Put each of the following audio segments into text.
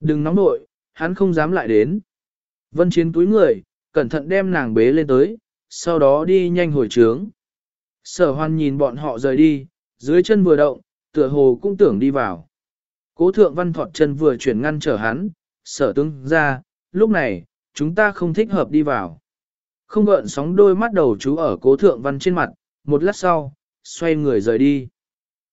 Đừng nóng nội, hắn không dám lại đến. Vân Chiến túi người, cẩn thận đem nàng bế lên tới, sau đó đi nhanh hồi trướng. Sở hoan nhìn bọn họ rời đi, dưới chân vừa động, tựa hồ cũng tưởng đi vào. Cố thượng văn thọt chân vừa chuyển ngăn trở hắn, sở tướng ra, lúc này, chúng ta không thích hợp đi vào. Không gợn sóng đôi mắt đầu chú ở cố thượng văn trên mặt, một lát sau, xoay người rời đi.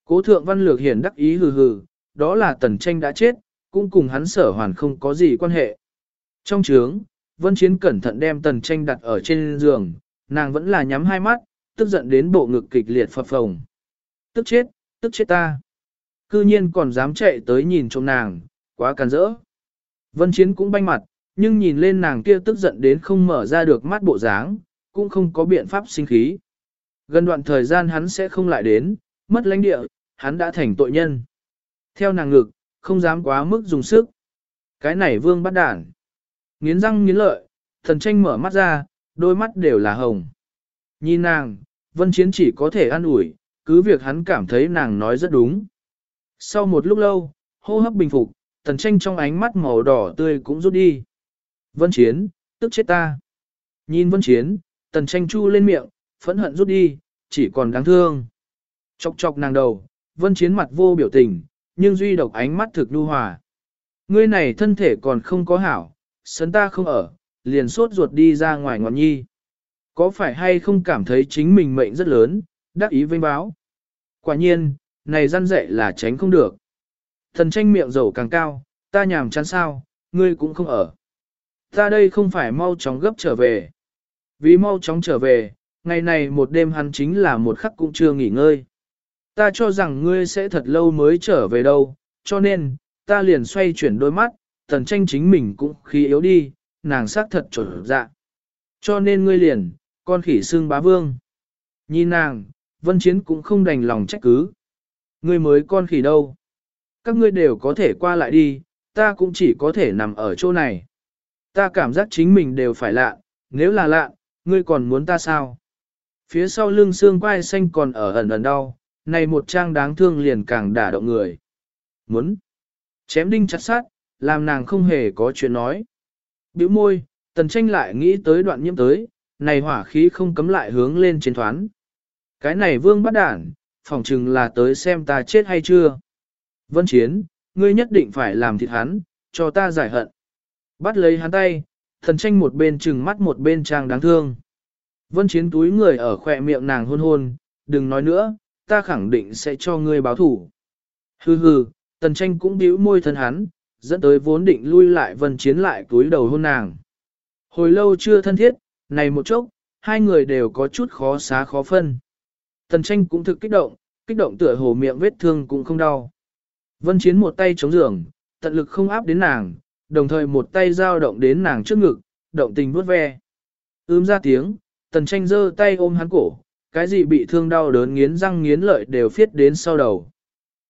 Cố thượng văn lược hiển đắc ý hừ hừ, đó là tần tranh đã chết, cũng cùng hắn sở hoàn không có gì quan hệ. Trong trướng, vân chiến cẩn thận đem tần tranh đặt ở trên giường, nàng vẫn là nhắm hai mắt, tức giận đến bộ ngực kịch liệt phập phồng. Tức chết, tức chết ta. Cư nhiên còn dám chạy tới nhìn trông nàng, quá càn rỡ. Vân chiến cũng banh mặt, nhưng nhìn lên nàng kia tức giận đến không mở ra được mắt bộ dáng, cũng không có biện pháp sinh khí. Gần đoạn thời gian hắn sẽ không lại đến, mất lãnh địa, hắn đã thành tội nhân. Theo nàng ngực, không dám quá mức dùng sức. Cái này vương bắt đản. Nghiến răng nghiến lợi, thần tranh mở mắt ra, đôi mắt đều là hồng. Nhìn nàng, vân chiến chỉ có thể ăn ủi, cứ việc hắn cảm thấy nàng nói rất đúng. Sau một lúc lâu, hô hấp bình phục, thần tranh trong ánh mắt màu đỏ tươi cũng rút đi. Vân chiến, tức chết ta. Nhìn vân chiến, tần tranh chu lên miệng, phẫn hận rút đi, chỉ còn đáng thương. Chọc chọc nàng đầu, vân chiến mặt vô biểu tình, nhưng duy độc ánh mắt thực nhu hòa. Ngươi này thân thể còn không có hảo, sấn ta không ở, liền sốt ruột đi ra ngoài ngọn nhi. Có phải hay không cảm thấy chính mình mệnh rất lớn, đắc ý vinh báo. Quả nhiên, này răn dạy là tránh không được. Thần tranh miệng dầu càng cao, ta nhàm chán sao, ngươi cũng không ở. Ta đây không phải mau chóng gấp trở về. Vì mau chóng trở về, ngày này một đêm hắn chính là một khắc cũng chưa nghỉ ngơi. Ta cho rằng ngươi sẽ thật lâu mới trở về đâu, cho nên, ta liền xoay chuyển đôi mắt, tần tranh chính mình cũng khí yếu đi, nàng xác thật trở dạ. Cho nên ngươi liền, con khỉ xương bá vương. Nhìn nàng, vân chiến cũng không đành lòng trách cứ. Ngươi mới con khỉ đâu. Các ngươi đều có thể qua lại đi, ta cũng chỉ có thể nằm ở chỗ này. Ta cảm giác chính mình đều phải lạ, nếu là lạ, ngươi còn muốn ta sao? Phía sau lưng xương quai xanh còn ở ẩn ẩn đau, này một trang đáng thương liền càng đả động người. Muốn chém đinh chặt sát, làm nàng không hề có chuyện nói. Biểu môi, tần tranh lại nghĩ tới đoạn nhiễm tới, này hỏa khí không cấm lại hướng lên trên thoán. Cái này vương bắt đản, phỏng chừng là tới xem ta chết hay chưa. Vân chiến, ngươi nhất định phải làm thịt hắn, cho ta giải hận. Bắt lấy hắn tay, thần tranh một bên trừng mắt một bên trang đáng thương. Vân chiến túi người ở khỏe miệng nàng hôn hôn, đừng nói nữa, ta khẳng định sẽ cho ngươi báo thủ. Hừ hừ, tần tranh cũng bĩu môi thân hắn, dẫn tới vốn định lui lại vân chiến lại túi đầu hôn nàng. Hồi lâu chưa thân thiết, này một chốc, hai người đều có chút khó xá khó phân. Tần tranh cũng thực kích động, kích động tựa hồ miệng vết thương cũng không đau. Vân chiến một tay chống giường, tận lực không áp đến nàng, đồng thời một tay giao động đến nàng trước ngực, động tình vuốt ve. Ưm ra tiếng, tần tranh giơ tay ôm hắn cổ, cái gì bị thương đau đớn nghiến răng nghiến lợi đều phiết đến sau đầu.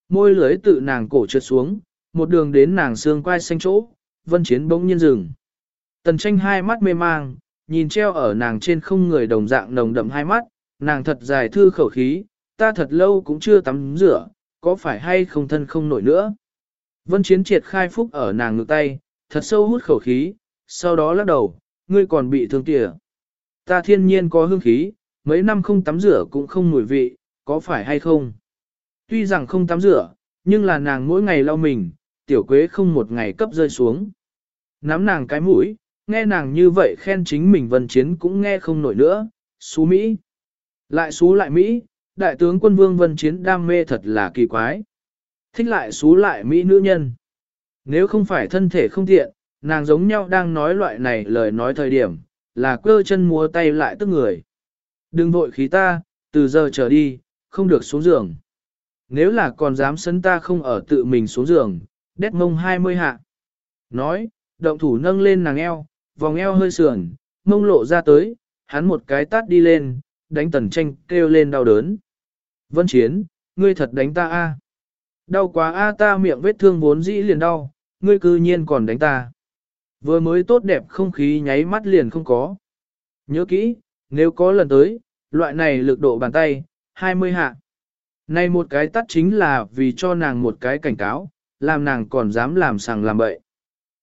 Môi lưới tự nàng cổ trượt xuống, một đường đến nàng xương quai xanh chỗ, vân chiến bỗng nhiên dừng. Tần tranh hai mắt mê mang, nhìn treo ở nàng trên không người đồng dạng nồng đậm hai mắt, nàng thật dài thư khẩu khí, ta thật lâu cũng chưa tắm rửa, có phải hay không thân không nổi nữa. Vân chiến triệt khai phúc ở nàng ngực tay, thật sâu hút khẩu khí, sau đó lắc đầu, ngươi còn bị thương tỉa. Ta thiên nhiên có hương khí, mấy năm không tắm rửa cũng không mùi vị, có phải hay không? Tuy rằng không tắm rửa, nhưng là nàng mỗi ngày lau mình, tiểu quế không một ngày cấp rơi xuống. Nắm nàng cái mũi, nghe nàng như vậy khen chính mình vân chiến cũng nghe không nổi nữa, xú Mỹ. Lại xú lại Mỹ, đại tướng quân vương vân chiến đam mê thật là kỳ quái. Thích lại xú lại Mỹ nữ nhân. Nếu không phải thân thể không tiện, nàng giống nhau đang nói loại này lời nói thời điểm, là cơ chân múa tay lại tức người. Đừng vội khí ta, từ giờ trở đi, không được xuống giường. Nếu là còn dám sân ta không ở tự mình xuống giường, đét mông 20 hạ. Nói, động thủ nâng lên nàng eo, vòng eo hơi sườn, mông lộ ra tới, hắn một cái tát đi lên, đánh tần tranh kêu lên đau đớn. Vân chiến, ngươi thật đánh ta a Đau quá a ta miệng vết thương vốn dĩ liền đau, ngươi cư nhiên còn đánh ta. Vừa mới tốt đẹp không khí nháy mắt liền không có. Nhớ kỹ, nếu có lần tới, loại này lực độ bàn tay, 20 hạ. Này một cái tắt chính là vì cho nàng một cái cảnh cáo, làm nàng còn dám làm sàng làm bậy.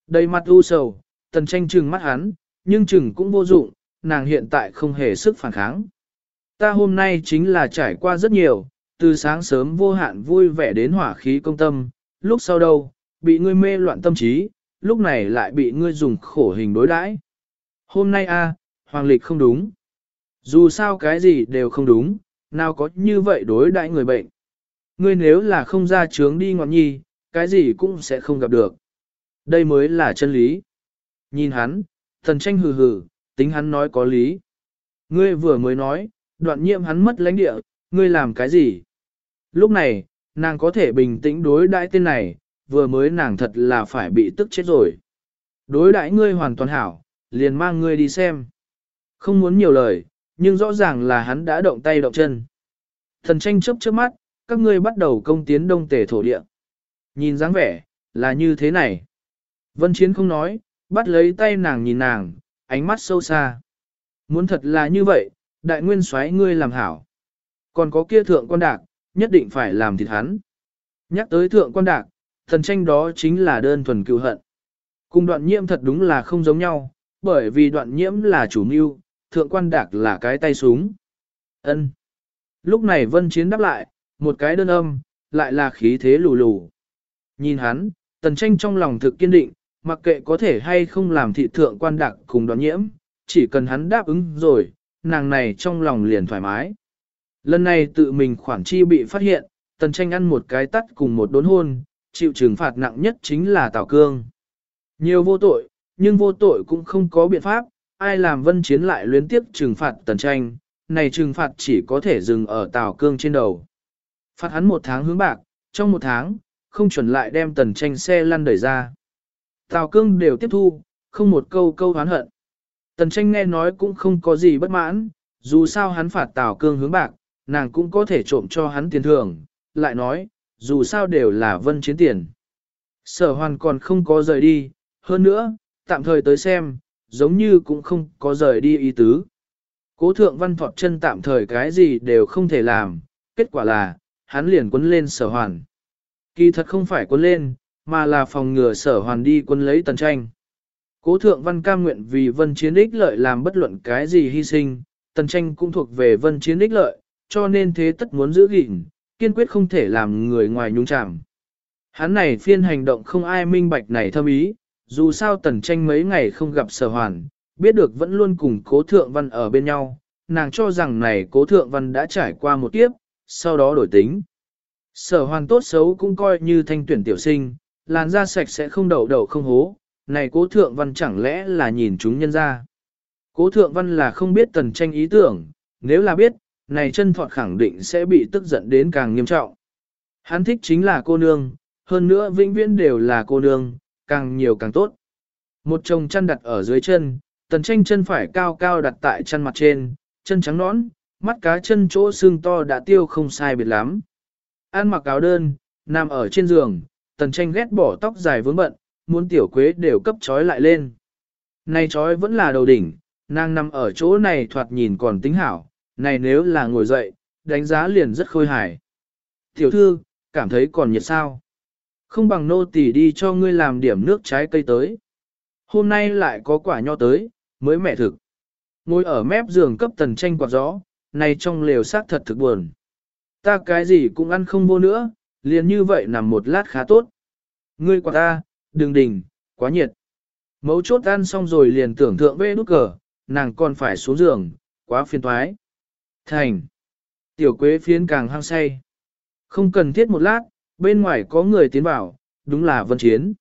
Đầy mặt u sầu, tần tranh trừng mắt hắn, nhưng trừng cũng vô dụng, nàng hiện tại không hề sức phản kháng. Ta hôm nay chính là trải qua rất nhiều, từ sáng sớm vô hạn vui vẻ đến hỏa khí công tâm, lúc sau đâu, bị ngươi mê loạn tâm trí, lúc này lại bị ngươi dùng khổ hình đối đãi. Hôm nay a, hoàng lịch không đúng. Dù sao cái gì đều không đúng, nào có như vậy đối đãi người bệnh. Ngươi nếu là không ra trướng đi ngọn nhi, cái gì cũng sẽ không gặp được. Đây mới là chân lý. Nhìn hắn, thần tranh hừ hừ, tính hắn nói có lý. Ngươi vừa mới nói, đoạn nhiệm hắn mất lãnh địa, ngươi làm cái gì? Lúc này, nàng có thể bình tĩnh đối đãi tên này, vừa mới nàng thật là phải bị tức chết rồi. Đối đãi ngươi hoàn toàn hảo, liền mang ngươi đi xem. Không muốn nhiều lời, nhưng rõ ràng là hắn đã động tay động chân. Thần tranh chấp trước mắt, các ngươi bắt đầu công tiến đông tể thổ địa. Nhìn dáng vẻ, là như thế này. Vân Chiến không nói, bắt lấy tay nàng nhìn nàng, ánh mắt sâu xa. Muốn thật là như vậy, đại nguyên soái ngươi làm hảo. Còn có kia thượng quan đạc, nhất định phải làm thịt hắn. Nhắc tới thượng quan đạc, thần tranh đó chính là đơn thuần cựu hận. Cùng đoạn nhiễm thật đúng là không giống nhau, bởi vì đoạn nhiễm là chủ mưu, thượng quan đạc là cái tay súng. ân Lúc này vân chiến đáp lại, một cái đơn âm, lại là khí thế lù lù. Nhìn hắn, tần tranh trong lòng thực kiên định, mặc kệ có thể hay không làm thị thượng quan đạc cùng đoán nhiễm, chỉ cần hắn đáp ứng rồi, nàng này trong lòng liền thoải mái. Lần này tự mình khoản chi bị phát hiện, tần tranh ăn một cái tắt cùng một đốn hôn, chịu trừng phạt nặng nhất chính là Tào Cương. Nhiều vô tội, nhưng vô tội cũng không có biện pháp, ai làm vân chiến lại luyến tiếp trừng phạt tần tranh, này trừng phạt chỉ có thể dừng ở Tào Cương trên đầu. Phạt hắn một tháng hướng bạc, trong một tháng, không chuẩn lại đem tần tranh xe lăn đẩy ra. Tào Cương đều tiếp thu, không một câu câu hán hận. Tần tranh nghe nói cũng không có gì bất mãn, dù sao hắn phạt Tào Cương hướng bạc, nàng cũng có thể trộm cho hắn tiền thưởng, lại nói, dù sao đều là vân chiến tiền. Sở hoàn còn không có rời đi, hơn nữa, tạm thời tới xem, giống như cũng không có rời đi ý tứ. Cố thượng văn thọt chân tạm thời cái gì đều không thể làm, kết quả là, hắn liền quấn lên sở hoàn. Kỳ thật không phải quấn lên, mà là phòng ngừa sở hoàn đi quấn lấy tần tranh. Cố thượng văn cam nguyện vì vân chiến ích lợi làm bất luận cái gì hy sinh, tần tranh cũng thuộc về vân chiến ích lợi, cho nên thế tất muốn giữ gìn, kiên quyết không thể làm người ngoài nhúng chạm. Hắn này phiên hành động không ai minh bạch này thâm ý, dù sao tần tranh mấy ngày không gặp sở hoàn, biết được vẫn luôn cùng cố thượng văn ở bên nhau, nàng cho rằng này cố thượng văn đã trải qua một kiếp, sau đó đổi tính. Sở hoàn tốt xấu cũng coi như thanh tuyển tiểu sinh, làn da sạch sẽ không đầu đầu không hố, này cố thượng văn chẳng lẽ là nhìn chúng nhân ra. Cố thượng văn là không biết tần tranh ý tưởng, nếu là biết, này chân thọt khẳng định sẽ bị tức giận đến càng nghiêm trọng. Hắn thích chính là cô nương, hơn nữa vĩnh viễn đều là cô nương, càng nhiều càng tốt. Một chồng chăn đặt ở dưới chân, tần tranh chân phải cao cao đặt tại chân mặt trên, chân trắng nõn, mắt cá chân chỗ xương to đã tiêu không sai biệt lắm. An mặc áo đơn, nằm ở trên giường, tần tranh ghét bỏ tóc dài vướng bận, muốn tiểu quế đều cấp trói lại lên. Này trói vẫn là đầu đỉnh, nàng nằm ở chỗ này thoạt nhìn còn tính hảo, này nếu là ngồi dậy, đánh giá liền rất khôi hài. Tiểu thư, cảm thấy còn nhiệt sao? Không bằng nô tỳ đi cho ngươi làm điểm nước trái cây tới. Hôm nay lại có quả nho tới, mới mẹ thực. Ngồi ở mép giường cấp tần tranh quạt gió, này trong lều xác thật thực buồn. Ta cái gì cũng ăn không vô nữa, liền như vậy nằm một lát khá tốt. Ngươi quạt ta, đừng đỉnh, quá nhiệt. Mấu chốt ăn xong rồi liền tưởng thượng bê nút cờ, nàng còn phải xuống giường, quá phiền toái. Thành. Tiểu quế phiến càng hăng say. Không cần thiết một lát, bên ngoài có người tiến vào, đúng là vân chiến.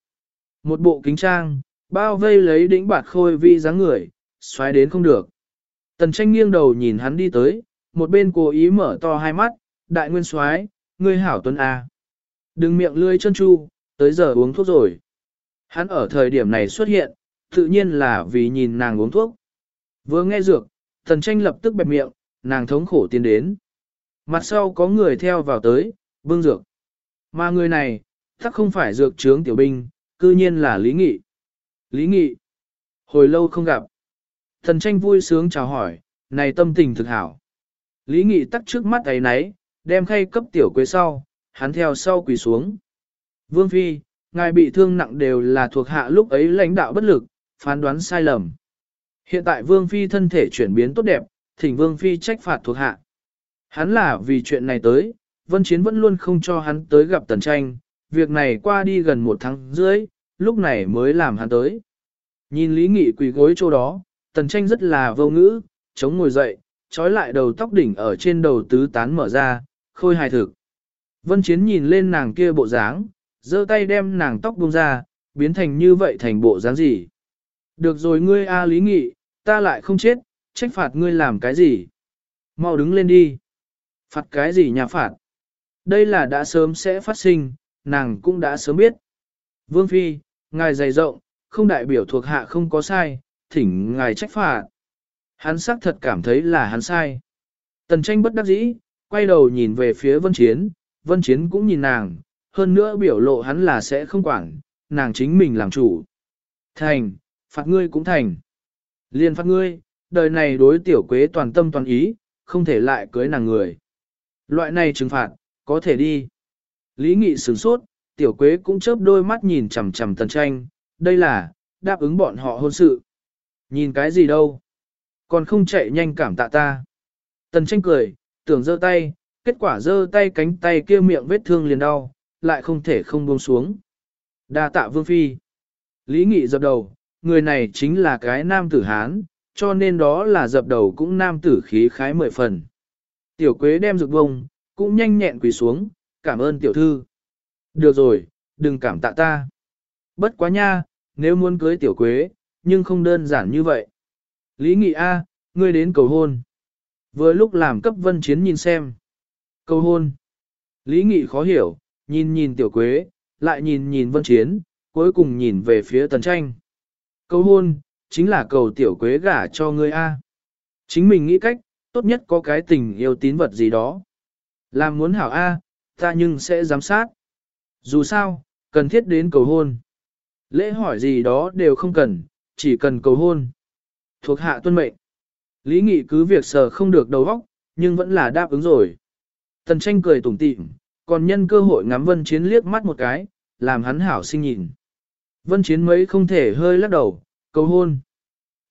Một bộ kính trang, bao vây lấy đỉnh bạt khôi vi dáng người, xoáy đến không được. Tần tranh nghiêng đầu nhìn hắn đi tới, một bên cố ý mở to hai mắt, đại nguyên soái, ngươi hảo tuấn A. Đừng miệng lươi chân chu, tới giờ uống thuốc rồi. Hắn ở thời điểm này xuất hiện, tự nhiên là vì nhìn nàng uống thuốc. Vừa nghe dược, tần tranh lập tức bẹp miệng, nàng thống khổ tiến đến. Mặt sau có người theo vào tới, bưng dược. Mà người này, chắc không phải dược trướng tiểu binh, cư nhiên là Lý Nghị. Lý Nghị. Hồi lâu không gặp. Thần tranh vui sướng chào hỏi, này tâm tình thực hảo. Lý Nghị tắt trước mắt ấy nấy, đem khay cấp tiểu quế sau, hắn theo sau quỳ xuống. Vương Phi, ngài bị thương nặng đều là thuộc hạ lúc ấy lãnh đạo bất lực, phán đoán sai lầm. Hiện tại Vương Phi thân thể chuyển biến tốt đẹp, thỉnh Vương Phi trách phạt thuộc hạ. Hắn là vì chuyện này tới, Vân Chiến vẫn luôn không cho hắn tới gặp Tần Tranh, việc này qua đi gần một tháng rưỡi, lúc này mới làm hắn tới. Nhìn Lý Nghị quỳ gối chỗ đó, Tần Tranh rất là vô ngữ, chống ngồi dậy, trói lại đầu tóc đỉnh ở trên đầu tứ tán mở ra, khôi hài thực. Vân Chiến nhìn lên nàng kia bộ dáng, giơ tay đem nàng tóc buông ra, biến thành như vậy thành bộ dáng gì. Được rồi ngươi A Lý Nghị, ta lại không chết, trách phạt ngươi làm cái gì. Mau đứng lên đi. Phạt cái gì nhà phạt? Đây là đã sớm sẽ phát sinh, nàng cũng đã sớm biết. Vương Phi, ngài dày rộng, không đại biểu thuộc hạ không có sai, thỉnh ngài trách phạt. Hắn xác thật cảm thấy là hắn sai. Tần tranh bất đắc dĩ, quay đầu nhìn về phía vân chiến, vân chiến cũng nhìn nàng, hơn nữa biểu lộ hắn là sẽ không quản, nàng chính mình làm chủ. Thành, phạt ngươi cũng thành. Liên phạt ngươi, đời này đối tiểu quế toàn tâm toàn ý, không thể lại cưới nàng người. Loại này trừng phạt, có thể đi. Lý Nghị sửng sốt, tiểu quế cũng chớp đôi mắt nhìn chằm chằm tần tranh, đây là, đáp ứng bọn họ hôn sự. Nhìn cái gì đâu? Còn không chạy nhanh cảm tạ ta. Tần tranh cười, tưởng giơ tay, kết quả giơ tay cánh tay kia miệng vết thương liền đau, lại không thể không buông xuống. Đa tạ vương phi. Lý Nghị dập đầu, người này chính là cái nam tử Hán, cho nên đó là dập đầu cũng nam tử khí khái mười phần. Tiểu quế đem rực bông, cũng nhanh nhẹn quỳ xuống, cảm ơn tiểu thư. Được rồi, đừng cảm tạ ta. Bất quá nha, nếu muốn cưới tiểu quế, nhưng không đơn giản như vậy. Lý Nghị A, ngươi đến cầu hôn. Vừa lúc làm cấp vân chiến nhìn xem. Cầu hôn. Lý Nghị khó hiểu, nhìn nhìn tiểu quế, lại nhìn nhìn vân chiến, cuối cùng nhìn về phía tần tranh. Cầu hôn, chính là cầu tiểu quế gả cho ngươi A. Chính mình nghĩ cách, tốt nhất có cái tình yêu tín vật gì đó. Làm muốn hảo A, ta nhưng sẽ giám sát. Dù sao, cần thiết đến cầu hôn. Lễ hỏi gì đó đều không cần, chỉ cần cầu hôn. Thuộc hạ tuân mệnh. Lý nghị cứ việc sờ không được đầu óc, nhưng vẫn là đáp ứng rồi. Tần tranh cười tủm tỉm, còn nhân cơ hội ngắm vân chiến liếc mắt một cái, làm hắn hảo sinh nhìn. Vân chiến mấy không thể hơi lắc đầu, cầu hôn.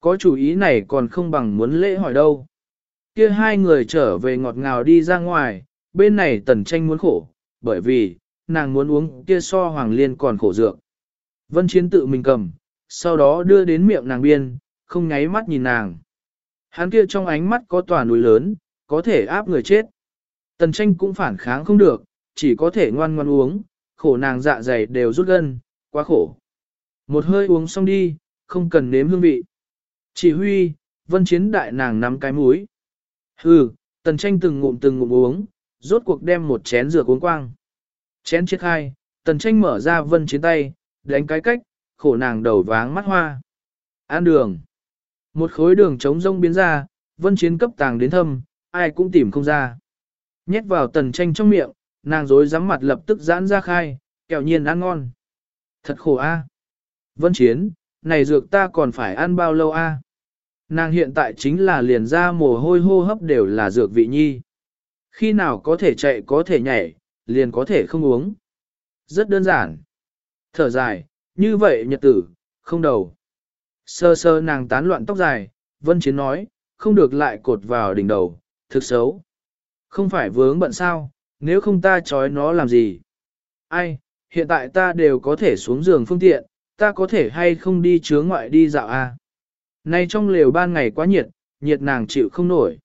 Có chủ ý này còn không bằng muốn lễ hỏi đâu. Kia hai người trở về ngọt ngào đi ra ngoài, bên này tần tranh muốn khổ, bởi vì, nàng muốn uống kia so hoàng liên còn khổ dược. Vân chiến tự mình cầm, sau đó đưa đến miệng nàng biên, không nháy mắt nhìn nàng. Hắn kia trong ánh mắt có tòa núi lớn, có thể áp người chết. Tần tranh cũng phản kháng không được, chỉ có thể ngoan ngoan uống, khổ nàng dạ dày đều rút gân, quá khổ. Một hơi uống xong đi, không cần nếm hương vị. Chỉ huy, vân chiến đại nàng nắm cái mũi. Hừ, tần tranh từng ngụm từng ngụm uống, rốt cuộc đem một chén rửa uống quang. Chén chiếc hai, tần tranh mở ra vân chiến tay, đánh cái cách, khổ nàng đầu váng mắt hoa. An đường. Một khối đường trống rông biến ra, vân chiến cấp tàng đến thâm, ai cũng tìm không ra. Nhét vào tần tranh trong miệng, nàng dối rắm mặt lập tức giãn ra khai, kẹo nhiên ăn ngon. Thật khổ a. Vân chiến, này dược ta còn phải ăn bao lâu a? Nàng hiện tại chính là liền ra mồ hôi hô hấp đều là dược vị nhi. Khi nào có thể chạy có thể nhảy, liền có thể không uống. Rất đơn giản. Thở dài, như vậy nhật tử, không đầu. Sơ sơ nàng tán loạn tóc dài, vân chiến nói, không được lại cột vào đỉnh đầu, thực xấu. Không phải vướng bận sao, nếu không ta trói nó làm gì. Ai, hiện tại ta đều có thể xuống giường phương tiện, ta có thể hay không đi chứa ngoại đi dạo à. Nay trong lều ban ngày quá nhiệt, nhiệt nàng chịu không nổi.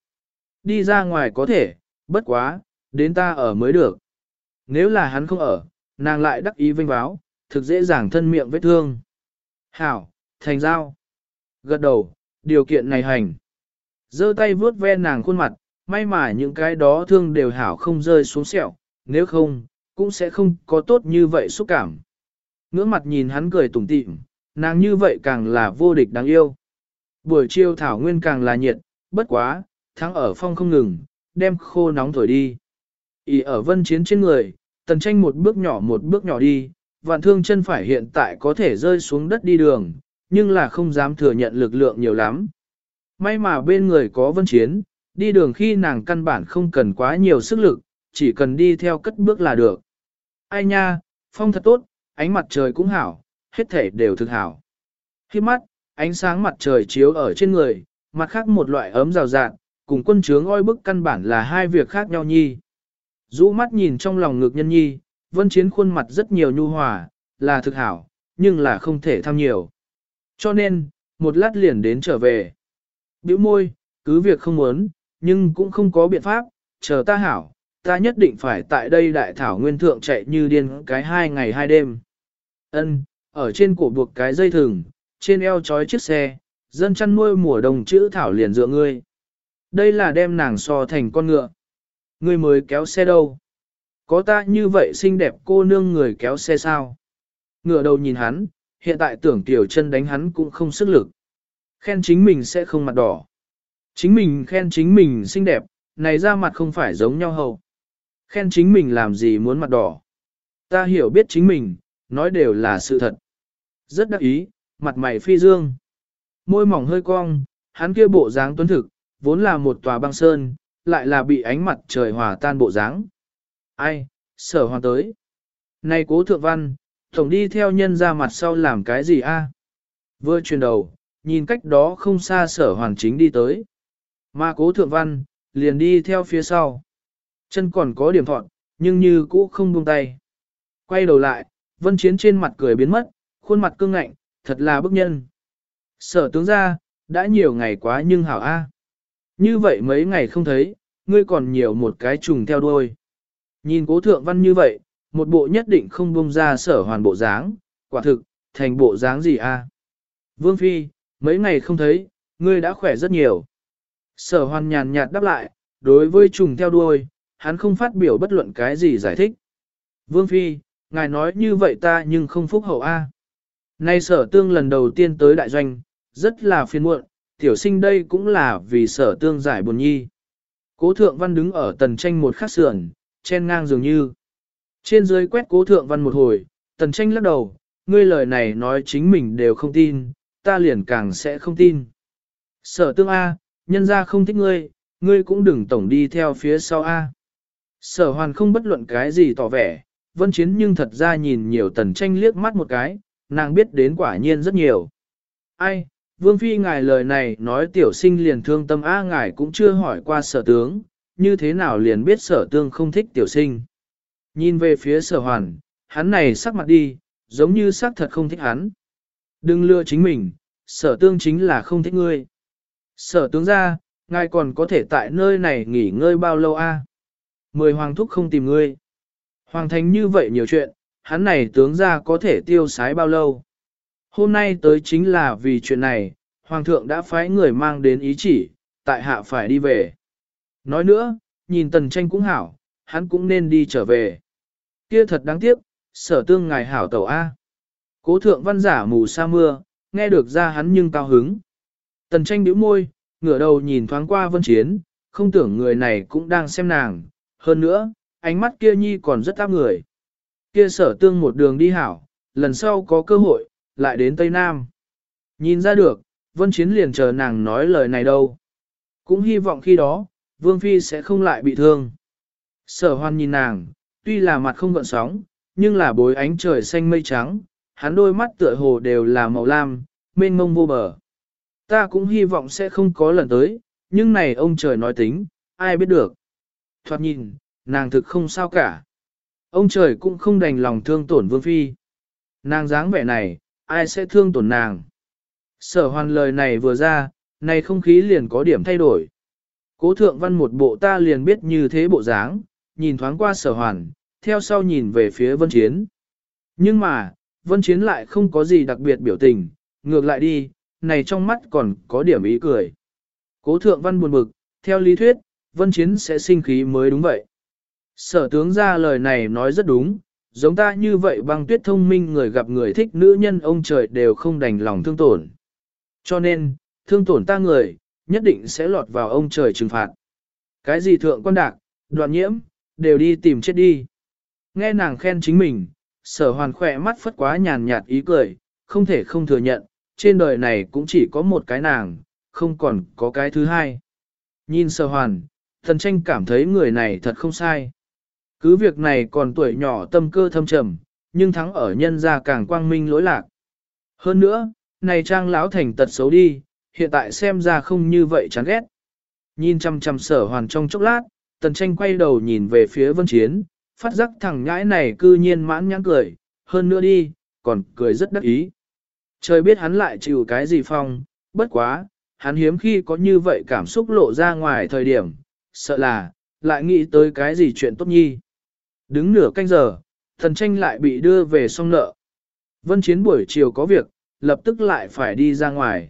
Đi ra ngoài có thể, bất quá, đến ta ở mới được. Nếu là hắn không ở, nàng lại đắc ý vinh báo, thực dễ dàng thân miệng vết thương. Hảo, thành giao. Gật đầu, điều kiện này hành. giơ tay vuốt ve nàng khuôn mặt, may mà những cái đó thương đều hảo không rơi xuống sẹo, nếu không, cũng sẽ không có tốt như vậy xúc cảm. Ngưỡng mặt nhìn hắn cười tủm tỉm, nàng như vậy càng là vô địch đáng yêu. Buổi chiều thảo nguyên càng là nhiệt, bất quá, thắng ở phong không ngừng, đem khô nóng thổi đi. Ý ở vân chiến trên người, tần tranh một bước nhỏ một bước nhỏ đi, vạn thương chân phải hiện tại có thể rơi xuống đất đi đường, nhưng là không dám thừa nhận lực lượng nhiều lắm. May mà bên người có vân chiến, đi đường khi nàng căn bản không cần quá nhiều sức lực, chỉ cần đi theo cất bước là được. Ai nha, phong thật tốt, ánh mặt trời cũng hảo, hết thể đều thực hảo. Khi mắt, ánh sáng mặt trời chiếu ở trên người, mặt khác một loại ấm rào rạt, cùng quân chướng oi bức căn bản là hai việc khác nhau nhi. Dũ mắt nhìn trong lòng ngực nhân nhi, vân chiến khuôn mặt rất nhiều nhu hòa, là thực hảo, nhưng là không thể tham nhiều. Cho nên, một lát liền đến trở về. Biểu môi, cứ việc không muốn, nhưng cũng không có biện pháp, chờ ta hảo, ta nhất định phải tại đây đại thảo nguyên thượng chạy như điên cái hai ngày hai đêm. Ân, ở trên cổ buộc cái dây thừng, trên eo trói chiếc xe, dân chăn nuôi mùa đông chữ thảo liền dựa ngươi. Đây là đem nàng so thành con ngựa. người mới kéo xe đâu? Có ta như vậy xinh đẹp cô nương người kéo xe sao? Ngựa đầu nhìn hắn, hiện tại tưởng tiểu chân đánh hắn cũng không sức lực. Khen chính mình sẽ không mặt đỏ. Chính mình khen chính mình xinh đẹp, này ra mặt không phải giống nhau hầu. Khen chính mình làm gì muốn mặt đỏ. Ta hiểu biết chính mình, nói đều là sự thật. Rất đắc ý, mặt mày phi dương. Môi mỏng hơi cong, hắn kia bộ dáng tuấn thực, vốn là một tòa băng sơn, lại là bị ánh mặt trời hòa tan bộ dáng. Ai, sở hoàng tới. Này cố thượng văn, tổng đi theo nhân ra mặt sau làm cái gì a? Vừa chuyển đầu, nhìn cách đó không xa sở hoàng chính đi tới. Mà cố thượng văn, liền đi theo phía sau. Chân còn có điểm thọn, nhưng như cũ không buông tay. Quay đầu lại, vân chiến trên mặt cười biến mất, khuôn mặt cương ngạnh, thật là bức nhân. Sở tướng ra, đã nhiều ngày quá nhưng hảo a. Như vậy mấy ngày không thấy, ngươi còn nhiều một cái trùng theo đuôi. Nhìn cố thượng văn như vậy, một bộ nhất định không bông ra sở hoàn bộ dáng, quả thực, thành bộ dáng gì a? Vương Phi, mấy ngày không thấy, ngươi đã khỏe rất nhiều. Sở hoàn nhàn nhạt đáp lại, đối với trùng theo đuôi, hắn không phát biểu bất luận cái gì giải thích. Vương Phi, ngài nói như vậy ta nhưng không phúc hậu A. Nay sở tương lần đầu tiên tới đại doanh, rất là phiền muộn, tiểu sinh đây cũng là vì sở tương giải buồn nhi. Cố thượng văn đứng ở tần tranh một khắc sườn, chen ngang dường như. Trên dưới quét cố thượng văn một hồi, tần tranh lắc đầu, ngươi lời này nói chính mình đều không tin, ta liền càng sẽ không tin. Sở tương A, nhân ra không thích ngươi, ngươi cũng đừng tổng đi theo phía sau A. Sở hoàn không bất luận cái gì tỏ vẻ, vân chiến nhưng thật ra nhìn nhiều tần tranh liếc mắt một cái, nàng biết đến quả nhiên rất nhiều. Ai, vương phi ngài lời này nói tiểu sinh liền thương tâm A ngài cũng chưa hỏi qua sở tướng, như thế nào liền biết sở tương không thích tiểu sinh. Nhìn về phía sở hoàn, hắn này sắc mặt đi, giống như sắc thật không thích hắn. Đừng lừa chính mình, sở tương chính là không thích ngươi. Sở tướng ra, ngài còn có thể tại nơi này nghỉ ngơi bao lâu a? Mười hoàng thúc không tìm ngươi. Hoàng thành như vậy nhiều chuyện, hắn này tướng ra có thể tiêu sái bao lâu. Hôm nay tới chính là vì chuyện này, hoàng thượng đã phái người mang đến ý chỉ, tại hạ phải đi về. Nói nữa, nhìn tần tranh cũng hảo, hắn cũng nên đi trở về. Kia thật đáng tiếc, sở tương ngài hảo tẩu A. Cố thượng văn giả mù sa mưa, nghe được ra hắn nhưng cao hứng. Tần tranh bĩu môi, ngửa đầu nhìn thoáng qua vân chiến, không tưởng người này cũng đang xem nàng. Hơn nữa, ánh mắt kia nhi còn rất áp người. Kia sở tương một đường đi hảo, lần sau có cơ hội, lại đến Tây Nam. Nhìn ra được, vân chiến liền chờ nàng nói lời này đâu. Cũng hy vọng khi đó, Vương Phi sẽ không lại bị thương. Sở hoan nhìn nàng, tuy là mặt không gợn sóng, nhưng là bối ánh trời xanh mây trắng, hắn đôi mắt tựa hồ đều là màu lam, mênh mông vô bờ. Ta cũng hy vọng sẽ không có lần tới, nhưng này ông trời nói tính, ai biết được. Thoạt nhìn, nàng thực không sao cả. Ông trời cũng không đành lòng thương tổn vương phi. Nàng dáng vẻ này, ai sẽ thương tổn nàng. Sở hoàn lời này vừa ra, này không khí liền có điểm thay đổi. Cố thượng văn một bộ ta liền biết như thế bộ dáng, nhìn thoáng qua sở hoàn, theo sau nhìn về phía vân chiến. Nhưng mà, vân chiến lại không có gì đặc biệt biểu tình, ngược lại đi, này trong mắt còn có điểm ý cười. Cố thượng văn buồn bực, theo lý thuyết, vân chiến sẽ sinh khí mới đúng vậy. Sở tướng ra lời này nói rất đúng, giống ta như vậy băng tuyết thông minh người gặp người thích nữ nhân ông trời đều không đành lòng thương tổn. Cho nên, thương tổn ta người, nhất định sẽ lọt vào ông trời trừng phạt. Cái gì thượng quan đạc, đoạn nhiễm, đều đi tìm chết đi. Nghe nàng khen chính mình, sở hoàn khỏe mắt phất quá nhàn nhạt ý cười, không thể không thừa nhận, trên đời này cũng chỉ có một cái nàng, không còn có cái thứ hai. Nhìn sở hoàn, thần tranh cảm thấy người này thật không sai. Cứ việc này còn tuổi nhỏ tâm cơ thâm trầm, nhưng thắng ở nhân gia càng quang minh lỗi lạc. Hơn nữa, này trang lão thành tật xấu đi, hiện tại xem ra không như vậy chán ghét. Nhìn chăm chăm sở hoàn trong chốc lát, tần tranh quay đầu nhìn về phía vân chiến, phát giác thằng ngãi này cư nhiên mãn nhãn cười, hơn nữa đi, còn cười rất đắc ý. Trời biết hắn lại chịu cái gì phong, bất quá, hắn hiếm khi có như vậy cảm xúc lộ ra ngoài thời điểm, sợ là, lại nghĩ tới cái gì chuyện tốt nhi. Đứng nửa canh giờ, thần tranh lại bị đưa về song nợ. Vân chiến buổi chiều có việc, lập tức lại phải đi ra ngoài.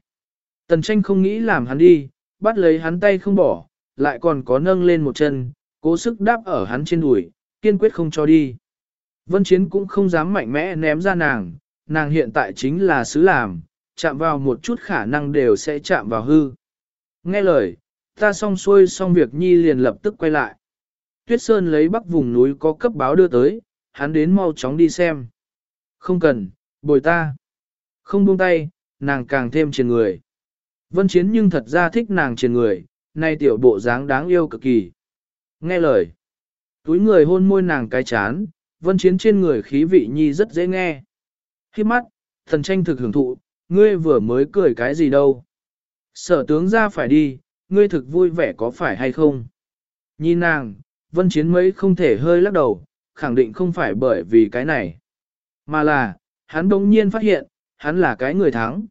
Tần tranh không nghĩ làm hắn đi, bắt lấy hắn tay không bỏ, lại còn có nâng lên một chân, cố sức đáp ở hắn trên đùi, kiên quyết không cho đi. Vân Chiến cũng không dám mạnh mẽ ném ra nàng, nàng hiện tại chính là sứ làm, chạm vào một chút khả năng đều sẽ chạm vào hư. Nghe lời, ta xong xuôi xong việc nhi liền lập tức quay lại. Tuyết Sơn lấy bắc vùng núi có cấp báo đưa tới, hắn đến mau chóng đi xem. Không cần, bồi ta. Không buông tay, nàng càng thêm trên người. Vân Chiến nhưng thật ra thích nàng trên người, nay tiểu bộ dáng đáng yêu cực kỳ. Nghe lời, túi người hôn môi nàng cái chán, Vân Chiến trên người khí vị nhi rất dễ nghe. Khi mắt, thần tranh thực hưởng thụ, ngươi vừa mới cười cái gì đâu. Sở tướng ra phải đi, ngươi thực vui vẻ có phải hay không? Nhìn nàng, Vân Chiến mấy không thể hơi lắc đầu, khẳng định không phải bởi vì cái này. Mà là, hắn đống nhiên phát hiện, hắn là cái người thắng.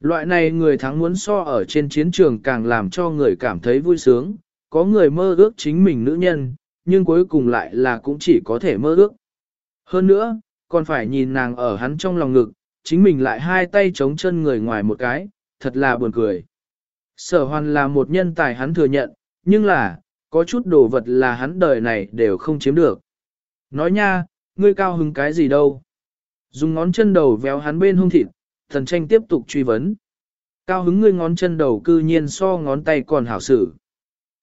Loại này người thắng muốn so ở trên chiến trường càng làm cho người cảm thấy vui sướng, có người mơ ước chính mình nữ nhân, nhưng cuối cùng lại là cũng chỉ có thể mơ ước. Hơn nữa, còn phải nhìn nàng ở hắn trong lòng ngực, chính mình lại hai tay chống chân người ngoài một cái, thật là buồn cười. Sở hoàn là một nhân tài hắn thừa nhận, nhưng là, có chút đồ vật là hắn đời này đều không chiếm được. Nói nha, ngươi cao hứng cái gì đâu. Dùng ngón chân đầu véo hắn bên hông thịt, thần tranh tiếp tục truy vấn. Cao hứng ngươi ngón chân đầu cư nhiên so ngón tay còn hảo sử.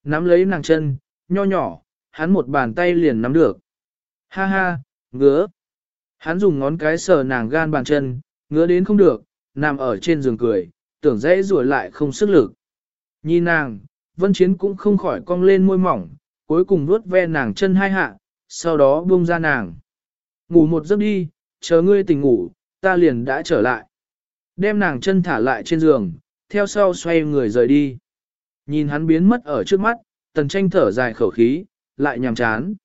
Nắm lấy nàng chân, nho nhỏ, hắn một bàn tay liền nắm được. Ha ha, ngứa. Hắn dùng ngón cái sờ nàng gan bàn chân, ngứa đến không được, nằm ở trên giường cười, tưởng dễ rùa lại không sức lực. Nhìn nàng, vân chiến cũng không khỏi cong lên môi mỏng, cuối cùng vuốt ve nàng chân hai hạ, sau đó buông ra nàng. Ngủ một giấc đi, chờ ngươi tỉnh ngủ, ta liền đã trở lại. Đem nàng chân thả lại trên giường, theo sau xoay người rời đi. Nhìn hắn biến mất ở trước mắt, tần tranh thở dài khẩu khí, lại nhàm chán.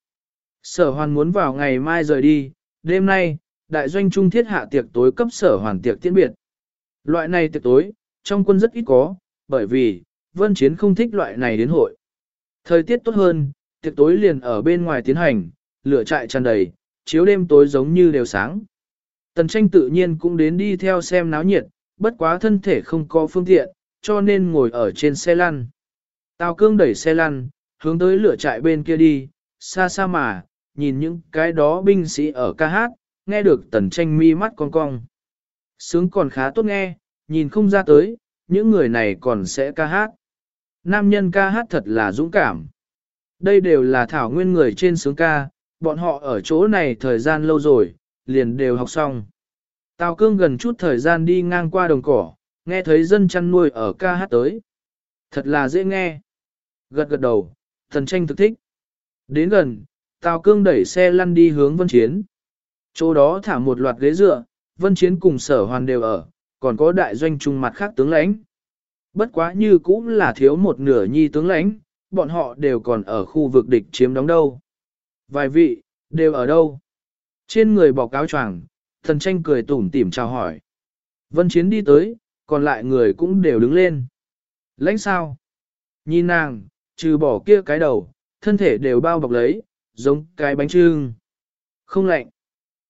Sở hoàn muốn vào ngày mai rời đi, đêm nay, đại doanh trung thiết hạ tiệc tối cấp sở hoàn tiệc tiễn biệt. Loại này tiệc tối, trong quân rất ít có, bởi vì, vân chiến không thích loại này đến hội. Thời tiết tốt hơn, tiệc tối liền ở bên ngoài tiến hành, lửa trại tràn đầy, chiếu đêm tối giống như đều sáng. Tần tranh tự nhiên cũng đến đi theo xem náo nhiệt, bất quá thân thể không có phương tiện, cho nên ngồi ở trên xe lăn. Tào cương đẩy xe lăn, hướng tới lửa trại bên kia đi, xa xa mà, nhìn những cái đó binh sĩ ở ca hát, nghe được tần tranh mi mắt con cong. Sướng còn khá tốt nghe, nhìn không ra tới, những người này còn sẽ ca hát. Nam nhân ca hát thật là dũng cảm. Đây đều là thảo nguyên người trên sướng ca, bọn họ ở chỗ này thời gian lâu rồi, liền đều học xong. Tào cương gần chút thời gian đi ngang qua đồng cỏ, nghe thấy dân chăn nuôi ở ca hát tới. Thật là dễ nghe. Gật gật đầu, thần tranh thực thích. Đến gần, Tào cương đẩy xe lăn đi hướng vân chiến. Chỗ đó thả một loạt ghế dựa, vân chiến cùng sở hoàn đều ở, còn có đại doanh trung mặt khác tướng lãnh. Bất quá như cũng là thiếu một nửa nhi tướng lãnh, bọn họ đều còn ở khu vực địch chiếm đóng đâu. Vài vị, đều ở đâu? Trên người bọc áo choàng, thần tranh cười tủm tỉm chào hỏi. Vân Chiến đi tới, còn lại người cũng đều đứng lên. Lãnh sao? Nhìn nàng, trừ bỏ kia cái đầu, thân thể đều bao bọc lấy, giống cái bánh trưng. Không lạnh.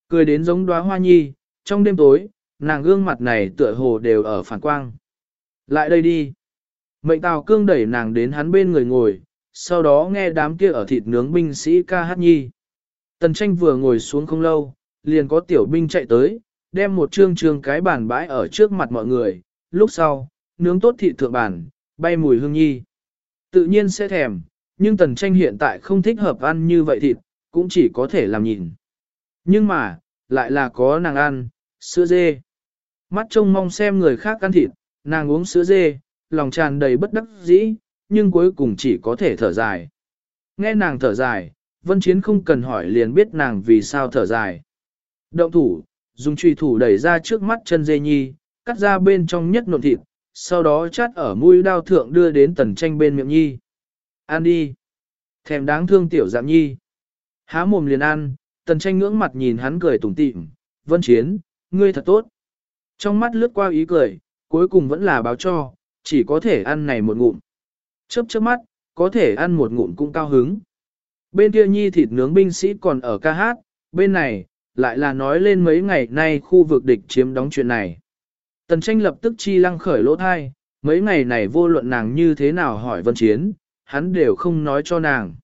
Cười đến giống đóa hoa nhi, trong đêm tối, nàng gương mặt này tựa hồ đều ở phản quang. Lại đây đi. Mệnh Tào Cương đẩy nàng đến hắn bên người ngồi, sau đó nghe đám kia ở thịt nướng binh sĩ ca hát nhi. Tần tranh vừa ngồi xuống không lâu, liền có tiểu binh chạy tới, đem một trương trương cái bàn bãi ở trước mặt mọi người, lúc sau, nướng tốt thịt thượng bàn, bay mùi hương nhi. Tự nhiên sẽ thèm, nhưng tần tranh hiện tại không thích hợp ăn như vậy thịt, cũng chỉ có thể làm nhìn. Nhưng mà, lại là có nàng ăn, sữa dê. Mắt trông mong xem người khác ăn thịt, nàng uống sữa dê, lòng tràn đầy bất đắc dĩ, nhưng cuối cùng chỉ có thể thở dài. Nghe nàng thở dài, Vân Chiến không cần hỏi liền biết nàng vì sao thở dài. Động thủ, dùng truy thủ đẩy ra trước mắt chân dê nhi, cắt ra bên trong nhất nộn thịt, sau đó chát ở mũi đao thượng đưa đến tần tranh bên miệng nhi. Ăn đi. Thèm đáng thương tiểu dạng nhi. Há mồm liền ăn, tần tranh ngưỡng mặt nhìn hắn cười tủm tỉm, vân chiến, ngươi thật tốt. Trong mắt lướt qua ý cười, cuối cùng vẫn là báo cho, chỉ có thể ăn này một ngụm. Chớp chớp mắt, có thể ăn một ngụm cũng cao hứng. Bên kia nhi thịt nướng binh sĩ còn ở ca hát, bên này, lại là nói lên mấy ngày nay khu vực địch chiếm đóng chuyện này. Tần tranh lập tức chi lăng khởi lỗ thai, mấy ngày này vô luận nàng như thế nào hỏi vân chiến, hắn đều không nói cho nàng.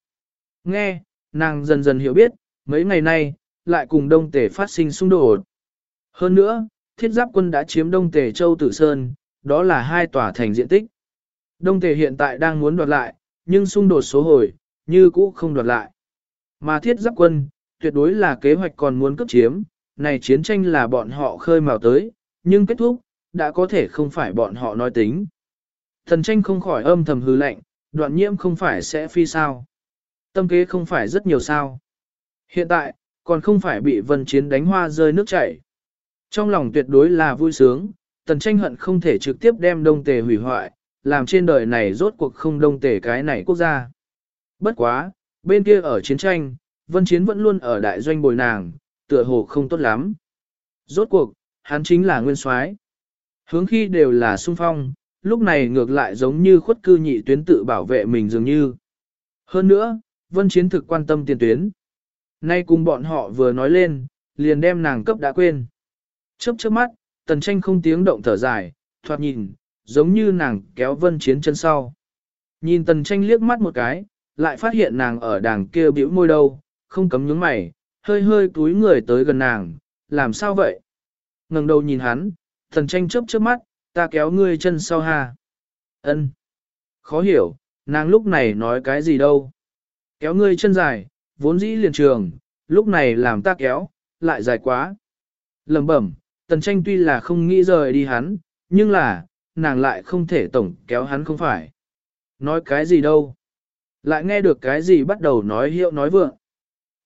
Nghe, nàng dần dần hiểu biết, mấy ngày nay, lại cùng Đông Tề phát sinh xung đột. Hơn nữa, thiết giáp quân đã chiếm Đông Tề Châu Tử Sơn, đó là hai tòa thành diện tích. Đông Tề hiện tại đang muốn đoạt lại, nhưng xung đột số hồi, như cũ không đoạt lại. Mà thiết giáp quân, tuyệt đối là kế hoạch còn muốn cấp chiếm, này chiến tranh là bọn họ khơi mào tới, nhưng kết thúc, đã có thể không phải bọn họ nói tính. Thần tranh không khỏi âm thầm hư lạnh, đoạn nhiễm không phải sẽ phi sao. Tâm kế không phải rất nhiều sao. Hiện tại, còn không phải bị vân chiến đánh hoa rơi nước chảy. Trong lòng tuyệt đối là vui sướng, tần tranh hận không thể trực tiếp đem đông tề hủy hoại, làm trên đời này rốt cuộc không đông tề cái này quốc gia. Bất quá, bên kia ở chiến tranh, vân chiến vẫn luôn ở đại doanh bồi nàng, tựa hồ không tốt lắm. Rốt cuộc, hắn chính là nguyên soái. Hướng khi đều là sung phong, lúc này ngược lại giống như khuất cư nhị tuyến tự bảo vệ mình dường như. Hơn nữa, vân chiến thực quan tâm tiền tuyến. Nay cùng bọn họ vừa nói lên, liền đem nàng cấp đã quên. Chớp chớp mắt, tần tranh không tiếng động thở dài, thoạt nhìn, giống như nàng kéo vân chiến chân sau. Nhìn tần tranh liếc mắt một cái, lại phát hiện nàng ở đàng kia bĩu môi đâu, không cấm nhướng mày, hơi hơi túi người tới gần nàng, làm sao vậy? ngẩng đầu nhìn hắn, tần tranh chớp chớp mắt, ta kéo ngươi chân sau ha. Ân. Khó hiểu, nàng lúc này nói cái gì đâu. Kéo ngươi chân dài, vốn dĩ liền trường, lúc này làm ta kéo, lại dài quá. Lầm bẩm, tần tranh tuy là không nghĩ rời đi hắn, nhưng là, nàng lại không thể tổng kéo hắn không phải. Nói cái gì đâu. Lại nghe được cái gì bắt đầu nói hiệu nói vượng.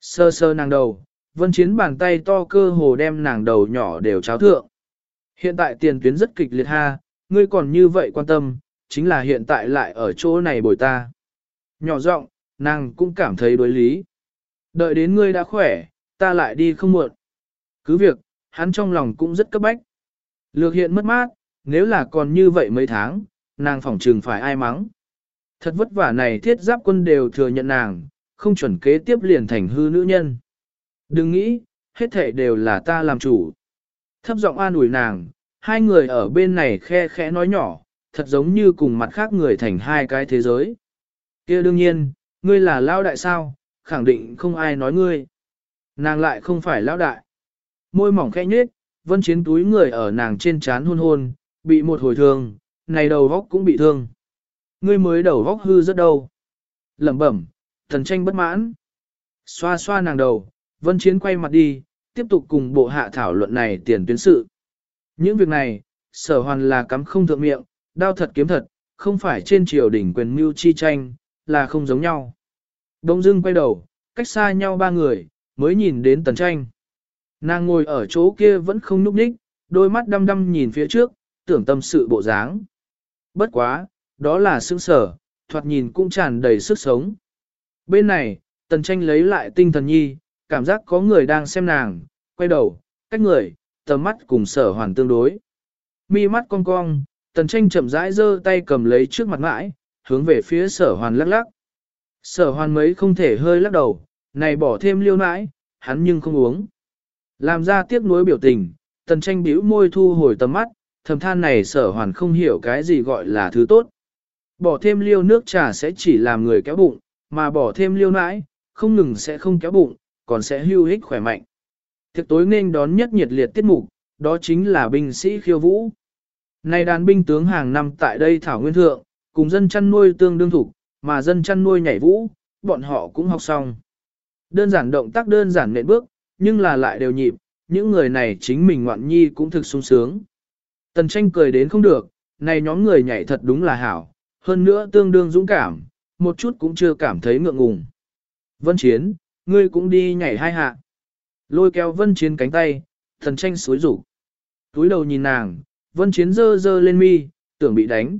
Sơ sơ nàng đầu, vân chiến bàn tay to cơ hồ đem nàng đầu nhỏ đều cháo thượng. Hiện tại tiền tuyến rất kịch liệt ha, ngươi còn như vậy quan tâm, chính là hiện tại lại ở chỗ này bồi ta. Nhỏ giọng, nàng cũng cảm thấy đối lý. Đợi đến ngươi đã khỏe, ta lại đi không muộn. Cứ việc, hắn trong lòng cũng rất cấp bách. Lược hiện mất mát, nếu là còn như vậy mấy tháng, nàng phỏng trừng phải ai mắng. Thật vất vả này thiết giáp quân đều thừa nhận nàng, không chuẩn kế tiếp liền thành hư nữ nhân. Đừng nghĩ, hết thảy đều là ta làm chủ. Thấp giọng an ủi nàng, hai người ở bên này khe khẽ nói nhỏ, thật giống như cùng mặt khác người thành hai cái thế giới. kia đương nhiên, ngươi là lao đại sao, khẳng định không ai nói ngươi. Nàng lại không phải lão đại. Môi mỏng khẽ nhếch, vân chiến túi người ở nàng trên trán hôn hôn, bị một hồi thương, này đầu góc cũng bị thương. Ngươi mới đầu góc hư rất đâu. Lẩm bẩm, thần tranh bất mãn. Xoa xoa nàng đầu, vân chiến quay mặt đi, tiếp tục cùng bộ hạ thảo luận này tiền tuyến sự. Những việc này, sở hoàn là cắm không thượng miệng, đao thật kiếm thật, không phải trên triều đỉnh quyền mưu chi tranh, là không giống nhau. Đông dưng quay đầu, cách xa nhau ba người, mới nhìn đến tần tranh. Nàng ngồi ở chỗ kia vẫn không núp đích, đôi mắt đăm đăm nhìn phía trước, tưởng tâm sự bộ dáng. Bất quá, đó là sững sở, thoạt nhìn cũng tràn đầy sức sống. Bên này, tần tranh lấy lại tinh thần nhi, cảm giác có người đang xem nàng, quay đầu, cách người, tầm mắt cùng sở hoàn tương đối. Mi mắt cong cong, tần tranh chậm rãi giơ tay cầm lấy trước mặt mãi, hướng về phía sở hoàn lắc lắc. Sở hoàn mấy không thể hơi lắc đầu, này bỏ thêm liêu nãi, hắn nhưng không uống. Làm ra tiếc nuối biểu tình, tần tranh bĩu môi thu hồi tầm mắt, thầm than này sở hoàn không hiểu cái gì gọi là thứ tốt. Bỏ thêm liêu nước trà sẽ chỉ làm người kéo bụng, mà bỏ thêm liêu nãi, không ngừng sẽ không kéo bụng, còn sẽ hưu hích khỏe mạnh. thực tối nên đón nhất nhiệt liệt tiết mục, đó chính là binh sĩ khiêu vũ. Này đàn binh tướng hàng năm tại đây thảo nguyên thượng, cùng dân chăn nuôi tương đương thủ, mà dân chăn nuôi nhảy vũ, bọn họ cũng học xong. Đơn giản động tác đơn giản nện bước, nhưng là lại đều nhịp, những người này chính mình ngoạn nhi cũng thực sung sướng. Tần tranh cười đến không được, này nhóm người nhảy thật đúng là hảo, hơn nữa tương đương dũng cảm, một chút cũng chưa cảm thấy ngượng ngùng. Vân Chiến, ngươi cũng đi nhảy hai hạ. Lôi kéo vân chiến cánh tay, thần tranh suối rủ. Túi đầu nhìn nàng, vân chiến dơ dơ lên mi, tưởng bị đánh.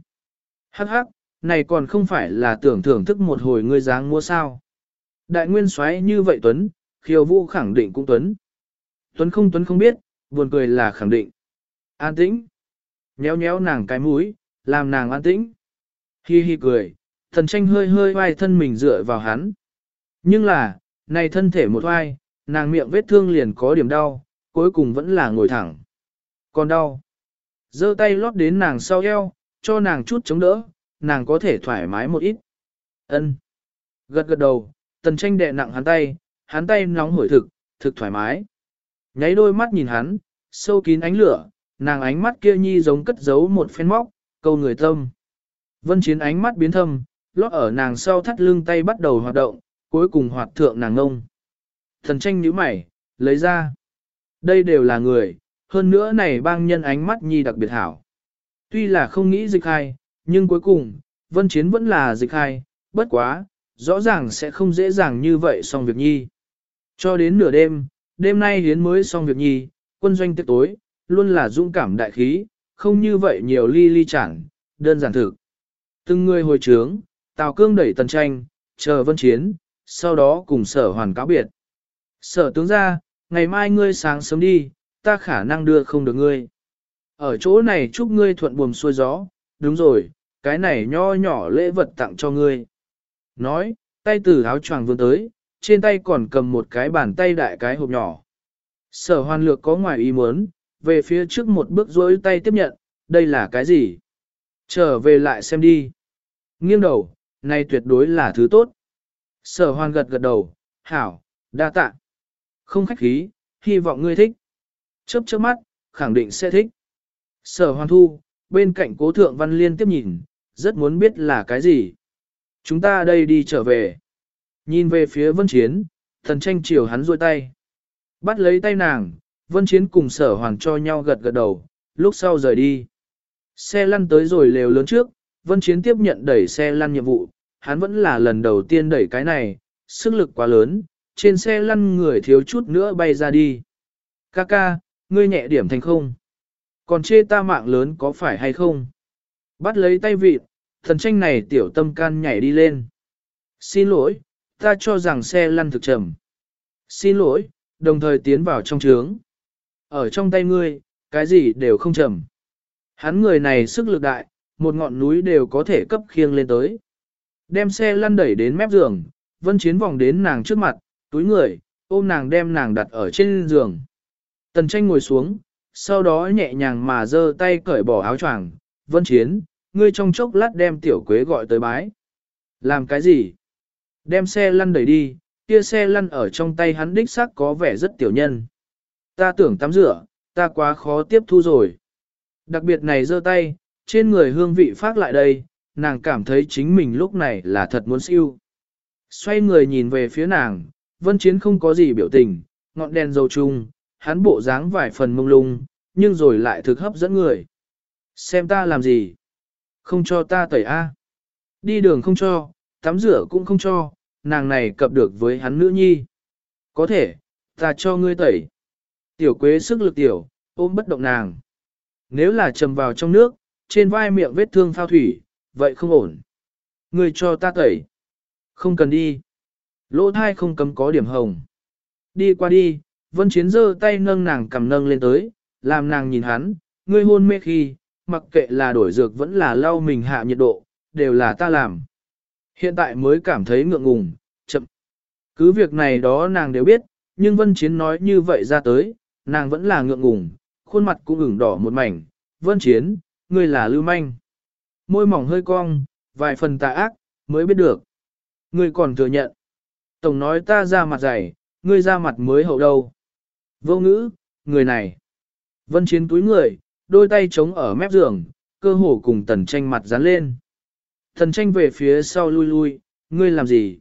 Hắc hắc, này còn không phải là tưởng thưởng thức một hồi ngươi dáng mua sao. Đại nguyên xoáy như vậy Tuấn, khiêu vũ khẳng định cũng Tuấn. Tuấn không Tuấn không biết, buồn cười là khẳng định. An tĩnh. Nhéo nhéo nàng cái mũi, làm nàng an tĩnh. Hi hi cười, thần tranh hơi hơi vai thân mình dựa vào hắn. Nhưng là, này thân thể một vai, nàng miệng vết thương liền có điểm đau, cuối cùng vẫn là ngồi thẳng. Còn đau. giơ tay lót đến nàng sau eo, cho nàng chút chống đỡ, nàng có thể thoải mái một ít. Ân. Gật gật đầu, tần tranh đè nặng hắn tay, hắn tay nóng hổi thực, thực thoải mái. Nháy đôi mắt nhìn hắn, sâu kín ánh lửa, nàng ánh mắt kia nhi giống cất giấu một phen móc, câu người tâm. Vân chiến ánh mắt biến thâm, lót ở nàng sau thắt lưng tay bắt đầu hoạt động, cuối cùng hoạt thượng nàng ngông. Thần tranh nhíu mày, lấy ra. Đây đều là người, hơn nữa này bang nhân ánh mắt nhi đặc biệt hảo. Tuy là không nghĩ dịch hai, nhưng cuối cùng, vân chiến vẫn là dịch hai, bất quá, rõ ràng sẽ không dễ dàng như vậy xong việc nhi. Cho đến nửa đêm, đêm nay hiến mới xong việc nhi, quân doanh tiệc tối, luôn là dũng cảm đại khí, không như vậy nhiều ly ly chẳng, đơn giản thực. Từng người hồi trướng, Tào Cương đẩy tần tranh, chờ vân chiến, sau đó cùng sở hoàn cáo biệt. Sở tướng ra, ngày mai ngươi sáng sớm đi, ta khả năng đưa không được ngươi. Ở chỗ này chúc ngươi thuận buồm xuôi gió, đúng rồi, cái này nho nhỏ lễ vật tặng cho ngươi. Nói, tay từ áo choàng vươn tới, trên tay còn cầm một cái bàn tay đại cái hộp nhỏ. Sở hoàn lược có ngoài ý muốn, về phía trước một bước rối tay tiếp nhận, đây là cái gì? Trở về lại xem đi. Nghiêng đầu, này tuyệt đối là thứ tốt. Sở hoàn gật gật đầu, hảo, đa tạ. Không khách khí, hy vọng ngươi thích. Chớp chớp mắt, khẳng định sẽ thích. Sở hoàn thu, bên cạnh cố thượng văn liên tiếp nhìn, rất muốn biết là cái gì. Chúng ta đây đi trở về. Nhìn về phía vân chiến, thần tranh chiều hắn rôi tay. Bắt lấy tay nàng, vân chiến cùng sở hoàn cho nhau gật gật đầu, lúc sau rời đi. Xe lăn tới rồi lều lớn trước, vân chiến tiếp nhận đẩy xe lăn nhiệm vụ, hắn vẫn là lần đầu tiên đẩy cái này, sức lực quá lớn, trên xe lăn người thiếu chút nữa bay ra đi. Kaka, ngươi nhẹ điểm thành không? Còn chê ta mạng lớn có phải hay không? Bắt lấy tay vịt, thần tranh này tiểu tâm can nhảy đi lên. Xin lỗi, ta cho rằng xe lăn thực trầm. Xin lỗi, đồng thời tiến vào trong trướng. Ở trong tay ngươi, cái gì đều không trầm. Hắn người này sức lực đại, một ngọn núi đều có thể cấp khiêng lên tới. Đem xe lăn đẩy đến mép giường, vân chiến vòng đến nàng trước mặt, túi người, ôm nàng đem nàng đặt ở trên giường. Tần tranh ngồi xuống, sau đó nhẹ nhàng mà giơ tay cởi bỏ áo choàng. Vân chiến, ngươi trong chốc lát đem tiểu quế gọi tới bái. Làm cái gì? Đem xe lăn đẩy đi, kia xe lăn ở trong tay hắn đích xác có vẻ rất tiểu nhân. Ta tưởng tắm rửa, ta quá khó tiếp thu rồi. Đặc biệt này giơ tay, trên người hương vị phát lại đây, nàng cảm thấy chính mình lúc này là thật muốn siêu. Xoay người nhìn về phía nàng, vân chiến không có gì biểu tình, ngọn đèn dầu chung, hắn bộ dáng vài phần mông lung, nhưng rồi lại thực hấp dẫn người. Xem ta làm gì? Không cho ta tẩy A. Đi đường không cho, tắm rửa cũng không cho, nàng này cập được với hắn nữ nhi. Có thể, ta cho ngươi tẩy. Tiểu quế sức lực tiểu, ôm bất động nàng. Nếu là trầm vào trong nước, trên vai miệng vết thương phao thủy, vậy không ổn. Ngươi cho ta tẩy. Không cần đi. Lỗ thai không cấm có điểm hồng. Đi qua đi, vân chiến giơ tay nâng nàng cầm nâng lên tới, làm nàng nhìn hắn, ngươi hôn mê khi, mặc kệ là đổi dược vẫn là lau mình hạ nhiệt độ, đều là ta làm. Hiện tại mới cảm thấy ngượng ngùng, chậm. Cứ việc này đó nàng đều biết, nhưng Vân Chiến nói như vậy ra tới, nàng vẫn là ngượng ngùng, khuôn mặt cũng ửng đỏ một mảnh. Vân Chiến, ngươi là lưu manh. Môi mỏng hơi cong, vài phần tà ác, mới biết được. Ngươi còn thừa nhận. Tổng nói ta ra mặt dày, ngươi ra mặt mới hậu đâu. Vô ngữ, người này. Vân Chiến túi người, đôi tay chống ở mép giường, cơ hồ cùng tần tranh mặt dán lên. Thần tranh về phía sau lui lui, ngươi làm gì?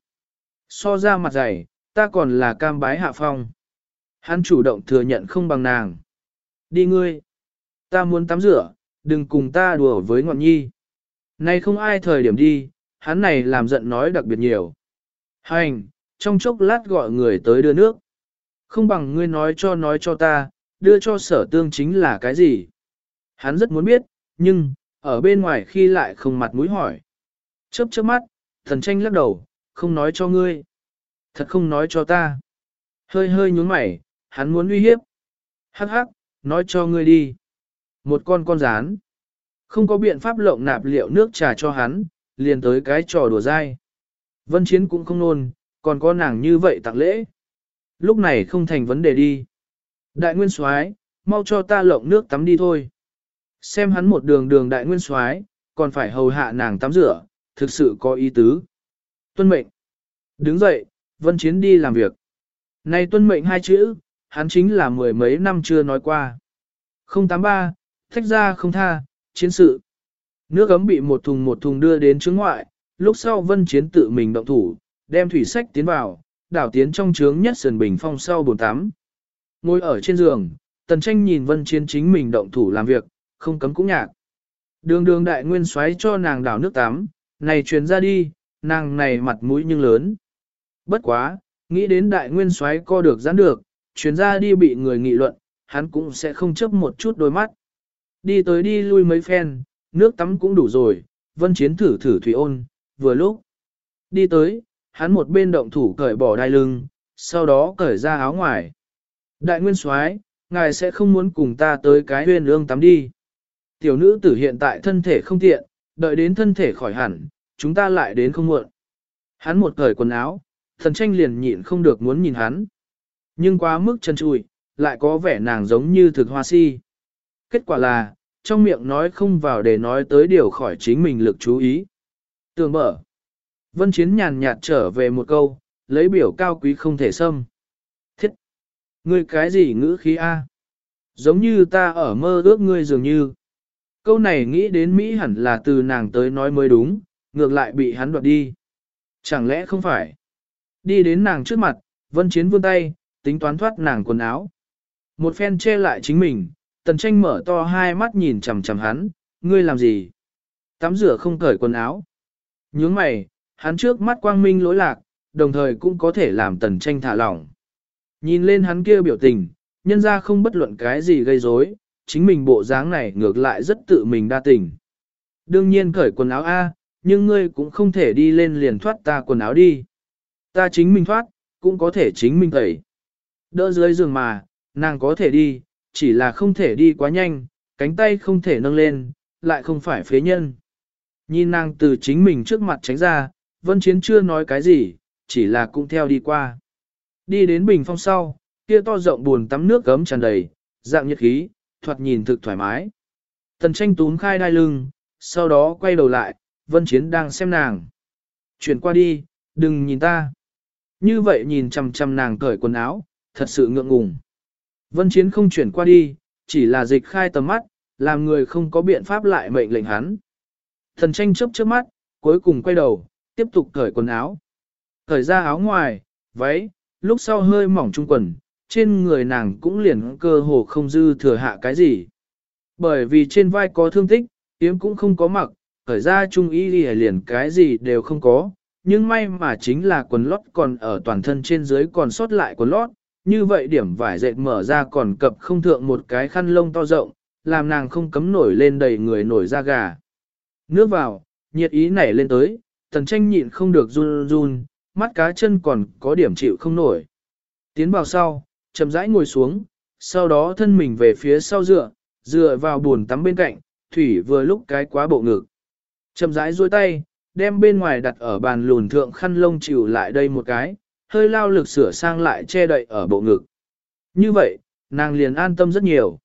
So ra mặt dày, ta còn là cam bái hạ phong. Hắn chủ động thừa nhận không bằng nàng. Đi ngươi. Ta muốn tắm rửa, đừng cùng ta đùa với ngọn nhi. Này không ai thời điểm đi, hắn này làm giận nói đặc biệt nhiều. Hành, trong chốc lát gọi người tới đưa nước. Không bằng ngươi nói cho nói cho ta, đưa cho sở tương chính là cái gì? Hắn rất muốn biết, nhưng, ở bên ngoài khi lại không mặt mũi hỏi. Chớp chớp mắt, thần tranh lắc đầu, không nói cho ngươi. Thật không nói cho ta. Hơi hơi nhún mày, hắn muốn uy hiếp. Hắc hắc, nói cho ngươi đi. Một con con rán. Không có biện pháp lộng nạp liệu nước trà cho hắn, liền tới cái trò đùa dai. Vân Chiến cũng không nôn, còn có nàng như vậy tặng lễ. Lúc này không thành vấn đề đi. Đại nguyên soái, mau cho ta lộng nước tắm đi thôi. Xem hắn một đường đường đại nguyên soái, còn phải hầu hạ nàng tắm rửa, thực sự có ý tứ. Tuân mệnh. Đứng dậy, Vân Chiến đi làm việc. Này tuân mệnh hai chữ, hắn chính là mười mấy năm chưa nói qua. 083, thách ra không tha, chiến sự. Nước ấm bị một thùng một thùng đưa đến trướng ngoại, lúc sau Vân Chiến tự mình động thủ, đem thủy sách tiến vào, đảo tiến trong trướng nhất sườn bình phong sau bồn tắm. Ngồi ở trên giường, Tần Tranh nhìn Vân Chiến chính mình động thủ làm việc, không cấm cũng nhạc. Đường đường đại nguyên xoáy cho nàng đảo nước tắm, này truyền ra đi, nàng này mặt mũi nhưng lớn. Bất quá, nghĩ đến đại nguyên soái co được giãn được, truyền ra đi bị người nghị luận, hắn cũng sẽ không chấp một chút đôi mắt. Đi tới đi lui mấy phen, nước tắm cũng đủ rồi, vân chiến thử thử thủy ôn, vừa lúc. Đi tới, hắn một bên động thủ cởi bỏ đai lưng, sau đó cởi ra áo ngoài. Đại nguyên soái, ngài sẽ không muốn cùng ta tới cái huyên ương tắm đi. Tiểu nữ tử hiện tại thân thể không tiện, đợi đến thân thể khỏi hẳn, chúng ta lại đến không muộn. Hắn một cởi quần áo, thần tranh liền nhịn không được muốn nhìn hắn. Nhưng quá mức chân trụi, lại có vẻ nàng giống như thực hoa si. Kết quả là, trong miệng nói không vào để nói tới điều khỏi chính mình lực chú ý. Tường mở. Vân Chiến nhàn nhạt trở về một câu, lấy biểu cao quý không thể xâm. Thiết! Ngươi cái gì ngữ khí A? Giống như ta ở mơ ước ngươi dường như. Câu này nghĩ đến Mỹ hẳn là từ nàng tới nói mới đúng, ngược lại bị hắn đoạt đi. Chẳng lẽ không phải? Đi đến nàng trước mặt, Vân Chiến vươn tay, tính toán thoát nàng quần áo. Một phen che lại chính mình, tần tranh mở to hai mắt nhìn chằm chằm hắn, ngươi làm gì? Tắm rửa không cởi quần áo. Nhướng mày, hắn trước mắt quang minh lỗi lạc, đồng thời cũng có thể làm tần tranh thả lỏng. Nhìn lên hắn kia biểu tình, nhân ra không bất luận cái gì gây rối, chính mình bộ dáng này ngược lại rất tự mình đa tình. Đương nhiên cởi quần áo A, nhưng ngươi cũng không thể đi lên liền thoát ta quần áo đi. Ta chính mình thoát, cũng có thể chính mình tẩy. Đỡ dưới giường mà, nàng có thể đi, chỉ là không thể đi quá nhanh, cánh tay không thể nâng lên, lại không phải phế nhân. Nhìn nàng từ chính mình trước mặt tránh ra, Vân Chiến chưa nói cái gì, chỉ là cũng theo đi qua. Đi đến bình phong sau, kia to rộng buồn tắm nước gấm tràn đầy, dạng nhiệt khí, thoạt nhìn thực thoải mái. Tần tranh túm khai đai lưng, sau đó quay đầu lại, Vân Chiến đang xem nàng. Chuyển qua đi, đừng nhìn ta. Như vậy nhìn chằm chằm nàng cởi quần áo, thật sự ngượng ngùng. Vân Chiến không chuyển qua đi, chỉ là dịch khai tầm mắt, làm người không có biện pháp lại mệnh lệnh hắn. Thần tranh chớp chớp mắt, cuối cùng quay đầu, tiếp tục cởi quần áo. Cởi ra áo ngoài, váy, lúc sau hơi mỏng trung quần, trên người nàng cũng liền cơ hồ không dư thừa hạ cái gì. Bởi vì trên vai có thương tích, yếm cũng không có mặc, khởi ra trung y liền cái gì đều không có, nhưng may mà chính là quần lót còn ở toàn thân trên dưới còn sót lại quần lót, như vậy điểm vải dệt mở ra còn cập không thượng một cái khăn lông to rộng, làm nàng không cấm nổi lên đầy người nổi da gà. Nước vào, nhiệt ý nảy lên tới, tần tranh nhịn không được run run, mắt cá chân còn có điểm chịu không nổi. Tiến vào sau, chậm rãi ngồi xuống, sau đó thân mình về phía sau dựa, dựa vào buồn tắm bên cạnh, thủy vừa lúc cái quá bộ ngực. Chậm rãi duỗi tay, đem bên ngoài đặt ở bàn lùn thượng khăn lông chịu lại đây một cái, hơi lao lực sửa sang lại che đậy ở bộ ngực. Như vậy, nàng liền an tâm rất nhiều.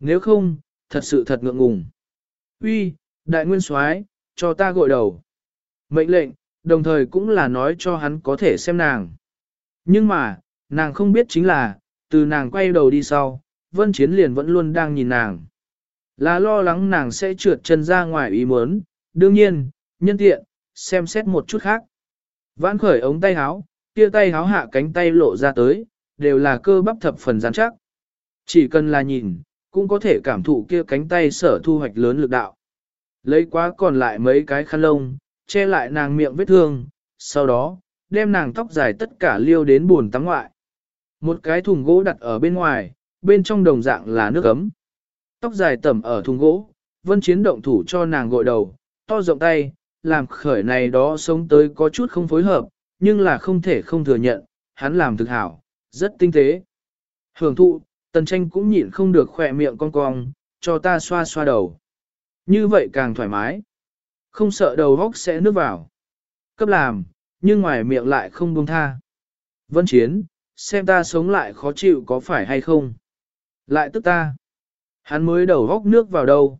Nếu không, thật sự thật ngượng ngùng. Uy, đại nguyên soái, cho ta gội đầu. Mệnh lệnh, đồng thời cũng là nói cho hắn có thể xem nàng. Nhưng mà, nàng không biết chính là, từ nàng quay đầu đi sau, Vân Chiến liền vẫn luôn đang nhìn nàng. Là lo lắng nàng sẽ trượt chân ra ngoài ý muốn, đương nhiên, nhân tiện, xem xét một chút khác. Vãn khởi ống tay háo, kia tay háo hạ cánh tay lộ ra tới, đều là cơ bắp thập phần rắn chắc. Chỉ cần là nhìn, cũng có thể cảm thụ kia cánh tay sở thu hoạch lớn lực đạo. Lấy quá còn lại mấy cái khăn lông, che lại nàng miệng vết thương, sau đó, đem nàng tóc dài tất cả liêu đến buồn tắm ngoại. Một cái thùng gỗ đặt ở bên ngoài, bên trong đồng dạng là nước ấm. Tóc dài tẩm ở thùng gỗ, vân chiến động thủ cho nàng gội đầu, to rộng tay, làm khởi này đó sống tới có chút không phối hợp, nhưng là không thể không thừa nhận, hắn làm thực hảo, rất tinh tế. Hưởng thụ, tần tranh cũng nhịn không được khỏe miệng cong cong, cho ta xoa xoa đầu. Như vậy càng thoải mái. Không sợ đầu góc sẽ nước vào. Cấp làm, nhưng ngoài miệng lại không buông tha. Vân Chiến, xem ta sống lại khó chịu có phải hay không? Lại tức ta. Hắn mới đầu góc nước vào đâu.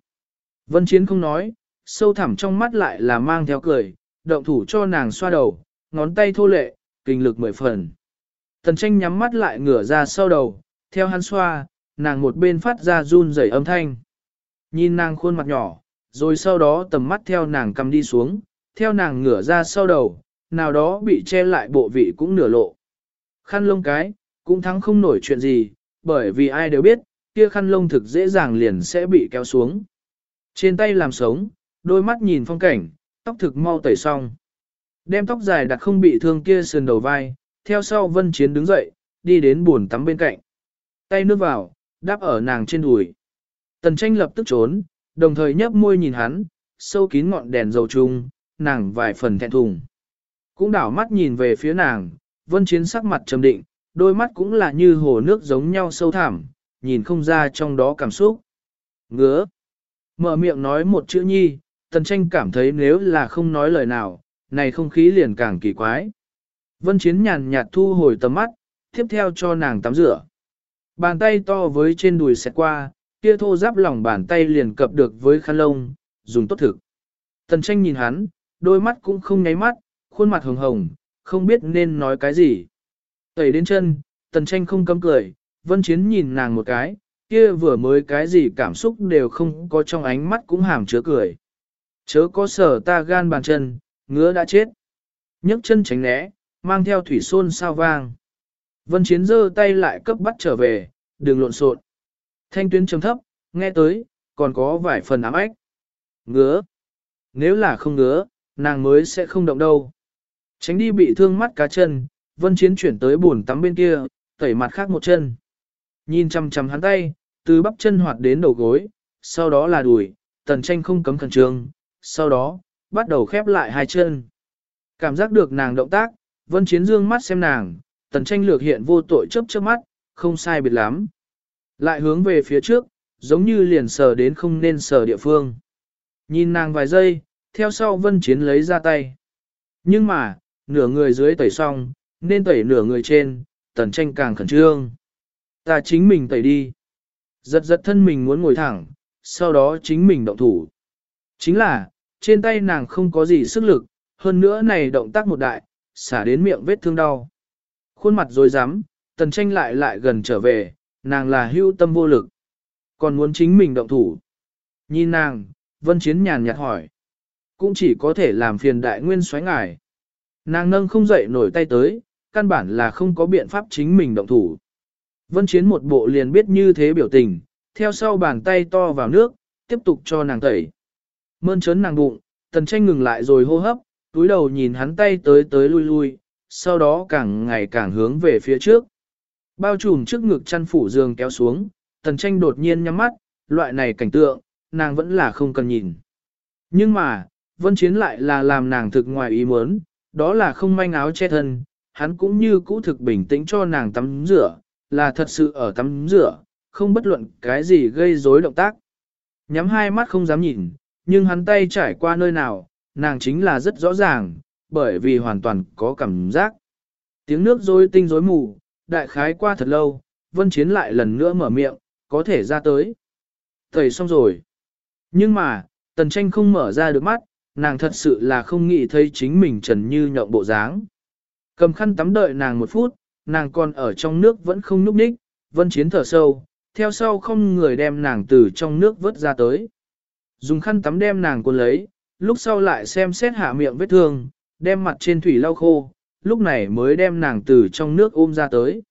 Vân Chiến không nói, sâu thẳm trong mắt lại là mang theo cười, động thủ cho nàng xoa đầu, ngón tay thô lệ, kinh lực mười phần. Tần tranh nhắm mắt lại ngửa ra sau đầu, theo hắn xoa, nàng một bên phát ra run rẩy âm thanh. Nhìn nàng khuôn mặt nhỏ, rồi sau đó tầm mắt theo nàng cầm đi xuống, theo nàng ngửa ra sau đầu, nào đó bị che lại bộ vị cũng nửa lộ. Khăn lông cái, cũng thắng không nổi chuyện gì, bởi vì ai đều biết, kia khăn lông thực dễ dàng liền sẽ bị kéo xuống. Trên tay làm sống, đôi mắt nhìn phong cảnh, tóc thực mau tẩy xong. Đem tóc dài đặt không bị thương kia sườn đầu vai, theo sau vân chiến đứng dậy, đi đến buồn tắm bên cạnh. Tay nước vào, đáp ở nàng trên đùi. Tần tranh lập tức trốn, đồng thời nhấp môi nhìn hắn, sâu kín ngọn đèn dầu chung, nàng vài phần thẹn thùng. Cũng đảo mắt nhìn về phía nàng, vân chiến sắc mặt trầm định, đôi mắt cũng là như hồ nước giống nhau sâu thẳm, nhìn không ra trong đó cảm xúc. Ngứa. Mở miệng nói một chữ nhi, tần tranh cảm thấy nếu là không nói lời nào, này không khí liền càng kỳ quái. Vân chiến nhàn nhạt thu hồi tầm mắt, tiếp theo cho nàng tắm rửa. Bàn tay to với trên đùi xẹt qua, kia thô giáp lòng bàn tay liền cập được với khăn lông, dùng tốt thực. Tần tranh nhìn hắn, đôi mắt cũng không nháy mắt, khuôn mặt hồng hồng, không biết nên nói cái gì. Tẩy đến chân, tần tranh không cấm cười, vân chiến nhìn nàng một cái, kia vừa mới cái gì cảm xúc đều không có trong ánh mắt cũng hàm chứa cười. Chớ có sở ta gan bàn chân, ngứa đã chết. nhấc chân tránh né, mang theo thủy xôn sao vang. Vân chiến giơ tay lại cấp bắt trở về, đừng lộn xộn. Thanh tuyến trầm thấp, nghe tới, còn có vài phần ám ách. Ngứa. Nếu là không ngứa, nàng mới sẽ không động đâu. Tránh đi bị thương mắt cá chân, vân chiến chuyển tới buồn tắm bên kia, tẩy mặt khác một chân. Nhìn chăm chăm hắn tay, từ bắp chân hoạt đến đầu gối, sau đó là đùi, tần tranh không cấm khẩn trương, sau đó, bắt đầu khép lại hai chân. Cảm giác được nàng động tác, vân chiến dương mắt xem nàng, tần tranh lược hiện vô tội chớp chớp mắt, không sai biệt lắm. Lại hướng về phía trước, giống như liền sờ đến không nên sờ địa phương. Nhìn nàng vài giây, theo sau vân chiến lấy ra tay. Nhưng mà, nửa người dưới tẩy xong, nên tẩy nửa người trên, tần tranh càng khẩn trương. Ta chính mình tẩy đi. Giật giật thân mình muốn ngồi thẳng, sau đó chính mình động thủ. Chính là, trên tay nàng không có gì sức lực, hơn nữa này động tác một đại, xả đến miệng vết thương đau. Khuôn mặt rồi rắm tần tranh lại lại gần trở về, nàng là hưu tâm vô lực. Còn muốn chính mình động thủ. Nhìn nàng, vân chiến nhàn nhạt hỏi. Cũng chỉ có thể làm phiền đại nguyên xoáy ngài. Nàng nâng không dậy nổi tay tới, căn bản là không có biện pháp chính mình động thủ. Vân chiến một bộ liền biết như thế biểu tình, theo sau bàn tay to vào nước, tiếp tục cho nàng tẩy. Mơn trớn nàng bụng, tần tranh ngừng lại rồi hô hấp, túi đầu nhìn hắn tay tới tới lui lui, sau đó càng ngày càng hướng về phía trước. Bao trùm trước ngực chăn phủ giường kéo xuống, tần tranh đột nhiên nhắm mắt, loại này cảnh tượng, nàng vẫn là không cần nhìn. Nhưng mà, vân chiến lại là làm nàng thực ngoài ý muốn, đó là không manh áo che thân, hắn cũng như cũ thực bình tĩnh cho nàng tắm rửa, là thật sự ở tắm rửa, không bất luận cái gì gây rối động tác. Nhắm hai mắt không dám nhìn, nhưng hắn tay trải qua nơi nào, nàng chính là rất rõ ràng, bởi vì hoàn toàn có cảm giác. Tiếng nước rối tinh rối mù, đại khái qua thật lâu, vân chiến lại lần nữa mở miệng, có thể ra tới. Thầy xong rồi. Nhưng mà, tần tranh không mở ra được mắt, nàng thật sự là không nghĩ thấy chính mình trần như nhộng bộ dáng. Cầm khăn tắm đợi nàng một phút, nàng còn ở trong nước vẫn không núp ních, vân chiến thở sâu, theo sau không người đem nàng từ trong nước vớt ra tới. Dùng khăn tắm đem nàng cuốn lấy, lúc sau lại xem xét hạ miệng vết thương, đem mặt trên thủy lau khô, lúc này mới đem nàng từ trong nước ôm ra tới.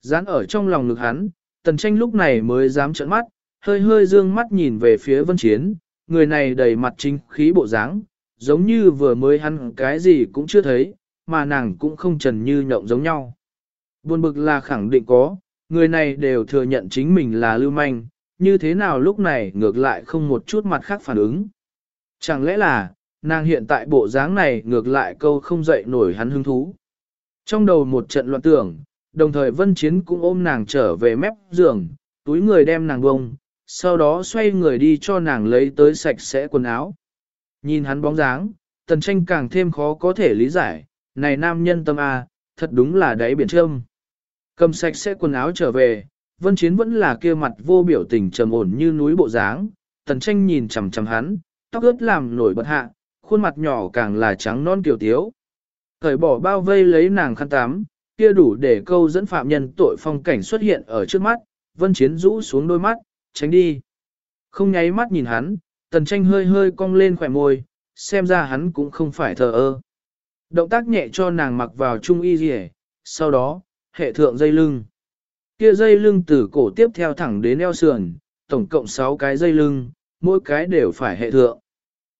Dán ở trong lòng ngực hắn, tần tranh lúc này mới dám trợn mắt, hơi hơi dương mắt nhìn về phía vân chiến, người này đầy mặt chính khí bộ dáng, giống như vừa mới hắn cái gì cũng chưa thấy, mà nàng cũng không trần như nhộng giống nhau. Buồn bực là khẳng định có, người này đều thừa nhận chính mình là lưu manh, như thế nào lúc này ngược lại không một chút mặt khác phản ứng. Chẳng lẽ là, nàng hiện tại bộ dáng này ngược lại câu không dậy nổi hắn hứng thú. Trong đầu một trận loạn tưởng, đồng thời vân chiến cũng ôm nàng trở về mép giường, túi người đem nàng bông, sau đó xoay người đi cho nàng lấy tới sạch sẽ quần áo. Nhìn hắn bóng dáng, tần tranh càng thêm khó có thể lý giải, này nam nhân tâm A, thật đúng là đáy biển trâm. Cầm sạch sẽ quần áo trở về, vân chiến vẫn là kia mặt vô biểu tình trầm ổn như núi bộ dáng, tần tranh nhìn chằm chằm hắn, tóc ướt làm nổi bật hạ, khuôn mặt nhỏ càng là trắng non kiều tiếu. Thời bỏ bao vây lấy nàng khăn tắm, kia đủ để câu dẫn phạm nhân tội phong cảnh xuất hiện ở trước mắt, vân chiến rũ xuống đôi mắt, tránh đi. Không nháy mắt nhìn hắn, tần tranh hơi hơi cong lên khỏe môi, xem ra hắn cũng không phải thờ ơ. Động tác nhẹ cho nàng mặc vào trung y rỉ, sau đó, hệ thượng dây lưng. Kia dây lưng từ cổ tiếp theo thẳng đến eo sườn, tổng cộng 6 cái dây lưng, mỗi cái đều phải hệ thượng.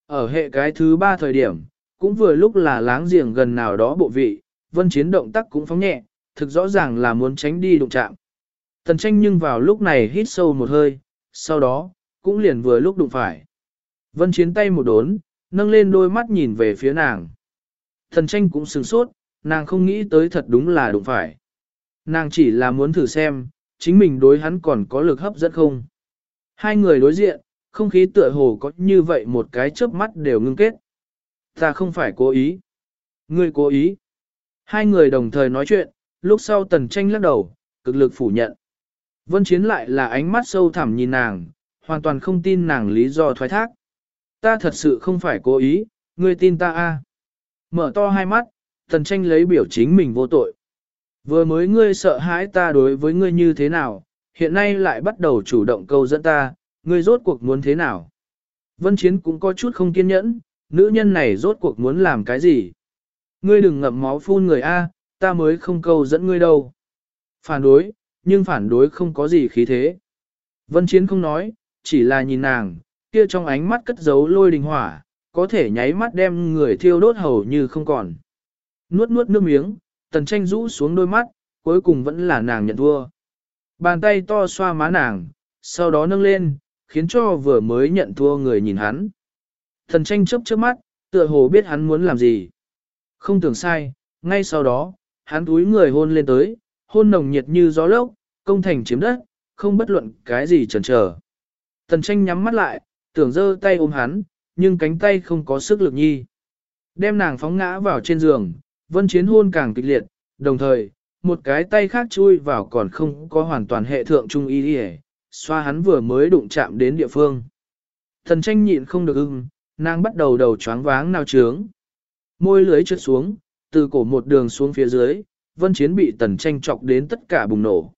Ở hệ cái thứ ba thời điểm, cũng vừa lúc là láng giềng gần nào đó bộ vị, vân chiến động tác cũng phóng nhẹ, thực rõ ràng là muốn tránh đi đụng chạm. Tần tranh nhưng vào lúc này hít sâu một hơi, sau đó, cũng liền vừa lúc đụng phải. Vân chiến tay một đốn, nâng lên đôi mắt nhìn về phía nàng. Tần tranh cũng sừng sốt, nàng không nghĩ tới thật đúng là đụng phải. Nàng chỉ là muốn thử xem, chính mình đối hắn còn có lực hấp dẫn không. Hai người đối diện, không khí tựa hồ có như vậy một cái chớp mắt đều ngưng kết. Ta không phải cố ý. Ngươi cố ý. Hai người đồng thời nói chuyện, lúc sau tần tranh lắc đầu, cực lực phủ nhận. Vân Chiến lại là ánh mắt sâu thẳm nhìn nàng, hoàn toàn không tin nàng lý do thoái thác. Ta thật sự không phải cố ý, ngươi tin ta a? Mở to hai mắt, tần tranh lấy biểu chính mình vô tội. Vừa mới ngươi sợ hãi ta đối với ngươi như thế nào, hiện nay lại bắt đầu chủ động câu dẫn ta, ngươi rốt cuộc muốn thế nào? Vân Chiến cũng có chút không kiên nhẫn, nữ nhân này rốt cuộc muốn làm cái gì? Ngươi đừng ngậm máu phun người A, ta mới không câu dẫn ngươi đâu. Phản đối, nhưng phản đối không có gì khí thế. Vân Chiến không nói, chỉ là nhìn nàng, kia trong ánh mắt cất giấu lôi đình hỏa, có thể nháy mắt đem người thiêu đốt hầu như không còn. Nuốt nuốt nước miếng, tần tranh rũ xuống đôi mắt, cuối cùng vẫn là nàng nhận thua. Bàn tay to xoa má nàng, sau đó nâng lên, khiến cho vừa mới nhận thua người nhìn hắn. Thần tranh chớp chớp mắt, tựa hồ biết hắn muốn làm gì. Không tưởng sai, ngay sau đó, hắn túi người hôn lên tới, hôn nồng nhiệt như gió lốc, công thành chiếm đất, không bất luận cái gì chần chờ. Tần tranh nhắm mắt lại, tưởng giơ tay ôm hắn, nhưng cánh tay không có sức lực nhi. Đem nàng phóng ngã vào trên giường, vân chiến hôn càng kịch liệt, đồng thời, một cái tay khác chui vào còn không có hoàn toàn hệ thượng trung y đi xoa hắn vừa mới đụng chạm đến địa phương. Thần tranh nhịn không được ưng, nàng bắt đầu đầu choáng váng nào trướng. Môi lưới trượt xuống, từ cổ một đường xuống phía dưới, vân chiến bị tần tranh chọc đến tất cả bùng nổ.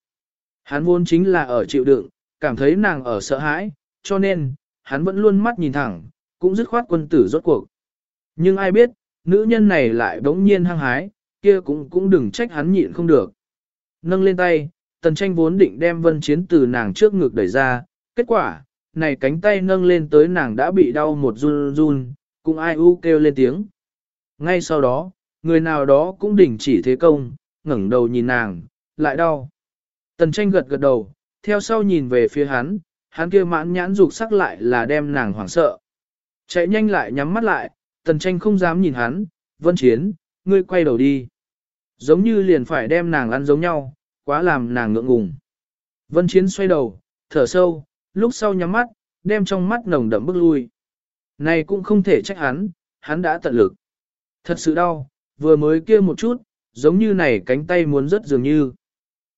Hắn vốn chính là ở chịu đựng, cảm thấy nàng ở sợ hãi, cho nên, hắn vẫn luôn mắt nhìn thẳng, cũng dứt khoát quân tử rốt cuộc. Nhưng ai biết, nữ nhân này lại đống nhiên hăng hái, kia cũng cũng đừng trách hắn nhịn không được. Nâng lên tay, tần tranh vốn định đem vân chiến từ nàng trước ngực đẩy ra, kết quả, này cánh tay nâng lên tới nàng đã bị đau một run run, cũng ai u kêu lên tiếng. Ngay sau đó, người nào đó cũng đình chỉ thế công, ngẩng đầu nhìn nàng, lại đau. Tần tranh gật gật đầu, theo sau nhìn về phía hắn, hắn kia mãn nhãn dục sắc lại là đem nàng hoảng sợ. Chạy nhanh lại nhắm mắt lại, tần tranh không dám nhìn hắn, vân chiến, ngươi quay đầu đi. Giống như liền phải đem nàng ăn giống nhau, quá làm nàng ngượng ngùng. Vân chiến xoay đầu, thở sâu, lúc sau nhắm mắt, đem trong mắt nồng đậm bước lui. Này cũng không thể trách hắn, hắn đã tận lực. Thật sự đau, vừa mới kia một chút, giống như này cánh tay muốn rất dường như.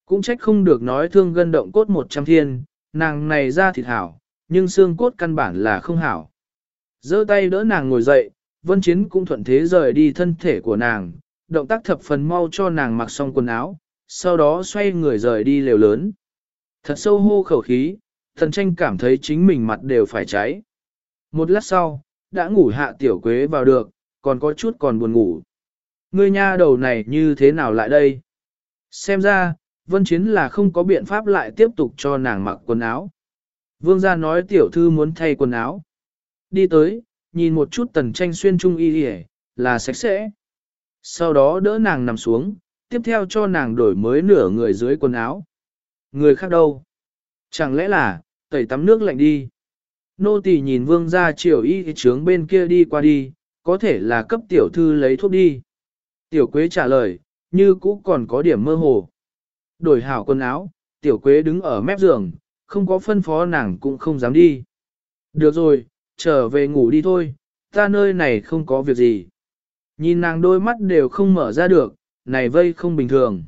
Cũng trách không được nói thương gân động cốt một trăm thiên, nàng này ra thịt hảo, nhưng xương cốt căn bản là không hảo. giơ tay đỡ nàng ngồi dậy, vân chiến cũng thuận thế rời đi thân thể của nàng, động tác thập phần mau cho nàng mặc xong quần áo, sau đó xoay người rời đi lều lớn. Thật sâu hô khẩu khí, thần tranh cảm thấy chính mình mặt đều phải cháy. Một lát sau, đã ngủ hạ tiểu quế vào được, còn có chút còn buồn ngủ. Ngươi nha đầu này như thế nào lại đây? Xem ra, vân chiến là không có biện pháp lại tiếp tục cho nàng mặc quần áo. Vương gia nói tiểu thư muốn thay quần áo. Đi tới, nhìn một chút tần tranh xuyên trung y hề, là sạch sẽ. Sau đó đỡ nàng nằm xuống, tiếp theo cho nàng đổi mới nửa người dưới quần áo. Người khác đâu? Chẳng lẽ là, tẩy tắm nước lạnh đi. Nô tỳ nhìn vương gia triều y trướng bên kia đi qua đi, có thể là cấp tiểu thư lấy thuốc đi. Tiểu quế trả lời, như cũ còn có điểm mơ hồ. Đổi hảo quần áo, tiểu quế đứng ở mép giường, không có phân phó nàng cũng không dám đi. Được rồi, trở về ngủ đi thôi, ta nơi này không có việc gì. Nhìn nàng đôi mắt đều không mở ra được, này vây không bình thường.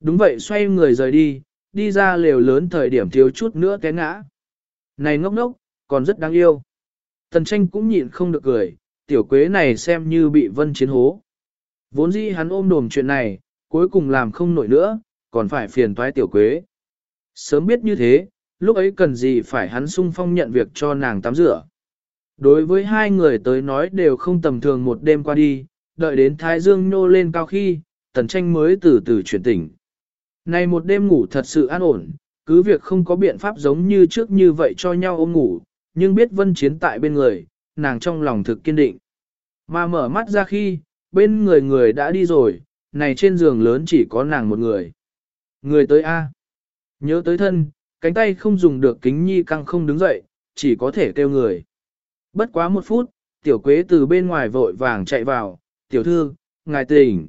Đúng vậy xoay người rời đi, đi ra lều lớn thời điểm thiếu chút nữa té ngã. Này ngốc ngốc, còn rất đáng yêu. Tần tranh cũng nhịn không được cười, tiểu quế này xem như bị vân chiến hố. Vốn dĩ hắn ôm đồm chuyện này, cuối cùng làm không nổi nữa, còn phải phiền toái tiểu quế. Sớm biết như thế, lúc ấy cần gì phải hắn sung phong nhận việc cho nàng tắm rửa. Đối với hai người tới nói đều không tầm thường một đêm qua đi, đợi đến Thái Dương nhô lên cao khi, tần tranh mới từ từ chuyển tỉnh. Này một đêm ngủ thật sự an ổn, cứ việc không có biện pháp giống như trước như vậy cho nhau ôm ngủ, nhưng biết vân chiến tại bên người, nàng trong lòng thực kiên định. Mà mở mắt ra khi, bên người người đã đi rồi, này trên giường lớn chỉ có nàng một người. Người tới A. Nhớ tới thân, cánh tay không dùng được kính nhi căng không đứng dậy, chỉ có thể kêu người. Bất quá một phút, tiểu quế từ bên ngoài vội vàng chạy vào, tiểu thư, ngài tỉnh.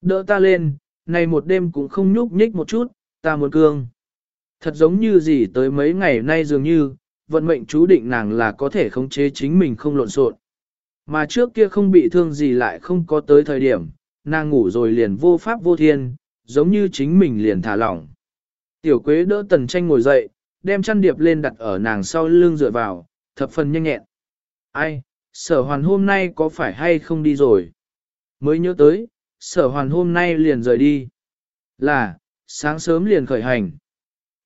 Đỡ ta lên, này một đêm cũng không nhúc nhích một chút, ta muốn cương. Thật giống như gì tới mấy ngày nay dường như, vận mệnh chú định nàng là có thể khống chế chính mình không lộn xộn. Mà trước kia không bị thương gì lại không có tới thời điểm, nàng ngủ rồi liền vô pháp vô thiên, giống như chính mình liền thả lỏng. Tiểu quế đỡ tần tranh ngồi dậy, đem chăn điệp lên đặt ở nàng sau lưng dựa vào, thập phần nhanh nhẹn. Ai, sở hoàn hôm nay có phải hay không đi rồi? Mới nhớ tới, sở hoàn hôm nay liền rời đi. Là, sáng sớm liền khởi hành.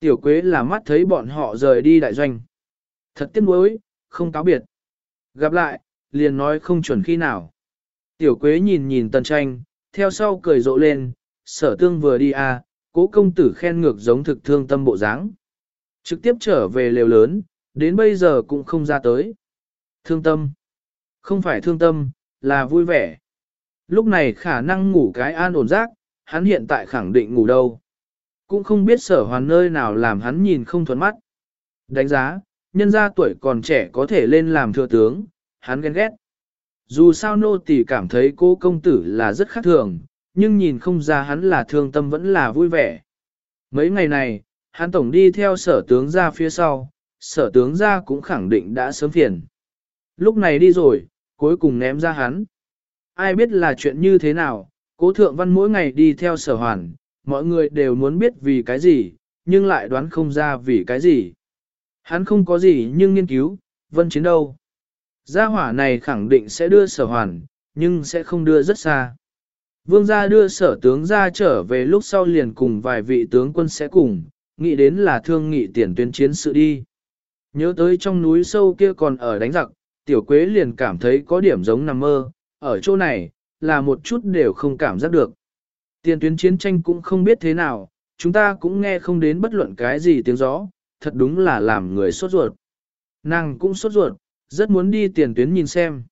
Tiểu quế là mắt thấy bọn họ rời đi đại doanh. Thật tiếc nuối, không cáo biệt. Gặp lại, liền nói không chuẩn khi nào. Tiểu quế nhìn nhìn tần tranh, theo sau cười rộ lên, sở tương vừa đi à, cố công tử khen ngược giống thực thương tâm bộ dáng. Trực tiếp trở về lều lớn, đến bây giờ cũng không ra tới. Thương tâm. Không phải thương tâm, là vui vẻ. Lúc này khả năng ngủ cái an ổn giác hắn hiện tại khẳng định ngủ đâu. Cũng không biết sở hoàn nơi nào làm hắn nhìn không thuận mắt. Đánh giá, nhân gia tuổi còn trẻ có thể lên làm thừa tướng, hắn ghen ghét. Dù sao nô tỳ cảm thấy cô công tử là rất khác thường, nhưng nhìn không ra hắn là thương tâm vẫn là vui vẻ. Mấy ngày này, hắn tổng đi theo sở tướng ra phía sau, sở tướng ra cũng khẳng định đã sớm phiền. Lúc này đi rồi, cuối cùng ném ra hắn. Ai biết là chuyện như thế nào, cố thượng văn mỗi ngày đi theo sở hoàn, mọi người đều muốn biết vì cái gì, nhưng lại đoán không ra vì cái gì. Hắn không có gì nhưng nghiên cứu, vân chiến đâu. Gia hỏa này khẳng định sẽ đưa sở hoàn, nhưng sẽ không đưa rất xa. Vương gia đưa sở tướng ra trở về lúc sau liền cùng vài vị tướng quân sẽ cùng, nghĩ đến là thương nghị tiền tuyến chiến sự đi. Nhớ tới trong núi sâu kia còn ở đánh giặc, tiểu quế liền cảm thấy có điểm giống nằm mơ, ở chỗ này, là một chút đều không cảm giác được. Tiền tuyến chiến tranh cũng không biết thế nào, chúng ta cũng nghe không đến bất luận cái gì tiếng gió, thật đúng là làm người sốt ruột. Nàng cũng sốt ruột, rất muốn đi tiền tuyến nhìn xem.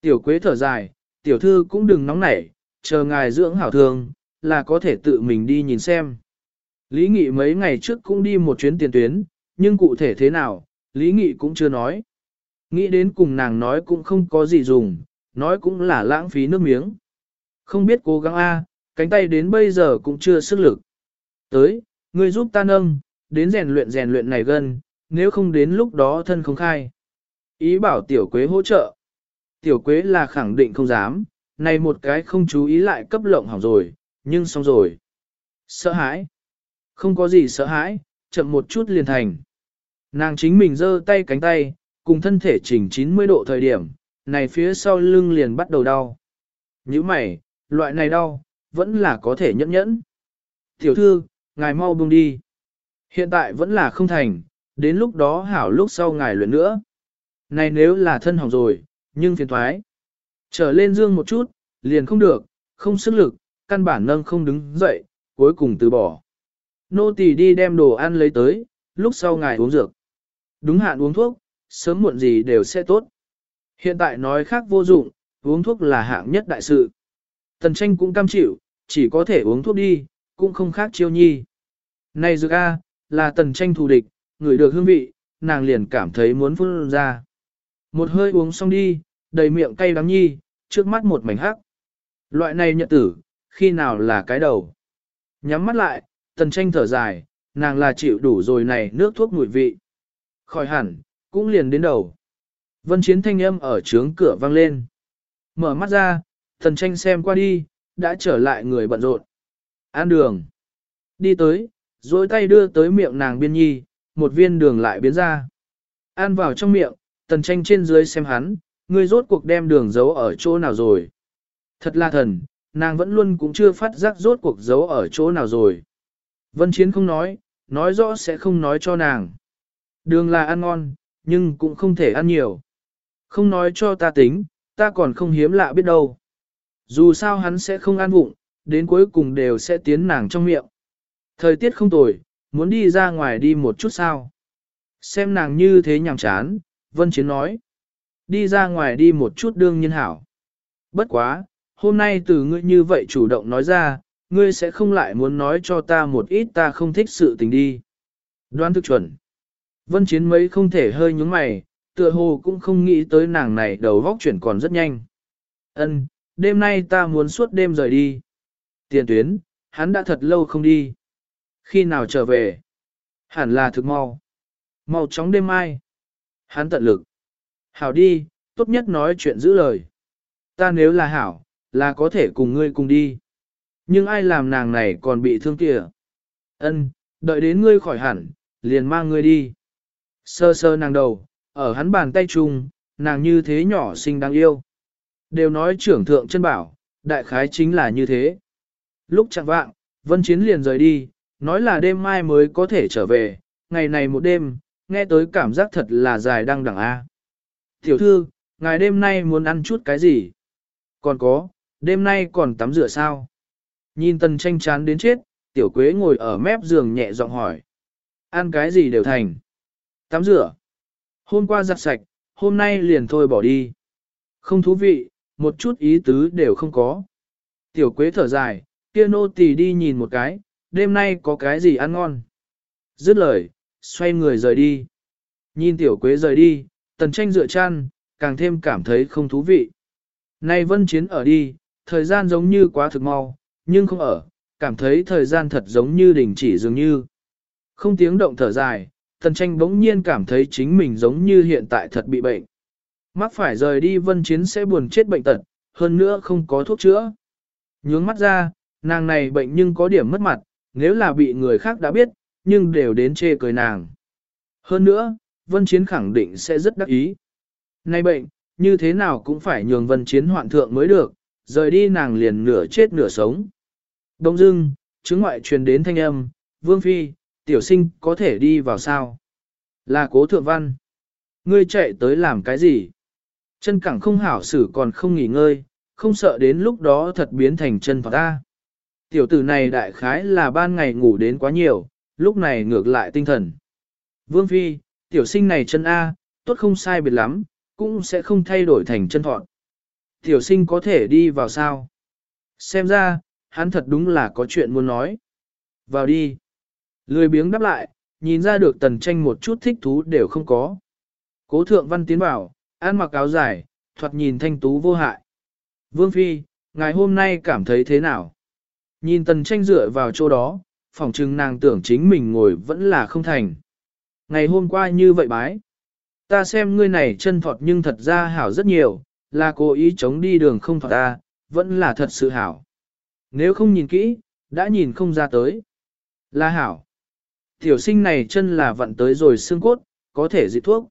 Tiểu quế thở dài, tiểu thư cũng đừng nóng nảy, chờ ngài dưỡng hảo thương, là có thể tự mình đi nhìn xem. Lý Nghị mấy ngày trước cũng đi một chuyến tiền tuyến, nhưng cụ thể thế nào, Lý Nghị cũng chưa nói. Nghĩ đến cùng nàng nói cũng không có gì dùng, nói cũng là lãng phí nước miếng. Không biết cố gắng A, cánh tay đến bây giờ cũng chưa sức lực. Tới, ngươi giúp ta nâng, đến rèn luyện rèn luyện này gần, nếu không đến lúc đó thân không khai. Ý bảo tiểu quế hỗ trợ. Tiểu quế là khẳng định không dám, này một cái không chú ý lại cấp lộng hỏng rồi, nhưng xong rồi. Sợ hãi. Không có gì sợ hãi, chậm một chút liền thành. Nàng chính mình giơ tay cánh tay, cùng thân thể chỉnh 90 độ thời điểm, này phía sau lưng liền bắt đầu đau. Như mày, loại này đau, vẫn là có thể nhẫn nhẫn. Tiểu thư, ngài mau buông đi. Hiện tại vẫn là không thành, đến lúc đó hảo lúc sau ngài luyện nữa. Này nếu là thân hỏng rồi, nhưng phiền thoái. Trở lên dương một chút, liền không được, không sức lực, căn bản nâng không đứng dậy, cuối cùng từ bỏ. Nô tỳ đi đem đồ ăn lấy tới, lúc sau ngài uống dược. Đúng hạn uống thuốc, sớm muộn gì đều sẽ tốt. Hiện tại nói khác vô dụng, uống thuốc là hạng nhất đại sự. Tần tranh cũng cam chịu, chỉ có thể uống thuốc đi, cũng không khác chiêu nhi. Này dược A, là tần tranh thù địch, người được hương vị, nàng liền cảm thấy muốn phun ra. Một hơi uống xong đi, đầy miệng cay đắng nhi, trước mắt một mảnh hắc. Loại này nhận tử, khi nào là cái đầu. Nhắm mắt lại, tần tranh thở dài, nàng là chịu đủ rồi này nước thuốc mùi vị. Khỏi hẳn, cũng liền đến đầu. Vân chiến thanh âm ở trướng cửa vang lên. Mở mắt ra, tần tranh xem qua đi, đã trở lại người bận rộn. An đường. Đi tới, dối tay đưa tới miệng nàng biên nhi, một viên đường lại biến ra. An vào trong miệng, tần tranh trên dưới xem hắn, ngươi rốt cuộc đem đường giấu ở chỗ nào rồi. Thật là thần, nàng vẫn luôn cũng chưa phát giác rốt cuộc giấu ở chỗ nào rồi. Vân Chiến không nói, nói rõ sẽ không nói cho nàng. Đường là ăn ngon, nhưng cũng không thể ăn nhiều. Không nói cho ta tính, ta còn không hiếm lạ biết đâu. Dù sao hắn sẽ không ăn vụng, đến cuối cùng đều sẽ tiến nàng trong miệng. Thời tiết không tồi, muốn đi ra ngoài đi một chút sao. Xem nàng như thế nhàm chán, Vân Chiến nói. Đi ra ngoài đi một chút đương nhiên hảo. Bất quá, hôm nay từ ngươi như vậy chủ động nói ra, ngươi sẽ không lại muốn nói cho ta một ít ta không thích sự tình đi. Đoán thức chuẩn. Vân Chiến mấy không thể hơi nhúng mày, tựa hồ cũng không nghĩ tới nàng này đầu vóc chuyển còn rất nhanh. Ân, đêm nay ta muốn suốt đêm rời đi. Tiền tuyến, hắn đã thật lâu không đi. Khi nào trở về? Hẳn là thực mau. Mau chóng đêm mai. Hắn tận lực. Hảo đi, tốt nhất nói chuyện giữ lời. Ta nếu là hảo, là có thể cùng ngươi cùng đi. Nhưng ai làm nàng này còn bị thương kìa. Ân, đợi đến ngươi khỏi hẳn, liền mang ngươi đi. Sơ sơ nàng đầu, ở hắn bàn tay chung, nàng như thế nhỏ xinh đáng yêu. Đều nói trưởng thượng chân bảo, đại khái chính là như thế. Lúc chẳng vạng, Vân Chiến liền rời đi, nói là đêm mai mới có thể trở về, ngày này một đêm, nghe tới cảm giác thật là dài đăng đẳng A. Tiểu thư, ngày đêm nay muốn ăn chút cái gì? Còn có, đêm nay còn tắm rửa sao? Nhìn tần tranh chán đến chết, tiểu quế ngồi ở mép giường nhẹ giọng hỏi. Ăn cái gì đều thành. Tắm rửa. Hôm qua giặt sạch, hôm nay liền thôi bỏ đi. Không thú vị, một chút ý tứ đều không có. Tiểu quế thở dài, kia nô tỳ đi nhìn một cái, đêm nay có cái gì ăn ngon. Dứt lời, xoay người rời đi. Nhìn tiểu quế rời đi, tần tranh dựa chăn, càng thêm cảm thấy không thú vị. Nay vân chiến ở đi, thời gian giống như quá thực mau, nhưng không ở, cảm thấy thời gian thật giống như đình chỉ dường như. Không tiếng động thở dài, tần tranh bỗng nhiên cảm thấy chính mình giống như hiện tại thật bị bệnh. Mắc phải rời đi vân chiến sẽ buồn chết bệnh tật, hơn nữa không có thuốc chữa. Nhướng mắt ra, nàng này bệnh nhưng có điểm mất mặt, nếu là bị người khác đã biết, nhưng đều đến chê cười nàng. Hơn nữa, Vân Chiến khẳng định sẽ rất đắc ý. Nay bệnh, như thế nào cũng phải nhường Vân Chiến hoạn thượng mới được, rời đi nàng liền nửa chết nửa sống. Đông dưng, chứng ngoại truyền đến thanh âm, Vương Phi, tiểu sinh có thể đi vào sao? Là cố thượng văn. Ngươi chạy tới làm cái gì? Chân cẳng không hảo xử còn không nghỉ ngơi, không sợ đến lúc đó thật biến thành chân vào ta. Tiểu tử này đại khái là ban ngày ngủ đến quá nhiều, lúc này ngược lại tinh thần. Vương Phi, tiểu sinh này chân A, tốt không sai biệt lắm, cũng sẽ không thay đổi thành chân thọn. Tiểu sinh có thể đi vào sao? Xem ra, hắn thật đúng là có chuyện muốn nói. Vào đi. Lười biếng đáp lại, nhìn ra được tần tranh một chút thích thú đều không có. Cố thượng văn tiến bảo, ăn mặc áo dài, thoạt nhìn thanh tú vô hại. Vương Phi, ngày hôm nay cảm thấy thế nào? Nhìn tần tranh dựa vào chỗ đó, phỏng chừng nàng tưởng chính mình ngồi vẫn là không thành. Ngày hôm qua như vậy bái. Ta xem ngươi này chân thọt nhưng thật ra hảo rất nhiều, là cố ý chống đi đường không thọt ta, vẫn là thật sự hảo. Nếu không nhìn kỹ, đã nhìn không ra tới. Là hảo. Tiểu sinh này chân là vận tới rồi xương cốt, có thể dị thuốc.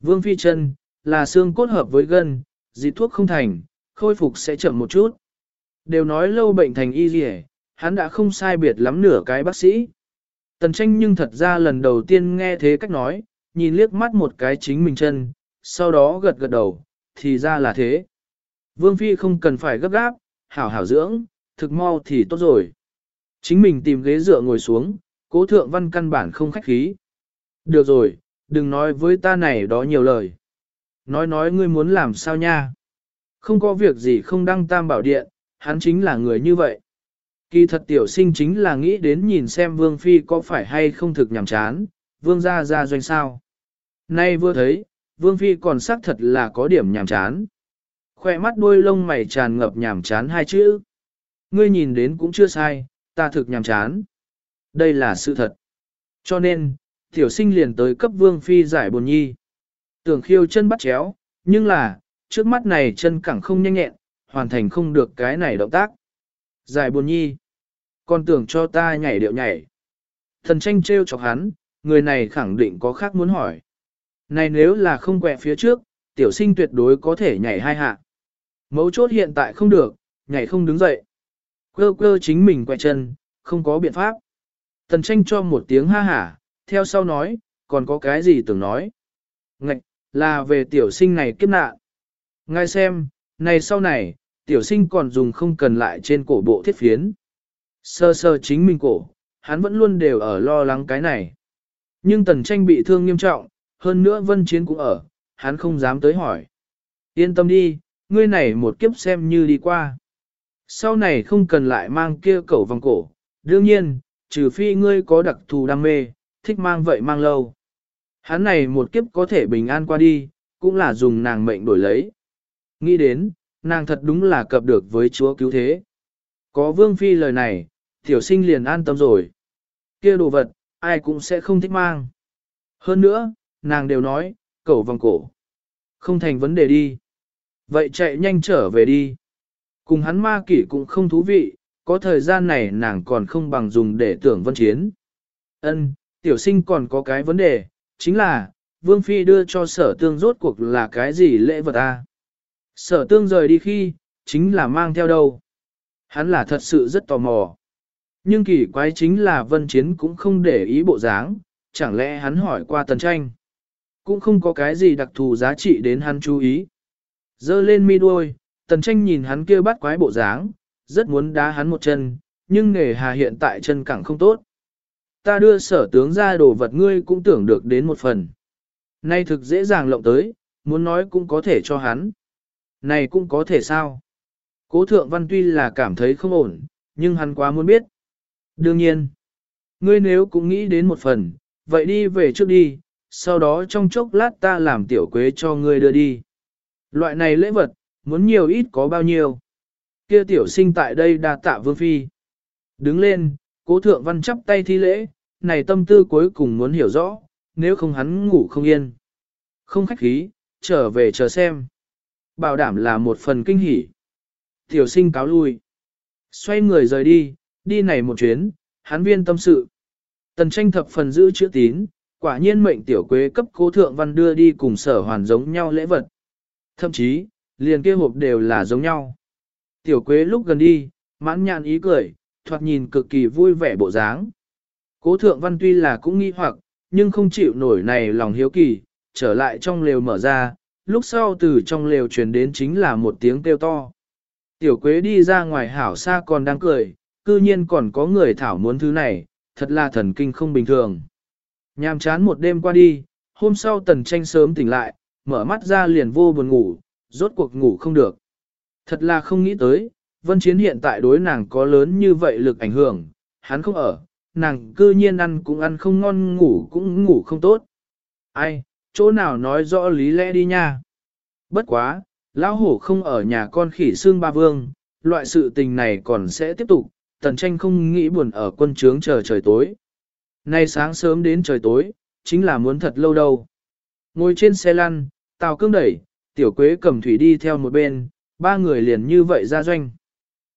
Vương phi chân, là xương cốt hợp với gân, dị thuốc không thành, khôi phục sẽ chậm một chút. Đều nói lâu bệnh thành y dì hắn đã không sai biệt lắm nửa cái bác sĩ. Tần tranh nhưng thật ra lần đầu tiên nghe thế cách nói, nhìn liếc mắt một cái chính mình chân, sau đó gật gật đầu, thì ra là thế. Vương Phi không cần phải gấp gáp, hảo hảo dưỡng, thực mau thì tốt rồi. Chính mình tìm ghế dựa ngồi xuống, cố thượng văn căn bản không khách khí. Được rồi, đừng nói với ta này đó nhiều lời. Nói nói ngươi muốn làm sao nha. Không có việc gì không đăng tam bảo điện, hắn chính là người như vậy. Kỳ thật tiểu sinh chính là nghĩ đến nhìn xem vương phi có phải hay không thực nhàm chán, vương gia ra doanh sao. Nay vừa thấy, vương phi còn xác thật là có điểm nhàm chán. Khoe mắt đuôi lông mày tràn ngập nhàm chán hai chữ. Ngươi nhìn đến cũng chưa sai, ta thực nhàm chán. Đây là sự thật. Cho nên, tiểu sinh liền tới cấp vương phi giải buồn nhi. Tưởng khiêu chân bắt chéo, nhưng là, trước mắt này chân cẳng không nhanh nhẹn, hoàn thành không được cái này động tác. Giải buồn nhi. Còn tưởng cho ta nhảy điệu nhảy. Thần tranh trêu chọc hắn, người này khẳng định có khác muốn hỏi. Này nếu là không quẹ phía trước, tiểu sinh tuyệt đối có thể nhảy hai hạ. Mấu chốt hiện tại không được, nhảy không đứng dậy. Quơ quơ chính mình quẹ chân, không có biện pháp. Tần tranh cho một tiếng ha hả, theo sau nói, còn có cái gì tưởng nói. Ngạch, là về tiểu sinh này kiếp nạn. Ngay xem, này sau này, tiểu sinh còn dùng không cần lại trên cổ bộ thiết phiến. Sơ sơ chính mình cổ, hắn vẫn luôn đều ở lo lắng cái này. Nhưng tần tranh bị thương nghiêm trọng, hơn nữa vân chiến cũng ở, hắn không dám tới hỏi. Yên tâm đi, ngươi này một kiếp xem như đi qua. Sau này không cần lại mang kia cẩu vòng cổ, đương nhiên, trừ phi ngươi có đặc thù đam mê, thích mang vậy mang lâu. Hắn này một kiếp có thể bình an qua đi, cũng là dùng nàng mệnh đổi lấy. Nghĩ đến, nàng thật đúng là cập được với chúa cứu thế. Có vương phi lời này, tiểu sinh liền an tâm rồi. kia đồ vật, ai cũng sẽ không thích mang. Hơn nữa, nàng đều nói, cẩu vòng cổ. Không thành vấn đề đi. Vậy chạy nhanh trở về đi. Cùng hắn ma kỷ cũng không thú vị, có thời gian này nàng còn không bằng dùng để tưởng vân chiến. Ân, tiểu sinh còn có cái vấn đề, chính là, Vương Phi đưa cho sở tương rốt cuộc là cái gì lễ vật a? Sở tương rời đi khi, chính là mang theo đâu. Hắn là thật sự rất tò mò. Nhưng kỳ quái chính là vân chiến cũng không để ý bộ dáng, chẳng lẽ hắn hỏi qua tần tranh. Cũng không có cái gì đặc thù giá trị đến hắn chú ý. Dơ lên mi đuôi, tần tranh nhìn hắn kia bắt quái bộ dáng, rất muốn đá hắn một chân, nhưng nghề hà hiện tại chân cẳng không tốt. Ta đưa sở tướng ra đồ vật ngươi cũng tưởng được đến một phần. Nay thực dễ dàng lộng tới, muốn nói cũng có thể cho hắn. Này cũng có thể sao? Cố thượng văn tuy là cảm thấy không ổn, nhưng hắn quá muốn biết. Đương nhiên, ngươi nếu cũng nghĩ đến một phần, vậy đi về trước đi, sau đó trong chốc lát ta làm tiểu quế cho ngươi đưa đi. Loại này lễ vật, muốn nhiều ít có bao nhiêu. Kia tiểu sinh tại đây đa tạ vương phi. Đứng lên, cố thượng văn chắp tay thi lễ, này tâm tư cuối cùng muốn hiểu rõ, nếu không hắn ngủ không yên. Không khách khí, trở về chờ xem. Bảo đảm là một phần kinh hỉ. Tiểu sinh cáo lui. Xoay người rời đi, đi này một chuyến, hán viên tâm sự. Tần tranh thập phần giữ chữ tín, quả nhiên mệnh tiểu quế cấp cố thượng văn đưa đi cùng sở hoàn giống nhau lễ vật. Thậm chí, liền kia hộp đều là giống nhau. Tiểu quế lúc gần đi, mãn nhàn ý cười, thoạt nhìn cực kỳ vui vẻ bộ dáng. Cố thượng văn tuy là cũng nghi hoặc, nhưng không chịu nổi này lòng hiếu kỳ, trở lại trong lều mở ra, lúc sau từ trong lều truyền đến chính là một tiếng kêu to. Tiểu quế đi ra ngoài hảo xa còn đang cười, cư nhiên còn có người thảo muốn thứ này, thật là thần kinh không bình thường. Nhàm chán một đêm qua đi, hôm sau tần tranh sớm tỉnh lại, mở mắt ra liền vô buồn ngủ, rốt cuộc ngủ không được. Thật là không nghĩ tới, vân chiến hiện tại đối nàng có lớn như vậy lực ảnh hưởng, hắn không ở, nàng cư nhiên ăn cũng ăn không ngon ngủ cũng ngủ không tốt. Ai, chỗ nào nói rõ lý lẽ đi nha. Bất quá, lão hổ không ở nhà con khỉ xương ba vương, loại sự tình này còn sẽ tiếp tục, tần tranh không nghĩ buồn ở quân trướng chờ trời tối. Nay sáng sớm đến trời tối, chính là muốn thật lâu đâu. Ngồi trên xe lăn, tàu cương đẩy, tiểu quế cầm thủy đi theo một bên, ba người liền như vậy ra doanh.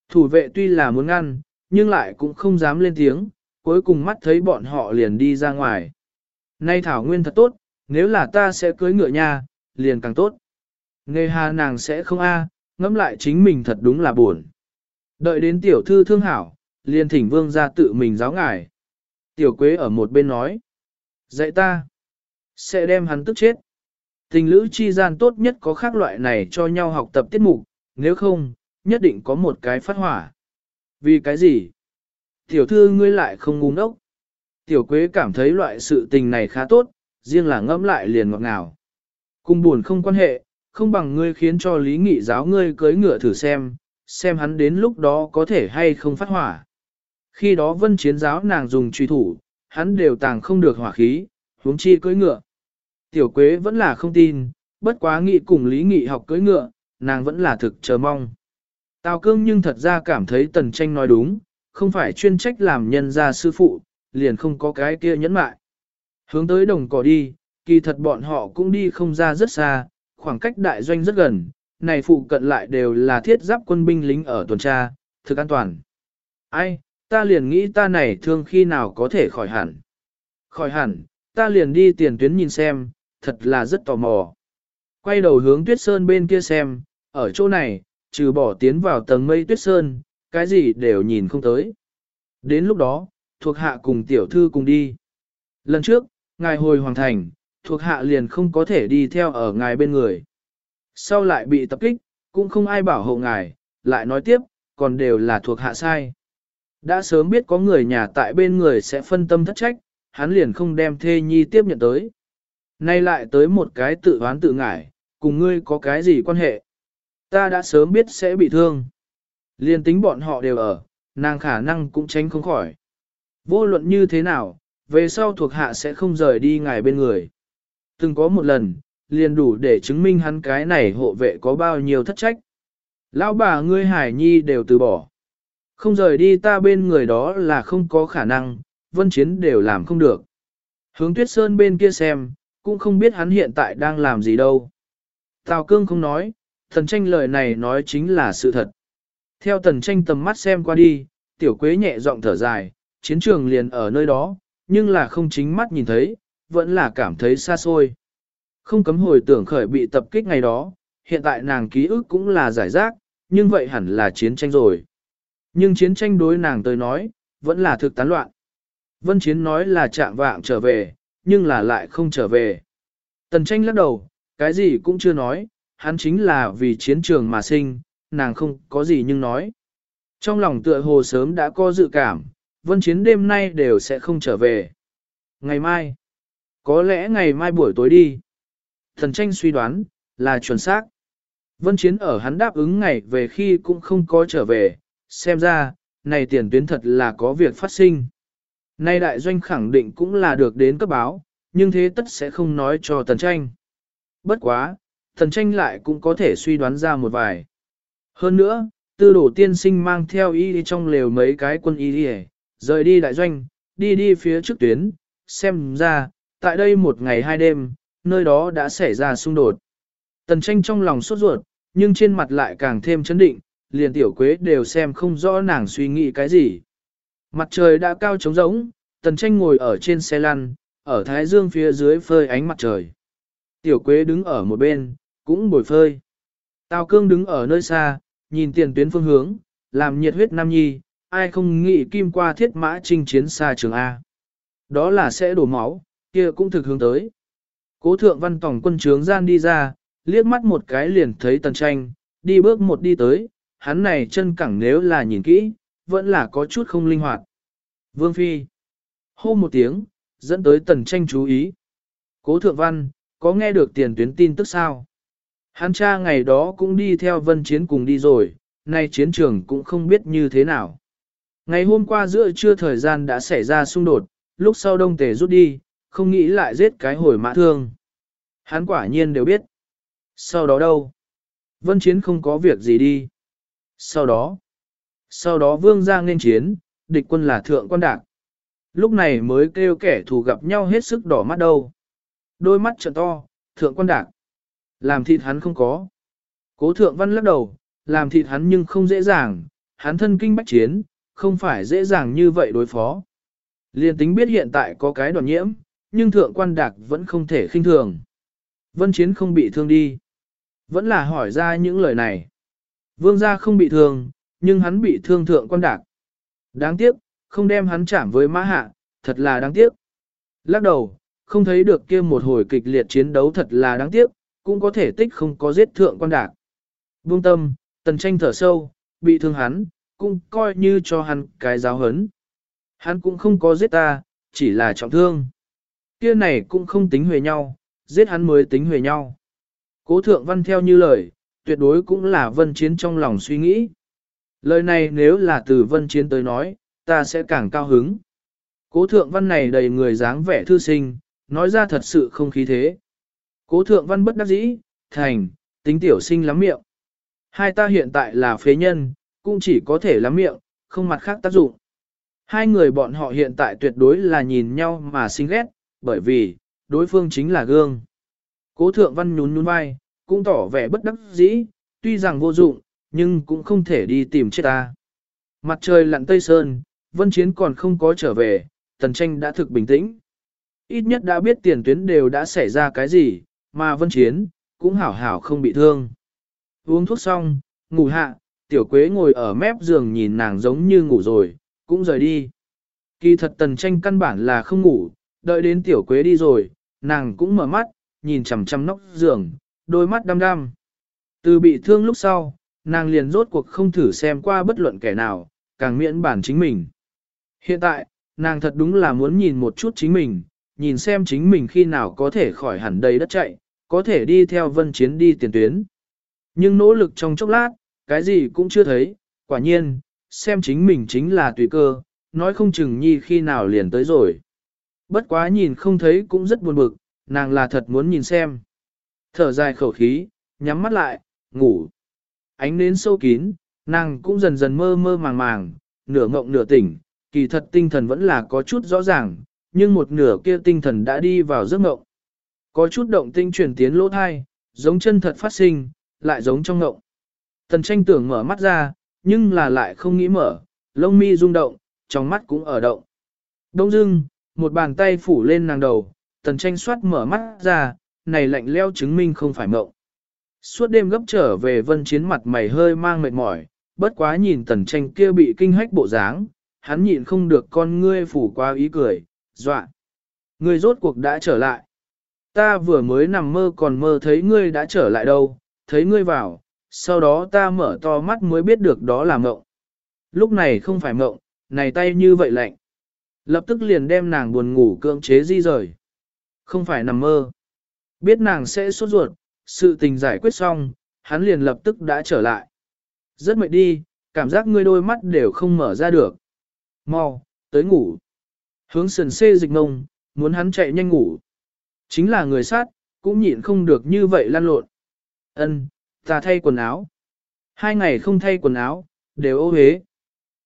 Thủ vệ tuy là muốn ngăn, nhưng lại cũng không dám lên tiếng, cuối cùng mắt thấy bọn họ liền đi ra ngoài. Nay Thảo Nguyên thật tốt, nếu là ta sẽ cưới ngựa nha, liền càng tốt. Nghe hà nàng sẽ không a, ngẫm lại chính mình thật đúng là buồn. Đợi đến tiểu thư thương hảo, liền thỉnh vương ra tự mình giáo ngài. Tiểu quế ở một bên nói. Dạy ta. Sẽ đem hắn tức chết. Tình lữ chi gian tốt nhất có khác loại này cho nhau học tập tiết mục, nếu không, nhất định có một cái phát hỏa. Vì cái gì? Tiểu thư ngươi lại không ngu ngốc. Tiểu quế cảm thấy loại sự tình này khá tốt, riêng là ngẫm lại liền ngọt ngào. Cung buồn không quan hệ, không bằng ngươi khiến cho lý nghị giáo ngươi cưới ngựa thử xem, xem hắn đến lúc đó có thể hay không phát hỏa. Khi đó vân chiến giáo nàng dùng truy thủ, hắn đều tàng không được hỏa khí, huống chi cưỡi ngựa. Tiểu quế vẫn là không tin, bất quá nghị cùng lý nghị học cưỡi ngựa, nàng vẫn là thực chờ mong. Tào cương nhưng thật ra cảm thấy tần tranh nói đúng, không phải chuyên trách làm nhân gia sư phụ, liền không có cái kia nhẫn mại. Hướng tới đồng cỏ đi, kỳ thật bọn họ cũng đi không ra rất xa, khoảng cách đại doanh rất gần, này phụ cận lại đều là thiết giáp quân binh lính ở tuần tra, thực an toàn. Ai, ta liền nghĩ ta này thương khi nào có thể khỏi hẳn. Khỏi hẳn, ta liền đi tiền tuyến nhìn xem, thật là rất tò mò. Quay đầu hướng tuyết sơn bên kia xem, ở chỗ này, trừ bỏ tiến vào tầng mây tuyết sơn, cái gì đều nhìn không tới. Đến lúc đó, thuộc hạ cùng tiểu thư cùng đi. Lần trước, ngài hồi hoàng thành, thuộc hạ liền không có thể đi theo ở ngài bên người. Sau lại bị tập kích, cũng không ai bảo hộ ngài, lại nói tiếp, còn đều là thuộc hạ sai. Đã sớm biết có người nhà tại bên người sẽ phân tâm thất trách, hắn liền không đem thê nhi tiếp nhận tới. Nay lại tới một cái tự oán tự ngải, cùng ngươi có cái gì quan hệ? Ta đã sớm biết sẽ bị thương. Liên tính bọn họ đều ở, nàng khả năng cũng tránh không khỏi. Vô luận như thế nào, về sau thuộc hạ sẽ không rời đi ngài bên người. Từng có một lần, liền đủ để chứng minh hắn cái này hộ vệ có bao nhiêu thất trách. Lão bà ngươi hải nhi đều từ bỏ. Không rời đi ta bên người đó là không có khả năng, vân chiến đều làm không được. Hướng tuyết sơn bên kia xem, cũng không biết hắn hiện tại đang làm gì đâu. Tào cương không nói, thần tranh lời này nói chính là sự thật. Theo tần tranh tầm mắt xem qua đi, tiểu quế nhẹ giọng thở dài, chiến trường liền ở nơi đó, nhưng là không chính mắt nhìn thấy, vẫn là cảm thấy xa xôi. Không cấm hồi tưởng khởi bị tập kích ngày đó, hiện tại nàng ký ức cũng là giải rác, nhưng vậy hẳn là chiến tranh rồi. Nhưng chiến tranh đối nàng tới nói, vẫn là thực tán loạn. Vân Chiến nói là chạm vạng trở về, nhưng là lại không trở về. Tần tranh lắc đầu, cái gì cũng chưa nói, hắn chính là vì chiến trường mà sinh, nàng không có gì nhưng nói. Trong lòng tựa hồ sớm đã có dự cảm, vân chiến đêm nay đều sẽ không trở về. Ngày mai, có lẽ ngày mai buổi tối đi. Thần tranh suy đoán, là chuẩn xác. Vân chiến ở hắn đáp ứng ngày về khi cũng không có trở về, xem ra, này tiền tuyến thật là có việc phát sinh. Nay đại doanh khẳng định cũng là được đến cấp báo, nhưng thế tất sẽ không nói cho tần tranh. Bất quá, tần tranh lại cũng có thể suy đoán ra một vài. Hơn nữa, tư đổ tiên sinh mang theo y đi trong lều mấy cái quân y đi rời đi đại doanh, đi đi phía trước tuyến, xem ra, tại đây một ngày hai đêm, nơi đó đã xảy ra xung đột. Tần tranh trong lòng sốt ruột, nhưng trên mặt lại càng thêm chấn định, liền tiểu quế đều xem không rõ nàng suy nghĩ cái gì. Mặt trời đã cao trống rỗng, tần tranh ngồi ở trên xe lăn, ở thái dương phía dưới phơi ánh mặt trời. Tiểu quế đứng ở một bên, cũng bồi phơi. Tào cương đứng ở nơi xa, nhìn tiền tuyến phương hướng, làm nhiệt huyết nam nhi, ai không nghĩ kim qua thiết mã chinh chiến xa trường A. Đó là sẽ đổ máu, kia cũng thực hướng tới. Cố thượng văn tổng quân trướng gian đi ra, liếc mắt một cái liền thấy tần tranh, đi bước một đi tới, hắn này chân cẳng nếu là nhìn kỹ, vẫn là có chút không linh hoạt. Vương Phi hô một tiếng, dẫn tới tần tranh chú ý. Cố thượng văn, có nghe được tiền tuyến tin tức sao? Hắn cha ngày đó cũng đi theo vân chiến cùng đi rồi, nay chiến trường cũng không biết như thế nào. Ngày hôm qua giữa trưa thời gian đã xảy ra xung đột, lúc sau đông tề rút đi, không nghĩ lại giết cái hồi mã thương. Hắn quả nhiên đều biết. Sau đó đâu? Vân chiến không có việc gì đi. Sau đó, sau đó vương ra nên chiến, địch quân là thượng quan đạc. Lúc này mới kêu kẻ thù gặp nhau hết sức đỏ mắt đâu. Đôi mắt trợn to, thượng quan đạc. Làm thịt hắn không có. Cố thượng văn lắc đầu, làm thịt hắn nhưng không dễ dàng, hắn thân kinh bách chiến, không phải dễ dàng như vậy đối phó. Liên tính biết hiện tại có cái đoàn nhiễm, nhưng thượng quan đạc vẫn không thể khinh thường. Vân chiến không bị thương đi. Vẫn là hỏi ra những lời này. Vương gia không bị thương, nhưng hắn bị thương thượng quan đạc. Đáng tiếc, không đem hắn chạm với mã hạ, thật là đáng tiếc. Lắc đầu, không thấy được kia một hồi kịch liệt chiến đấu thật là đáng tiếc, cũng có thể tích không có giết thượng quan đạc. vương tâm, tần tranh thở sâu, bị thương hắn, cũng coi như cho hắn cái giáo hấn. Hắn cũng không có giết ta, chỉ là trọng thương. Kia này cũng không tính huề nhau, giết hắn mới tính huề nhau. Cố thượng văn theo như lời, tuyệt đối cũng là vân chiến trong lòng suy nghĩ. Lời này nếu là từ vân chiến tới nói, ta sẽ càng cao hứng. Cố thượng văn này đầy người dáng vẻ thư sinh, nói ra thật sự không khí thế. Cố thượng văn bất đắc dĩ, thành, tính tiểu sinh lắm miệng. Hai ta hiện tại là phế nhân, cũng chỉ có thể lắm miệng, không mặt khác tác dụng. Hai người bọn họ hiện tại tuyệt đối là nhìn nhau mà sinh ghét, bởi vì, đối phương chính là gương. Cố thượng văn nhún nhún vai, cũng tỏ vẻ bất đắc dĩ, tuy rằng vô dụng, nhưng cũng không thể đi tìm chết ta. Mặt trời lặn tây sơn, vân chiến còn không có trở về, tần tranh đã thực bình tĩnh. Ít nhất đã biết tiền tuyến đều đã xảy ra cái gì, mà vân chiến, cũng hảo hảo không bị thương. Uống thuốc xong, ngủ hạ, tiểu quế ngồi ở mép giường nhìn nàng giống như ngủ rồi, cũng rời đi. Kỳ thật tần tranh căn bản là không ngủ, đợi đến tiểu quế đi rồi, nàng cũng mở mắt, nhìn chằm chằm nóc giường, đôi mắt đăm đăm. Từ bị thương lúc sau, nàng liền rốt cuộc không thử xem qua bất luận kẻ nào, càng miễn bản chính mình. Hiện tại, nàng thật đúng là muốn nhìn một chút chính mình, nhìn xem chính mình khi nào có thể khỏi hẳn đầy đất chạy, có thể đi theo vân chiến đi tiền tuyến. Nhưng nỗ lực trong chốc lát, cái gì cũng chưa thấy, quả nhiên, xem chính mình chính là tùy cơ, nói không chừng nhi khi nào liền tới rồi. Bất quá nhìn không thấy cũng rất buồn bực, nàng là thật muốn nhìn xem. Thở dài khẩu khí, nhắm mắt lại, ngủ. Ánh nến sâu kín, nàng cũng dần dần mơ mơ màng màng, nửa ngộng nửa tỉnh, kỳ thật tinh thần vẫn là có chút rõ ràng, nhưng một nửa kia tinh thần đã đi vào giấc ngộng. Có chút động tinh chuyển tiến lỗ thai, giống chân thật phát sinh, lại giống trong ngộng. Tần tranh tưởng mở mắt ra, nhưng là lại không nghĩ mở, lông mi rung động, trong mắt cũng ở động. Đông dưng, một bàn tay phủ lên nàng đầu, tần tranh soát mở mắt ra, này lạnh leo chứng minh không phải mộng. Suốt đêm gấp trở về vân chiến mặt mày hơi mang mệt mỏi, bất quá nhìn tần tranh kia bị kinh hách bộ dáng, hắn nhịn không được con ngươi phủ qua ý cười, dọa. Ngươi rốt cuộc đã trở lại. Ta vừa mới nằm mơ còn mơ thấy ngươi đã trở lại đâu, thấy ngươi vào, sau đó ta mở to mắt mới biết được đó là mộng. Lúc này không phải mộng, này tay như vậy lạnh. Lập tức liền đem nàng buồn ngủ cưỡng chế di rời. Không phải nằm mơ. Biết nàng sẽ sốt ruột, sự tình giải quyết xong, hắn liền lập tức đã trở lại. Rất mệt đi, cảm giác ngươi đôi mắt đều không mở ra được. Mau, tới ngủ. Hướng sườn xê dịch ngông, muốn hắn chạy nhanh ngủ. Chính là người sát, cũng nhịn không được như vậy lăn lộn. Ân, ta thay quần áo. Hai ngày không thay quần áo, đều ô hế.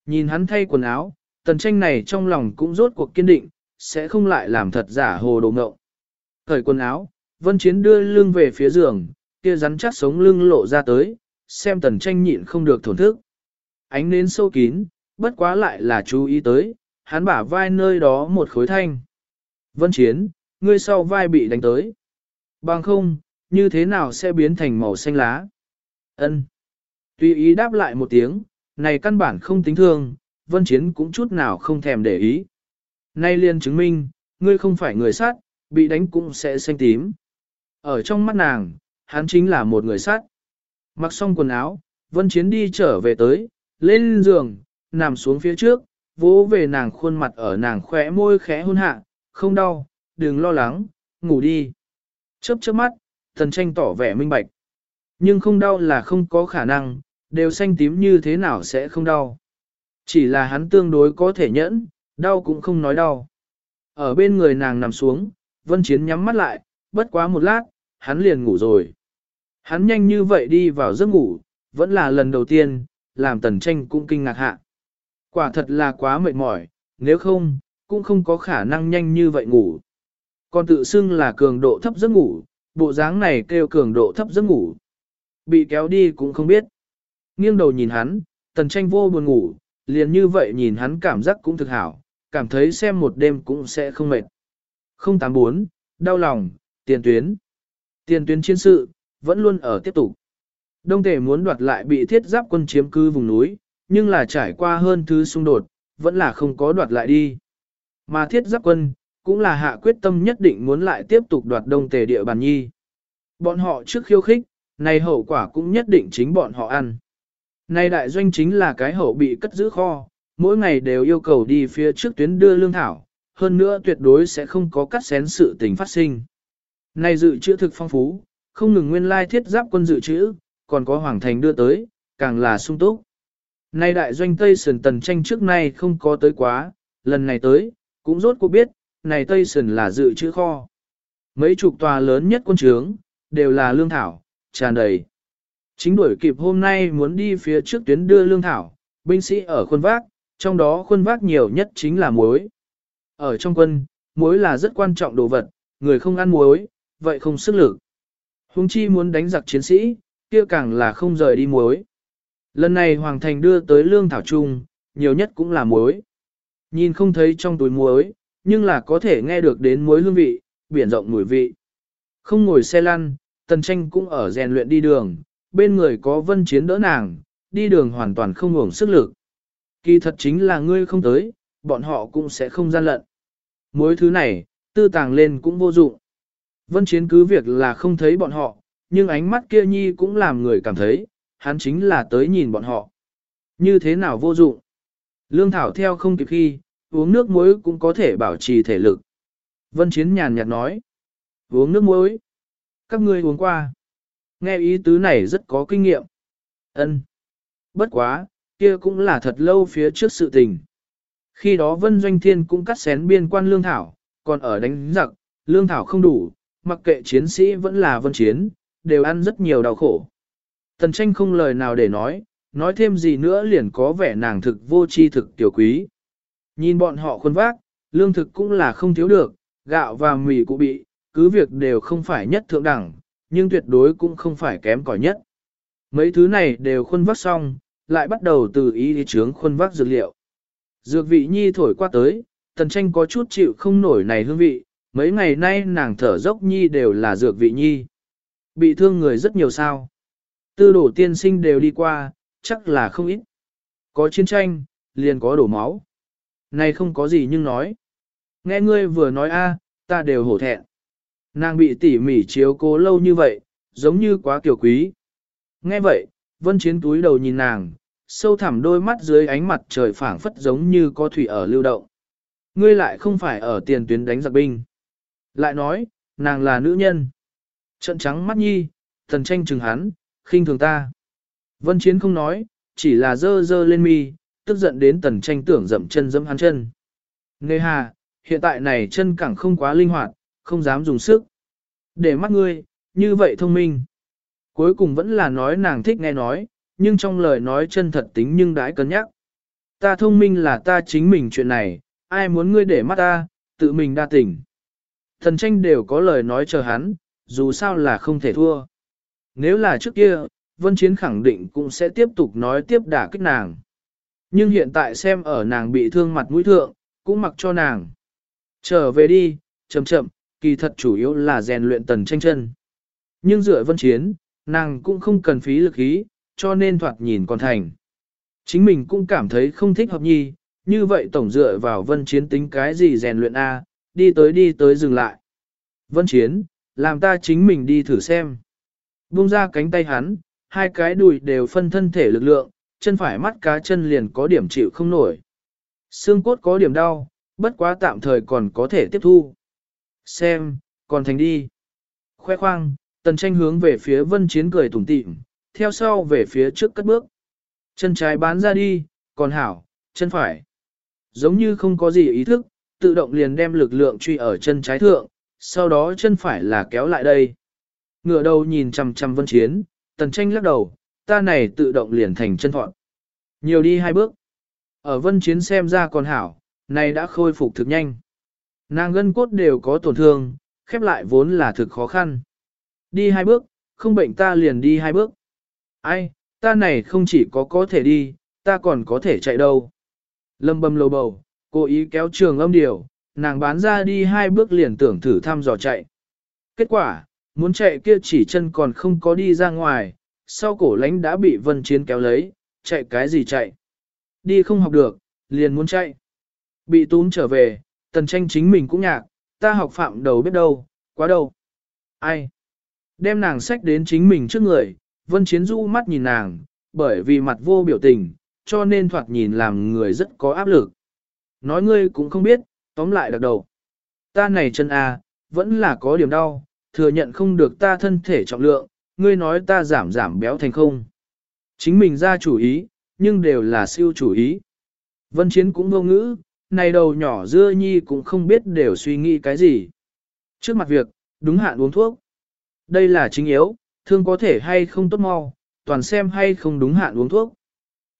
Nhìn hắn thay quần áo, tần tranh này trong lòng cũng rốt cuộc kiên định, sẽ không lại làm thật giả hồ đồ ngộng. Cởi quần áo, vân chiến đưa lưng về phía giường, kia rắn chắc sống lưng lộ ra tới, xem tần tranh nhịn không được thổn thức. Ánh nến sâu kín, bất quá lại là chú ý tới, hắn bả vai nơi đó một khối thanh. Vân chiến, ngươi sau vai bị đánh tới. Bằng không, như thế nào sẽ biến thành màu xanh lá? Ân. Tùy ý đáp lại một tiếng, này căn bản không tính thương, vân chiến cũng chút nào không thèm để ý. Nay liền chứng minh, ngươi không phải người sát, bị đánh cũng sẽ xanh tím. Ở trong mắt nàng, hắn chính là một người sát. Mặc xong quần áo, vân chiến đi trở về tới, lên giường, nằm xuống phía trước, vỗ về nàng khuôn mặt ở nàng khỏe môi khẽ hôn hạ, không đau, đừng lo lắng, ngủ đi. Chớp chớp mắt, thần tranh tỏ vẻ minh bạch. Nhưng không đau là không có khả năng, đều xanh tím như thế nào sẽ không đau. Chỉ là hắn tương đối có thể nhẫn, đau cũng không nói đau. Ở bên người nàng nằm xuống, vân chiến nhắm mắt lại, bất quá một lát, hắn liền ngủ rồi. Hắn nhanh như vậy đi vào giấc ngủ, vẫn là lần đầu tiên, làm tần tranh cũng kinh ngạc hạ. Quả thật là quá mệt mỏi, nếu không, cũng không có khả năng nhanh như vậy ngủ. Còn tự xưng là cường độ thấp giấc ngủ, bộ dáng này kêu cường độ thấp giấc ngủ. Bị kéo đi cũng không biết. Nghiêng đầu nhìn hắn, tần tranh vô buồn ngủ, liền như vậy nhìn hắn cảm giác cũng thực hảo, cảm thấy xem một đêm cũng sẽ không mệt. 084, đau lòng, tiền tuyến. Tiền tuyến chiến sự, vẫn luôn ở tiếp tục. Đông Tề muốn đoạt lại bị thiết giáp quân chiếm cư vùng núi, nhưng là trải qua hơn thứ xung đột, vẫn là không có đoạt lại đi. Mà thiết giáp quân, cũng là hạ quyết tâm nhất định muốn lại tiếp tục đoạt Đông Tề địa bàn nhi. Bọn họ trước khiêu khích, này hậu quả cũng nhất định chính bọn họ ăn. Này đại doanh chính là cái hậu bị cất giữ kho, mỗi ngày đều yêu cầu đi phía trước tuyến đưa lương thảo, hơn nữa tuyệt đối sẽ không có cắt xén sự tình phát sinh. Này dự trữ thực phong phú, không ngừng nguyên lai thiết giáp quân dự trữ, còn có hoàng thành đưa tới, càng là sung túc. Nay đại doanh Tây Sườn Tần Tranh trước nay không có tới quá, lần này tới, cũng rốt cuộc biết, này Tây Sườn là dự trữ kho. Mấy chục tòa lớn nhất quân trướng, đều là lương thảo, tràn đầy. Chính đuổi kịp hôm nay muốn đi phía trước tuyến đưa lương thảo, binh sĩ ở khuôn vác, trong đó khuôn vác nhiều nhất chính là muối. Ở trong quân, muối là rất quan trọng đồ vật, người không ăn muối, vậy không sức lực. Hùng chi muốn đánh giặc chiến sĩ, kia càng là không rời đi muối. Lần này Hoàng Thành đưa tới lương thảo trung, nhiều nhất cũng là muối. Nhìn không thấy trong túi muối, nhưng là có thể nghe được đến muối hương vị, biển rộng mùi vị. Không ngồi xe lăn, Tần Tranh cũng ở rèn luyện đi đường, bên người có vân chiến đỡ nàng, đi đường hoàn toàn không hưởng sức lực. Kỳ thật chính là ngươi không tới, bọn họ cũng sẽ không gian lận. Mối thứ này, tư tàng lên cũng vô dụng. Vân chiến cứ việc là không thấy bọn họ, nhưng ánh mắt kia nhi cũng làm người cảm thấy, hắn chính là tới nhìn bọn họ. Như thế nào vô dụng? Lương Thảo theo không kịp khi, uống nước muối cũng có thể bảo trì thể lực. Vân Chiến nhàn nhạt nói. Uống nước muối. Các ngươi uống qua. Nghe ý tứ này rất có kinh nghiệm. Ân. Bất quá, kia cũng là thật lâu phía trước sự tình. Khi đó Vân Doanh Thiên cũng cắt xén biên quan lương thảo, còn ở đánh giặc, lương thảo không đủ, mặc kệ chiến sĩ vẫn là vân chiến, đều ăn rất nhiều đau khổ. Tần tranh không lời nào để nói, nói thêm gì nữa liền có vẻ nàng thực vô chi thực tiểu quý. Nhìn bọn họ khuôn vác, lương thực cũng là không thiếu được, gạo và mì cũng bị, cứ việc đều không phải nhất thượng đẳng, nhưng tuyệt đối cũng không phải kém cỏi nhất. Mấy thứ này đều khuôn vác xong, lại bắt đầu từ ý đi trướng khuôn vác dược liệu. Dược vị nhi thổi qua tới, tần tranh có chút chịu không nổi này hương vị, mấy ngày nay nàng thở dốc nhi đều là dược vị nhi. Bị thương người rất nhiều sao. Tư đổ tiên sinh đều đi qua, chắc là không ít. Có chiến tranh, liền có đổ máu. Này không có gì nhưng nói. Nghe ngươi vừa nói a, ta đều hổ thẹn. Nàng bị tỉ mỉ chiếu cố lâu như vậy, giống như quá kiểu quý. Nghe vậy, vân chiến túi đầu nhìn nàng, sâu thẳm đôi mắt dưới ánh mặt trời phảng phất giống như có thủy ở lưu động. Ngươi lại không phải ở tiền tuyến đánh giặc binh. Lại nói, nàng là nữ nhân. Trận trắng mắt nhi, thần tranh chừng hắn, khinh thường ta. Vân Chiến không nói, chỉ là dơ dơ lên mi, tức giận đến tần tranh tưởng dậm chân dẫm hắn chân. Ngươi hà, hiện tại này chân cẳng không quá linh hoạt, không dám dùng sức. Để mắt ngươi, như vậy thông minh. Cuối cùng vẫn là nói nàng thích nghe nói, nhưng trong lời nói chân thật tính nhưng đãi cân nhắc. Ta thông minh là ta chính mình chuyện này, ai muốn ngươi để mắt ta, tự mình đa tỉnh Thần tranh đều có lời nói chờ hắn, dù sao là không thể thua. Nếu là trước kia, Vân Chiến khẳng định cũng sẽ tiếp tục nói tiếp đả kích nàng. Nhưng hiện tại xem ở nàng bị thương mặt mũi thượng, cũng mặc cho nàng. Trở về đi, chậm chậm, kỳ thật chủ yếu là rèn luyện tần tranh chân. Nhưng dựa Vân Chiến, nàng cũng không cần phí lực ý, cho nên thoạt nhìn còn thành. Chính mình cũng cảm thấy không thích hợp nhi, như vậy tổng dựa vào Vân Chiến tính cái gì rèn luyện A, đi tới đi tới dừng lại. Vân Chiến, làm ta chính mình đi thử xem. Bung ra cánh tay hắn, hai cái đùi đều phân thân thể lực lượng, chân phải mắt cá chân liền có điểm chịu không nổi. Xương cốt có điểm đau, bất quá tạm thời còn có thể tiếp thu. Xem, còn thành đi. Khoe khoang, tần tranh hướng về phía vân chiến cười tủm tỉm, theo sau về phía trước cất bước. Chân trái bán ra đi, còn hảo, chân phải. Giống như không có gì ý thức, tự động liền đem lực lượng truy ở chân trái thượng, sau đó chân phải là kéo lại đây. Ngựa đầu nhìn chằm chằm vân chiến, tần tranh lắc đầu, ta này tự động liền thành chân thọn. Nhiều đi hai bước. Ở vân chiến xem ra còn hảo, này đã khôi phục thực nhanh. Nàng gân cốt đều có tổn thương, khép lại vốn là thực khó khăn. Đi hai bước, không bệnh ta liền đi hai bước. Ai, ta này không chỉ có có thể đi, ta còn có thể chạy đâu. Lâm bầm lầu bầu, cố ý kéo trường âm điều, nàng bán ra đi hai bước liền tưởng thử thăm dò chạy. Kết quả, muốn chạy kia chỉ chân còn không có đi ra ngoài, sau cổ lánh đã bị vân chiến kéo lấy, chạy cái gì chạy. Đi không học được, liền muốn chạy. Bị túm trở về, tần tranh chính mình cũng nhạc, ta học phạm đầu biết đâu, quá đâu. Ai? Đem nàng sách đến chính mình trước người, vân chiến du mắt nhìn nàng, bởi vì mặt vô biểu tình, cho nên thoạt nhìn làm người rất có áp lực. Nói ngươi cũng không biết, tóm lại đặc đầu. Ta này chân A, vẫn là có điểm đau, thừa nhận không được ta thân thể trọng lượng, ngươi nói ta giảm giảm béo thành không. Chính mình ra chủ ý, nhưng đều là siêu chủ ý. Vân Chiến cũng vô ngữ, này đầu nhỏ dưa nhi cũng không biết đều suy nghĩ cái gì. Trước mặt việc, đúng hạn uống thuốc. Đây là chính yếu, thương có thể hay không tốt mau, toàn xem hay không đúng hạn uống thuốc.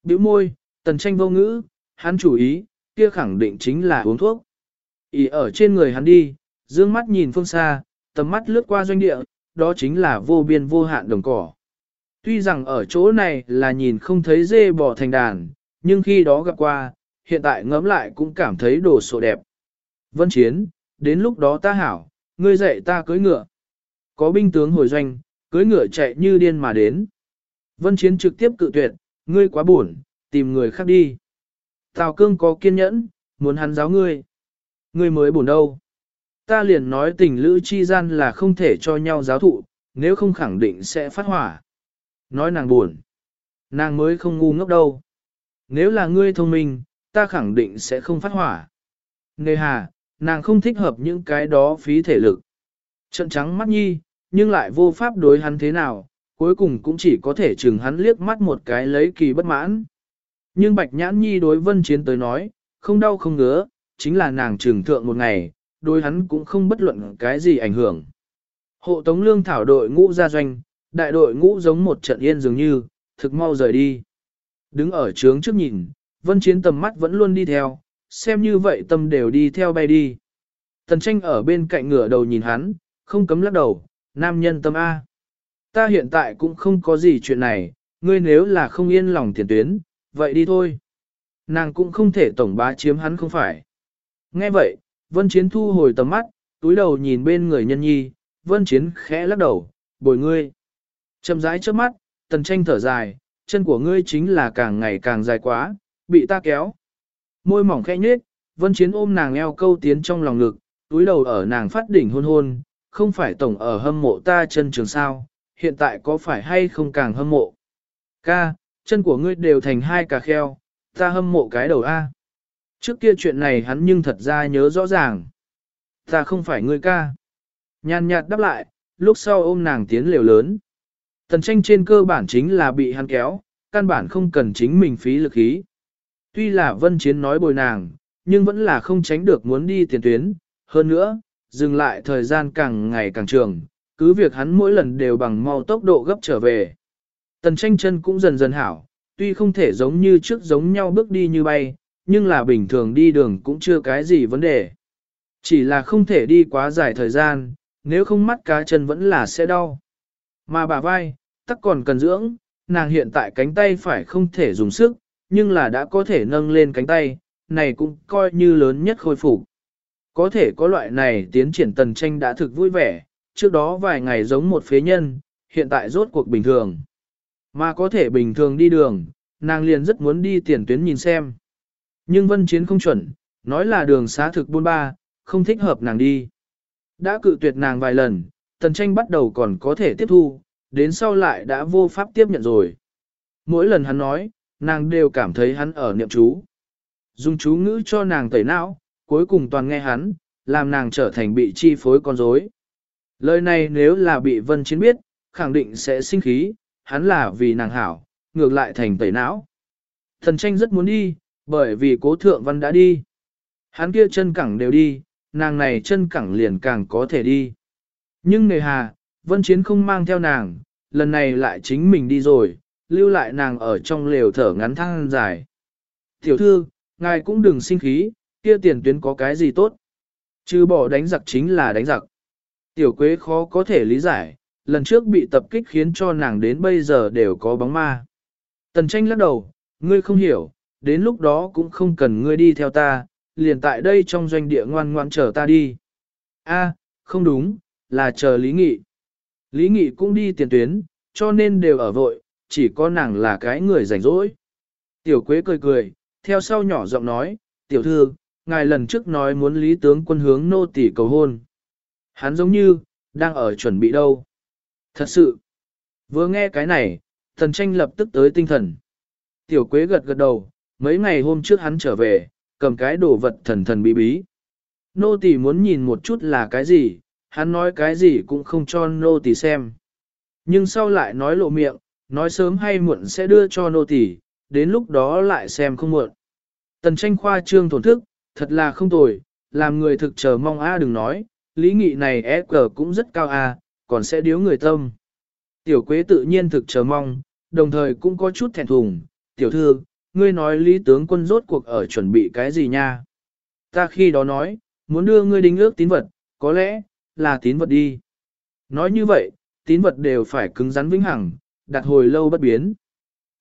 Biểu môi, tần tranh vô ngữ, hắn chủ ý, kia khẳng định chính là uống thuốc. Ý ở trên người hắn đi, dương mắt nhìn phương xa, tầm mắt lướt qua doanh địa, đó chính là vô biên vô hạn đồng cỏ. Tuy rằng ở chỗ này là nhìn không thấy dê bò thành đàn, nhưng khi đó gặp qua, hiện tại ngẫm lại cũng cảm thấy đồ sộ đẹp. Vân Chiến, đến lúc đó ta hảo, ngươi dạy ta cưỡi ngựa. Có binh tướng hồi doanh, cưỡi ngựa chạy như điên mà đến. Vân Chiến trực tiếp cự tuyệt, ngươi quá buồn, tìm người khác đi. Tào Cương có kiên nhẫn, muốn hắn giáo ngươi. Ngươi mới buồn đâu. Ta liền nói tình lữ chi gian là không thể cho nhau giáo thụ, nếu không khẳng định sẽ phát hỏa. Nói nàng buồn. Nàng mới không ngu ngốc đâu. Nếu là ngươi thông minh, ta khẳng định sẽ không phát hỏa. Nề hà, nàng không thích hợp những cái đó phí thể lực. Trận trắng mắt nhi, nhưng lại vô pháp đối hắn thế nào, cuối cùng cũng chỉ có thể chừng hắn liếc mắt một cái lấy kỳ bất mãn. Nhưng Bạch Nhãn Nhi đối vân chiến tới nói, không đau không ngứa, chính là nàng trừng thượng một ngày, đối hắn cũng không bất luận cái gì ảnh hưởng. Hộ tống lương thảo đội ngũ ra doanh, đại đội ngũ giống một trận yên dường như, thực mau rời đi. Đứng ở trướng trước nhìn, vân chiến tầm mắt vẫn luôn đi theo, xem như vậy tâm đều đi theo bay đi. Tần tranh ở bên cạnh ngửa đầu nhìn hắn, không cấm lắc đầu, nam nhân tâm A. Ta hiện tại cũng không có gì chuyện này, ngươi nếu là không yên lòng tiền tuyến, vậy đi thôi. Nàng cũng không thể tổng bá chiếm hắn không phải. Nghe vậy, Vân Chiến thu hồi tầm mắt, túi đầu nhìn bên người nhân nhi, Vân Chiến khẽ lắc đầu, bồi ngươi. Chầm rãi trước mắt, tần tranh thở dài, chân của ngươi chính là càng ngày càng dài quá, bị ta kéo. Môi mỏng khẽ nhếch, Vân Chiến ôm nàng eo câu tiến trong lòng ngực, túi đầu ở nàng phát đỉnh hôn hôn, không phải tổng ở hâm mộ ta chân trường sao, hiện tại có phải hay không càng hâm mộ. Ca, chân của ngươi đều thành hai cà kheo, ta hâm mộ cái đầu A. Trước kia chuyện này hắn nhưng thật ra nhớ rõ ràng. Ta không phải ngươi ca. Nhàn nhạt đáp lại, lúc sau ôm nàng tiến liều lớn. Tần tranh trên cơ bản chính là bị hắn kéo, căn bản không cần chính mình phí lực ý. Tuy là vân chiến nói bồi nàng, nhưng vẫn là không tránh được muốn đi tiền tuyến. Hơn nữa, dừng lại thời gian càng ngày càng trường, cứ việc hắn mỗi lần đều bằng mau tốc độ gấp trở về. Tần tranh chân cũng dần dần hảo, tuy không thể giống như trước giống nhau bước đi như bay, nhưng là bình thường đi đường cũng chưa cái gì vấn đề. Chỉ là không thể đi quá dài thời gian, nếu không mắt cá chân vẫn là sẽ đau. Mà bà vai, tắc còn cần dưỡng, nàng hiện tại cánh tay phải không thể dùng sức, nhưng là đã có thể nâng lên cánh tay, này cũng coi như lớn nhất khôi phục. Có thể có loại này tiến triển tần tranh đã thực vui vẻ, trước đó vài ngày giống một phế nhân, hiện tại rốt cuộc bình thường. Mà có thể bình thường đi đường, nàng liền rất muốn đi tiền tuyến nhìn xem. Nhưng vân chiến không chuẩn, nói là đường xá thực buôn ba, không thích hợp nàng đi. Đã cự tuyệt nàng vài lần, tần tranh bắt đầu còn có thể tiếp thu, đến sau lại đã vô pháp tiếp nhận rồi. Mỗi lần hắn nói, nàng đều cảm thấy hắn ở niệm chú. Dùng chú ngữ cho nàng tẩy não, cuối cùng toàn nghe hắn, làm nàng trở thành bị chi phối con rối. Lời này nếu là bị vân chiến biết, khẳng định sẽ sinh khí, hắn là vì nàng hảo, ngược lại thành tẩy não. Thần tranh rất muốn đi, bởi vì cố thượng văn đã đi. Hắn kia chân cẳng đều đi, nàng này chân cẳng liền càng có thể đi. Nhưng nề hà, vân chiến không mang theo nàng, lần này lại chính mình đi rồi, lưu lại nàng ở trong lều thở ngắn thăng dài. Tiểu thư, ngài cũng đừng sinh khí, kia tiền tuyến có cái gì tốt. Chứ bỏ đánh giặc chính là đánh giặc. Tiểu quế khó có thể lý giải, lần trước bị tập kích khiến cho nàng đến bây giờ đều có bóng ma. Tần tranh lắc đầu, ngươi không hiểu, đến lúc đó cũng không cần ngươi đi theo ta, liền tại đây trong doanh địa ngoan ngoan chờ ta đi. A, không đúng, là chờ Lý Nghị. Lý Nghị cũng đi tiền tuyến, cho nên đều ở vội, chỉ có nàng là cái người rảnh rỗi. Tiểu Quế cười cười, theo sau nhỏ giọng nói, tiểu thư, ngài lần trước nói muốn lý tướng quân hướng nô tỷ cầu hôn. Hắn giống như, đang ở chuẩn bị đâu. Thật sự, vừa nghe cái này, thần tranh lập tức tới tinh thần. Tiểu Quế gật gật đầu, mấy ngày hôm trước hắn trở về, cầm cái đồ vật thần thần bí bí. Nô tỷ muốn nhìn một chút là cái gì, hắn nói cái gì cũng không cho nô tỷ xem. Nhưng sau lại nói lộ miệng, nói sớm hay muộn sẽ đưa cho nô tỳ, đến lúc đó lại xem không muộn. Tần tranh khoa trương thổn thức, thật là không tồi, làm người thực chờ mong a đừng nói, lý nghị này EQ cũng rất cao a, còn sẽ điếu người tâm. Tiểu quế tự nhiên thực chờ mong, đồng thời cũng có chút thẹn thùng, tiểu thư, ngươi nói lý tướng quân rốt cuộc ở chuẩn bị cái gì nha? Ta khi đó nói, muốn đưa ngươi đính ước tín vật, có lẽ, là tín vật đi. Nói như vậy, tín vật đều phải cứng rắn vĩnh hằng, đặt hồi lâu bất biến.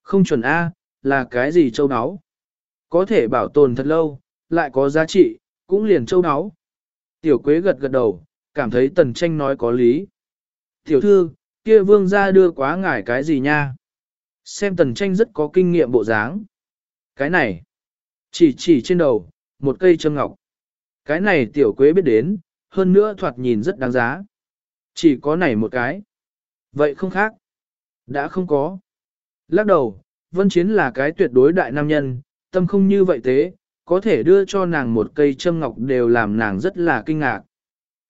Không chuẩn A, là cái gì châu áo? Có thể bảo tồn thật lâu, lại có giá trị, cũng liền châu áo. Tiểu quế gật gật đầu, cảm thấy tần tranh nói có lý. Tiểu thư, kia vương ra đưa quá ngải cái gì nha? Xem tần tranh rất có kinh nghiệm bộ dáng. Cái này, chỉ chỉ trên đầu, một cây châm ngọc. Cái này tiểu quế biết đến, hơn nữa thoạt nhìn rất đáng giá. Chỉ có này một cái. Vậy không khác. Đã không có. Lắc đầu, Vân Chiến là cái tuyệt đối đại nam nhân, tâm không như vậy thế, có thể đưa cho nàng một cây châm ngọc đều làm nàng rất là kinh ngạc.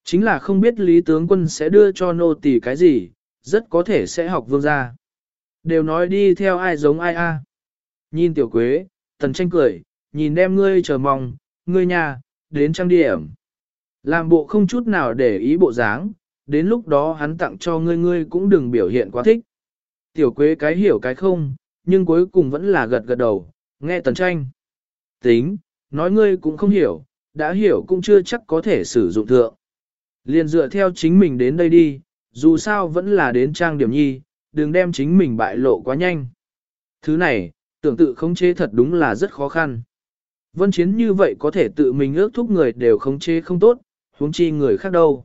Chính là không biết Lý Tướng Quân sẽ đưa cho nô tỳ cái gì, rất có thể sẽ học vương gia. Đều nói đi theo ai giống ai a. Nhìn tiểu quế, tần tranh cười, nhìn đem ngươi chờ mong, ngươi nhà, đến trang điểm. Làm bộ không chút nào để ý bộ dáng, đến lúc đó hắn tặng cho ngươi ngươi cũng đừng biểu hiện quá thích. Tiểu quế cái hiểu cái không, nhưng cuối cùng vẫn là gật gật đầu, nghe tần tranh. Tính, nói ngươi cũng không hiểu, đã hiểu cũng chưa chắc có thể sử dụng thượng. Liền dựa theo chính mình đến đây đi, dù sao vẫn là đến trang điểm nhi, đừng đem chính mình bại lộ quá nhanh. Thứ này, tưởng tự khống chế thật đúng là rất khó khăn. Vân chiến như vậy có thể tự mình ước thúc người đều khống chế không tốt, huống chi người khác đâu.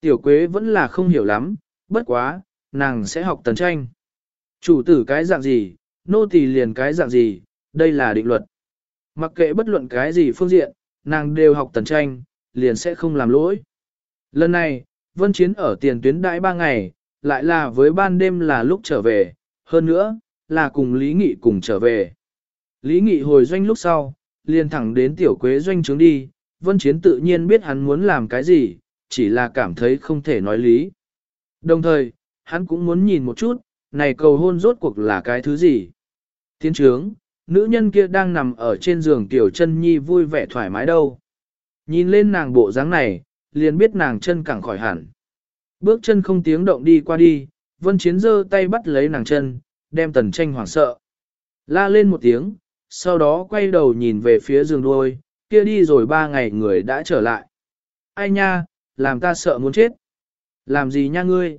Tiểu quế vẫn là không hiểu lắm, bất quá, nàng sẽ học tần tranh. Chủ tử cái dạng gì, nô tỳ liền cái dạng gì, đây là định luật. Mặc kệ bất luận cái gì phương diện, nàng đều học tần tranh, liền sẽ không làm lỗi. Lần này, Vân Chiến ở tiền tuyến đại ba ngày, lại là với ban đêm là lúc trở về, hơn nữa, là cùng Lý Nghị cùng trở về. Lý Nghị hồi doanh lúc sau, liền thẳng đến tiểu quế doanh trướng đi, Vân Chiến tự nhiên biết hắn muốn làm cái gì, chỉ là cảm thấy không thể nói lý. Đồng thời, hắn cũng muốn nhìn một chút, này cầu hôn rốt cuộc là cái thứ gì. Tiến trướng, nữ nhân kia đang nằm ở trên giường tiểu chân nhi vui vẻ thoải mái đâu. Nhìn lên nàng bộ dáng này, liền biết nàng chân cẳng khỏi hẳn. Bước chân không tiếng động đi qua đi, vân chiến giơ tay bắt lấy nàng chân, đem tần tranh hoảng sợ. La lên một tiếng, sau đó quay đầu nhìn về phía giường đuôi, kia đi rồi ba ngày người đã trở lại. Ai nha, làm ta sợ muốn chết. Làm gì nha ngươi?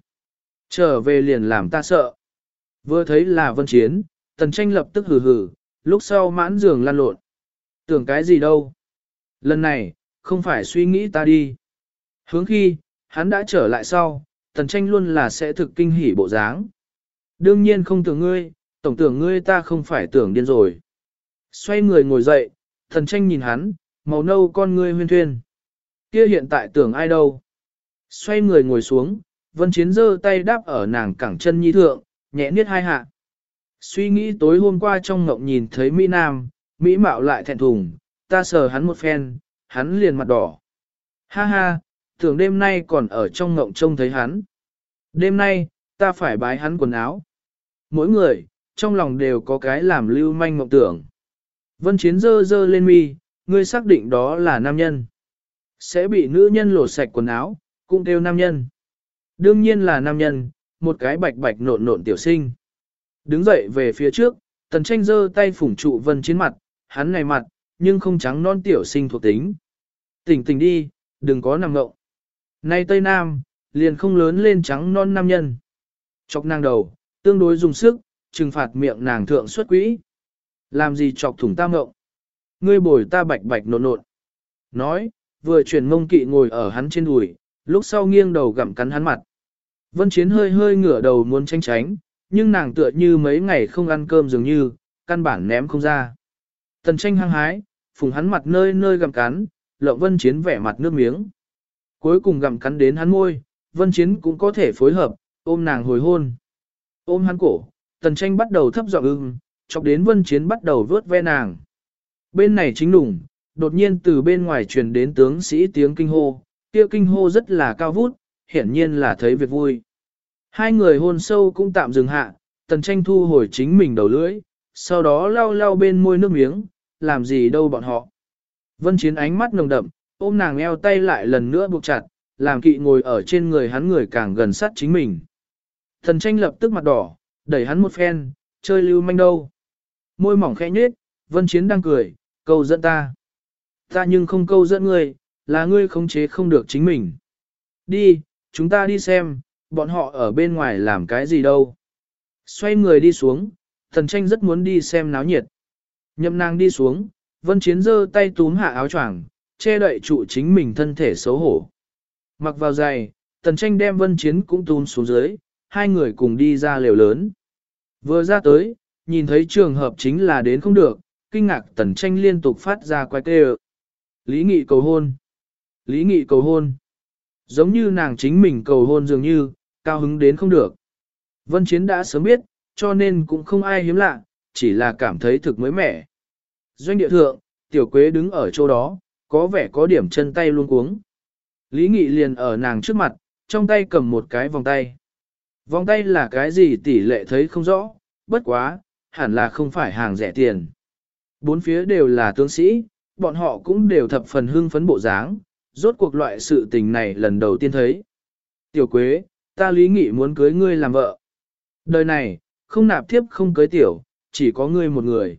Trở về liền làm ta sợ. Vừa thấy là vân chiến, tần tranh lập tức hừ hừ, lúc sau mãn giường lăn lộn. Tưởng cái gì đâu? Lần này, không phải suy nghĩ ta đi. Hướng khi, hắn đã trở lại sau, tần tranh luôn là sẽ thực kinh hỉ bộ dáng. Đương nhiên không tưởng ngươi, tổng tưởng ngươi ta không phải tưởng điên rồi. Xoay người ngồi dậy, tần tranh nhìn hắn, màu nâu con ngươi huyên thuyên. Kia hiện tại tưởng ai đâu? Xoay người ngồi xuống, vân chiến giơ tay đáp ở nàng cẳng chân nhi thượng, nhẹ niết hai hạ. Suy nghĩ tối hôm qua trong ngộng nhìn thấy Mỹ Nam, Mỹ mạo lại thẹn thùng, ta sờ hắn một phen, hắn liền mặt đỏ. Ha ha, tưởng đêm nay còn ở trong ngộng trông thấy hắn. Đêm nay, ta phải bái hắn quần áo. Mỗi người, trong lòng đều có cái làm lưu manh mộng tưởng. Vân Chiến dơ dơ lên mi, ngươi xác định đó là nam nhân. Sẽ bị nữ nhân lột sạch quần áo, cũng kêu nam nhân. Đương nhiên là nam nhân, một cái bạch bạch nộn nộn tiểu sinh. Đứng dậy về phía trước, tần tranh dơ tay phủng trụ vân chiến mặt, hắn ngày mặt, nhưng không trắng non tiểu sinh thuộc tính. Tỉnh tỉnh đi, đừng có nằm ngộng. Nay Tây Nam, liền không lớn lên trắng non nam nhân. Chọc nàng đầu, tương đối dùng sức, trừng phạt miệng nàng thượng xuất quỹ. Làm gì chọc thủng ta ngộng? Ngươi bồi ta bạch bạch nộn nộn. Nói, vừa chuyển mông kỵ ngồi ở hắn trên đùi, lúc sau nghiêng đầu gặm cắn hắn mặt. Vân Chiến hơi hơi ngửa đầu muốn tránh tránh, nhưng nàng tựa như mấy ngày không ăn cơm dường như, căn bản ném không ra. Tần tranh hăng hái, phùng hắn mặt nơi nơi gặm cắn, lộng Vân Chiến vẻ mặt nước miếng. Cuối cùng gặm cắn đến hắn môi, Vân Chiến cũng có thể phối hợp, ôm nàng hồi hôn. Ôm hắn cổ, tần tranh bắt đầu thấp giọng ưng, chọc đến Vân Chiến bắt đầu vớt ve nàng. Bên này chính đủng, đột nhiên từ bên ngoài truyền đến tướng sĩ tiếng kinh hô, kia kinh hô rất là cao vút, hiển nhiên là thấy việc vui. Hai người hôn sâu cũng tạm dừng hạ, tần tranh thu hồi chính mình đầu lưỡi, sau đó lau lau bên môi nước miếng, làm gì đâu bọn họ. Vân Chiến ánh mắt nồng đậm, ôm nàng eo tay lại lần nữa buộc chặt, làm kỵ ngồi ở trên người hắn người càng gần sát chính mình. Thần tranh lập tức mặt đỏ, đẩy hắn một phen, chơi lưu manh đâu. Môi mỏng khẽ nhếch, Vân Chiến đang cười, câu dẫn ta. Ta nhưng không câu dẫn ngươi, là ngươi khống chế không được chính mình. Đi, chúng ta đi xem, bọn họ ở bên ngoài làm cái gì đâu. Xoay người đi xuống, thần tranh rất muốn đi xem náo nhiệt. Nhậm nàng đi xuống, vân chiến giơ tay túm hạ áo choàng, che đậy trụ chính mình thân thể xấu hổ. Mặc vào giày, tần tranh đem vân chiến cũng túm xuống dưới, hai người cùng đi ra lều lớn. Vừa ra tới, nhìn thấy trường hợp chính là đến không được, kinh ngạc tần tranh liên tục phát ra quái tê Lý nghị cầu hôn. Lý nghị cầu hôn. Giống như nàng chính mình cầu hôn dường như, cao hứng đến không được. Vân Chiến đã sớm biết, cho nên cũng không ai hiếm lạ, chỉ là cảm thấy thực mới mẻ. Doanh địa thượng, tiểu quế đứng ở chỗ đó, có vẻ có điểm chân tay luôn cuống. Lý Nghị liền ở nàng trước mặt, trong tay cầm một cái vòng tay. Vòng tay là cái gì tỷ lệ thấy không rõ, bất quá, hẳn là không phải hàng rẻ tiền. Bốn phía đều là tướng sĩ, bọn họ cũng đều thập phần hưng phấn bộ dáng, rốt cuộc loại sự tình này lần đầu tiên thấy. Tiểu Quế, ta lý nghị muốn cưới ngươi làm vợ. Đời này, không nạp tiếp không cưới tiểu, chỉ có ngươi một người.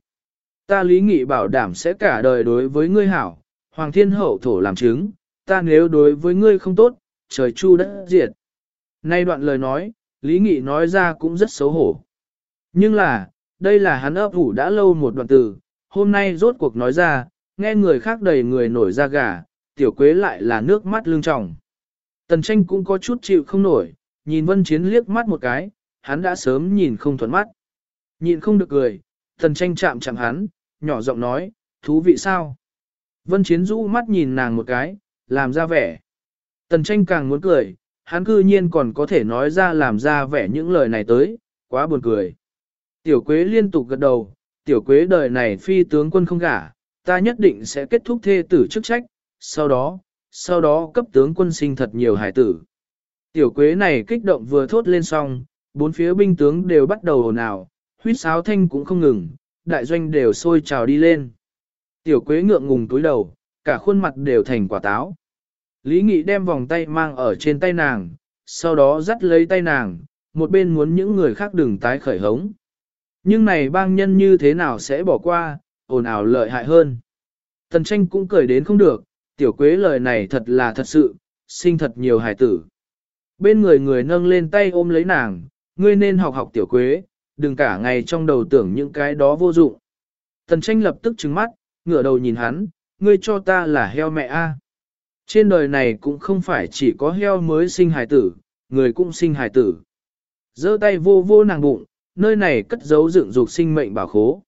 Ta lý nghị bảo đảm sẽ cả đời đối với ngươi hảo, hoàng thiên hậu thổ làm chứng, ta nếu đối với ngươi không tốt, trời chu đất diệt. Nay đoạn lời nói, lý nghị nói ra cũng rất xấu hổ. Nhưng là, đây là hắn ấp ủ đã lâu một đoạn từ, hôm nay rốt cuộc nói ra, nghe người khác đầy người nổi ra gà, tiểu quế lại là nước mắt lưng tròng. Tần tranh cũng có chút chịu không nổi, nhìn vân chiến liếc mắt một cái, hắn đã sớm nhìn không thuận mắt. Nhìn không được cười, tần tranh chạm chạm hắn, nhỏ giọng nói, thú vị sao? Vân chiến rũ mắt nhìn nàng một cái, làm ra vẻ. Tần tranh càng muốn cười, hắn cư nhiên còn có thể nói ra làm ra vẻ những lời này tới, quá buồn cười. Tiểu quế liên tục gật đầu, tiểu quế đời này phi tướng quân không gả, ta nhất định sẽ kết thúc thê tử chức trách, sau đó, sau đó cấp tướng quân sinh thật nhiều hải tử. Tiểu quế này kích động vừa thốt lên xong, bốn phía binh tướng đều bắt đầu ồn ào, huyết sáo thanh cũng không ngừng, đại doanh đều sôi trào đi lên. Tiểu quế ngượng ngùng túi đầu, cả khuôn mặt đều thành quả táo. Lý Nghị đem vòng tay mang ở trên tay nàng, sau đó dắt lấy tay nàng, một bên muốn những người khác đừng tái khởi hống. Nhưng này bang nhân như thế nào sẽ bỏ qua, ồn ào lợi hại hơn. Tần tranh cũng cười đến không được, tiểu quế lời này thật là thật sự, sinh thật nhiều hài tử. Bên người người nâng lên tay ôm lấy nàng, ngươi nên học học tiểu quế, đừng cả ngày trong đầu tưởng những cái đó vô dụng. Tần tranh lập tức trừng mắt, ngửa đầu nhìn hắn, ngươi cho ta là heo mẹ a. Trên đời này cũng không phải chỉ có heo mới sinh hài tử, người cũng sinh hài tử. giơ tay vô vô nàng bụng, nơi này cất giấu dựng dục sinh mệnh bảo khố.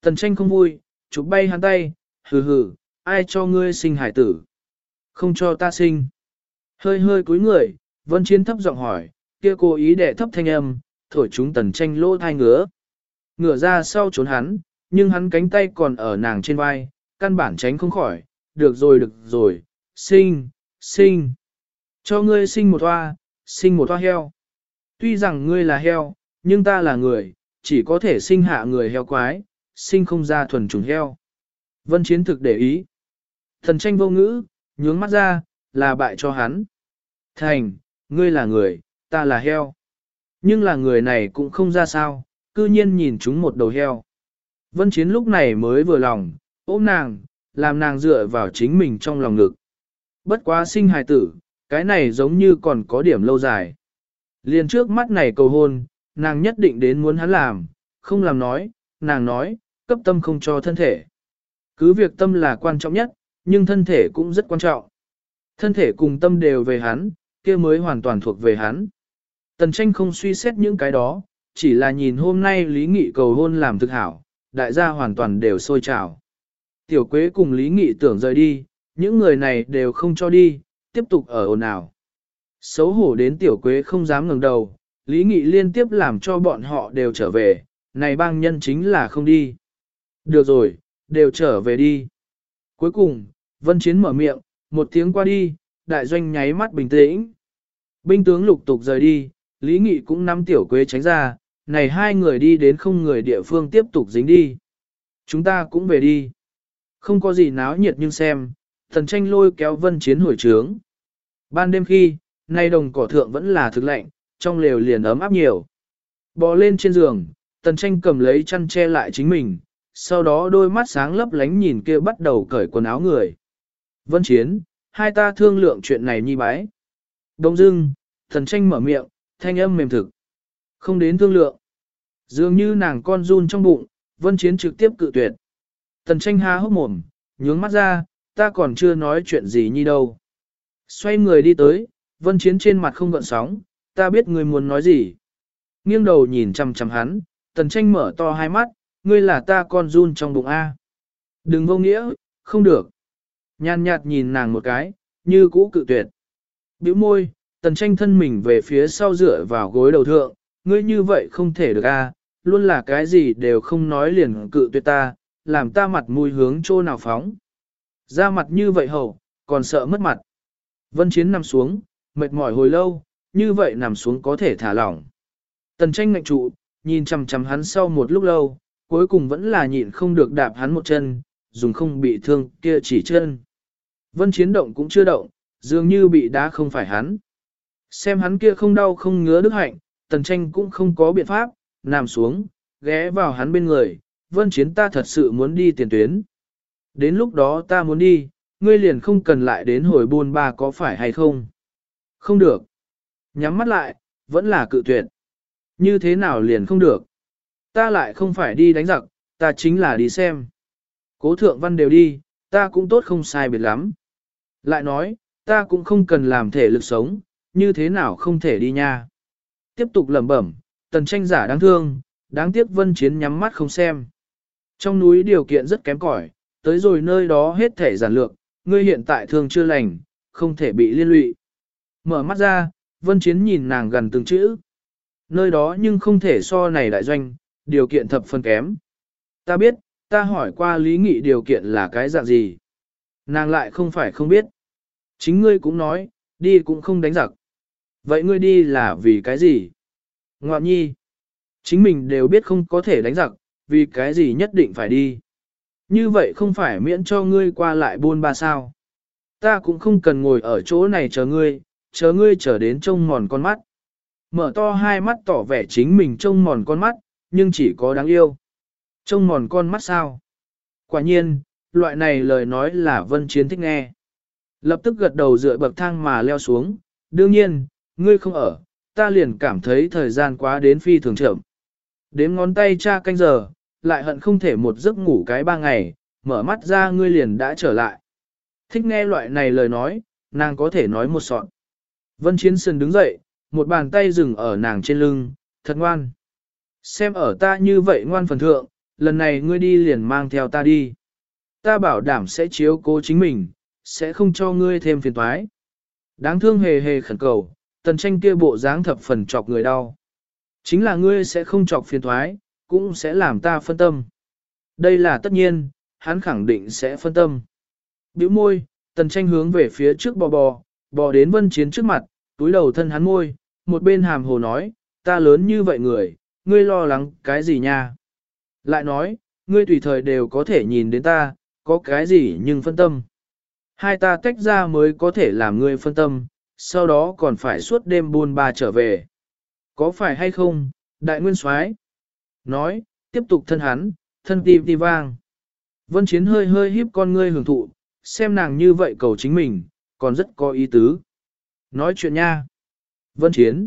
Tần tranh không vui, chụp bay hắn tay, hừ hừ, ai cho ngươi sinh hải tử? Không cho ta sinh. Hơi hơi cúi người, vân chiến thấp giọng hỏi, kia cố ý để thấp thanh âm, thổi chúng tần tranh lỗ thai ngứa. Ngửa ra sau trốn hắn, nhưng hắn cánh tay còn ở nàng trên vai, căn bản tránh không khỏi, được rồi được rồi, sinh, sinh. Cho ngươi sinh một hoa, sinh một hoa heo. Tuy rằng ngươi là heo, nhưng ta là người, chỉ có thể sinh hạ người heo quái, sinh không ra thuần trùng heo. Vân Chiến thực để ý. Thần tranh vô ngữ, nhướng mắt ra, là bại cho hắn. Thành, ngươi là người, ta là heo. Nhưng là người này cũng không ra sao, cư nhiên nhìn chúng một đầu heo. Vân Chiến lúc này mới vừa lòng, ôm nàng, làm nàng dựa vào chính mình trong lòng ngực. Bất quá sinh hài tử, cái này giống như còn có điểm lâu dài. Liền trước mắt này cầu hôn, nàng nhất định đến muốn hắn làm, không làm nói, nàng nói, cấp tâm không cho thân thể. Cứ việc tâm là quan trọng nhất, nhưng thân thể cũng rất quan trọng. Thân thể cùng tâm đều về hắn, kia mới hoàn toàn thuộc về hắn. Tần tranh không suy xét những cái đó, chỉ là nhìn hôm nay Lý Nghị cầu hôn làm thực hảo, đại gia hoàn toàn đều sôi trào. Tiểu Quế cùng Lý Nghị tưởng rời đi, những người này đều không cho đi, tiếp tục ở ồn ào. Xấu hổ đến Tiểu Quế không dám ngẩng đầu, Lý Nghị liên tiếp làm cho bọn họ đều trở về, này bang nhân chính là không đi. Được rồi, đều trở về đi. Cuối cùng, Vân Chiến mở miệng, một tiếng qua đi, đại doanh nháy mắt bình tĩnh. Binh tướng lục tục rời đi, Lý Nghị cũng nắm tiểu quế tránh ra, này hai người đi đến không người địa phương tiếp tục dính đi. Chúng ta cũng về đi. Không có gì náo nhiệt nhưng xem, thần tranh lôi kéo vân chiến hồi trướng. Ban đêm khi, nay đồng cỏ thượng vẫn là thực lạnh, trong lều liền ấm áp nhiều. Bò lên trên giường, tần tranh cầm lấy chăn che lại chính mình, sau đó đôi mắt sáng lấp lánh nhìn kia bắt đầu cởi quần áo người. Vân chiến, hai ta thương lượng chuyện này nhi bái. Đông dưng, thần tranh mở miệng, thanh âm mềm thực. Không đến thương lượng. Dường như nàng con run trong bụng, vân chiến trực tiếp cự tuyệt. Thần tranh há hốc mồm, nhướng mắt ra, ta còn chưa nói chuyện gì nhi đâu. Xoay người đi tới, vân chiến trên mặt không gợn sóng, ta biết người muốn nói gì. Nghiêng đầu nhìn chăm chăm hắn, tần tranh mở to hai mắt, ngươi là ta con run trong bụng A. Đừng vô nghĩa, không được. Nhàn nhạt nhìn nàng một cái, như cũ cự tuyệt. Biểu môi, tần tranh thân mình về phía sau dựa vào gối đầu thượng, ngươi như vậy không thể được A, luôn là cái gì đều không nói liền cự tuyệt ta, làm ta mặt mũi hướng chỗ nào phóng. Ra mặt như vậy hầu, còn sợ mất mặt. Vân Chiến nằm xuống, mệt mỏi hồi lâu, như vậy nằm xuống có thể thả lỏng. Tần tranh ngạnh trụ, nhìn chằm chằm hắn sau một lúc lâu, cuối cùng vẫn là nhịn không được đạp hắn một chân, dùng không bị thương kia chỉ chân. Vân Chiến động cũng chưa động, dường như bị đá không phải hắn. Xem hắn kia không đau không ngứa đức hạnh, tần tranh cũng không có biện pháp, nằm xuống, ghé vào hắn bên người, vân chiến ta thật sự muốn đi tiền tuyến. Đến lúc đó ta muốn đi, ngươi liền không cần lại đến hồi buôn ba có phải hay không? Không được. Nhắm mắt lại, vẫn là cự tuyệt. Như thế nào liền không được? Ta lại không phải đi đánh giặc, ta chính là đi xem. Cố thượng văn đều đi, ta cũng tốt không sai biệt lắm. Lại nói, ta cũng không cần làm thể lực sống, như thế nào không thể đi nha. Tiếp tục lẩm bẩm, tần tranh giả đáng thương, đáng tiếc vân chiến nhắm mắt không xem. Trong núi điều kiện rất kém cỏi, tới rồi nơi đó hết thể giản lược, ngươi hiện tại thương chưa lành, không thể bị liên lụy. Mở mắt ra, vân chiến nhìn nàng gần từng chữ. Nơi đó nhưng không thể so này đại doanh, điều kiện thập phân kém. Ta biết, ta hỏi qua lý nghị điều kiện là cái dạng gì. Nàng lại không phải không biết. Chính ngươi cũng nói, đi cũng không đánh giặc. Vậy ngươi đi là vì cái gì? Ngoạn nhi. Chính mình đều biết không có thể đánh giặc, vì cái gì nhất định phải đi. Như vậy không phải miễn cho ngươi qua lại buôn ba sao. Ta cũng không cần ngồi ở chỗ này chờ ngươi, chờ ngươi chờ đến trông mòn con mắt. Mở to hai mắt tỏ vẻ chính mình trông mòn con mắt, nhưng chỉ có đáng yêu. Trông mòn con mắt sao? Quả nhiên, loại này lời nói là vân chiến thích nghe. Lập tức gật đầu dựa bậc thang mà leo xuống, đương nhiên, ngươi không ở, ta liền cảm thấy thời gian quá đến phi thường chậm. Đếm ngón tay cha canh giờ, lại hận không thể một giấc ngủ cái ba ngày, mở mắt ra ngươi liền đã trở lại. Thích nghe loại này lời nói, nàng có thể nói một sọn. Vân Chiến Sơn đứng dậy, một bàn tay dừng ở nàng trên lưng, thật ngoan. Xem ở ta như vậy ngoan phần thượng, lần này ngươi đi liền mang theo ta đi. Ta bảo đảm sẽ chiếu cố chính mình, sẽ không cho ngươi thêm phiền toái. Đáng thương hề hề khẩn cầu, tần tranh kia bộ dáng thập phần chọc người đau. Chính là ngươi sẽ không chọc phiền thoái, cũng sẽ làm ta phân tâm. Đây là tất nhiên, hắn khẳng định sẽ phân tâm. Biểu môi, tần tranh hướng về phía trước bò bò, bò đến vân chiến trước mặt, túi đầu thân hắn môi, một bên hàm hồ nói, ta lớn như vậy người, ngươi lo lắng cái gì nha? Lại nói, ngươi tùy thời đều có thể nhìn đến ta, có cái gì nhưng phân tâm. Hai ta tách ra mới có thể làm ngươi phân tâm, sau đó còn phải suốt đêm buôn ba trở về. Có phải hay không, đại nguyên soái Nói, tiếp tục thân hắn, thân tim ti vang. Vân Chiến hơi hơi híp con ngươi hưởng thụ, xem nàng như vậy cầu chính mình, còn rất có ý tứ. Nói chuyện nha. Vân Chiến.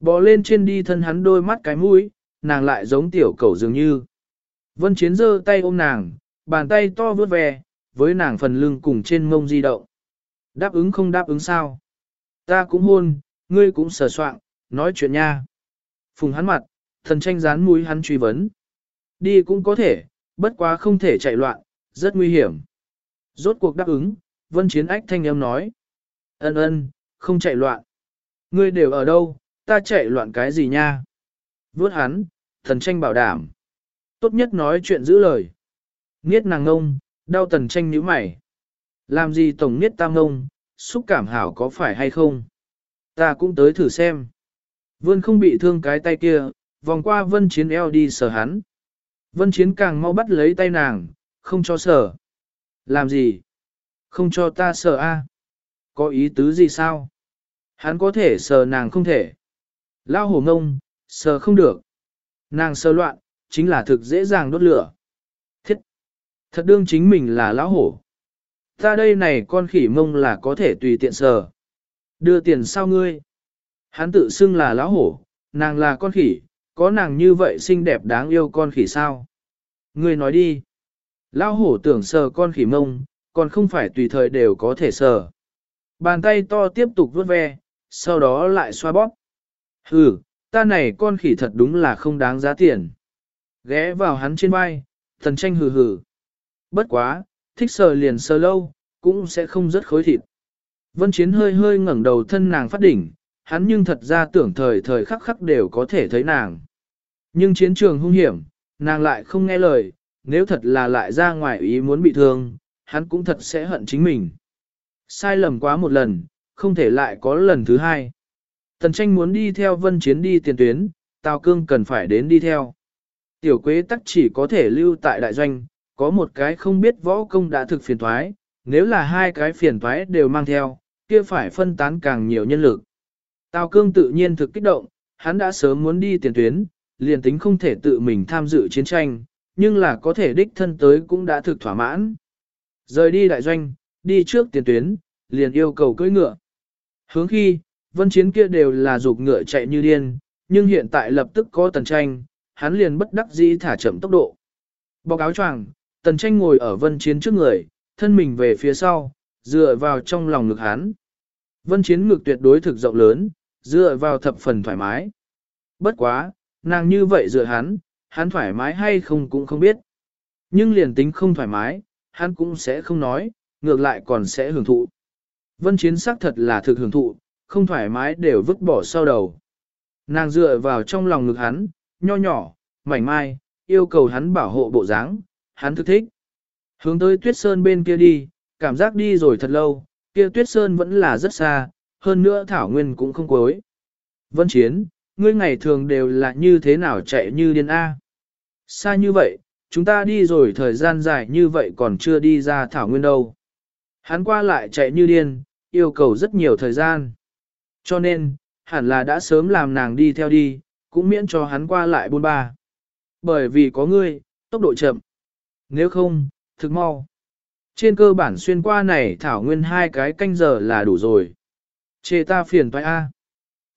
Bò lên trên đi thân hắn đôi mắt cái mũi, nàng lại giống tiểu cầu dường như. Vân Chiến giơ tay ôm nàng, bàn tay to vướt về, với nàng phần lưng cùng trên mông di động. Đáp ứng không đáp ứng sao? Ta cũng hôn, ngươi cũng sờ soạn, nói chuyện nha. Phùng hắn mặt, thần tranh dán mũi hắn truy vấn. Đi cũng có thể, bất quá không thể chạy loạn, rất nguy hiểm. Rốt cuộc đáp ứng, vân chiến ách thanh âm nói. Ân ân, không chạy loạn. Ngươi đều ở đâu, ta chạy loạn cái gì nha? Vốt hắn, thần tranh bảo đảm. Tốt nhất nói chuyện giữ lời. Niết nàng ngông, đau tần tranh nhíu mày. Làm gì tổng niết tam ngông, xúc cảm hảo có phải hay không? Ta cũng tới thử xem. Vươn không bị thương cái tay kia, vòng qua vân chiến eo đi sờ hắn. Vân chiến càng mau bắt lấy tay nàng, không cho sờ. Làm gì? Không cho ta sờ a? Có ý tứ gì sao? Hắn có thể sờ nàng không thể. Lao hổ ngông, sờ không được. Nàng sờ loạn, chính là thực dễ dàng đốt lửa. Thật đương chính mình là lão hổ. Ta đây này con khỉ mông là có thể tùy tiện sờ. Đưa tiền sao ngươi? Hắn tự xưng là lão hổ, nàng là con khỉ, có nàng như vậy xinh đẹp đáng yêu con khỉ sao? Ngươi nói đi. Lão hổ tưởng sờ con khỉ mông, còn không phải tùy thời đều có thể sờ. Bàn tay to tiếp tục vuốt ve, sau đó lại xoa bóp. Hừ, ta này con khỉ thật đúng là không đáng giá tiền. Ghé vào hắn trên vai, thần tranh hừ hừ. Bất quá, thích sờ liền sờ lâu, cũng sẽ không rất khối thịt. Vân Chiến hơi hơi ngẩng đầu thân nàng phát đỉnh, hắn nhưng thật ra tưởng thời thời khắc khắc đều có thể thấy nàng. Nhưng chiến trường hung hiểm, nàng lại không nghe lời, nếu thật là lại ra ngoài ý muốn bị thương, hắn cũng thật sẽ hận chính mình. Sai lầm quá một lần, không thể lại có lần thứ hai. Tần tranh muốn đi theo vân chiến đi tiền tuyến, Tào Cương cần phải đến đi theo. Tiểu quế tắc chỉ có thể lưu tại đại doanh, có một cái không biết võ công đã thực phiền thoái, nếu là hai cái phiền thoái đều mang theo, kia phải phân tán càng nhiều nhân lực. Tào Cương tự nhiên thực kích động, hắn đã sớm muốn đi tiền tuyến, liền tính không thể tự mình tham dự chiến tranh, nhưng là có thể đích thân tới cũng đã thực thỏa mãn. Rời đi đại doanh, đi trước tiền tuyến, liền yêu cầu cưỡi ngựa. Hướng khi, vân chiến kia đều là dục ngựa chạy như điên, nhưng hiện tại lập tức có tần tranh, hắn liền bất đắc dĩ thả chậm tốc độ. Bọc áo choàng, tần tranh ngồi ở vân chiến trước người, thân mình về phía sau, dựa vào trong lòng ngực hắn. Vân chiến ngực tuyệt đối thực rộng lớn, dựa vào thập phần thoải mái. Bất quá, nàng như vậy dựa hắn, hắn thoải mái hay không cũng không biết. Nhưng liền tính không thoải mái, hắn cũng sẽ không nói, ngược lại còn sẽ hưởng thụ. Vân chiến xác thật là thực hưởng thụ, không thoải mái đều vứt bỏ sau đầu. Nàng dựa vào trong lòng ngực hắn, nho nhỏ, mảnh mai, yêu cầu hắn bảo hộ bộ dáng, hắn thực thích. Hướng tới tuyết sơn bên kia đi, cảm giác đi rồi thật lâu, kia tuyết sơn vẫn là rất xa, hơn nữa thảo nguyên cũng không cuối. Vân Chiến, ngươi ngày thường đều là như thế nào chạy như điên A. Xa như vậy, chúng ta đi rồi thời gian dài như vậy còn chưa đi ra thảo nguyên đâu. Hắn qua lại chạy như điên, yêu cầu rất nhiều thời gian. Cho nên, hẳn là đã sớm làm nàng đi theo đi, cũng miễn cho hắn qua lại buôn ba. Bởi vì có ngươi, tốc độ chậm. Nếu không, thực mau. Trên cơ bản xuyên qua này thảo nguyên hai cái canh giờ là đủ rồi. Chê ta phiền toái A.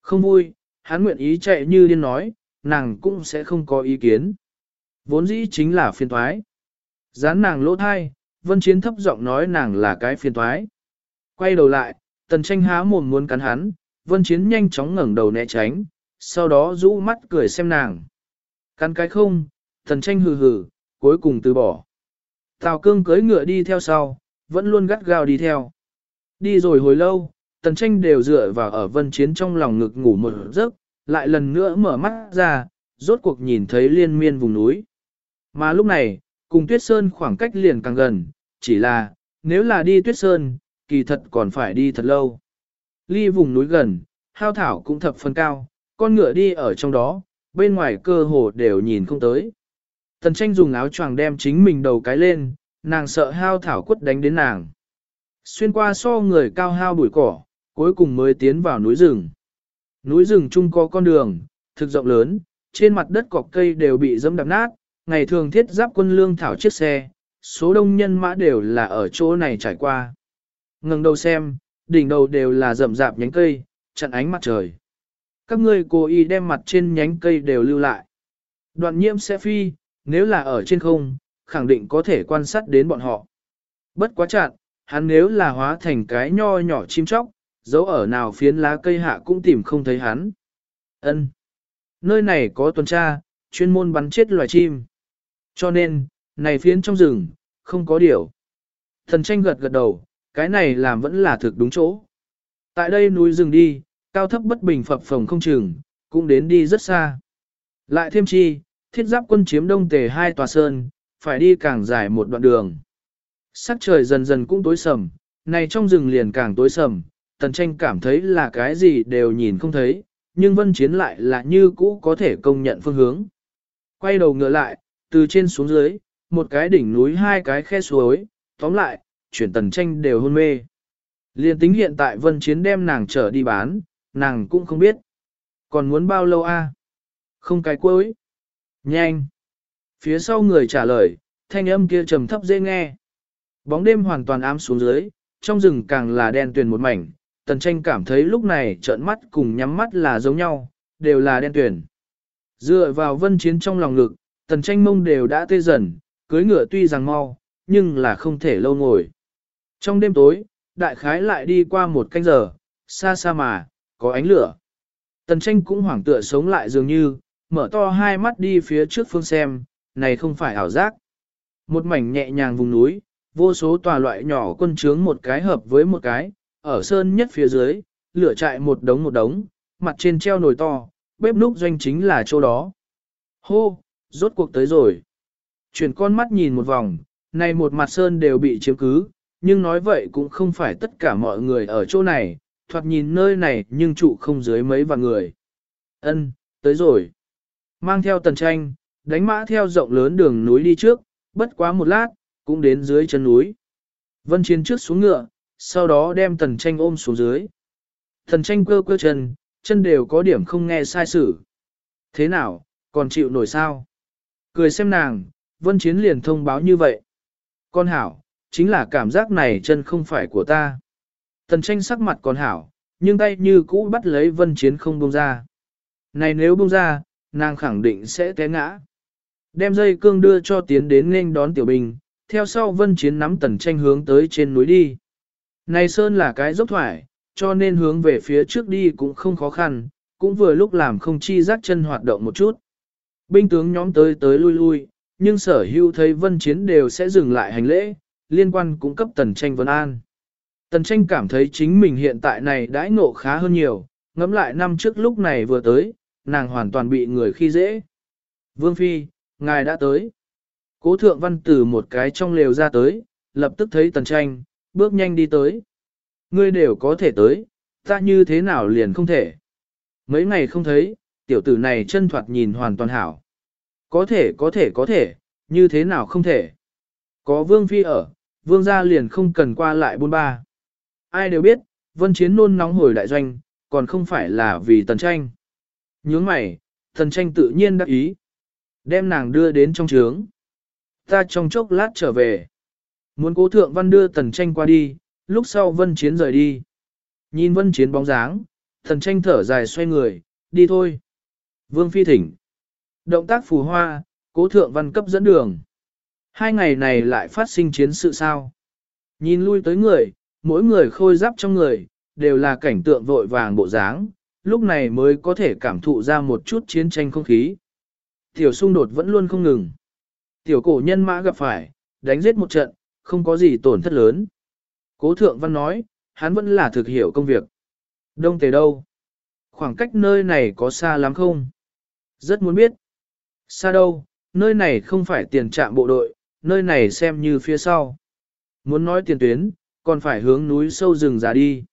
Không vui, hắn nguyện ý chạy như điên nói, nàng cũng sẽ không có ý kiến. Vốn dĩ chính là phiền toái. Dán nàng lỗ thai, vân chiến thấp giọng nói nàng là cái phiền toái. Quay đầu lại, tần tranh há mồm muốn cắn hắn, vân chiến nhanh chóng ngẩng đầu né tránh, sau đó rũ mắt cười xem nàng. Cắn cái không, tần tranh hừ hừ, cuối cùng từ bỏ. Tào cương cưới ngựa đi theo sau, vẫn luôn gắt gao đi theo. Đi rồi hồi lâu, tần tranh đều dựa vào ở vân chiến trong lòng ngực ngủ một giấc, lại lần nữa mở mắt ra, rốt cuộc nhìn thấy liên miên vùng núi. Mà lúc này, cùng tuyết sơn khoảng cách liền càng gần, chỉ là, nếu là đi tuyết sơn, kỳ thật còn phải đi thật lâu. Ly vùng núi gần, hao thảo cũng thập phần cao, con ngựa đi ở trong đó, bên ngoài cơ hồ đều nhìn không tới. Tần tranh dùng áo choàng đem chính mình đầu cái lên, nàng sợ hao thảo quất đánh đến nàng. Xuyên qua so người cao hao bụi cỏ, cuối cùng mới tiến vào núi rừng. Núi rừng chung có con đường, thực rộng lớn, trên mặt đất cọc cây đều bị dẫm đạp nát, ngày thường thiết giáp quân lương thảo chiếc xe, số đông nhân mã đều là ở chỗ này trải qua. Ngừng đầu xem, đỉnh đầu đều là rậm rạp nhánh cây, chặn ánh mặt trời. Các ngươi cố ý đem mặt trên nhánh cây đều lưu lại. Đoạn nhiễm sẽ phi, nếu là ở trên không, khẳng định có thể quan sát đến bọn họ. Bất quá chặn, hắn nếu là hóa thành cái nho nhỏ chim chóc, dấu ở nào phiến lá cây hạ cũng tìm không thấy hắn. Ân, Nơi này có tuần tra, chuyên môn bắn chết loài chim. Cho nên, này phiến trong rừng, không có điều. Thần tranh gật gật đầu, cái này làm vẫn là thực đúng chỗ. Tại đây núi rừng đi, cao thấp bất bình phập phồng không chừng, cũng đến đi rất xa. Lại thêm chi, thiết giáp quân chiếm đông tề hai tòa sơn, phải đi càng dài một đoạn đường. Sắc trời dần dần cũng tối sầm, này trong rừng liền càng tối sầm, tần tranh cảm thấy là cái gì đều nhìn không thấy, nhưng vân chiến lại là như cũ có thể công nhận phương hướng. Quay đầu ngựa lại, từ trên xuống dưới, một cái đỉnh núi hai cái khe suối, tóm lại, chuyển tần tranh đều hôn mê. Liên tính hiện tại vân chiến đem nàng trở đi bán, nàng cũng không biết. Còn muốn bao lâu a? Không cái cuối. Nhanh. Phía sau người trả lời, thanh âm kia trầm thấp dễ nghe. Bóng đêm hoàn toàn ám xuống dưới, trong rừng càng là đen tuyền một mảnh, tần tranh cảm thấy lúc này trợn mắt cùng nhắm mắt là giống nhau, đều là đen tuyền. Dựa vào vân chiến trong lòng ngực, tần tranh mông đều đã tê dần, cưới ngựa tuy rằng mau, nhưng là không thể lâu ngồi. Trong đêm tối, đại khái lại đi qua một canh giờ, xa xa mà, có ánh lửa. Tần tranh cũng hoảng tựa sống lại dường như, mở to hai mắt đi phía trước phương xem, này không phải ảo giác. Một mảnh nhẹ nhàng vùng núi, vô số tòa loại nhỏ quân trướng một cái hợp với một cái, ở sơn nhất phía dưới, lửa chạy một đống một đống, mặt trên treo nồi to, bếp núc doanh chính là chỗ đó. Hô, rốt cuộc tới rồi. Chuyển con mắt nhìn một vòng, này một mặt sơn đều bị chiếm cứ, nhưng nói vậy cũng không phải tất cả mọi người ở chỗ này, thoạt nhìn nơi này nhưng trụ không dưới mấy vạn người. Ân, tới rồi. Mang theo tần tranh, đánh mã theo rộng lớn đường núi đi trước, bất quá một lát, cũng đến dưới chân núi. Vân Chiến trước xuống ngựa, sau đó đem tần tranh ôm xuống dưới. Tần tranh quơ quơ chân, chân đều có điểm không nghe sai sử. Thế nào, còn chịu nổi sao? Cười xem nàng, Vân Chiến liền thông báo như vậy. Con hảo, chính là cảm giác này chân không phải của ta. Tần tranh sắc mặt còn hảo, nhưng tay như cũ bắt lấy Vân Chiến không buông ra. Này nếu buông ra, nàng khẳng định sẽ té ngã. Đem dây cương đưa cho tiến đến nên đón tiểu bình, theo sau vân chiến nắm tần tranh hướng tới trên núi đi. Này sơn là cái dốc thoải, cho nên hướng về phía trước đi cũng không khó khăn, cũng vừa lúc làm không chi rắc chân hoạt động một chút. Binh tướng nhóm tới tới lui lui, nhưng sở hưu thấy vân chiến đều sẽ dừng lại hành lễ, liên quan cũng cấp tần tranh vân an. Tần tranh cảm thấy chính mình hiện tại này đãi ngộ khá hơn nhiều, ngẫm lại năm trước lúc này vừa tới, nàng hoàn toàn bị người khi dễ. Vương Phi, ngài đã tới. Cố thượng văn từ một cái trong lều ra tới, lập tức thấy tần tranh, bước nhanh đi tới. Ngươi đều có thể tới, ta như thế nào liền không thể. Mấy ngày không thấy, tiểu tử này chân thoạt nhìn hoàn toàn hảo. Có thể có thể có thể, như thế nào không thể. Có vương phi ở, vương gia liền không cần qua lại buôn ba. Ai đều biết, vân chiến nôn nóng hồi đại doanh, còn không phải là vì tần tranh. Nhướng mày, thần tranh tự nhiên đắc ý. Đem nàng đưa đến trong trướng. Ta trong chốc lát trở về. Muốn cố thượng văn đưa tần tranh qua đi, lúc sau vân chiến rời đi. Nhìn vân chiến bóng dáng, thần tranh thở dài xoay người, đi thôi. Vương phi thỉnh. Động tác phù hoa, cố thượng văn cấp dẫn đường. Hai ngày này lại phát sinh chiến sự sao. Nhìn lui tới người, mỗi người khôi giáp trong người, đều là cảnh tượng vội vàng bộ dáng, lúc này mới có thể cảm thụ ra một chút chiến tranh không khí. Tiểu xung đột vẫn luôn không ngừng. Tiểu cổ nhân mã gặp phải, đánh giết một trận, không có gì tổn thất lớn. Cố thượng văn nói, hắn vẫn là thực hiểu công việc. Đông tề đâu? Khoảng cách nơi này có xa lắm không? Rất muốn biết. Xa đâu, nơi này không phải tiền trạm bộ đội, nơi này xem như phía sau. Muốn nói tiền tuyến, còn phải hướng núi sâu rừng ra đi.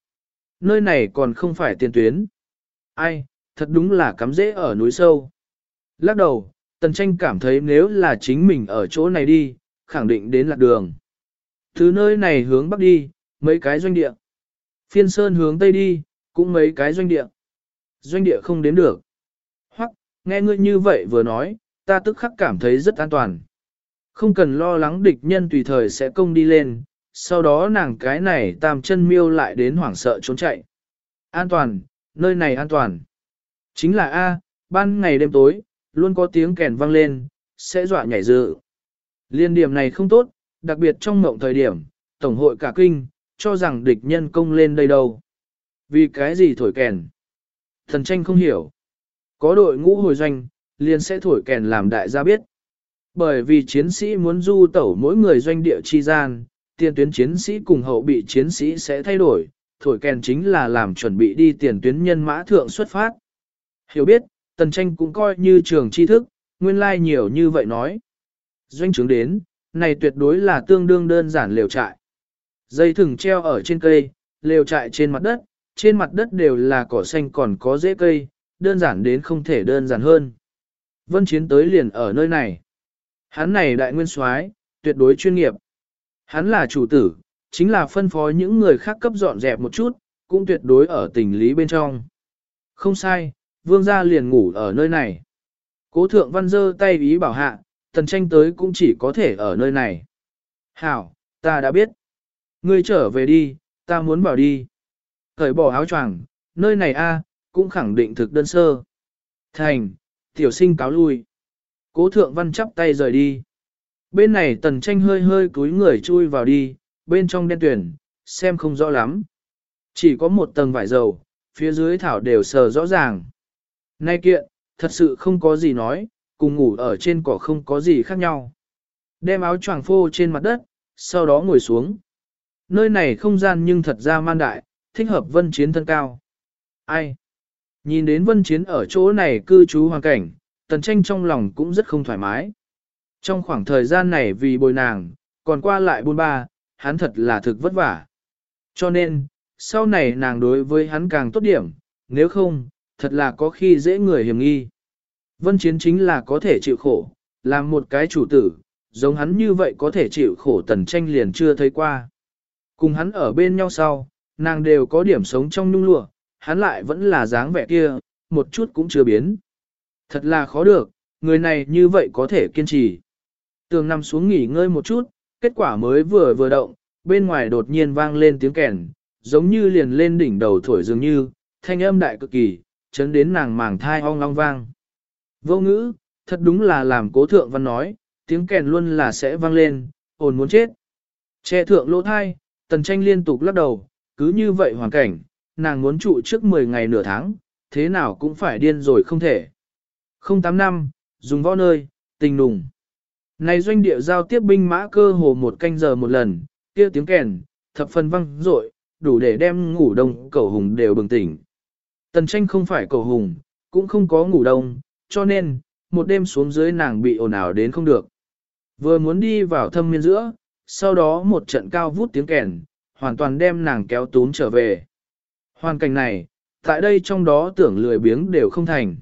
Nơi này còn không phải tiền tuyến. Ai, thật đúng là cắm dễ ở núi sâu. Lắc đầu, Tần tranh cảm thấy nếu là chính mình ở chỗ này đi, khẳng định đến lạc đường. Thứ nơi này hướng bắc đi, mấy cái doanh địa. Phiên sơn hướng tây đi, cũng mấy cái doanh địa. Doanh địa không đến được. Hoặc, nghe ngươi như vậy vừa nói, ta tức khắc cảm thấy rất an toàn. Không cần lo lắng địch nhân tùy thời sẽ công đi lên, sau đó nàng cái này tam chân miêu lại đến hoảng sợ trốn chạy. An toàn, nơi này an toàn. Chính là A, ban ngày đêm tối, luôn có tiếng kèn vang lên, sẽ dọa nhảy dự. Liên điểm này không tốt, đặc biệt trong mộng thời điểm, Tổng hội cả kinh, cho rằng địch nhân công lên đây đâu. Vì cái gì thổi kèn? Thần tranh không hiểu. Có đội ngũ hồi doanh, liền sẽ thổi kèn làm đại gia biết. Bởi vì chiến sĩ muốn du tẩu mỗi người doanh địa chi gian, tiền tuyến chiến sĩ cùng hậu bị chiến sĩ sẽ thay đổi, thổi kèn chính là làm chuẩn bị đi tiền tuyến nhân mã thượng xuất phát. Hiểu biết, tần tranh cũng coi như trường tri thức, nguyên lai like nhiều như vậy nói. Doanh chứng đến, này tuyệt đối là tương đương đơn giản lều trại. Dây thừng treo ở trên cây, lều trại trên mặt đất, trên mặt đất đều là cỏ xanh còn có rễ cây, đơn giản đến không thể đơn giản hơn. Vân Chiến tới liền ở nơi này. Hắn này đại nguyên soái, tuyệt đối chuyên nghiệp. Hắn là chủ tử, chính là phân phó những người khác cấp dọn dẹp một chút, cũng tuyệt đối ở tình lý bên trong. Không sai, vương gia liền ngủ ở nơi này. Cố thượng văn dơ tay ý bảo hạ, tần tranh tới cũng chỉ có thể ở nơi này. Hảo, ta đã biết. Ngươi trở về đi, ta muốn bảo đi. Cởi bỏ áo choàng, nơi này a cũng khẳng định thực đơn sơ. Thành, tiểu sinh cáo lui. Cố thượng văn chắp tay rời đi. Bên này tần tranh hơi hơi cúi người chui vào đi, bên trong đen tuyển, xem không rõ lắm. Chỉ có một tầng vải dầu, phía dưới thảo đều sờ rõ ràng. Nay kiện, thật sự không có gì nói, cùng ngủ ở trên cỏ không có gì khác nhau. Đem áo choàng phô trên mặt đất, sau đó ngồi xuống. Nơi này không gian nhưng thật ra man đại, thích hợp vân chiến thân cao. Ai? Nhìn đến vân chiến ở chỗ này cư trú hoàn cảnh, tần tranh trong lòng cũng rất không thoải mái. Trong khoảng thời gian này vì bồi nàng, còn qua lại buôn ba, hắn thật là thực vất vả. Cho nên, sau này nàng đối với hắn càng tốt điểm, nếu không, thật là có khi dễ người hiểm nghi. Vân chiến chính là có thể chịu khổ, làm một cái chủ tử, giống hắn như vậy có thể chịu khổ tần tranh liền chưa thấy qua. Cùng hắn ở bên nhau sau, nàng đều có điểm sống trong nhung lụa, hắn lại vẫn là dáng vẻ kia, một chút cũng chưa biến. Thật là khó được, người này như vậy có thể kiên trì. Tường nằm xuống nghỉ ngơi một chút, kết quả mới vừa vừa động, bên ngoài đột nhiên vang lên tiếng kèn, giống như liền lên đỉnh đầu thổi dường như, thanh âm đại cực kỳ, chấn đến nàng màng thai ong long vang. Vô ngữ, thật đúng là làm cố thượng văn nói, tiếng kèn luôn là sẽ vang lên, ồn muốn chết. Che thượng lỗ thai, tần tranh liên tục lắc đầu, cứ như vậy hoàn cảnh, nàng muốn trụ trước 10 ngày nửa tháng, thế nào cũng phải điên rồi không thể. 08 năm, dùng võ nơi, tình nùng. Này doanh địa giao tiếp binh mã cơ hồ một canh giờ một lần, kia tiếng kèn, thập phần vang rội, đủ để đem ngủ đông cầu hùng đều bừng tỉnh. Tần tranh không phải cầu hùng, cũng không có ngủ đông, cho nên, một đêm xuống dưới nàng bị ồn ào đến không được. Vừa muốn đi vào thâm miên giữa, sau đó một trận cao vút tiếng kèn, hoàn toàn đem nàng kéo tún trở về. Hoàn cảnh này, tại đây trong đó tưởng lười biếng đều không thành.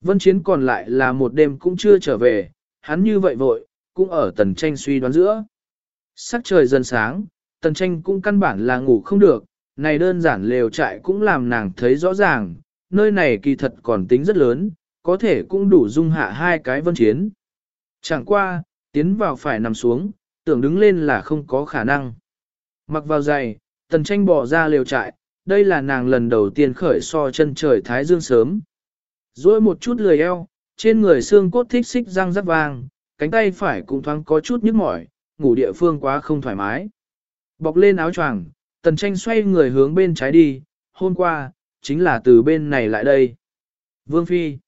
Vân Chiến còn lại là một đêm cũng chưa trở về, hắn như vậy vội, cũng ở tần tranh suy đoán giữa. Sắc trời dần sáng, tần tranh cũng căn bản là ngủ không được, này đơn giản lều trại cũng làm nàng thấy rõ ràng, nơi này kỳ thật còn tính rất lớn, có thể cũng đủ dung hạ hai cái vân chiến. Chẳng qua, tiến vào phải nằm xuống, tưởng đứng lên là không có khả năng. Mặc vào giày, tần tranh bỏ ra lều trại, đây là nàng lần đầu tiên khởi so chân trời thái dương sớm. Rồi một chút lười eo, trên người xương cốt thích xích răng rắc vang, cánh tay phải cũng thoáng có chút nhức mỏi, ngủ địa phương quá không thoải mái. Bọc lên áo choàng, tần tranh xoay người hướng bên trái đi, hôm qua, chính là từ bên này lại đây. Vương Phi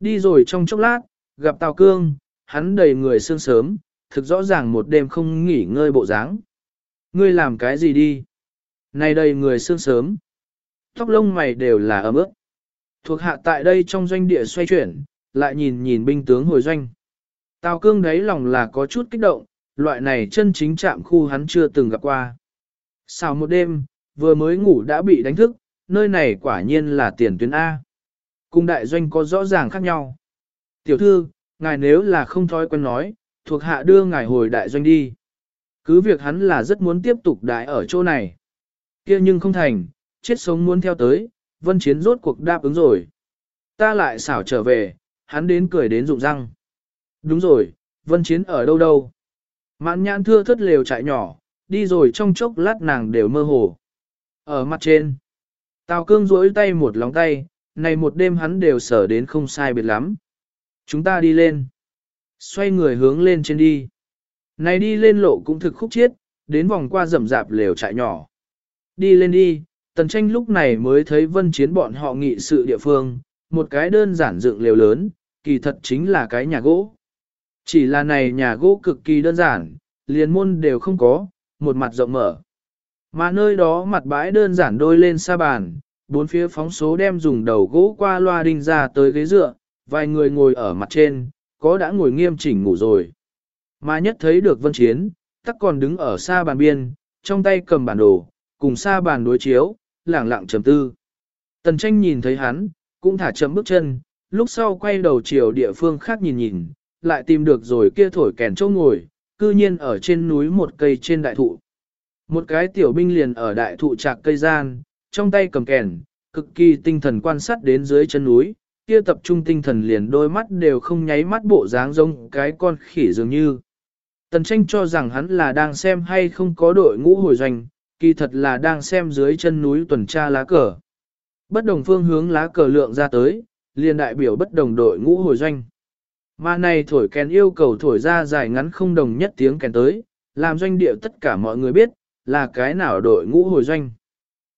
đi rồi trong chốc lát, gặp Tào Cương, hắn đầy người sương sớm, thực rõ ràng một đêm không nghỉ ngơi bộ dáng. Ngươi làm cái gì đi? Này đầy người sương sớm. Tóc lông mày đều là ấm ướt. Thuộc hạ tại đây trong doanh địa xoay chuyển, lại nhìn nhìn binh tướng hồi doanh. Tào cương đấy lòng là có chút kích động, loại này chân chính chạm khu hắn chưa từng gặp qua. Sau một đêm, vừa mới ngủ đã bị đánh thức, nơi này quả nhiên là tiền tuyến A. Cung đại doanh có rõ ràng khác nhau. Tiểu thư, ngài nếu là không thói quen nói, thuộc hạ đưa ngài hồi đại doanh đi. Cứ việc hắn là rất muốn tiếp tục đại ở chỗ này. kia nhưng không thành, chết sống muốn theo tới, vân chiến rốt cuộc đáp ứng rồi. Ta lại xảo trở về, hắn đến cười đến rụng răng. Đúng rồi, vân chiến ở đâu đâu. Mạn nhãn thưa thất lều chạy nhỏ, đi rồi trong chốc lát nàng đều mơ hồ. Ở mặt trên, Tào cương duỗi tay một lòng tay, này một đêm hắn đều sở đến không sai biệt lắm. Chúng ta đi lên. Xoay người hướng lên trên đi. Này đi lên lộ cũng thực khúc chiết, đến vòng qua rầm rạp lều trại nhỏ. Đi lên đi, tần tranh lúc này mới thấy vân chiến bọn họ nghị sự địa phương, một cái đơn giản dựng lều lớn, kỳ thật chính là cái nhà gỗ. Chỉ là này nhà gỗ cực kỳ đơn giản, liền môn đều không có, một mặt rộng mở. Mà nơi đó mặt bãi đơn giản đôi lên sa bàn, bốn phía phóng số đem dùng đầu gỗ qua loa đinh ra tới ghế dựa, vài người ngồi ở mặt trên, có đã ngồi nghiêm chỉnh ngủ rồi. Mà nhất thấy được vân chiến, tắc còn đứng ở xa bàn biên, trong tay cầm bản đồ, cùng xa bàn đối chiếu, lẳng lặng trầm tư. Tần tranh nhìn thấy hắn, cũng thả chậm bước chân, lúc sau quay đầu chiều địa phương khác nhìn nhìn, lại tìm được rồi kia thổi kèn chỗ ngồi, cư nhiên ở trên núi một cây trên đại thụ. Một cái tiểu binh liền ở đại thụ trạc cây gian, trong tay cầm kèn, cực kỳ tinh thần quan sát đến dưới chân núi, kia tập trung tinh thần liền đôi mắt đều không nháy mắt bộ dáng giống cái con khỉ dường như. Tần tranh cho rằng hắn là đang xem hay không có đội ngũ hồi doanh, kỳ thật là đang xem dưới chân núi tuần tra lá cờ. Bất đồng phương hướng lá cờ lượng ra tới, liền đại biểu bất đồng đội ngũ hồi doanh. Mà này thổi kèn yêu cầu thổi ra dài ngắn không đồng nhất tiếng kèn tới, làm doanh địa tất cả mọi người biết, là cái nào đội ngũ hồi doanh.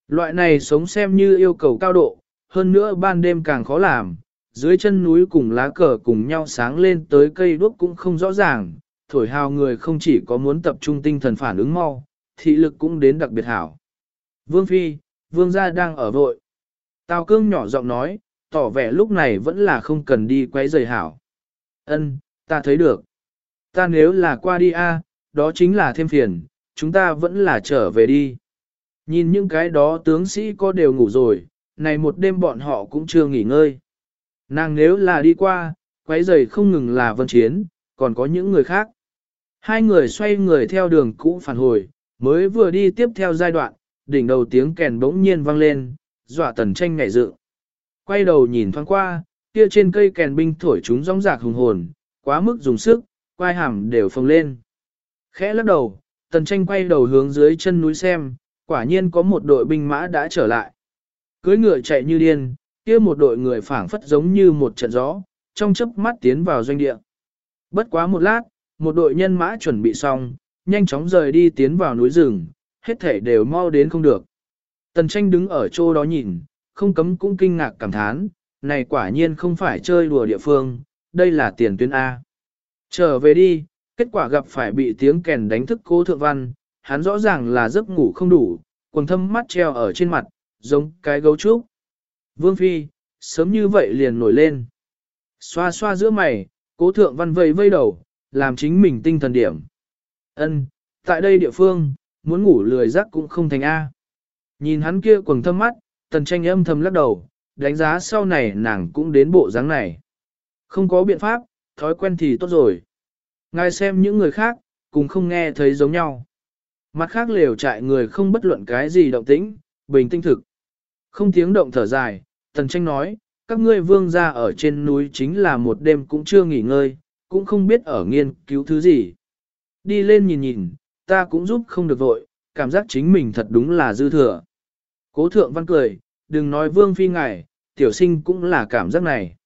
Loại này sống xem như yêu cầu cao độ, hơn nữa ban đêm càng khó làm, dưới chân núi cùng lá cờ cùng nhau sáng lên tới cây đuốc cũng không rõ ràng, thổi hào người không chỉ có muốn tập trung tinh thần phản ứng mau, thị lực cũng đến đặc biệt hảo. Vương Phi, Vương gia đang ở vội. Tào cương nhỏ giọng nói, tỏ vẻ lúc này vẫn là không cần đi quấy rời hảo. Ân, ta thấy được. Ta nếu là qua đi a, đó chính là thêm phiền, chúng ta vẫn là trở về đi. Nhìn những cái đó tướng sĩ có đều ngủ rồi, này một đêm bọn họ cũng chưa nghỉ ngơi. Nàng nếu là đi qua, quấy rầy không ngừng là vân chiến, còn có những người khác. Hai người xoay người theo đường cũ phản hồi, mới vừa đi tiếp theo giai đoạn, đỉnh đầu tiếng kèn bỗng nhiên vang lên, dọa tần tranh ngại dự. Quay đầu nhìn thoáng qua, kia trên cây kèn binh thổi chúng rong rạc hùng hồn, quá mức dùng sức, quai hàm đều phồng lên. Khẽ lắc đầu, tần tranh quay đầu hướng dưới chân núi xem, quả nhiên có một đội binh mã đã trở lại. Cưới ngựa chạy như điên, kia một đội người phảng phất giống như một trận gió, trong chớp mắt tiến vào doanh địa. Bất quá một lát, một đội nhân mã chuẩn bị xong, nhanh chóng rời đi tiến vào núi rừng, hết thể đều mau đến không được. Tần tranh đứng ở chỗ đó nhìn, không cấm cũng kinh ngạc cảm thán, này quả nhiên không phải chơi đùa địa phương, đây là tiền tuyến A. Trở về đi, kết quả gặp phải bị tiếng kèn đánh thức cố thượng văn, hắn rõ ràng là giấc ngủ không đủ, quần thâm mắt treo ở trên mặt, giống cái gấu trúc. Vương Phi, sớm như vậy liền nổi lên. Xoa xoa giữa mày, cố thượng văn vây vây đầu, làm chính mình tinh thần điểm. Ân, tại đây địa phương, muốn ngủ lười giấc cũng không thành A. Nhìn hắn kia quầng thâm mắt, tần tranh âm thầm lắc đầu, đánh giá sau này nàng cũng đến bộ dáng này. Không có biện pháp, thói quen thì tốt rồi. Ngài xem những người khác, cùng không nghe thấy giống nhau. Mặt khác lều trại người không bất luận cái gì động tĩnh, bình tinh thực. Không tiếng động thở dài, tần tranh nói, các ngươi vương gia ở trên núi chính là một đêm cũng chưa nghỉ ngơi, cũng không biết ở nghiên cứu thứ gì. Đi lên nhìn nhìn, ta cũng giúp không được vội, cảm giác chính mình thật đúng là dư thừa. Cố thượng văn cười, đừng nói vương phi ngài, tiểu sinh cũng là cảm giác này.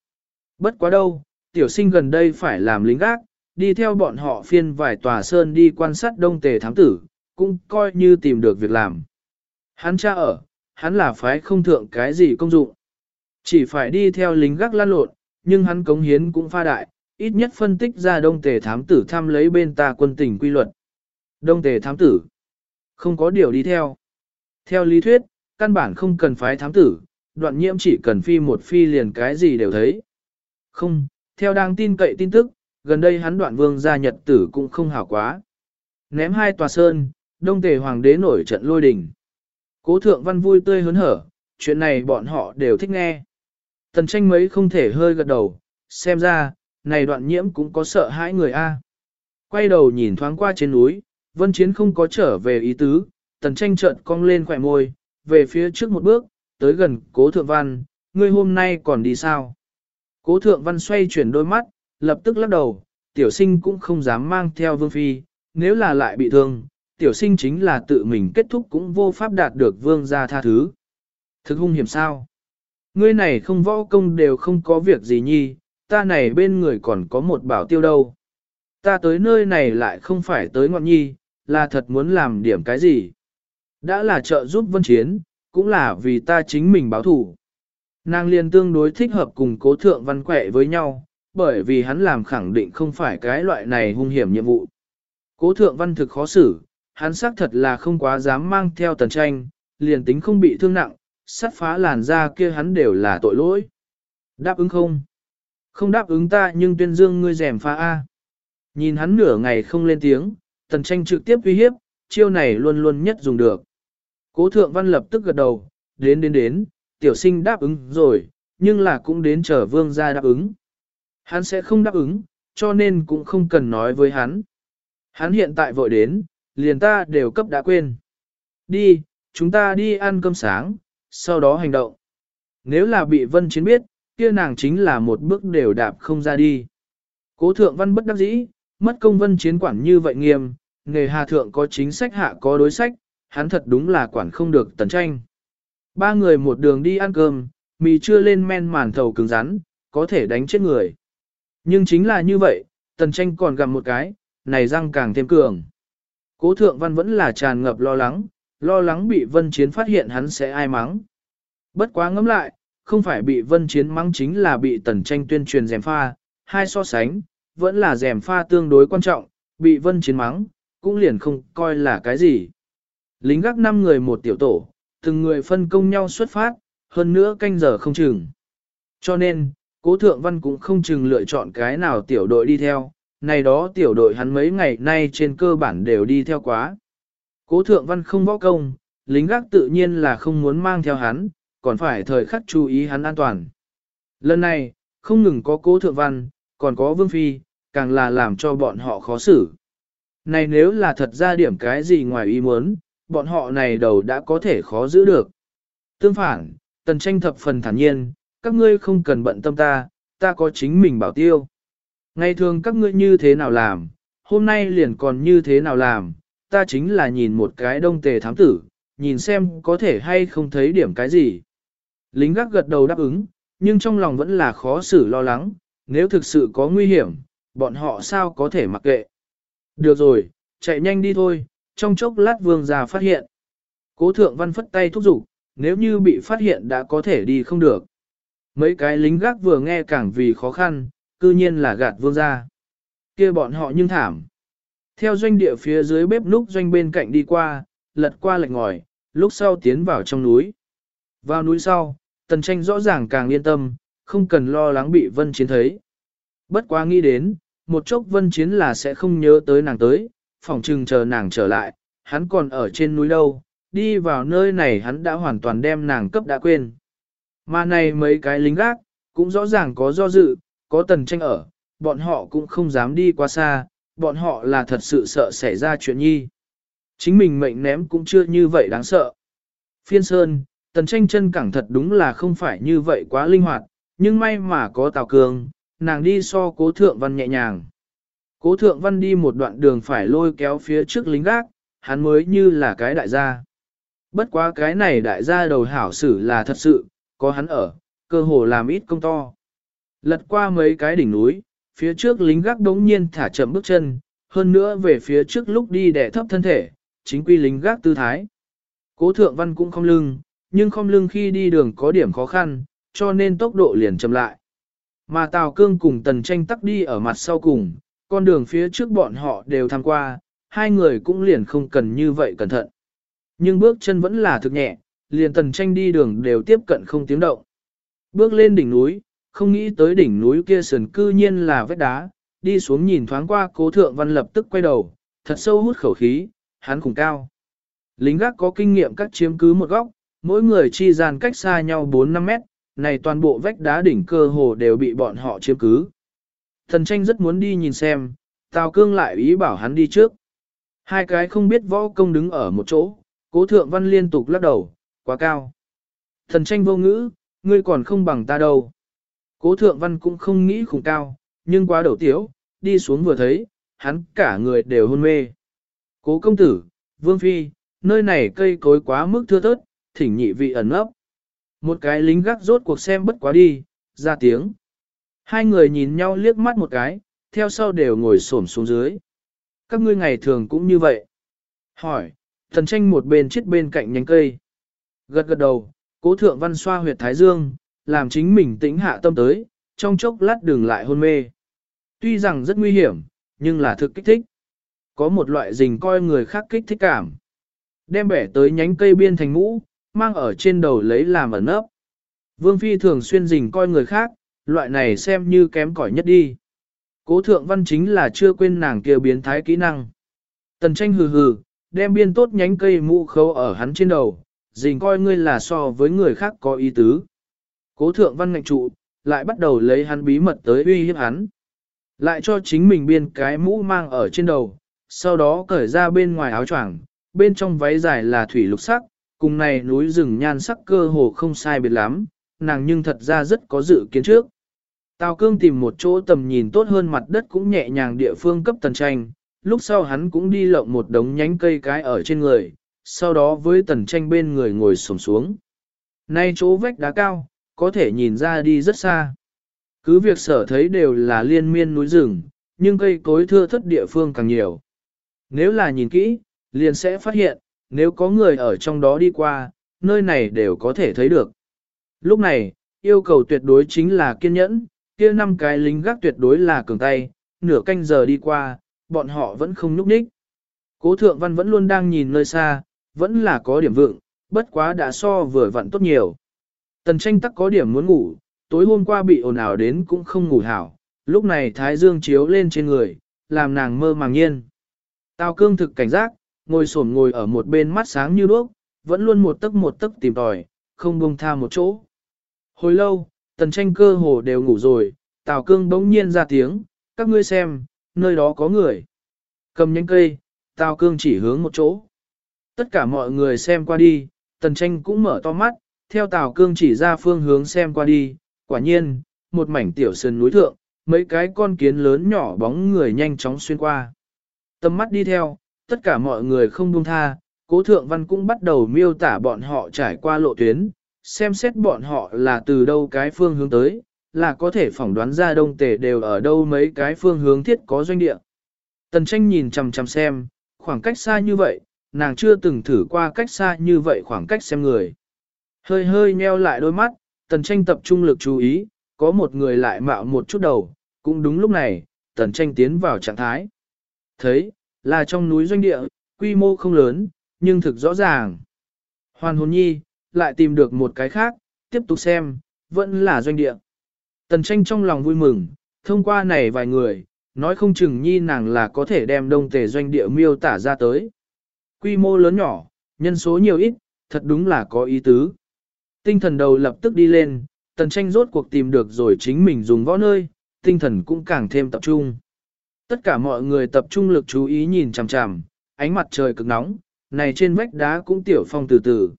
Bất quá đâu, tiểu sinh gần đây phải làm lính gác, đi theo bọn họ phiên vài tòa sơn đi quan sát đông tề thám tử, cũng coi như tìm được việc làm. Hắn cha ở, hắn là phái không thượng cái gì công dụng. Chỉ phải đi theo lính gác lan lộn, nhưng hắn cống hiến cũng pha đại, ít nhất phân tích ra đông tề thám tử tham lấy bên ta quân tình quy luật. Đông tề thám tử, không có điều đi theo. Theo lý thuyết, căn bản không cần phái thám tử, đoạn nhiễm chỉ cần phi một phi liền cái gì đều thấy. Không, theo đang tin cậy tin tức, gần đây hắn đoạn vương gia nhật tử cũng không hảo quá. Ném hai tòa sơn, đông tề hoàng đế nổi trận lôi đình. Cố thượng văn vui tươi hớn hở, chuyện này bọn họ đều thích nghe. Tần tranh mấy không thể hơi gật đầu, xem ra, này đoạn nhiễm cũng có sợ hãi người A. Quay đầu nhìn thoáng qua trên núi, vân chiến không có trở về ý tứ, tần tranh trợn cong lên khỏe môi, về phía trước một bước, tới gần cố thượng văn, ngươi hôm nay còn đi sao? Cố thượng văn xoay chuyển đôi mắt, lập tức lắc đầu, tiểu sinh cũng không dám mang theo vương phi, nếu là lại bị thương, tiểu sinh chính là tự mình kết thúc cũng vô pháp đạt được vương gia tha thứ. Thực hung hiểm sao? Ngươi này không võ công đều không có việc gì nhi, ta này bên người còn có một bảo tiêu đâu. Ta tới nơi này lại không phải tới ngọn nhi, là thật muốn làm điểm cái gì. Đã là trợ giúp vân chiến, cũng là vì ta chính mình báo thủ. Nàng liền tương đối thích hợp cùng cố thượng văn quẻ với nhau, bởi vì hắn làm khẳng định không phải cái loại này hung hiểm nhiệm vụ. Cố thượng văn thực khó xử, hắn xác thật là không quá dám mang theo tần tranh, liền tính không bị thương nặng, sát phá làn da kia hắn đều là tội lỗi. Đáp ứng không? Không đáp ứng ta nhưng tuyên dương ngươi rèm pha A. Nhìn hắn nửa ngày không lên tiếng, tần tranh trực tiếp uy hiếp, chiêu này luôn luôn nhất dùng được. Cố thượng văn lập tức gật đầu, đến đến đến, tiểu sinh đáp ứng rồi, nhưng là cũng đến chờ vương gia đáp ứng. Hắn sẽ không đáp ứng, cho nên cũng không cần nói với hắn. Hắn hiện tại vội đến, liền ta đều cấp đã quên. Đi, chúng ta đi ăn cơm sáng, sau đó hành động. Nếu là bị vân chiến biết, kia nàng chính là một bước đều đạp không ra đi. Cố thượng văn bất đắc dĩ, mất công vân chiến quản như vậy nghiêm, nghề hà thượng có chính sách hạ có đối sách, hắn thật đúng là quản không được tần tranh. Ba người một đường đi ăn cơm, mì chưa lên men màn thầu cứng rắn, có thể đánh chết người. Nhưng chính là như vậy, tần tranh còn gặm một cái, này răng càng thêm cường. Cố thượng văn vẫn là tràn ngập lo lắng, lo lắng bị vân chiến phát hiện hắn sẽ ai mắng. Bất quá ngẫm lại, không phải bị vân chiến mắng chính là bị tần tranh tuyên truyền dèm pha, hai so sánh, vẫn là dèm pha tương đối quan trọng, bị vân chiến mắng, cũng liền không coi là cái gì. Lính gác 5 người một tiểu tổ, từng người phân công nhau xuất phát, hơn nữa canh giờ không chừng. Cho nên, cố thượng văn cũng không chừng lựa chọn cái nào tiểu đội đi theo, này đó tiểu đội hắn mấy ngày nay trên cơ bản đều đi theo quá. Cố thượng văn không võ công, lính gác tự nhiên là không muốn mang theo hắn, còn phải thời khắc chú ý hắn an toàn. Lần này, không ngừng có cố thượng văn, còn có vương phi, càng là làm cho bọn họ khó xử. Này nếu là thật ra điểm cái gì ngoài ý muốn, bọn họ này đầu đã có thể khó giữ được. Tương phản, tần tranh thập phần thản nhiên, các ngươi không cần bận tâm ta, ta có chính mình bảo tiêu. Ngày thường các ngươi như thế nào làm, hôm nay liền còn như thế nào làm, ta chính là nhìn một cái đông tề thám tử, nhìn xem có thể hay không thấy điểm cái gì. Lính gác gật đầu đáp ứng, nhưng trong lòng vẫn là khó xử lo lắng, nếu thực sự có nguy hiểm, bọn họ sao có thể mặc kệ. Được rồi, chạy nhanh đi thôi, trong chốc lát vương già phát hiện. Cố thượng văn phất tay thúc giục, nếu như bị phát hiện đã có thể đi không được. Mấy cái lính gác vừa nghe càng vì khó khăn, cư nhiên là gạt vương gia. kia bọn họ nhưng thảm. Theo doanh địa phía dưới bếp núc doanh bên cạnh đi qua, lật qua lệch ngòi, lúc sau tiến vào trong núi. Vào núi sau, tần tranh rõ ràng càng yên tâm, không cần lo lắng bị vân chiến thấy. Bất quá nghĩ đến, một chốc vân chiến là sẽ không nhớ tới nàng tới, phòng trừng chờ nàng trở lại, hắn còn ở trên núi đâu, đi vào nơi này hắn đã hoàn toàn đem nàng cấp đã quên. Mà này mấy cái lính gác, cũng rõ ràng có do dự, có tần tranh ở, bọn họ cũng không dám đi quá xa, bọn họ là thật sự sợ xảy ra chuyện nhi. Chính mình mệnh ném cũng chưa như vậy đáng sợ. Phiên Sơn, tần tranh chân cẳng thật đúng là không phải như vậy quá linh hoạt, nhưng may mà có Tào Cường, nàng đi so cố thượng văn nhẹ nhàng. Cố thượng văn đi một đoạn đường phải lôi kéo phía trước lính gác, hắn mới như là cái đại gia. Bất quá cái này đại gia đầu hảo xử là thật sự, có hắn ở, cơ hồ làm ít công to. Lật qua mấy cái đỉnh núi, phía trước lính gác đống nhiên thả chậm bước chân, hơn nữa về phía trước lúc đi đè thấp thân thể, chính quy lính gác tư thái. Cố thượng văn cũng không lưng, nhưng không lưng khi đi đường có điểm khó khăn, cho nên tốc độ liền chậm lại. Mà Tào Cương cùng Tần Tranh tắc đi ở mặt sau cùng, con đường phía trước bọn họ đều tham qua, hai người cũng liền không cần như vậy cẩn thận. Nhưng bước chân vẫn là thực nhẹ, liền Tần Tranh đi đường đều tiếp cận không tiếng động. Bước lên đỉnh núi, không nghĩ tới đỉnh núi kia sườn cư nhiên là vết đá, đi xuống nhìn thoáng qua cố thượng văn lập tức quay đầu, thật sâu hút khẩu khí, hắn cùng cao. Lính gác có kinh nghiệm các chiếm cứ một góc, mỗi người chi gian cách xa nhau 4-5 mét, này toàn bộ vách đá đỉnh cơ hồ đều bị bọn họ chiếm cứ. Thần tranh rất muốn đi nhìn xem, Tào Cương lại ý bảo hắn đi trước. Hai cái không biết võ công đứng ở một chỗ, cố thượng văn liên tục lắc đầu, quá cao. Thần tranh vô ngữ, ngươi còn không bằng ta đâu. Cố thượng văn cũng không nghĩ khủng cao, nhưng quá đầu tiếu, đi xuống vừa thấy, hắn cả người đều hôn mê. Cố công tử, vương phi, nơi này cây cối quá mức thưa thớt, thỉnh nhị vị ẩn ấp. Một cái lính gác rốt cuộc xem bất quá đi, ra tiếng. Hai người nhìn nhau liếc mắt một cái, theo sau đều ngồi xổm xuống dưới. Các ngươi ngày thường cũng như vậy. Hỏi, thần tranh một bên chết bên cạnh nhánh cây. Gật gật đầu, cố thượng văn xoa huyệt thái dương, làm chính mình tĩnh hạ tâm tới, trong chốc lát đường lại hôn mê. Tuy rằng rất nguy hiểm, nhưng là thực kích thích. Có một loại rình coi người khác kích thích cảm. Đem bẻ tới nhánh cây biên thành mũ, mang ở trên đầu lấy làm ẩn ấp. Vương Phi thường xuyên rình coi người khác, loại này xem như kém cỏi nhất đi. Cố thượng văn chính là chưa quên nàng kia biến thái kỹ năng. Tần tranh hừ hừ, đem biên tốt nhánh cây mũ khâu ở hắn trên đầu, dình coi ngươi là so với người khác có ý tứ. Cố thượng văn ngạch trụ, lại bắt đầu lấy hắn bí mật tới uy hiếp hắn. Lại cho chính mình biên cái mũ mang ở trên đầu, sau đó cởi ra bên ngoài áo choàng, bên trong váy dài là thủy lục sắc, cùng này núi rừng nhan sắc cơ hồ không sai biệt lắm, nàng nhưng thật ra rất có dự kiến trước. Tào cương tìm một chỗ tầm nhìn tốt hơn mặt đất cũng nhẹ nhàng địa phương cấp tần tranh, lúc sau hắn cũng đi lộng một đống nhánh cây cái ở trên người, sau đó với tần tranh bên người ngồi sổm xuống. Nay chỗ vách đá cao, có thể nhìn ra đi rất xa. Cứ việc sở thấy đều là liên miên núi rừng, nhưng cây cối thưa thất địa phương càng nhiều. Nếu là nhìn kỹ, liền sẽ phát hiện, nếu có người ở trong đó đi qua, nơi này đều có thể thấy được. Lúc này, yêu cầu tuyệt đối chính là kiên nhẫn, kia năm cái lính gác tuyệt đối là cường tay, nửa canh giờ đi qua, bọn họ vẫn không nhúc nhích. Cố thượng văn vẫn luôn đang nhìn nơi xa, vẫn là có điểm vượng, bất quá đã so vừa vặn tốt nhiều. Tần tranh tắc có điểm muốn ngủ, tối hôm qua bị ồn ào đến cũng không ngủ hảo, lúc này thái dương chiếu lên trên người, làm nàng mơ màng nhiên. Tào cương thực cảnh giác, ngồi xổm ngồi ở một bên mắt sáng như đuốc, vẫn luôn một tấc một tấc tìm tòi, không buông tha một chỗ. Hồi lâu, tần tranh cơ hồ đều ngủ rồi, Tào cương bỗng nhiên ra tiếng, các ngươi xem, nơi đó có người. Cầm nhánh cây, Tào cương chỉ hướng một chỗ. Tất cả mọi người xem qua đi, tần tranh cũng mở to mắt, theo Tào cương chỉ ra phương hướng xem qua đi, quả nhiên, một mảnh tiểu sơn núi thượng, mấy cái con kiến lớn nhỏ bóng người nhanh chóng xuyên qua. Tầm mắt đi theo, tất cả mọi người không buông tha, cố thượng văn cũng bắt đầu miêu tả bọn họ trải qua lộ tuyến, xem xét bọn họ là từ đâu cái phương hướng tới, là có thể phỏng đoán ra đông tề đều ở đâu mấy cái phương hướng thiết có doanh địa. Tần tranh nhìn chằm chằm xem, khoảng cách xa như vậy, nàng chưa từng thử qua cách xa như vậy khoảng cách xem người. Hơi hơi nheo lại đôi mắt, tần tranh tập trung lực chú ý, có một người lại mạo một chút đầu, cũng đúng lúc này, tần tranh tiến vào trạng thái. Thấy, là trong núi doanh địa, quy mô không lớn, nhưng thực rõ ràng. Hoàn hồn nhi, lại tìm được một cái khác, tiếp tục xem, vẫn là doanh địa. Tần tranh trong lòng vui mừng, thông qua này vài người, nói không chừng nhi nàng là có thể đem đông tề doanh địa miêu tả ra tới. Quy mô lớn nhỏ, nhân số nhiều ít, thật đúng là có ý tứ. Tinh thần đầu lập tức đi lên, tần tranh rốt cuộc tìm được rồi chính mình dùng võ nơi, tinh thần cũng càng thêm tập trung. Tất cả mọi người tập trung lực chú ý nhìn chằm chằm, ánh mặt trời cực nóng, này trên vách đá cũng tiểu phong từ từ.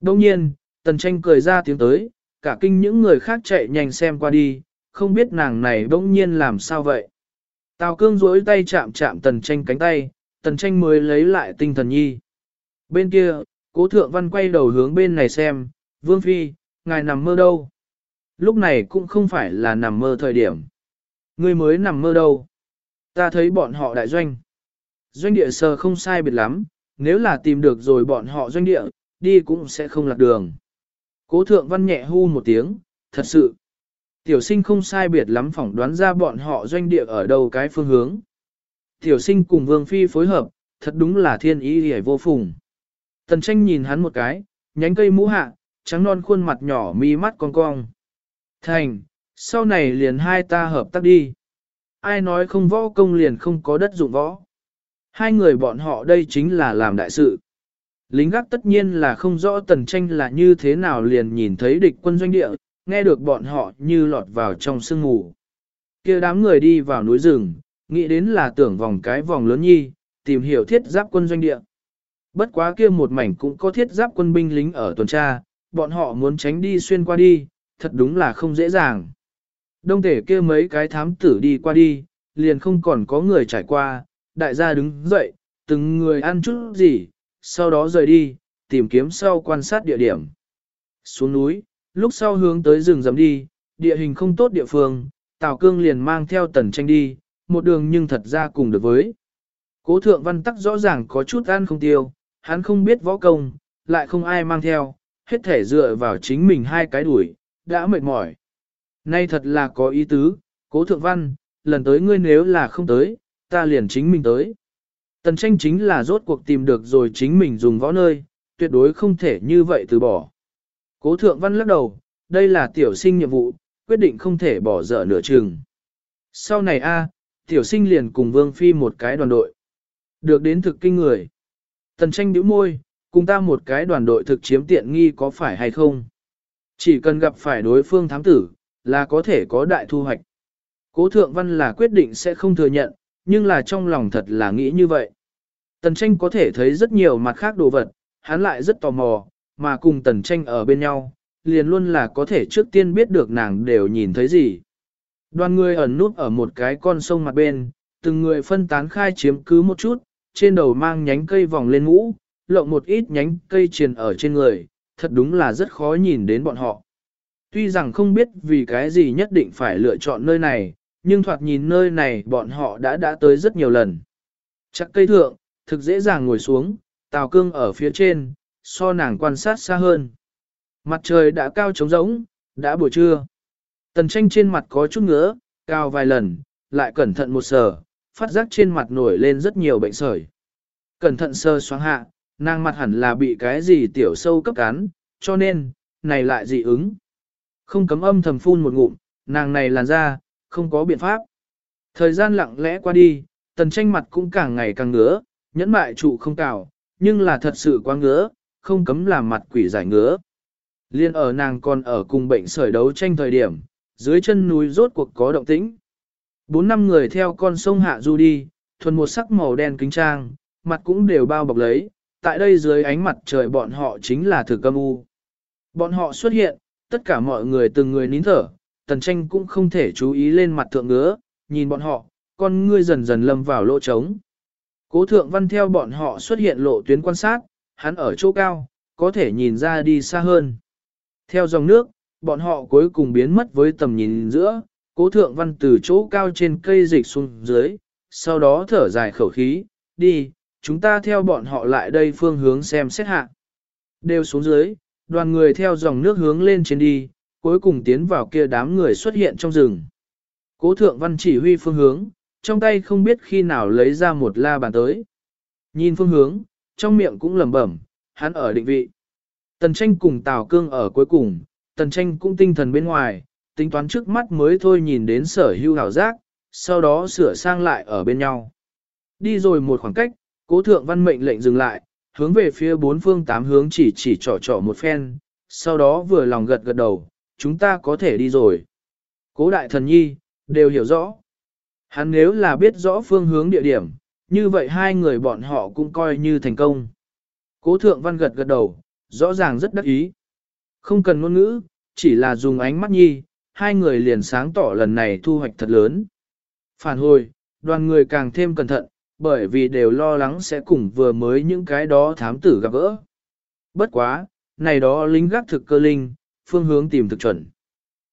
Đông nhiên, tần tranh cười ra tiếng tới, cả kinh những người khác chạy nhanh xem qua đi, không biết nàng này bỗng nhiên làm sao vậy. Tào cương duỗi tay chạm chạm tần tranh cánh tay, tần tranh mới lấy lại tinh thần nhi. Bên kia, cố thượng văn quay đầu hướng bên này xem, vương phi, ngài nằm mơ đâu. Lúc này cũng không phải là nằm mơ thời điểm. Người mới nằm mơ đâu. Ta thấy bọn họ đại doanh. Doanh địa sờ không sai biệt lắm, nếu là tìm được rồi bọn họ doanh địa, đi cũng sẽ không lạc đường. Cố thượng văn nhẹ hu một tiếng, thật sự. Tiểu sinh không sai biệt lắm phỏng đoán ra bọn họ doanh địa ở đâu cái phương hướng. Tiểu sinh cùng vương phi phối hợp, thật đúng là thiên ý hề vô phùng. Tần tranh nhìn hắn một cái, nhánh cây mũ hạ, trắng non khuôn mặt nhỏ mi mắt cong cong. Thành, sau này liền hai ta hợp tác đi. Ai nói không võ công liền không có đất dụng võ. Hai người bọn họ đây chính là làm đại sự. Lính gác tất nhiên là không rõ tần tranh là như thế nào liền nhìn thấy địch quân doanh địa, nghe được bọn họ như lọt vào trong sương mù. kia đám người đi vào núi rừng, nghĩ đến là tưởng vòng cái vòng lớn nhi, tìm hiểu thiết giáp quân doanh địa. Bất quá kia một mảnh cũng có thiết giáp quân binh lính ở tuần tra, bọn họ muốn tránh đi xuyên qua đi, thật đúng là không dễ dàng. Đông thể kia mấy cái thám tử đi qua đi, liền không còn có người trải qua, đại gia đứng dậy, từng người ăn chút gì, sau đó rời đi, tìm kiếm sau quan sát địa điểm. Xuống núi, lúc sau hướng tới rừng rầm đi, địa hình không tốt địa phương, Tào Cương liền mang theo tần tranh đi, một đường nhưng thật ra cùng được với. Cố thượng văn tắc rõ ràng có chút ăn không tiêu, hắn không biết võ công, lại không ai mang theo, hết thể dựa vào chính mình hai cái đuổi, đã mệt mỏi. Nay thật là có ý tứ, cố thượng văn, lần tới ngươi nếu là không tới, ta liền chính mình tới. Tần tranh chính là rốt cuộc tìm được rồi chính mình dùng võ nơi, tuyệt đối không thể như vậy từ bỏ. Cố thượng văn lắc đầu, đây là tiểu sinh nhiệm vụ, quyết định không thể bỏ dở nửa chừng. Sau này a, tiểu sinh liền cùng vương phi một cái đoàn đội. Được đến thực kinh người. Tần tranh nhíu môi, cùng ta một cái đoàn đội thực chiếm tiện nghi có phải hay không? Chỉ cần gặp phải đối phương thám tử, là có thể có đại thu hoạch. Cố thượng văn là quyết định sẽ không thừa nhận, nhưng là trong lòng thật là nghĩ như vậy. Tần tranh có thể thấy rất nhiều mặt khác đồ vật, hắn lại rất tò mò, mà cùng tần tranh ở bên nhau, liền luôn là có thể trước tiên biết được nàng đều nhìn thấy gì. Đoàn người ẩn núp ở một cái con sông mặt bên, từng người phân tán khai chiếm cứ một chút, trên đầu mang nhánh cây vòng lên ngũ, lộng một ít nhánh cây triền ở trên người, thật đúng là rất khó nhìn đến bọn họ. Tuy rằng không biết vì cái gì nhất định phải lựa chọn nơi này, nhưng thoạt nhìn nơi này bọn họ đã đã tới rất nhiều lần. Chắc cây thượng, thực dễ dàng ngồi xuống, tào cương ở phía trên, so nàng quan sát xa hơn. Mặt trời đã cao trống rỗng, đã buổi trưa. Tần tranh trên mặt có chút ngứa, cao vài lần, lại cẩn thận một sờ, phát giác trên mặt nổi lên rất nhiều bệnh sởi. Cẩn thận sơ xoáng hạ, nàng mặt hẳn là bị cái gì tiểu sâu cấp cán, cho nên, này lại dị ứng. Không cấm âm thầm phun một ngụm, nàng này làn ra, không có biện pháp. Thời gian lặng lẽ qua đi, tần tranh mặt cũng càng ngày càng ngứa, nhẫn mại trụ không cào, nhưng là thật sự quá ngứa, không cấm làm mặt quỷ giải ngứa. Liên ở nàng còn ở cùng bệnh sởi đấu tranh thời điểm, dưới chân núi rốt cuộc có động tĩnh. Bốn năm người theo con sông hạ du đi, thuần một sắc màu đen kính trang, mặt cũng đều bao bọc lấy, tại đây dưới ánh mặt trời bọn họ chính là thực âm u. Bọn họ xuất hiện, tất cả mọi người từng người nín thở, tần tranh cũng không thể chú ý lên mặt thượng ngứa, nhìn bọn họ, con ngươi dần dần lâm vào lỗ trống. Cố thượng văn theo bọn họ xuất hiện lộ tuyến quan sát, hắn ở chỗ cao, có thể nhìn ra đi xa hơn. Theo dòng nước, bọn họ cuối cùng biến mất với tầm nhìn giữa, cố thượng văn từ chỗ cao trên cây dịch xuống dưới, sau đó thở dài khẩu khí, đi, chúng ta theo bọn họ lại đây phương hướng xem xét hạ. Đều xuống dưới, đoàn người theo dòng nước hướng lên trên đi, cuối cùng tiến vào kia đám người xuất hiện trong rừng. Cố thượng văn chỉ huy phương hướng, trong tay không biết khi nào lấy ra một la bàn tới. Nhìn phương hướng, trong miệng cũng lẩm bẩm, hắn ở định vị. Tần tranh cùng Tào Cương ở cuối cùng, tần tranh cũng tinh thần bên ngoài, tính toán trước mắt mới thôi nhìn đến sở hưu hảo giác, sau đó sửa sang lại ở bên nhau. Đi rồi một khoảng cách, cố thượng văn mệnh lệnh dừng lại, hướng về phía bốn phương tám hướng chỉ chỉ trỏ trỏ một phen, sau đó vừa lòng gật gật đầu, chúng ta có thể đi rồi. Cố đại thần nhi, đều hiểu rõ. Hắn nếu là biết rõ phương hướng địa điểm, như vậy hai người bọn họ cũng coi như thành công. Cố thượng văn gật gật đầu, rõ ràng rất đắc ý. Không cần ngôn ngữ, chỉ là dùng ánh mắt nhi, hai người liền sáng tỏ lần này thu hoạch thật lớn. Phản hồi, đoàn người càng thêm cẩn thận, bởi vì đều lo lắng sẽ cùng vừa mới những cái đó thám tử gặp gỡ. Bất quá, này đó lính gác thực cơ linh, phương hướng tìm thực chuẩn.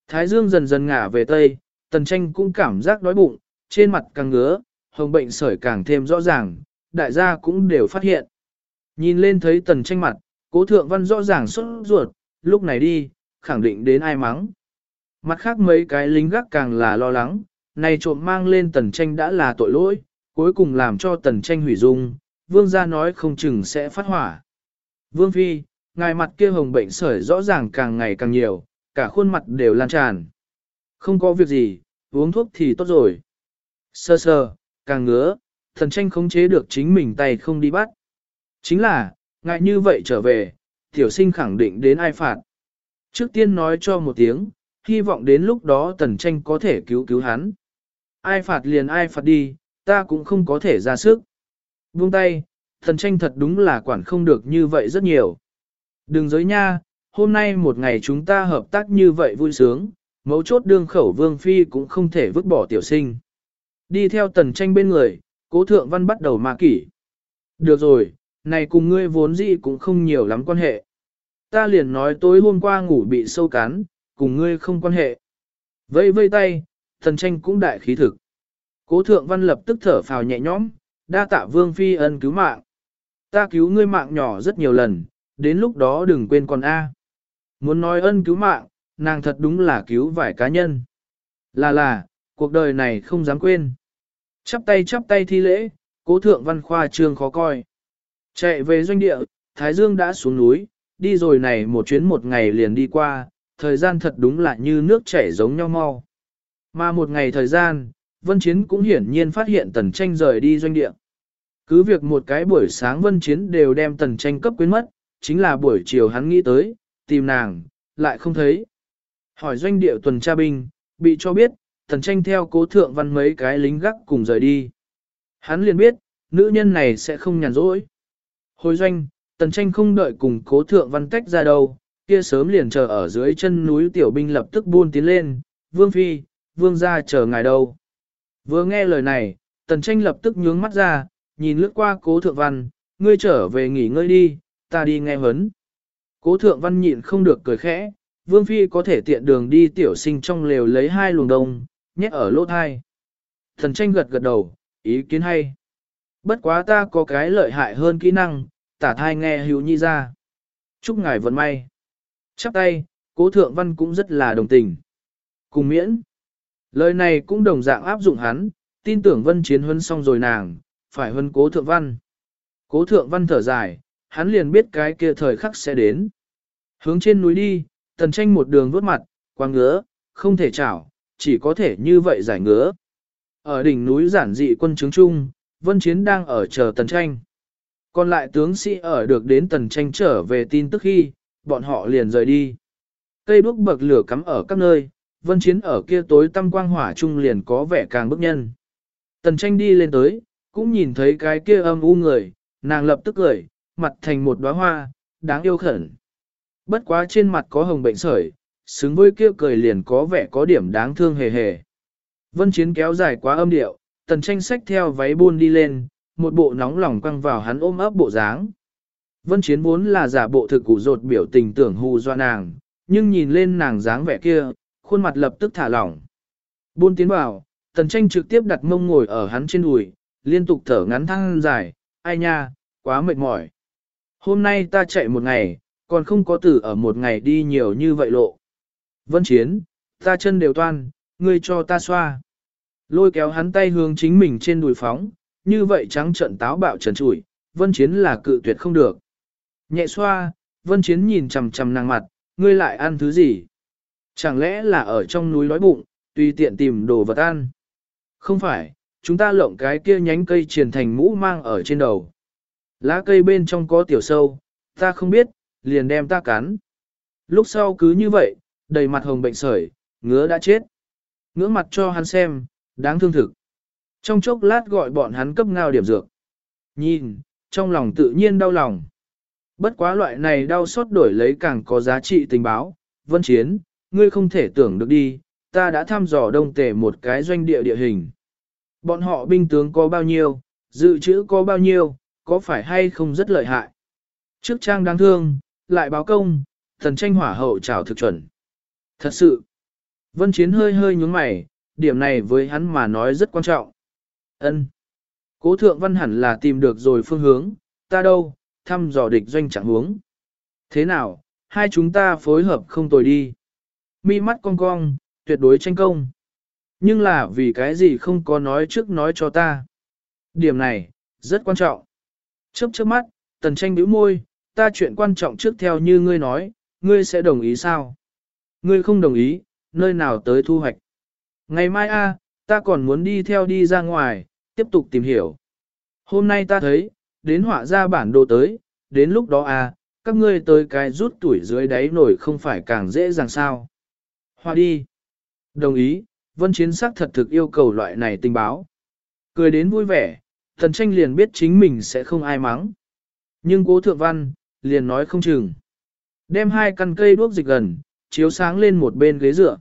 Thái dương dần dần ngả về tây, tần tranh cũng cảm giác đói bụng, trên mặt càng ngứa, hồng bệnh sởi càng thêm rõ ràng, đại gia cũng đều phát hiện. Nhìn lên thấy tần tranh mặt, cố thượng văn rõ ràng xuất ruột, lúc này đi, khẳng định đến ai mắng. Mặt khác mấy cái lính gác càng là lo lắng, này trộm mang lên tần tranh đã là tội lỗi, cuối cùng làm cho tần tranh hủy dung, vương gia nói không chừng sẽ phát hỏa. Vương phi, ngài mặt kia hồng bệnh sởi rõ ràng càng ngày càng nhiều, cả khuôn mặt đều lan tràn. Không có việc gì, uống thuốc thì tốt rồi. Sơ sơ, càng ngứa, thần tranh khống chế được chính mình tay không đi bắt. Chính là, ngại như vậy trở về, tiểu sinh khẳng định đến ai phạt. Trước tiên nói cho một tiếng, hy vọng đến lúc đó tần tranh có thể cứu cứu hắn. Ai phạt liền ai phạt đi, ta cũng không có thể ra sức. Buông tay, thần tranh thật đúng là quản không được như vậy rất nhiều. Đừng giới nha, hôm nay một ngày chúng ta hợp tác như vậy vui sướng, mấu chốt đương khẩu vương phi cũng không thể vứt bỏ tiểu sinh. Đi theo tần tranh bên người, cố thượng văn bắt đầu ma kỷ. Được rồi, này cùng ngươi vốn dĩ cũng không nhiều lắm quan hệ. Ta liền nói tối hôm qua ngủ bị sâu cắn, cùng ngươi không quan hệ. Vây vây tay, thần tranh cũng đại khí thực. Cố thượng văn lập tức thở phào nhẹ nhõm, đa tạ vương phi ân cứu mạng. Ta cứu ngươi mạng nhỏ rất nhiều lần, đến lúc đó đừng quên con A. Muốn nói ân cứu mạng, nàng thật đúng là cứu vài cá nhân. Là là, cuộc đời này không dám quên. Chắp tay chắp tay thi lễ, cố thượng văn khoa trương khó coi. Chạy về doanh địa, Thái Dương đã xuống núi, đi rồi này một chuyến một ngày liền đi qua, thời gian thật đúng là như nước chảy giống nhau mau. Mà một ngày thời gian, Vân Chiến cũng hiển nhiên phát hiện Tần Tranh rời đi doanh địa. Cứ việc một cái buổi sáng Vân Chiến đều đem Tần Tranh cấp quyến mất, chính là buổi chiều hắn nghĩ tới, tìm nàng, lại không thấy. Hỏi doanh địa tuần tra binh, bị cho biết, tần tranh theo cố thượng văn mấy cái lính gác cùng rời đi. Hắn liền biết, nữ nhân này sẽ không nhàn rỗi. Hồi doanh, tần tranh không đợi cùng cố thượng văn tách ra đâu, kia sớm liền chờ ở dưới chân núi tiểu binh lập tức buôn tiến lên, vương phi, vương ra chờ ngài đâu. Vừa nghe lời này, tần tranh lập tức nhướng mắt ra, nhìn lướt qua cố thượng văn, ngươi trở về nghỉ ngơi đi, ta đi nghe hấn. Cố thượng văn nhịn không được cười khẽ, vương phi có thể tiện đường đi tiểu sinh trong lều lấy hai luồng đông, nhét ở lỗ thai. Thần tranh gật gật đầu, ý kiến hay. Bất quá ta có cái lợi hại hơn kỹ năng, tả thai nghe hữu nhi ra. Chúc ngài vận may. Chắp tay, cố thượng văn cũng rất là đồng tình. Cùng miễn. Lời này cũng đồng dạng áp dụng hắn, tin tưởng vân chiến huân xong rồi nàng, phải huân cố thượng văn. Cố thượng văn thở dài, hắn liền biết cái kia thời khắc sẽ đến. Hướng trên núi đi, tần tranh một đường vốt mặt, quang ngứa, không thể chảo, chỉ có thể như vậy giải ngứa. Ở đỉnh núi giản dị quân chứng trung, vân chiến đang ở chờ tần tranh. Còn lại tướng sĩ ở được đến tần tranh trở về tin tức khi, bọn họ liền rời đi. Cây đuốc bậc lửa cắm ở các nơi, vân chiến ở kia tối tăm quang hỏa trung liền có vẻ càng bức nhân. Tần tranh đi lên tới, cũng nhìn thấy cái kia âm u người, nàng lập tức cười, mặt thành một đóa hoa, đáng yêu khẩn. Bất quá trên mặt có hồng bệnh sởi, xứng với kia cười liền có vẻ có điểm đáng thương hề hề. Vân chiến kéo dài quá âm điệu, tần tranh sách theo váy buôn đi lên, một bộ nóng lòng quăng vào hắn ôm ấp bộ dáng. Vân chiến vốn là giả bộ thực củ rột biểu tình tưởng hù doa nàng, nhưng nhìn lên nàng dáng vẻ kia, khuôn mặt lập tức thả lỏng. Buôn tiến vào, tần tranh trực tiếp đặt mông ngồi ở hắn trên đùi, liên tục thở ngắn thăng dài, ai nha, quá mệt mỏi. Hôm nay ta chạy một ngày, còn không có tử ở một ngày đi nhiều như vậy lộ. Vân chiến, ta chân đều toan, ngươi cho ta xoa. Lôi kéo hắn tay hướng chính mình trên đùi phóng, như vậy trắng trận táo bạo trần trụi, vân chiến là cự tuyệt không được. Nhẹ xoa, vân chiến nhìn chằm chằm nàng mặt, ngươi lại ăn thứ gì? Chẳng lẽ là ở trong núi đói bụng, tùy tiện tìm đồ vật ăn? Không phải, chúng ta lộng cái kia nhánh cây triền thành mũ mang ở trên đầu. Lá cây bên trong có tiểu sâu, ta không biết, liền đem ta cắn. Lúc sau cứ như vậy, đầy mặt hồng bệnh sởi, ngứa đã chết. Ngưỡng mặt cho hắn xem, đáng thương thực. Trong chốc lát gọi bọn hắn cấp ngao điểm dược. Nhìn, trong lòng tự nhiên đau lòng. Bất quá loại này đau xót đổi lấy càng có giá trị tình báo. Vân Chiến, ngươi không thể tưởng được đi, ta đã thăm dò đông tể một cái doanh địa địa hình. Bọn họ binh tướng có bao nhiêu, dự trữ có bao nhiêu, có phải hay không rất lợi hại. Trước trang đáng thương, lại báo công, thần tranh hỏa hậu trào thực chuẩn. Thật sự, Vân Chiến hơi hơi nhúng mày, điểm này với hắn mà nói rất quan trọng. Ân. Cố thượng văn hẳn là tìm được rồi phương hướng, ta đâu, thăm dò địch doanh chẳng hướng. Thế nào, hai chúng ta phối hợp không tồi đi. Mi mắt cong cong, tuyệt đối tranh công. Nhưng là vì cái gì không có nói trước nói cho ta. Điểm này, rất quan trọng. Chớp chớp mắt, tần tranh bĩu môi, ta chuyện quan trọng trước theo như ngươi nói, ngươi sẽ đồng ý sao? Ngươi không đồng ý, nơi nào tới thu hoạch? Ngày mai a, ta còn muốn đi theo đi ra ngoài, tiếp tục tìm hiểu. Hôm nay ta thấy, đến họa ra bản đồ tới, đến lúc đó a, các ngươi tới cái rút tuổi dưới đáy nổi không phải càng dễ dàng sao hoa đi. Đồng ý, vân chiến sắc thật thực yêu cầu loại này tình báo. Cười đến vui vẻ, thần tranh liền biết chính mình sẽ không ai mắng. Nhưng cố thượng văn, liền nói không chừng. Đem hai căn cây đuốc dịch gần, chiếu sáng lên một bên ghế dựa.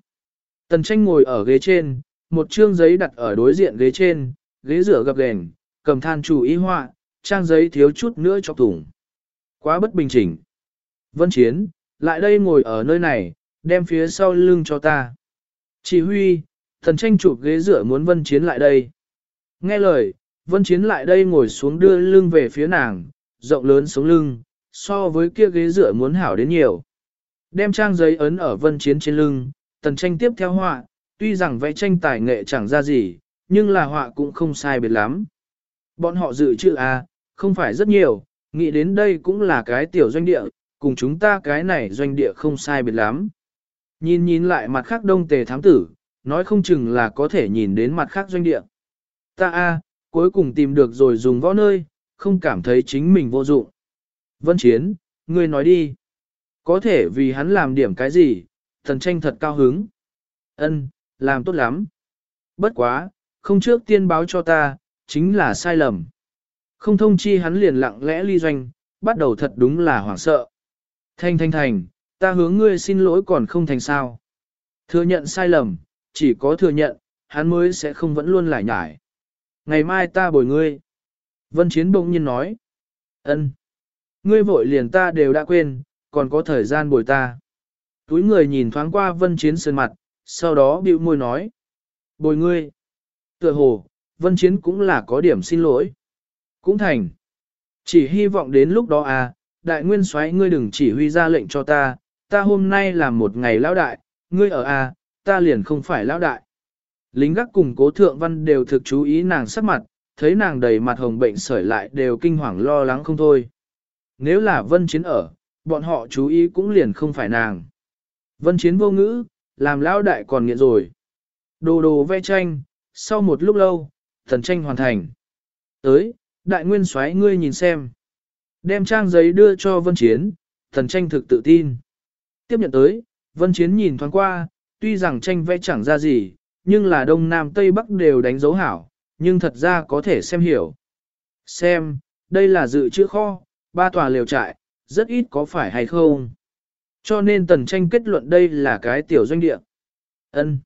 Tần tranh ngồi ở ghế trên, một chương giấy đặt ở đối diện ghế trên, ghế dựa gập gền, cầm than chủ ý họa, trang giấy thiếu chút nữa cho thủng. Quá bất bình chỉnh. Vân Chiến, lại đây ngồi ở nơi này, đem phía sau lưng cho ta. Chỉ huy, thần tranh chụp ghế dựa muốn Vân Chiến lại đây. Nghe lời, Vân Chiến lại đây ngồi xuống đưa lưng về phía nàng, rộng lớn sống lưng, so với kia ghế dựa muốn hảo đến nhiều. Đem trang giấy ấn ở Vân Chiến trên lưng, tần tranh tiếp theo họa, tuy rằng vẽ tranh tài nghệ chẳng ra gì, nhưng là họa cũng không sai biệt lắm. Bọn họ dự trữ A, không phải rất nhiều, nghĩ đến đây cũng là cái tiểu doanh địa, cùng chúng ta cái này doanh địa không sai biệt lắm. Nhìn nhìn lại mặt khác đông tề thám tử, nói không chừng là có thể nhìn đến mặt khác doanh địa. Ta A, cuối cùng tìm được rồi dùng võ nơi, không cảm thấy chính mình vô dụng. Vân Chiến, ngươi nói đi. Có thể vì hắn làm điểm cái gì, thần tranh thật cao hứng. Ân, làm tốt lắm. Bất quá, không trước tiên báo cho ta, chính là sai lầm. Không thông chi hắn liền lặng lẽ ly doanh, bắt đầu thật đúng là hoảng sợ. Thanh thanh thành, ta hướng ngươi xin lỗi còn không thành sao. Thừa nhận sai lầm, chỉ có thừa nhận, hắn mới sẽ không vẫn luôn lải nhải. Ngày mai ta bồi ngươi. Vân Chiến bỗng nhiên nói. ân, Ngươi vội liền ta đều đã quên, còn có thời gian bồi ta. Túi người nhìn thoáng qua Vân Chiến sơn mặt, sau đó bĩu môi nói. Bồi ngươi. Tựa hồ, Vân Chiến cũng là có điểm xin lỗi. Cũng thành. Chỉ hy vọng đến lúc đó à, đại nguyên soái ngươi đừng chỉ huy ra lệnh cho ta, ta hôm nay là một ngày lão đại, ngươi ở à, ta liền không phải lão đại. Lính gác cùng cố thượng văn đều thực chú ý nàng sắc mặt, thấy nàng đầy mặt hồng bệnh sởi lại đều kinh hoàng lo lắng không thôi. Nếu là vân chiến ở, bọn họ chú ý cũng liền không phải nàng. Vân chiến vô ngữ, làm lão đại còn nghiện rồi. Đồ đồ vẽ tranh, sau một lúc lâu, thần tranh hoàn thành. Tới, đại nguyên soái ngươi nhìn xem. Đem trang giấy đưa cho vân chiến, thần tranh thực tự tin. Tiếp nhận tới, vân chiến nhìn thoáng qua, tuy rằng tranh vẽ chẳng ra gì, nhưng là đông nam tây bắc đều đánh dấu hảo, nhưng thật ra có thể xem hiểu. Xem, đây là dự trữ kho, ba tòa liều trại, rất ít có phải hay không. Cho nên tần tranh kết luận đây là cái tiểu doanh địa. ân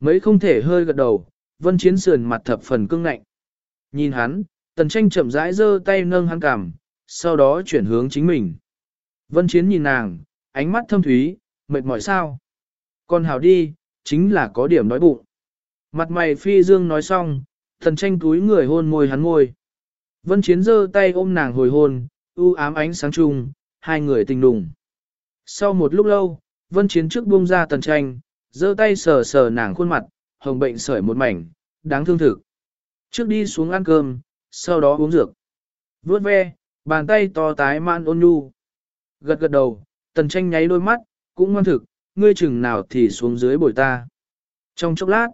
Mấy không thể hơi gật đầu, vân chiến sườn mặt thập phần cưng ngạnh. Nhìn hắn, tần tranh chậm rãi giơ tay nâng hắn cằm, sau đó chuyển hướng chính mình. Vân chiến nhìn nàng, ánh mắt thâm thúy, mệt mỏi sao. Con hào đi, chính là có điểm nói bụng. Mặt mày phi dương nói xong, thần tranh túi người hôn môi hắn môi. Vân Chiến giơ tay ôm nàng hồi hôn, u ám ánh sáng chung, hai người tình đùng. Sau một lúc lâu, Vân Chiến trước buông ra tần tranh, giơ tay sờ sờ nàng khuôn mặt, hồng bệnh sởi một mảnh, đáng thương thực. Trước đi xuống ăn cơm, sau đó uống dược. Vướt ve, bàn tay to tái man ôn nhu. Gật gật đầu, tần tranh nháy đôi mắt, cũng ngoan thực, ngươi chừng nào thì xuống dưới bồi ta. Trong chốc lát,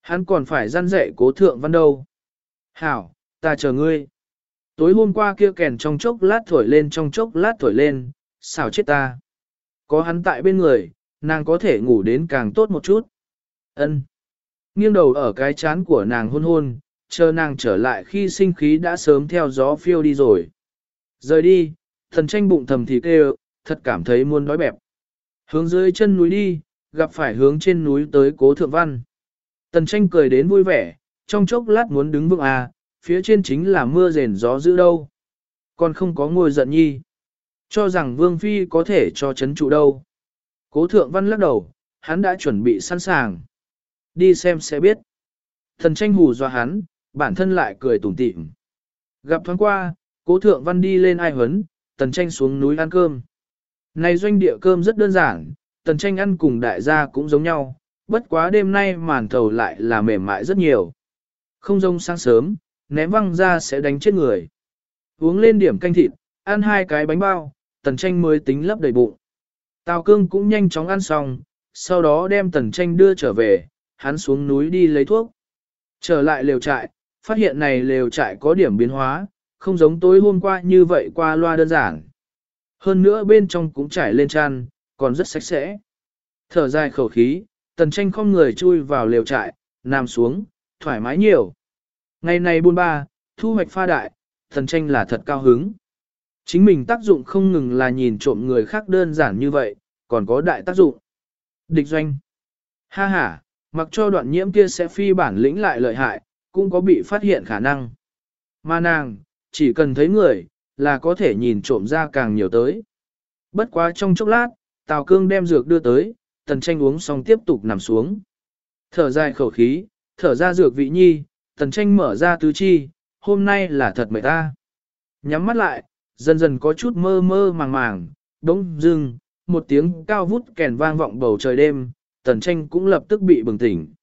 hắn còn phải gian dạy cố thượng văn đâu. Hảo, ta chờ ngươi. Tối hôm qua kia kèn trong chốc lát thổi lên trong chốc lát thổi lên, xảo chết ta. Có hắn tại bên người, nàng có thể ngủ đến càng tốt một chút. Ân. Nghiêng đầu ở cái chán của nàng hôn hôn, chờ nàng trở lại khi sinh khí đã sớm theo gió phiêu đi rồi. Rời đi, thần tranh bụng thầm thì kêu, thật cảm thấy muôn đói bẹp. Hướng dưới chân núi đi, gặp phải hướng trên núi tới cố thượng văn. Tần tranh cười đến vui vẻ, trong chốc lát muốn đứng vững à, phía trên chính là mưa rền gió dữ đâu. Còn không có ngồi giận nhi. Cho rằng Vương Phi có thể cho chấn trụ đâu. Cố thượng văn lắc đầu, hắn đã chuẩn bị sẵn sàng. Đi xem sẽ biết. Thần tranh hù dọa hắn, bản thân lại cười tủm tỉm. Gặp thoáng qua, cố thượng văn đi lên ai huấn, tần tranh xuống núi ăn cơm. Này doanh địa cơm rất đơn giản, tần tranh ăn cùng đại gia cũng giống nhau, bất quá đêm nay màn thầu lại là mềm mại rất nhiều. Không rông sáng sớm, ném văng ra sẽ đánh chết người. Uống lên điểm canh thịt, ăn hai cái bánh bao, tần tranh mới tính lấp đầy bụng. Tào cương cũng nhanh chóng ăn xong, sau đó đem tần tranh đưa trở về, hắn xuống núi đi lấy thuốc. Trở lại lều trại, phát hiện này lều trại có điểm biến hóa, không giống tối hôm qua như vậy qua loa đơn giản. Hơn nữa bên trong cũng trải lên tràn, còn rất sạch sẽ. Thở dài khẩu khí, tần tranh không người chui vào lều trại, nằm xuống, thoải mái nhiều. Ngày này buôn ba, thu hoạch pha đại, tần tranh là thật cao hứng. Chính mình tác dụng không ngừng là nhìn trộm người khác đơn giản như vậy, còn có đại tác dụng. Địch doanh. Ha ha, mặc cho đoạn nhiễm kia sẽ phi bản lĩnh lại lợi hại, cũng có bị phát hiện khả năng. Mà nàng, chỉ cần thấy người, là có thể nhìn trộm ra càng nhiều tới. Bất quá trong chốc lát, Tào Cương đem dược đưa tới, tần tranh uống xong tiếp tục nằm xuống. Thở dài khẩu khí, thở ra dược vị nhi, tần tranh mở ra tứ chi, hôm nay là thật mệt ta. Nhắm mắt lại, dần dần có chút mơ mơ màng màng, đống dưng, một tiếng cao vút kèn vang vọng bầu trời đêm, tần tranh cũng lập tức bị bừng tỉnh.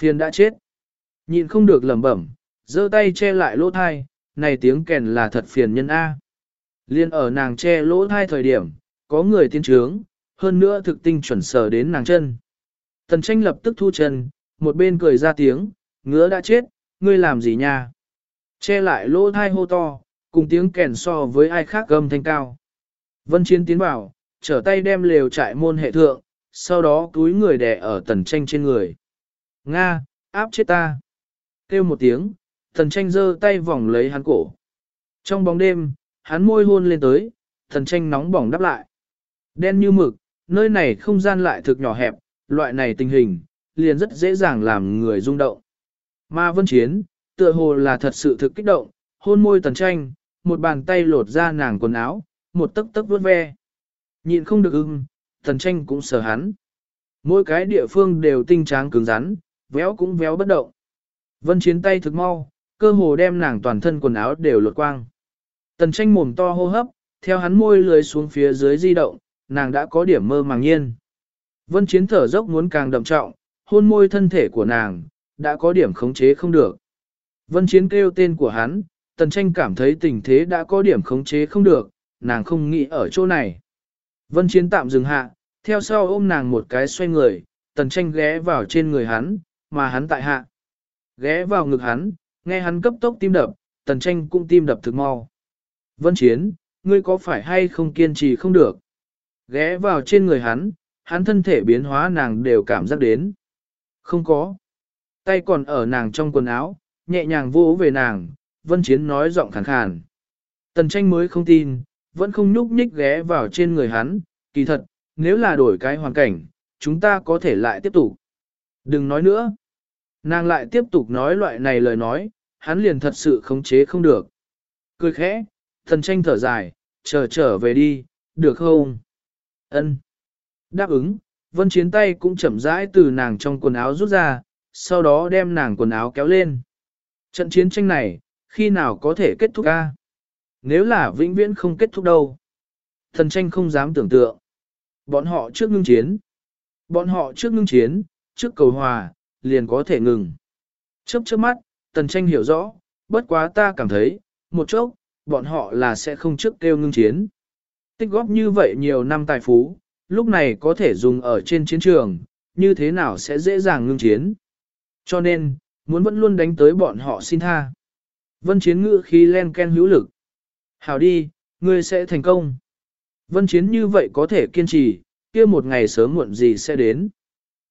Phiền đã chết. nhìn không được lẩm bẩm, giơ tay che lại lỗ thai, này tiếng kèn là thật phiền nhân A. Liên ở nàng che lỗ thai thời điểm, có người tiên trướng, hơn nữa thực tinh chuẩn sở đến nàng chân. Tần tranh lập tức thu chân, một bên cười ra tiếng, ngứa đã chết, ngươi làm gì nha? Che lại lỗ thai hô to, cùng tiếng kèn so với ai khác gầm thanh cao. Vân Chiến tiến vào, trở tay đem lều trại môn hệ thượng, sau đó túi người đè ở tần tranh trên người. Nga, áp chết ta. Kêu một tiếng, tần tranh giơ tay vòng lấy hắn cổ. Trong bóng đêm, hắn môi hôn lên tới, tần tranh nóng bỏng đáp lại. Đen như mực, nơi này không gian lại thực nhỏ hẹp, loại này tình hình, liền rất dễ dàng làm người rung động. Ma vân chiến, tựa hồ là thật sự thực kích động, hôn môi tần tranh, một bàn tay lột ra nàng quần áo, một tấc tấc vuốt ve. Nhịn không được ưng, tần tranh cũng sợ hắn. Mỗi cái địa phương đều tinh tráng cứng rắn, véo cũng véo bất động. Vân chiến tay thực mau, cơ hồ đem nàng toàn thân quần áo đều lột quang. Tần tranh mồm to hô hấp, theo hắn môi lưới xuống phía dưới di động, nàng đã có điểm mơ màng nhiên. Vân chiến thở dốc muốn càng đậm trọng, hôn môi thân thể của nàng, đã có điểm khống chế không được. Vân chiến kêu tên của hắn, tần tranh cảm thấy tình thế đã có điểm khống chế không được, nàng không nghĩ ở chỗ này. Vân chiến tạm dừng hạ, theo sau ôm nàng một cái xoay người, tần tranh ghé vào trên người hắn, mà hắn tại hạ. Ghé vào ngực hắn, nghe hắn cấp tốc tim đập, tần tranh cũng tim đập thực mau. Vân chiến, ngươi có phải hay không kiên trì không được? Ghé vào trên người hắn, hắn thân thể biến hóa nàng đều cảm giác đến. Không có. Tay còn ở nàng trong quần áo, nhẹ nhàng vỗ về nàng, vân chiến nói giọng khàn khàn. Tần tranh mới không tin, vẫn không nhúc nhích ghé vào trên người hắn, kỳ thật, nếu là đổi cái hoàn cảnh, chúng ta có thể lại tiếp tục. Đừng nói nữa. Nàng lại tiếp tục nói loại này lời nói, hắn liền thật sự khống chế không được. Cười khẽ, thần tranh thở dài, chờ trở về đi, được không? Ân. Đáp ứng, vân chiến tay cũng chậm rãi từ nàng trong quần áo rút ra, sau đó đem nàng quần áo kéo lên. Trận chiến tranh này, khi nào có thể kết thúc ca? Nếu là vĩnh viễn không kết thúc đâu. Thần tranh không dám tưởng tượng. Bọn họ trước ngưng chiến. Bọn họ trước ngưng chiến, trước cầu hòa, liền có thể ngừng. Chớp chớp mắt, tần tranh hiểu rõ, bất quá ta cảm thấy, một chốc, bọn họ là sẽ không trước kêu ngưng chiến. Tích góp như vậy nhiều năm tài phú, lúc này có thể dùng ở trên chiến trường, như thế nào sẽ dễ dàng ngưng chiến. Cho nên, muốn vẫn luôn đánh tới bọn họ xin tha. Vân chiến ngự khi len ken hữu lực. Hào đi, ngươi sẽ thành công. Vân chiến như vậy có thể kiên trì, kia một ngày sớm muộn gì sẽ đến.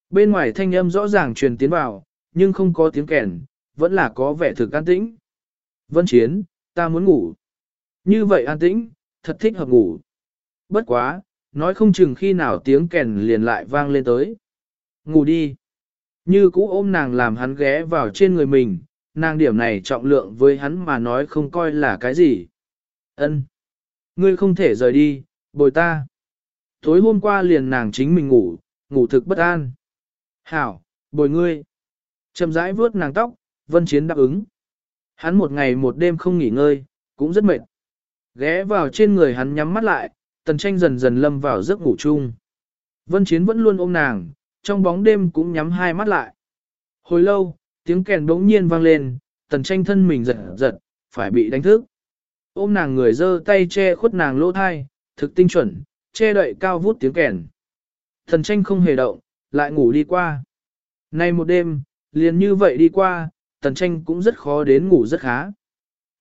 Bên ngoài thanh âm rõ ràng truyền tiến vào, nhưng không có tiếng kèn, vẫn là có vẻ thực an tĩnh. Vân chiến, ta muốn ngủ. Như vậy an tĩnh, thật thích hợp ngủ. Bất quá, nói không chừng khi nào tiếng kèn liền lại vang lên tới. Ngủ đi. Như cũ ôm nàng làm hắn ghé vào trên người mình, nàng điểm này trọng lượng với hắn mà nói không coi là cái gì. Ân, Ngươi không thể rời đi, bồi ta. Tối hôm qua liền nàng chính mình ngủ, ngủ thực bất an. Hảo, bồi ngươi. Chậm rãi vuốt nàng tóc, vân chiến đáp ứng. Hắn một ngày một đêm không nghỉ ngơi, cũng rất mệt. Ghé vào trên người hắn nhắm mắt lại, tần tranh dần dần lâm vào giấc ngủ chung. Vân chiến vẫn luôn ôm nàng, trong bóng đêm cũng nhắm hai mắt lại. Hồi lâu, tiếng kèn bỗng nhiên vang lên, tần tranh thân mình giật giật, phải bị đánh thức. Ôm nàng người dơ tay che khuất nàng lỗ thai, thực tinh chuẩn, che đậy cao vút tiếng kèn. Tần tranh không hề động, lại ngủ đi qua. Nay một đêm, liền như vậy đi qua, tần tranh cũng rất khó đến ngủ rất khá.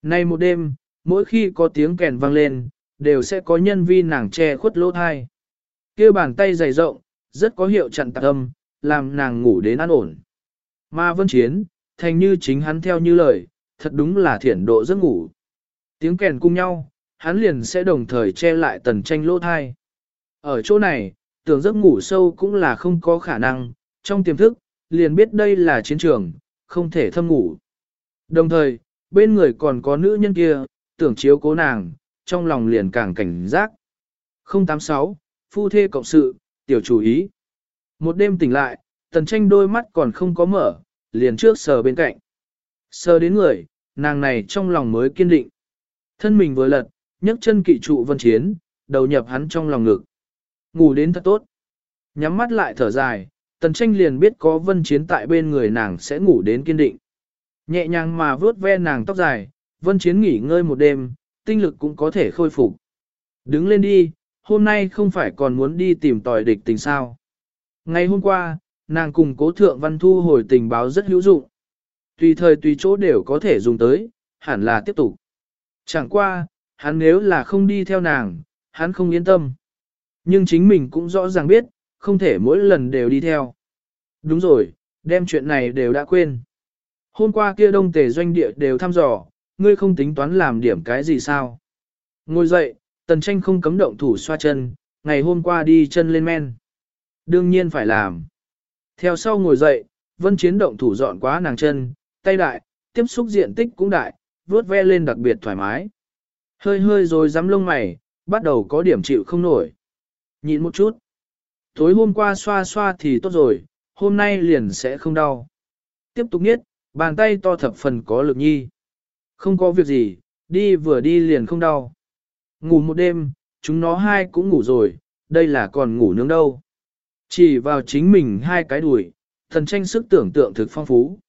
Nay một đêm, mỗi khi có tiếng kèn vang lên, đều sẽ có nhân vi nàng che khuất lỗ thai. kia bàn tay dày rộng, rất có hiệu chặn tạc âm, làm nàng ngủ đến an ổn. Ma vân chiến, thành như chính hắn theo như lời, thật đúng là thiển độ giấc ngủ. Tiếng kèn cùng nhau, hắn liền sẽ đồng thời che lại tần tranh lỗ thai. Ở chỗ này, tưởng giấc ngủ sâu cũng là không có khả năng, trong tiềm thức, liền biết đây là chiến trường, không thể thâm ngủ. Đồng thời, bên người còn có nữ nhân kia, tưởng chiếu cố nàng, trong lòng liền càng cảnh giác. 086, Phu thê cộng sự, tiểu chủ ý. Một đêm tỉnh lại, tần tranh đôi mắt còn không có mở, liền trước sờ bên cạnh. Sờ đến người, nàng này trong lòng mới kiên định. Thân mình vừa lật, nhấc chân kỵ trụ vân chiến, đầu nhập hắn trong lòng ngực. Ngủ đến thật tốt. Nhắm mắt lại thở dài, tần tranh liền biết có vân chiến tại bên người nàng sẽ ngủ đến kiên định. Nhẹ nhàng mà vướt ve nàng tóc dài, vân chiến nghỉ ngơi một đêm, tinh lực cũng có thể khôi phục. Đứng lên đi, hôm nay không phải còn muốn đi tìm tòi địch tình sao. Ngày hôm qua, nàng cùng cố thượng văn thu hồi tình báo rất hữu dụng. Tùy thời tùy chỗ đều có thể dùng tới, hẳn là tiếp tục. Chẳng qua, hắn nếu là không đi theo nàng, hắn không yên tâm. Nhưng chính mình cũng rõ ràng biết, không thể mỗi lần đều đi theo. Đúng rồi, đem chuyện này đều đã quên. Hôm qua kia đông tề doanh địa đều thăm dò, ngươi không tính toán làm điểm cái gì sao? Ngồi dậy, tần tranh không cấm động thủ xoa chân, ngày hôm qua đi chân lên men. Đương nhiên phải làm. Theo sau ngồi dậy, vân chiến động thủ dọn quá nàng chân, tay đại, tiếp xúc diện tích cũng đại, vuốt ve lên đặc biệt thoải mái. Hơi hơi rồi dám lông mày, bắt đầu có điểm chịu không nổi. Nhìn một chút. Tối hôm qua xoa xoa thì tốt rồi, hôm nay liền sẽ không đau. Tiếp tục nghiết, bàn tay to thập phần có lực nhi. Không có việc gì, đi vừa đi liền không đau. Ngủ một đêm, chúng nó hai cũng ngủ rồi, đây là còn ngủ nướng đâu. Chỉ vào chính mình hai cái đùi, thần tranh sức tưởng tượng thực phong phú.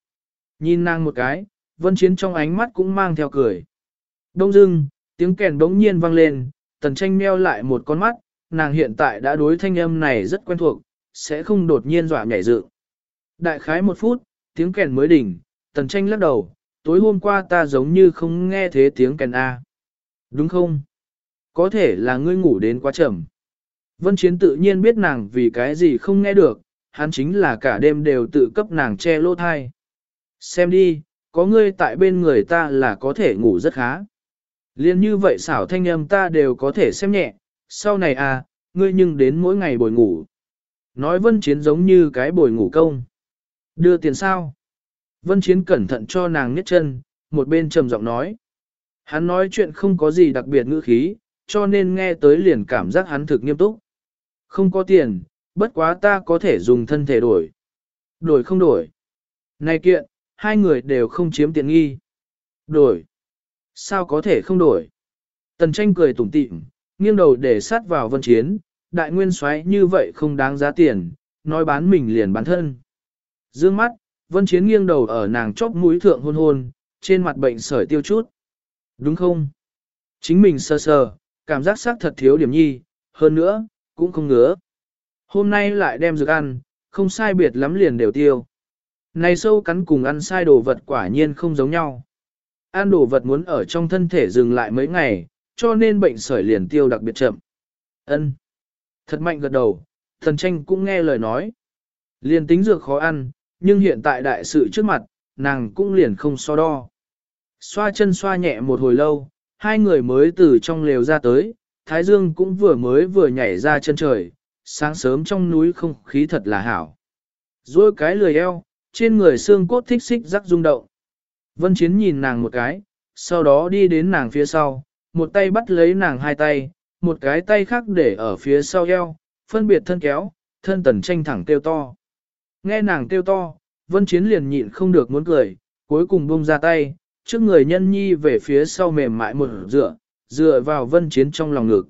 Nhìn nàng một cái, vân chiến trong ánh mắt cũng mang theo cười. Đông dưng, tiếng kèn đống nhiên vang lên, tần tranh meo lại một con mắt, nàng hiện tại đã đối thanh âm này rất quen thuộc, sẽ không đột nhiên dọa nhảy dựng. Đại khái một phút, tiếng kèn mới đỉnh, tần tranh lắc đầu, tối hôm qua ta giống như không nghe thế tiếng kèn A. Đúng không? Có thể là ngươi ngủ đến quá chậm. Vân Chiến tự nhiên biết nàng vì cái gì không nghe được, hắn chính là cả đêm đều tự cấp nàng che lỗ thai. Xem đi, có ngươi tại bên người ta là có thể ngủ rất khá. Liên như vậy xảo thanh âm ta đều có thể xem nhẹ, sau này à, ngươi nhưng đến mỗi ngày bồi ngủ. Nói vân chiến giống như cái bồi ngủ công. Đưa tiền sao? Vân chiến cẩn thận cho nàng nhét chân, một bên trầm giọng nói. Hắn nói chuyện không có gì đặc biệt ngữ khí, cho nên nghe tới liền cảm giác hắn thực nghiêm túc. Không có tiền, bất quá ta có thể dùng thân thể đổi. Đổi không đổi. Này kiện, hai người đều không chiếm tiện nghi. Đổi. Sao có thể không đổi? Tần tranh cười tủm tỉm, nghiêng đầu để sát vào vân chiến, đại nguyên xoáy như vậy không đáng giá tiền, nói bán mình liền bán thân. Dương mắt, vân chiến nghiêng đầu ở nàng chóp mũi thượng hôn hôn, trên mặt bệnh sởi tiêu chút. Đúng không? Chính mình sơ sờ, cảm giác xác thật thiếu điểm nhi, hơn nữa, cũng không ngứa. Hôm nay lại đem dược ăn, không sai biệt lắm liền đều tiêu. Này sâu cắn cùng ăn sai đồ vật quả nhiên không giống nhau. Ăn đồ vật muốn ở trong thân thể dừng lại mấy ngày, cho nên bệnh sởi liền tiêu đặc biệt chậm. Ân, Thật mạnh gật đầu, thần tranh cũng nghe lời nói. Liền tính dược khó ăn, nhưng hiện tại đại sự trước mặt, nàng cũng liền không so đo. Xoa chân xoa nhẹ một hồi lâu, hai người mới từ trong lều ra tới, Thái Dương cũng vừa mới vừa nhảy ra chân trời, sáng sớm trong núi không khí thật là hảo. Rồi cái lười eo, trên người xương cốt thích xích rắc rung động. Vân Chiến nhìn nàng một cái, sau đó đi đến nàng phía sau, một tay bắt lấy nàng hai tay, một cái tay khác để ở phía sau eo, phân biệt thân kéo, thân tần tranh thẳng kêu to. Nghe nàng kêu to, Vân Chiến liền nhịn không được muốn cười, cuối cùng buông ra tay, trước người nhân nhi về phía sau mềm mại một dựa, dựa vào Vân Chiến trong lòng ngực.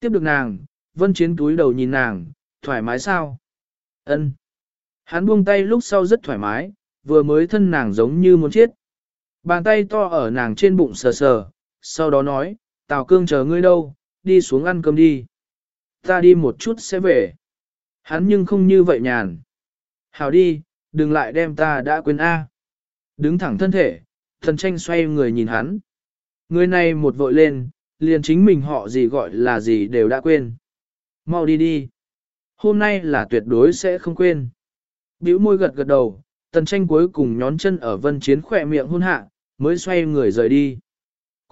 Tiếp được nàng, Vân Chiến túi đầu nhìn nàng, thoải mái sao? Ân. Hắn buông tay lúc sau rất thoải mái, vừa mới thân nàng giống như muốn chết. Bàn tay to ở nàng trên bụng sờ sờ, sau đó nói, Tào Cương chờ ngươi đâu, đi xuống ăn cơm đi. Ta đi một chút sẽ về. Hắn nhưng không như vậy nhàn. Hảo đi, đừng lại đem ta đã quên A. Đứng thẳng thân thể, thần tranh xoay người nhìn hắn. Người này một vội lên, liền chính mình họ gì gọi là gì đều đã quên. Mau đi đi. Hôm nay là tuyệt đối sẽ không quên. Biểu môi gật gật đầu, tần tranh cuối cùng nhón chân ở vân chiến khỏe miệng hôn hạ, mới xoay người rời đi.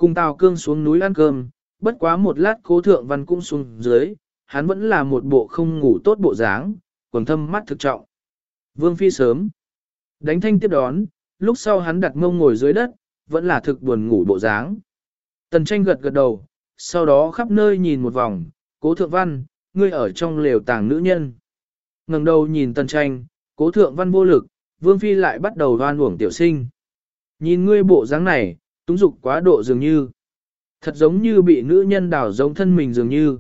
Cùng Tào Cương xuống núi ăn cơm, bất quá một lát cố thượng văn cũng xuống dưới, hắn vẫn là một bộ không ngủ tốt bộ dáng, quần thâm mắt thực trọng. Vương Phi sớm, đánh thanh tiếp đón, lúc sau hắn đặt mông ngồi dưới đất, vẫn là thực buồn ngủ bộ dáng. Tần tranh gật gật đầu, sau đó khắp nơi nhìn một vòng, cố thượng văn, ngươi ở trong lều tàng nữ nhân. ngẩng đầu nhìn tần tranh, cố thượng văn vô lực, vương phi lại bắt đầu đoan uổng tiểu sinh. Nhìn ngươi bộ dáng này, túng dục quá độ dường như. Thật giống như bị nữ nhân đảo giống thân mình dường như.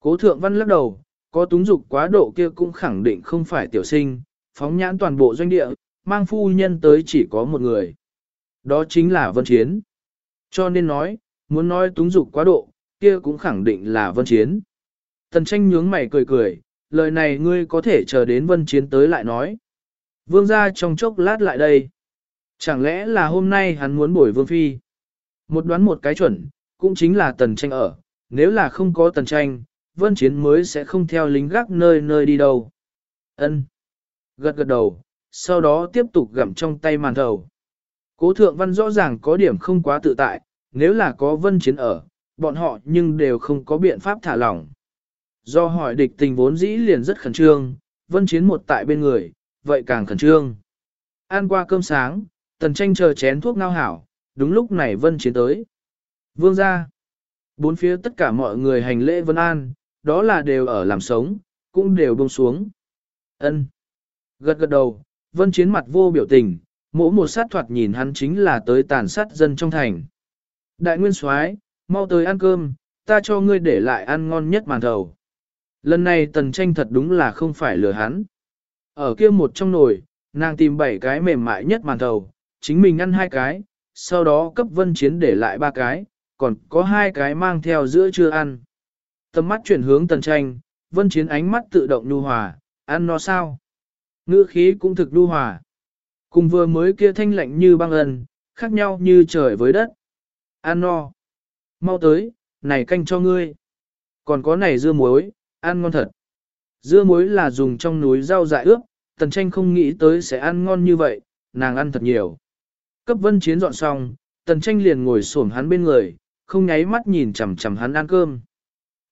Cố thượng văn lắc đầu, có túng dục quá độ kia cũng khẳng định không phải tiểu sinh, phóng nhãn toàn bộ doanh địa, mang phu nhân tới chỉ có một người. Đó chính là Vân Chiến. Cho nên nói, muốn nói túng dục quá độ, kia cũng khẳng định là Vân Chiến. Tần tranh nhướng mày cười cười, lời này ngươi có thể chờ đến Vân Chiến tới lại nói. Vương ra trong chốc lát lại đây. Chẳng lẽ là hôm nay hắn muốn bổi Vương Phi? Một đoán một cái chuẩn, cũng chính là tần tranh ở, nếu là không có tần tranh, vân chiến mới sẽ không theo lính gác nơi nơi đi đâu. Ân, Gật gật đầu, sau đó tiếp tục gặm trong tay màn thầu. Cố thượng văn rõ ràng có điểm không quá tự tại, nếu là có vân chiến ở, bọn họ nhưng đều không có biện pháp thả lỏng. Do hỏi địch tình vốn dĩ liền rất khẩn trương, vân chiến một tại bên người, vậy càng khẩn trương. Ăn qua cơm sáng, tần tranh chờ chén thuốc ngao hảo, đúng lúc này vân chiến tới. Vương ra. Bốn phía tất cả mọi người hành lễ vân an, đó là đều ở làm sống, cũng đều buông xuống. ân Gật gật đầu, vân chiến mặt vô biểu tình, mỗi một sát thoạt nhìn hắn chính là tới tàn sát dân trong thành. Đại nguyên soái mau tới ăn cơm, ta cho ngươi để lại ăn ngon nhất màn thầu. Lần này tần tranh thật đúng là không phải lừa hắn. Ở kia một trong nồi, nàng tìm bảy cái mềm mại nhất màn thầu, chính mình ăn hai cái, sau đó cấp vân chiến để lại ba cái, còn có hai cái mang theo giữa chưa ăn. Tầm mắt chuyển hướng tần tranh, vân chiến ánh mắt tự động nhu hòa, ăn nó sao? Ngữ khí cũng thực nhu hòa. Cùng vừa mới kia thanh lạnh như băng ẩn, khác nhau như trời với đất. Ăn no. Mau tới, này canh cho ngươi. Còn có này dưa muối, ăn ngon thật. Dưa muối là dùng trong núi rau dại ướp, tần tranh không nghĩ tới sẽ ăn ngon như vậy, nàng ăn thật nhiều. Cấp vân chiến dọn xong, tần tranh liền ngồi xổm hắn bên người, không nháy mắt nhìn chằm chằm hắn ăn cơm.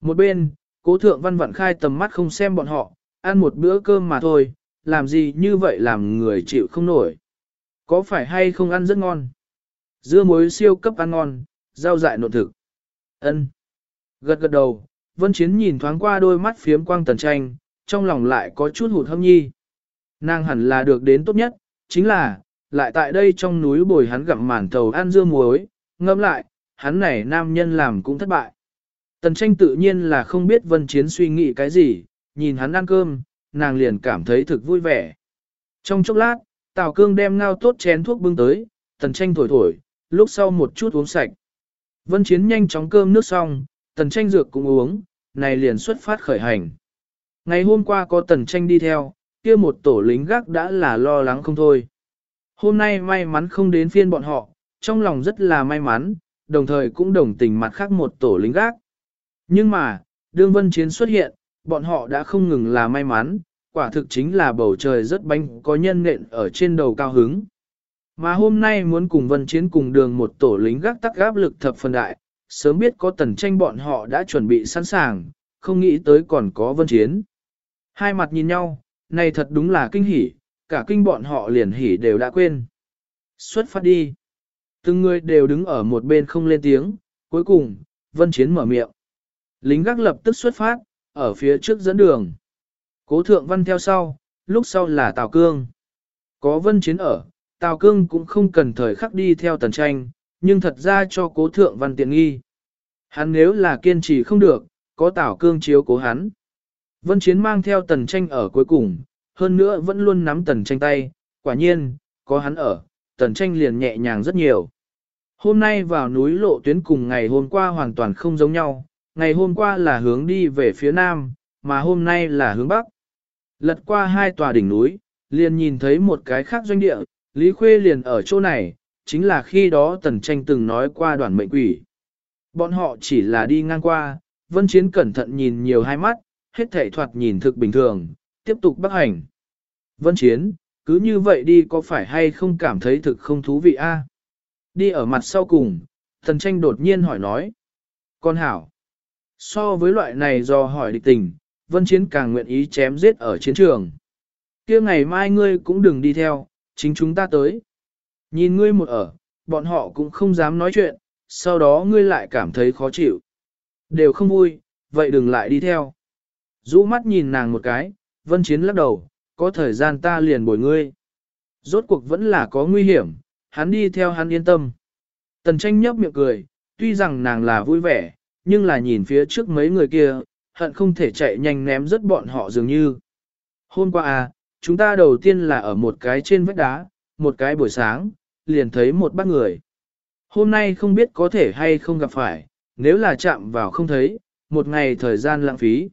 Một bên, cố thượng văn vận khai tầm mắt không xem bọn họ, ăn một bữa cơm mà thôi, làm gì như vậy làm người chịu không nổi. Có phải hay không ăn rất ngon? Dưa muối siêu cấp ăn ngon, rau dại nộn thực. ân Gật gật đầu, vân chiến nhìn thoáng qua đôi mắt phiếm quang tần tranh, trong lòng lại có chút hụt hâm nhi. Nàng hẳn là được đến tốt nhất, chính là, lại tại đây trong núi bồi hắn gặm màn tàu ăn dưa muối, ngâm lại, hắn này nam nhân làm cũng thất bại. Tần tranh tự nhiên là không biết vân chiến suy nghĩ cái gì, nhìn hắn ăn cơm, nàng liền cảm thấy thực vui vẻ. Trong chốc lát, Tào Cương đem ngao tốt chén thuốc bưng tới, tần tranh thổi thổi, lúc sau một chút uống sạch. Vân chiến nhanh chóng cơm nước xong, tần tranh dược cũng uống, này liền xuất phát khởi hành. Ngày hôm qua có tần tranh đi theo, kia một tổ lính gác đã là lo lắng không thôi. Hôm nay may mắn không đến phiên bọn họ, trong lòng rất là may mắn, đồng thời cũng đồng tình mặt khác một tổ lính gác. Nhưng mà, đương vân chiến xuất hiện, bọn họ đã không ngừng là may mắn, quả thực chính là bầu trời rất bánh có nhân nện ở trên đầu cao hứng. Mà hôm nay muốn cùng vân chiến cùng đường một tổ lính gác tắc gáp lực thập phần đại, sớm biết có tần tranh bọn họ đã chuẩn bị sẵn sàng, không nghĩ tới còn có vân chiến. Hai mặt nhìn nhau, này thật đúng là kinh hỉ, cả kinh bọn họ liền hỉ đều đã quên. Xuất phát đi. Từng người đều đứng ở một bên không lên tiếng, cuối cùng, vân chiến mở miệng. Lính gác lập tức xuất phát, ở phía trước dẫn đường. Cố thượng văn theo sau, lúc sau là Tào Cương. Có vân chiến ở, Tào Cương cũng không cần thời khắc đi theo tần tranh, nhưng thật ra cho cố thượng văn tiện nghi. Hắn nếu là kiên trì không được, có Tào Cương chiếu cố hắn. Vân chiến mang theo tần tranh ở cuối cùng, hơn nữa vẫn luôn nắm tần tranh tay, quả nhiên, có hắn ở, tần tranh liền nhẹ nhàng rất nhiều. Hôm nay vào núi lộ tuyến cùng ngày hôm qua hoàn toàn không giống nhau, ngày hôm qua là hướng đi về phía nam, mà hôm nay là hướng bắc. Lật qua hai tòa đỉnh núi, liền nhìn thấy một cái khác doanh địa, Lý Khuê liền ở chỗ này, chính là khi đó Tần Tranh từng nói qua đoàn mệnh quỷ. Bọn họ chỉ là đi ngang qua, Vân Chiến cẩn thận nhìn nhiều hai mắt, hết thể thoạt nhìn thực bình thường, tiếp tục bắc hành. Vân Chiến, cứ như vậy đi có phải hay không cảm thấy thực không thú vị a? À? Đi ở mặt sau cùng, thần Tranh đột nhiên hỏi nói. Con hảo. So với loại này do hỏi địch tình, Vân Chiến càng nguyện ý chém giết ở chiến trường. kia ngày mai ngươi cũng đừng đi theo, chính chúng ta tới. Nhìn ngươi một ở, bọn họ cũng không dám nói chuyện, sau đó ngươi lại cảm thấy khó chịu. Đều không vui, vậy đừng lại đi theo. Rũ mắt nhìn nàng một cái, Vân Chiến lắc đầu, có thời gian ta liền bồi ngươi. Rốt cuộc vẫn là có nguy hiểm, hắn đi theo hắn yên tâm. Tần tranh nhấp miệng cười, tuy rằng nàng là vui vẻ, nhưng là nhìn phía trước mấy người kia, hận không thể chạy nhanh ném rất bọn họ dường như. Hôm qua à, chúng ta đầu tiên là ở một cái trên vách đá, một cái buổi sáng, liền thấy một bác người. Hôm nay không biết có thể hay không gặp phải, nếu là chạm vào không thấy, một ngày thời gian lãng phí.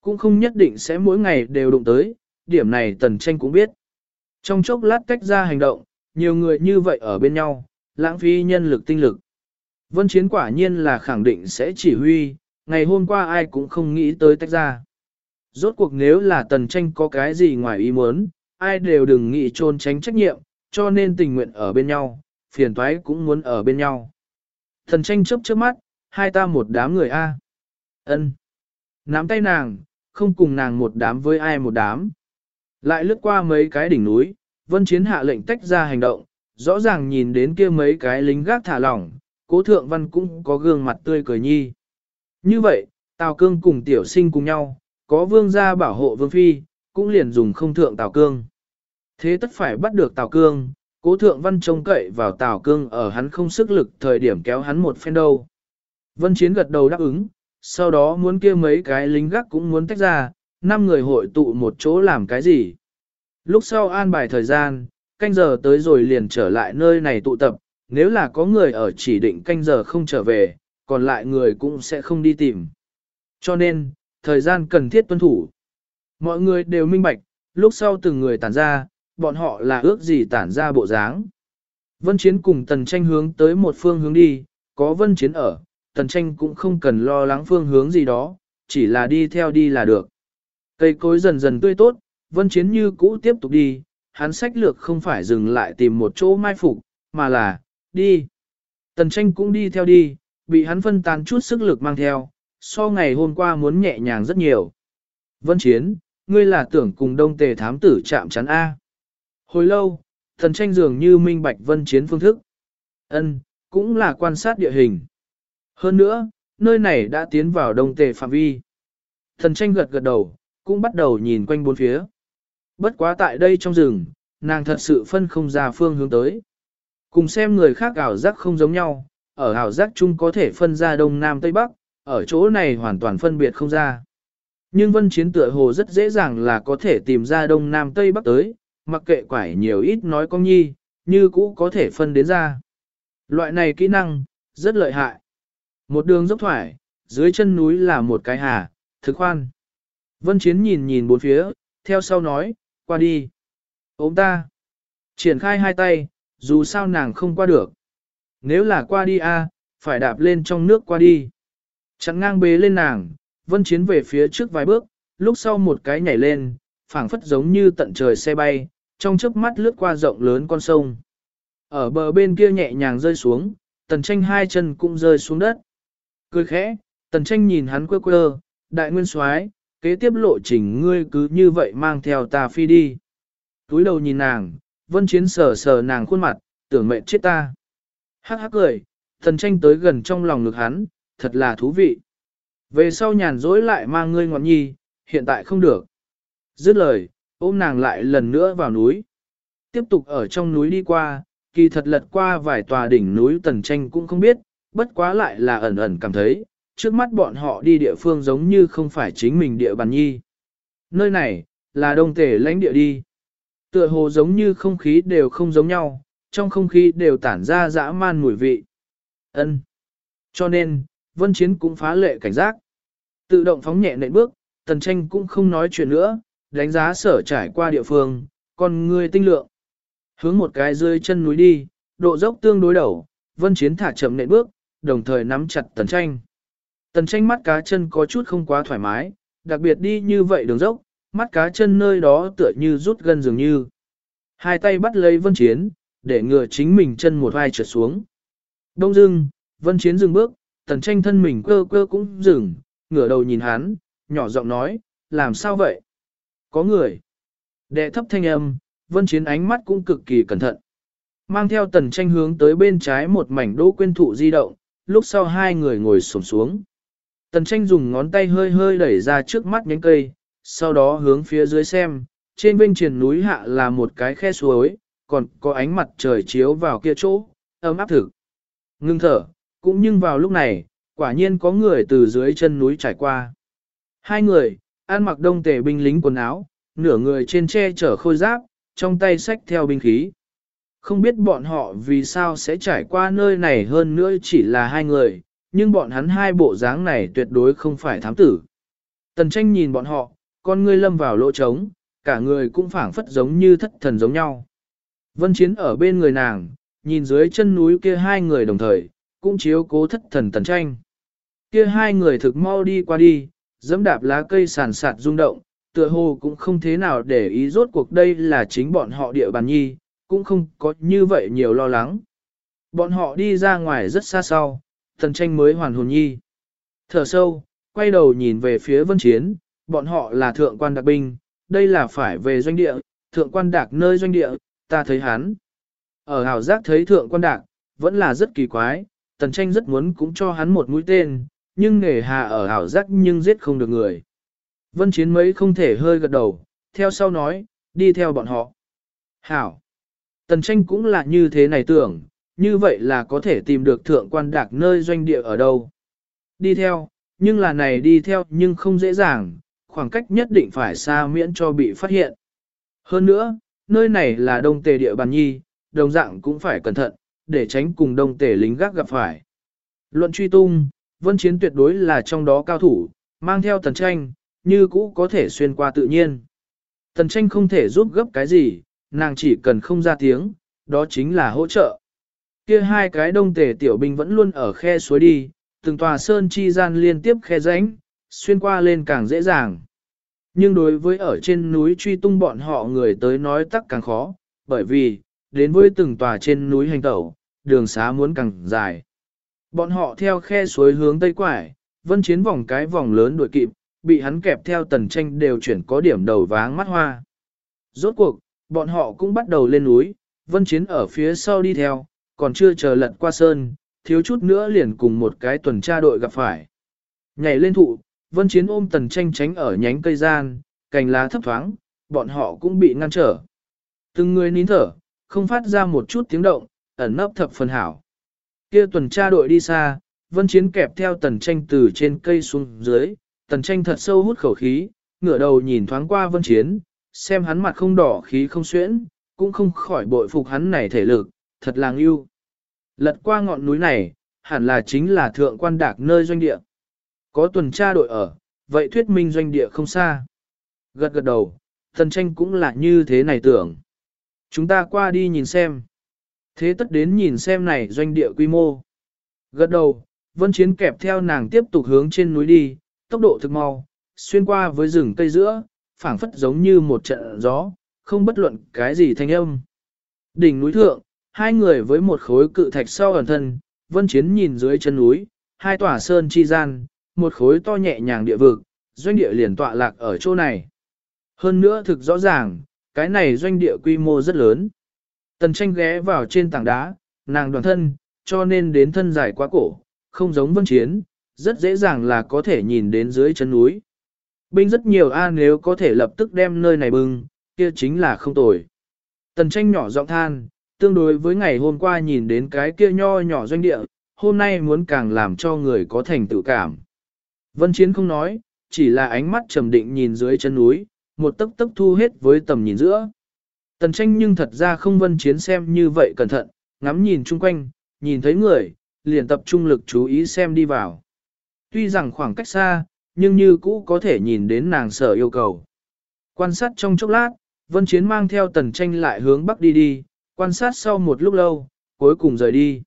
Cũng không nhất định sẽ mỗi ngày đều đụng tới, điểm này tần tranh cũng biết. Trong chốc lát cách ra hành động, nhiều người như vậy ở bên nhau, lãng phí nhân lực tinh lực. Vân Chiến quả nhiên là khẳng định sẽ chỉ huy, ngày hôm qua ai cũng không nghĩ tới tách ra. Rốt cuộc nếu là tần tranh có cái gì ngoài ý muốn, ai đều đừng nghĩ trôn tránh trách nhiệm, cho nên tình nguyện ở bên nhau, phiền toái cũng muốn ở bên nhau. Tần tranh chớp chớp mắt, hai ta một đám người A. ân Nắm tay nàng, không cùng nàng một đám với ai một đám. Lại lướt qua mấy cái đỉnh núi, vân chiến hạ lệnh tách ra hành động, rõ ràng nhìn đến kia mấy cái lính gác thả lỏng, cố thượng văn cũng có gương mặt tươi cười nhi. Như vậy, Tào Cương cùng tiểu sinh cùng nhau, có vương gia bảo hộ vương phi, cũng liền dùng không thượng Tào Cương. Thế tất phải bắt được Tào Cương, cố thượng văn trông cậy vào Tào Cương ở hắn không sức lực thời điểm kéo hắn một phen đâu. Vân Chiến gật đầu đáp ứng, sau đó muốn kia mấy cái lính gác cũng muốn tách ra, năm người hội tụ một chỗ làm cái gì. Lúc sau an bài thời gian, canh giờ tới rồi liền trở lại nơi này tụ tập, nếu là có người ở chỉ định canh giờ không trở về, còn lại người cũng sẽ không đi tìm. Cho nên, thời gian cần thiết tuân thủ. Mọi người đều minh bạch, lúc sau từng người tản ra, bọn họ là ước gì tản ra bộ dáng. Vân Chiến cùng Tần Tranh hướng tới một phương hướng đi, có Vân Chiến ở, Tần Tranh cũng không cần lo lắng phương hướng gì đó, chỉ là đi theo đi là được. Cây cối dần dần tươi tốt, Vân Chiến như cũ tiếp tục đi, hắn sách lược không phải dừng lại tìm một chỗ mai phục, mà là, đi. Tần tranh cũng đi theo đi, bị hắn phân tán chút sức lực mang theo, so ngày hôm qua muốn nhẹ nhàng rất nhiều. Vân Chiến, ngươi là tưởng cùng đông tề thám tử chạm chắn A. Hồi lâu, tần tranh dường như minh bạch Vân Chiến phương thức. ân cũng là quan sát địa hình. Hơn nữa, nơi này đã tiến vào đông tề phạm vi. Thần tranh gật gật đầu, cũng bắt đầu nhìn quanh bốn phía. Bất quá tại đây trong rừng, nàng thật sự phân không ra phương hướng tới. Cùng xem người khác ảo giác không giống nhau, ở ảo giác chung có thể phân ra đông nam tây bắc, ở chỗ này hoàn toàn phân biệt không ra. Nhưng vân chiến tựa hồ rất dễ dàng là có thể tìm ra đông nam tây bắc tới, mặc kệ quải nhiều ít nói công nhi, như cũ có thể phân đến ra. Loại này kỹ năng, rất lợi hại. Một đường dốc thoải, dưới chân núi là một cái hà, thực khoan. Vân chiến nhìn nhìn bốn phía, theo sau nói, qua đi. Ôm ta. Triển khai hai tay, dù sao nàng không qua được. Nếu là qua đi a, phải đạp lên trong nước qua đi. Chặn ngang bế lên nàng, vân chiến về phía trước vài bước, lúc sau một cái nhảy lên, phảng phất giống như tận trời xe bay, trong chớp mắt lướt qua rộng lớn con sông. Ở bờ bên kia nhẹ nhàng rơi xuống, tần tranh hai chân cũng rơi xuống đất. Cười khẽ, tần tranh nhìn hắn quơ quơ, đại nguyên soái kế tiếp lộ trình ngươi cứ như vậy mang theo ta phi đi. Túi đầu nhìn nàng, vân chiến sờ sờ nàng khuôn mặt, tưởng mệnh chết ta. Hắc hắc cười, tần tranh tới gần trong lòng ngực hắn, thật là thú vị. Về sau nhàn dối lại mang ngươi ngọn nhi, hiện tại không được. Dứt lời, ôm nàng lại lần nữa vào núi. Tiếp tục ở trong núi đi qua, kỳ thật lật qua vài tòa đỉnh núi tần tranh cũng không biết, bất quá lại là ẩn ẩn cảm thấy, trước mắt bọn họ đi địa phương giống như không phải chính mình địa bàn nhi. Nơi này, là đông tể lãnh địa đi. Tựa hồ giống như không khí đều không giống nhau, trong không khí đều tản ra dã man mùi vị. ân Cho nên, vân chiến cũng phá lệ cảnh giác. Tự động phóng nhẹ nện bước, tần tranh cũng không nói chuyện nữa, đánh giá sở trải qua địa phương, còn người tinh lượng. Hướng một cái rơi chân núi đi, độ dốc tương đối đầu, vân chiến thả chậm nện bước, đồng thời nắm chặt tần tranh. Tần tranh mắt cá chân có chút không quá thoải mái, đặc biệt đi như vậy đường dốc, mắt cá chân nơi đó tựa như rút gần dường như. Hai tay bắt lấy vân chiến, để ngừa chính mình chân một vai trượt xuống. Đông dưng, vân chiến dừng bước, tần tranh thân mình cơ cơ cũng dừng, ngửa đầu nhìn hắn, nhỏ giọng nói, làm sao vậy? Có người. Đệ thấp thanh âm, vân chiến ánh mắt cũng cực kỳ cẩn thận. Mang theo tần tranh hướng tới bên trái một mảnh đỗ quyên thụ di động, lúc sau hai người ngồi xổm xuống. Tần tranh dùng ngón tay hơi hơi đẩy ra trước mắt nhánh cây, sau đó hướng phía dưới xem, trên bên triền núi hạ là một cái khe suối, còn có ánh mặt trời chiếu vào kia chỗ, ấm áp thực. Ngưng thở, cũng nhưng vào lúc này, quả nhiên có người từ dưới chân núi trải qua. Hai người, ăn mặc đông tề binh lính quần áo, nửa người trên che chở khôi giáp, trong tay sách theo binh khí. Không biết bọn họ vì sao sẽ trải qua nơi này hơn nữa chỉ là hai người, nhưng bọn hắn hai bộ dáng này tuyệt đối không phải thám tử. Tần tranh nhìn bọn họ, con ngươi lâm vào lỗ trống, cả người cũng phảng phất giống như thất thần giống nhau. Vân Chiến ở bên người nàng, nhìn dưới chân núi kia hai người đồng thời, cũng chiếu cố thất thần tần tranh. Kia hai người thực mau đi qua đi, dẫm đạp lá cây sàn sạt rung động, tựa hồ cũng không thế nào để ý rốt cuộc đây là chính bọn họ địa bàn nhi, cũng không có như vậy nhiều lo lắng. Bọn họ đi ra ngoài rất xa sau, thần tranh mới hoàn hồn nhi. Thở sâu, quay đầu nhìn về phía vân chiến, bọn họ là thượng quan đặc binh, đây là phải về doanh địa, thượng quan đạc nơi doanh địa, ta thấy hắn. Ở hào giác thấy thượng quan đạc, vẫn là rất kỳ quái, tần tranh rất muốn cũng cho hắn một mũi tên, nhưng nghề hà ở hào giác nhưng giết không được người. Vân chiến mấy không thể hơi gật đầu, theo sau nói, đi theo bọn họ. Hảo. Tần tranh cũng là như thế này tưởng, như vậy là có thể tìm được thượng quan đạc nơi doanh địa ở đâu. Đi theo, nhưng là này đi theo nhưng không dễ dàng, khoảng cách nhất định phải xa miễn cho bị phát hiện. Hơn nữa, nơi này là đông tề địa bàn nhi, đồng dạng cũng phải cẩn thận, để tránh cùng đông tề lính gác gặp phải. Luận truy tung, vân chiến tuyệt đối là trong đó cao thủ, mang theo tần tranh, như cũ có thể xuyên qua tự nhiên. Tần tranh không thể giúp gấp cái gì, nàng chỉ cần không ra tiếng, đó chính là hỗ trợ. Kia hai cái đông tề tiểu binh vẫn luôn ở khe suối đi, từng tòa sơn chi gian liên tiếp khe rãnh, xuyên qua lên càng dễ dàng. Nhưng đối với ở trên núi truy tung bọn họ người tới nói tắc càng khó, bởi vì, đến với từng tòa trên núi hành tẩu, đường xá muốn càng dài. Bọn họ theo khe suối hướng tây quải, vân chiến vòng cái vòng lớn đuổi kịp, bị hắn kẹp theo tần tranh đều chuyển có điểm đầu váng mắt hoa. Rốt cuộc, bọn họ cũng bắt đầu lên núi, vân chiến ở phía sau đi theo, còn chưa chờ lật qua sơn, thiếu chút nữa liền cùng một cái tuần tra đội gặp phải. Nhảy lên thụ, vân chiến ôm tần tranh tránh ở nhánh cây gian, cành lá thấp thoáng, bọn họ cũng bị ngăn trở. Từng người nín thở, không phát ra một chút tiếng động, ẩn nấp thập phần hảo. Kia tuần tra đội đi xa, vân chiến kẹp theo tần tranh từ trên cây xuống dưới, tần tranh thật sâu hút khẩu khí, ngửa đầu nhìn thoáng qua vân chiến, xem hắn mặt không đỏ khí không xuyễn, cũng không khỏi bội phục hắn này thể lực, thật là ưu. Lật qua ngọn núi này, hẳn là chính là thượng quan đạc nơi doanh địa. Có tuần tra đội ở, vậy thuyết minh doanh địa không xa. Gật gật đầu, thần tranh cũng là như thế này tưởng. Chúng ta qua đi nhìn xem. Thế tất đến nhìn xem này doanh địa quy mô. Gật đầu, vân chiến kẹp theo nàng tiếp tục hướng trên núi đi, tốc độ thực mau, xuyên qua với rừng cây giữa, phảng phất giống như một trận gió, không bất luận cái gì thanh âm. Đỉnh núi thượng, hai người với một khối cự thạch sau ẩn thân, vân chiến nhìn dưới chân núi, hai tòa sơn chi gian, một khối to nhẹ nhàng địa vực, doanh địa liền tọa lạc ở chỗ này. Hơn nữa thực rõ ràng, cái này doanh địa quy mô rất lớn. Tần tranh ghé vào trên tảng đá, nàng đoàn thân, cho nên đến thân dài quá cổ, không giống vân chiến, rất dễ dàng là có thể nhìn đến dưới chân núi. Binh rất nhiều a nếu có thể lập tức đem nơi này bưng, kia chính là không tồi. Tần tranh nhỏ giọng than, tương đối với ngày hôm qua nhìn đến cái kia nho nhỏ doanh địa, hôm nay muốn càng làm cho người có thành tự cảm. Vân Chiến không nói, chỉ là ánh mắt trầm định nhìn dưới chân núi, một tấc tấc thu hết với tầm nhìn giữa. Tần tranh nhưng thật ra không Vân Chiến xem như vậy cẩn thận, ngắm nhìn chung quanh, nhìn thấy người, liền tập trung lực chú ý xem đi vào. Tuy rằng khoảng cách xa, nhưng như cũ có thể nhìn đến nàng sở yêu cầu. Quan sát trong chốc lát, Vân Chiến mang theo tần tranh lại hướng bắc đi đi, quan sát sau một lúc lâu, cuối cùng rời đi.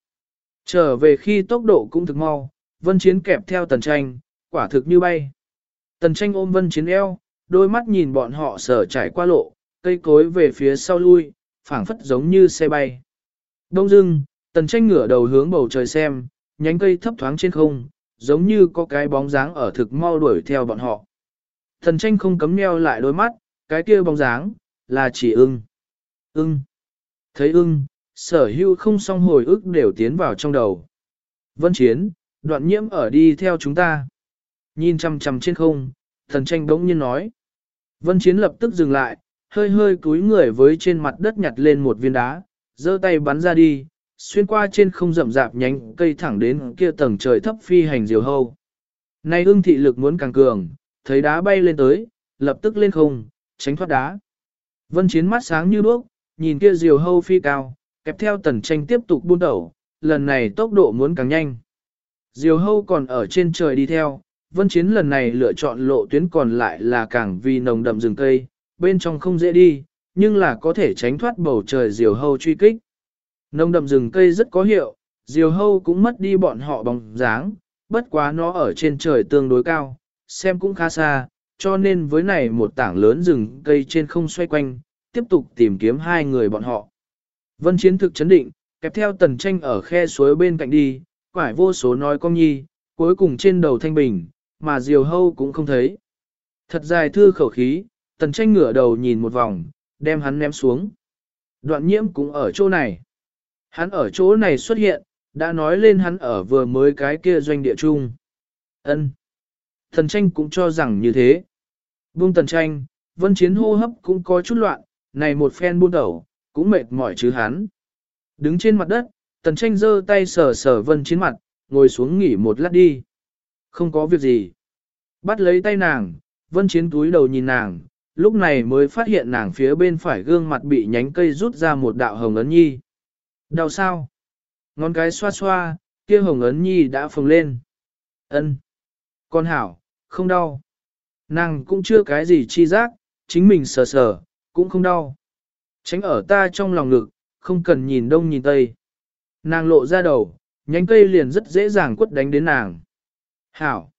Trở về khi tốc độ cũng thực mau, Vân Chiến kẹp theo tần tranh, quả thực như bay. Tần tranh ôm Vân Chiến eo, đôi mắt nhìn bọn họ sở trải qua lộ, cây cối về phía sau lui, phảng phất giống như xe bay. Đông dưng, tần tranh ngửa đầu hướng bầu trời xem, nhánh cây thấp thoáng trên không, giống như có cái bóng dáng ở thực mau đuổi theo bọn họ. Thần tranh không cấm nheo lại đôi mắt, cái kia bóng dáng, là chỉ ưng. Ưng. Thấy ưng, sở hữu không song hồi ức đều tiến vào trong đầu. Vân chiến, đoạn nhiễm ở đi theo chúng ta. Nhìn chằm chằm trên không, thần tranh bỗng nhiên nói. Vân chiến lập tức dừng lại, hơi hơi cúi người với trên mặt đất nhặt lên một viên đá, giơ tay bắn ra đi, xuyên qua trên không rậm rạp nhánh cây thẳng đến kia tầng trời thấp phi hành diều hâu. Nay ưng thị lực muốn càng cường, thấy đá bay lên tới, lập tức lên không, tránh thoát đá. Vân chiến mắt sáng như đuốc, nhìn kia diều hâu phi cao, kẹp theo tần tranh tiếp tục buôn đầu, lần này tốc độ muốn càng nhanh. Diều hâu còn ở trên trời đi theo, vân chiến lần này lựa chọn lộ tuyến còn lại là càng vì nồng đậm rừng cây, bên trong không dễ đi, nhưng là có thể tránh thoát bầu trời diều hâu truy kích nông đậm rừng cây rất có hiệu, diều hâu cũng mất đi bọn họ bóng dáng, bất quá nó ở trên trời tương đối cao, xem cũng khá xa, cho nên với này một tảng lớn rừng cây trên không xoay quanh, tiếp tục tìm kiếm hai người bọn họ. Vân Chiến thực chấn định, kẹp theo tần tranh ở khe suối bên cạnh đi, quải vô số nói con nhi, cuối cùng trên đầu thanh bình, mà diều hâu cũng không thấy. Thật dài thư khẩu khí, tần tranh ngửa đầu nhìn một vòng, đem hắn ném xuống. Đoạn nhiễm cũng ở chỗ này. Hắn ở chỗ này xuất hiện, đã nói lên hắn ở vừa mới cái kia doanh địa chung. ân thần tranh cũng cho rằng như thế. Buông thần tranh, vân chiến hô hấp cũng có chút loạn, này một phen buôn đầu, cũng mệt mỏi chứ hắn. Đứng trên mặt đất, tần tranh giơ tay sờ sờ vân chiến mặt, ngồi xuống nghỉ một lát đi. Không có việc gì. Bắt lấy tay nàng, vân chiến túi đầu nhìn nàng, lúc này mới phát hiện nàng phía bên phải gương mặt bị nhánh cây rút ra một đạo hồng ấn nhi. Đau sao? Ngón cái xoa xoa, kia hồng ấn nhi đã phồng lên. ân Con hảo, không đau. Nàng cũng chưa cái gì chi giác, chính mình sờ sờ, cũng không đau. Tránh ở ta trong lòng ngực, không cần nhìn đông nhìn tây. Nàng lộ ra đầu, nhánh cây liền rất dễ dàng quất đánh đến nàng. Hảo.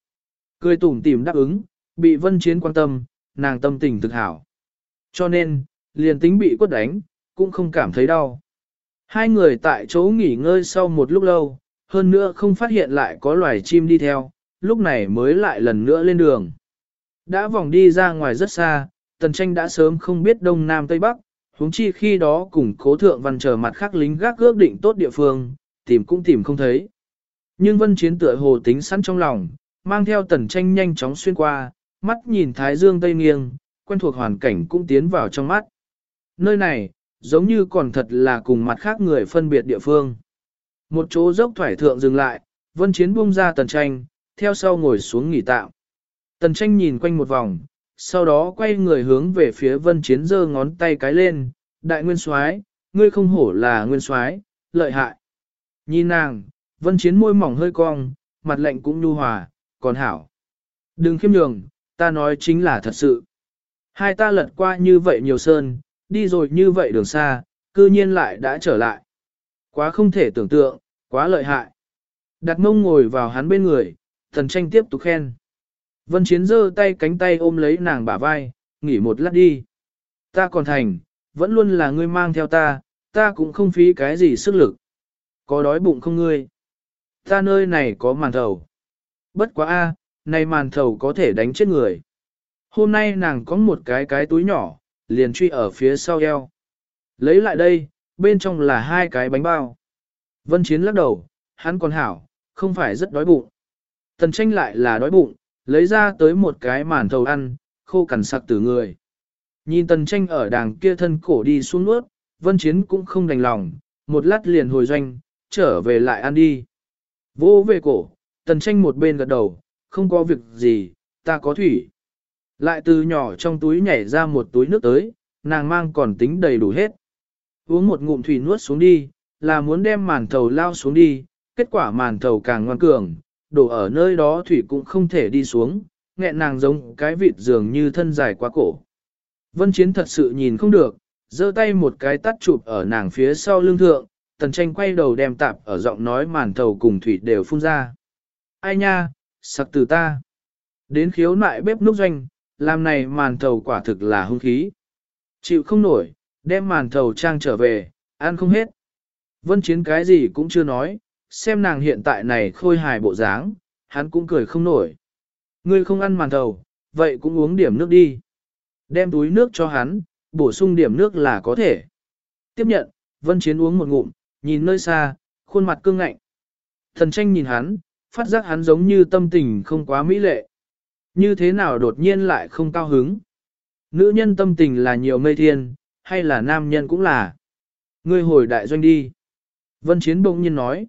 Cười tủm tỉm đáp ứng, bị vân chiến quan tâm, nàng tâm tình thực hảo. Cho nên, liền tính bị quất đánh, cũng không cảm thấy đau. Hai người tại chỗ nghỉ ngơi sau một lúc lâu, hơn nữa không phát hiện lại có loài chim đi theo, lúc này mới lại lần nữa lên đường. Đã vòng đi ra ngoài rất xa, tần tranh đã sớm không biết đông nam tây bắc, huống chi khi đó cùng cố thượng văn chờ mặt khác lính gác ước định tốt địa phương, tìm cũng tìm không thấy. Nhưng vân chiến tựa hồ tính sẵn trong lòng, mang theo tần tranh nhanh chóng xuyên qua, mắt nhìn thái dương tây nghiêng, quen thuộc hoàn cảnh cũng tiến vào trong mắt. Nơi này, giống như còn thật là cùng mặt khác người phân biệt địa phương. Một chỗ dốc thoải thượng dừng lại, vân chiến buông ra tần tranh, theo sau ngồi xuống nghỉ tạm. Tần tranh nhìn quanh một vòng, sau đó quay người hướng về phía vân chiến giơ ngón tay cái lên, đại nguyên soái, ngươi không hổ là nguyên soái, lợi hại. Nhìn nàng, vân chiến môi mỏng hơi cong, mặt lạnh cũng nhu hòa, còn hảo. Đừng khiêm nhường, ta nói chính là thật sự. Hai ta lật qua như vậy nhiều sơn, đi rồi như vậy đường xa, cư nhiên lại đã trở lại. Quá không thể tưởng tượng, quá lợi hại. Đặt mông ngồi vào hắn bên người, thần tranh tiếp tục khen. Vân Chiến giơ tay cánh tay ôm lấy nàng bả vai, nghỉ một lát đi. Ta còn thành, vẫn luôn là ngươi mang theo ta, ta cũng không phí cái gì sức lực. Có đói bụng không ngươi? Ta nơi này có màn thầu. Bất quá a, này màn thầu có thể đánh chết người. Hôm nay nàng có một cái cái túi nhỏ, liền truy ở phía sau eo. Lấy lại đây, bên trong là hai cái bánh bao. Vân Chiến lắc đầu, hắn còn hảo, không phải rất đói bụng. Tần tranh lại là đói bụng, lấy ra tới một cái màn thầu ăn, khô cằn sặc từ người. Nhìn tần tranh ở đàng kia thân cổ đi xuống nuốt, vân chiến cũng không đành lòng, một lát liền hồi doanh, trở về lại ăn đi. Vô về cổ, tần tranh một bên gật đầu, không có việc gì, ta có thủy. Lại từ nhỏ trong túi nhảy ra một túi nước tới, nàng mang còn tính đầy đủ hết. Uống một ngụm thủy nuốt xuống đi, là muốn đem màn thầu lao xuống đi, kết quả màn thầu càng ngoan cường, đổ ở nơi đó thủy cũng không thể đi xuống, nghẹn nàng giống cái vịt dường như thân dài quá cổ. Vân Chiến thật sự nhìn không được, giơ tay một cái tắt chụp ở nàng phía sau lưng thượng, tần tranh quay đầu đem tạp ở giọng nói màn thầu cùng thủy đều phun ra. Ai nha, sặc từ ta. Đến khiếu nại bếp núc doanh, làm này màn thầu quả thực là hung khí. Chịu không nổi, đem màn thầu trang trở về, ăn không hết. Vân Chiến cái gì cũng chưa nói, xem nàng hiện tại này khôi hài bộ dáng, hắn cũng cười không nổi. Ngươi không ăn màn thầu, vậy cũng uống điểm nước đi. Đem túi nước cho hắn, bổ sung điểm nước là có thể. Tiếp nhận, Vân Chiến uống một ngụm, nhìn nơi xa, khuôn mặt cương ngạnh. Thần tranh nhìn hắn, phát giác hắn giống như tâm tình không quá mỹ lệ. Như thế nào đột nhiên lại không cao hứng? Nữ nhân tâm tình là nhiều mây thiên, hay là nam nhân cũng là? Ngươi hồi đại doanh đi. Vân Chiến bỗng nhiên nói.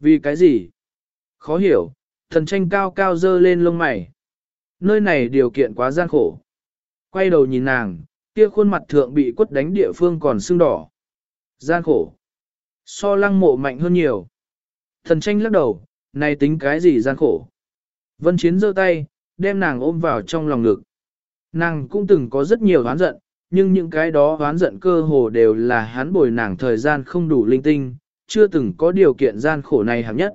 Vì cái gì? Khó hiểu, thần tranh cao cao dơ lên lông mày. Nơi này điều kiện quá gian khổ. Quay đầu nhìn nàng, kia khuôn mặt thượng bị quất đánh địa phương còn sưng đỏ. Gian khổ. So lăng mộ mạnh hơn nhiều. Thần tranh lắc đầu, này tính cái gì gian khổ. Vân Chiến giơ tay, đem nàng ôm vào trong lòng ngực. Nàng cũng từng có rất nhiều oán giận, nhưng những cái đó oán giận cơ hồ đều là hắn bồi nàng thời gian không đủ linh tinh, chưa từng có điều kiện gian khổ này hẳn nhất.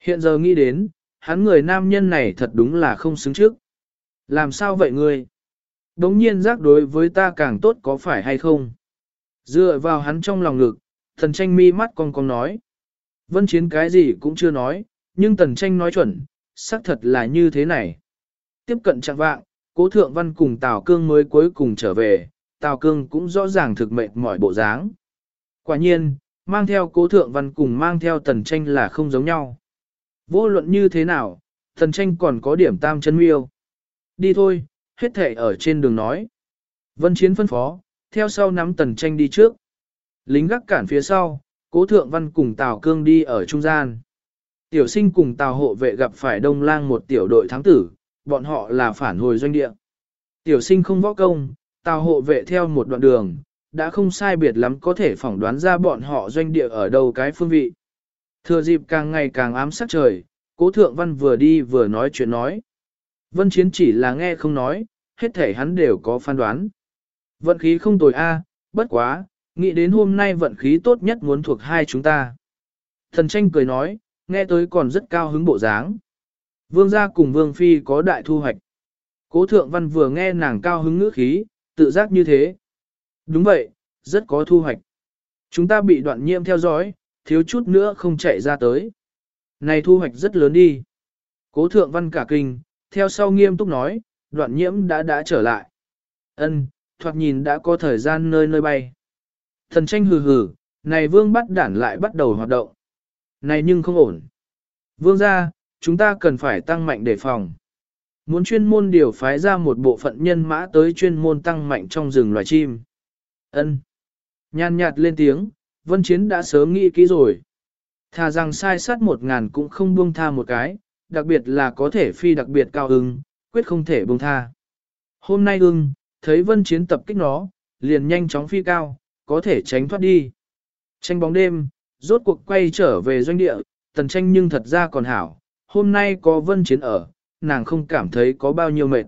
Hiện giờ nghĩ đến, hắn người nam nhân này thật đúng là không xứng trước. Làm sao vậy ngươi? Đống nhiên giác đối với ta càng tốt có phải hay không? Dựa vào hắn trong lòng ngực, thần tranh mi mắt con con nói. Vân chiến cái gì cũng chưa nói, nhưng tần tranh nói chuẩn, xác thật là như thế này. Tiếp cận trạng vạng, cố thượng văn cùng Tào Cương mới cuối cùng trở về, Tào Cương cũng rõ ràng thực mệt mỏi bộ dáng. Quả nhiên, mang theo cố thượng văn cùng mang theo tần tranh là không giống nhau. Vô luận như thế nào, tần tranh còn có điểm tam chân miêu. Đi thôi, hết thể ở trên đường nói. Vân Chiến phân phó, theo sau nắm tần tranh đi trước. Lính gác cản phía sau, cố thượng văn cùng Tào Cương đi ở trung gian. Tiểu sinh cùng Tào hộ vệ gặp phải đông lang một tiểu đội thắng tử, bọn họ là phản hồi doanh địa. Tiểu sinh không võ công, Tào hộ vệ theo một đoạn đường, đã không sai biệt lắm có thể phỏng đoán ra bọn họ doanh địa ở đâu cái phương vị. Thừa dịp càng ngày càng ám sát trời, cố thượng văn vừa đi vừa nói chuyện nói. Vân chiến chỉ là nghe không nói, hết thể hắn đều có phán đoán. Vận khí không tồi a, bất quá, nghĩ đến hôm nay vận khí tốt nhất muốn thuộc hai chúng ta. Thần tranh cười nói, nghe tới còn rất cao hứng bộ dáng. Vương gia cùng vương phi có đại thu hoạch. Cố thượng văn vừa nghe nàng cao hứng ngữ khí, tự giác như thế. Đúng vậy, rất có thu hoạch. Chúng ta bị đoạn nhiễm theo dõi, thiếu chút nữa không chạy ra tới. Này thu hoạch rất lớn đi. Cố thượng văn cả kinh, theo sau nghiêm túc nói, đoạn nhiễm đã đã trở lại. Ân, thoạt nhìn đã có thời gian nơi nơi bay. Thần tranh hừ hừ, này vương bắt đản lại bắt đầu hoạt động. Này nhưng không ổn. Vương ra, chúng ta cần phải tăng mạnh đề phòng. Muốn chuyên môn điều phái ra một bộ phận nhân mã tới chuyên môn tăng mạnh trong rừng loài chim. Ân. Nhàn nhạt lên tiếng, vân chiến đã sớm nghĩ kỹ rồi. Thà rằng sai sát một ngàn cũng không buông tha một cái, đặc biệt là có thể phi đặc biệt cao ưng, quyết không thể buông tha. Hôm nay ưng, thấy vân chiến tập kích nó, liền nhanh chóng phi cao, có thể tránh thoát đi. Tranh bóng đêm, rốt cuộc quay trở về doanh địa, tần tranh nhưng thật ra còn hảo, hôm nay có vân chiến ở, nàng không cảm thấy có bao nhiêu mệt.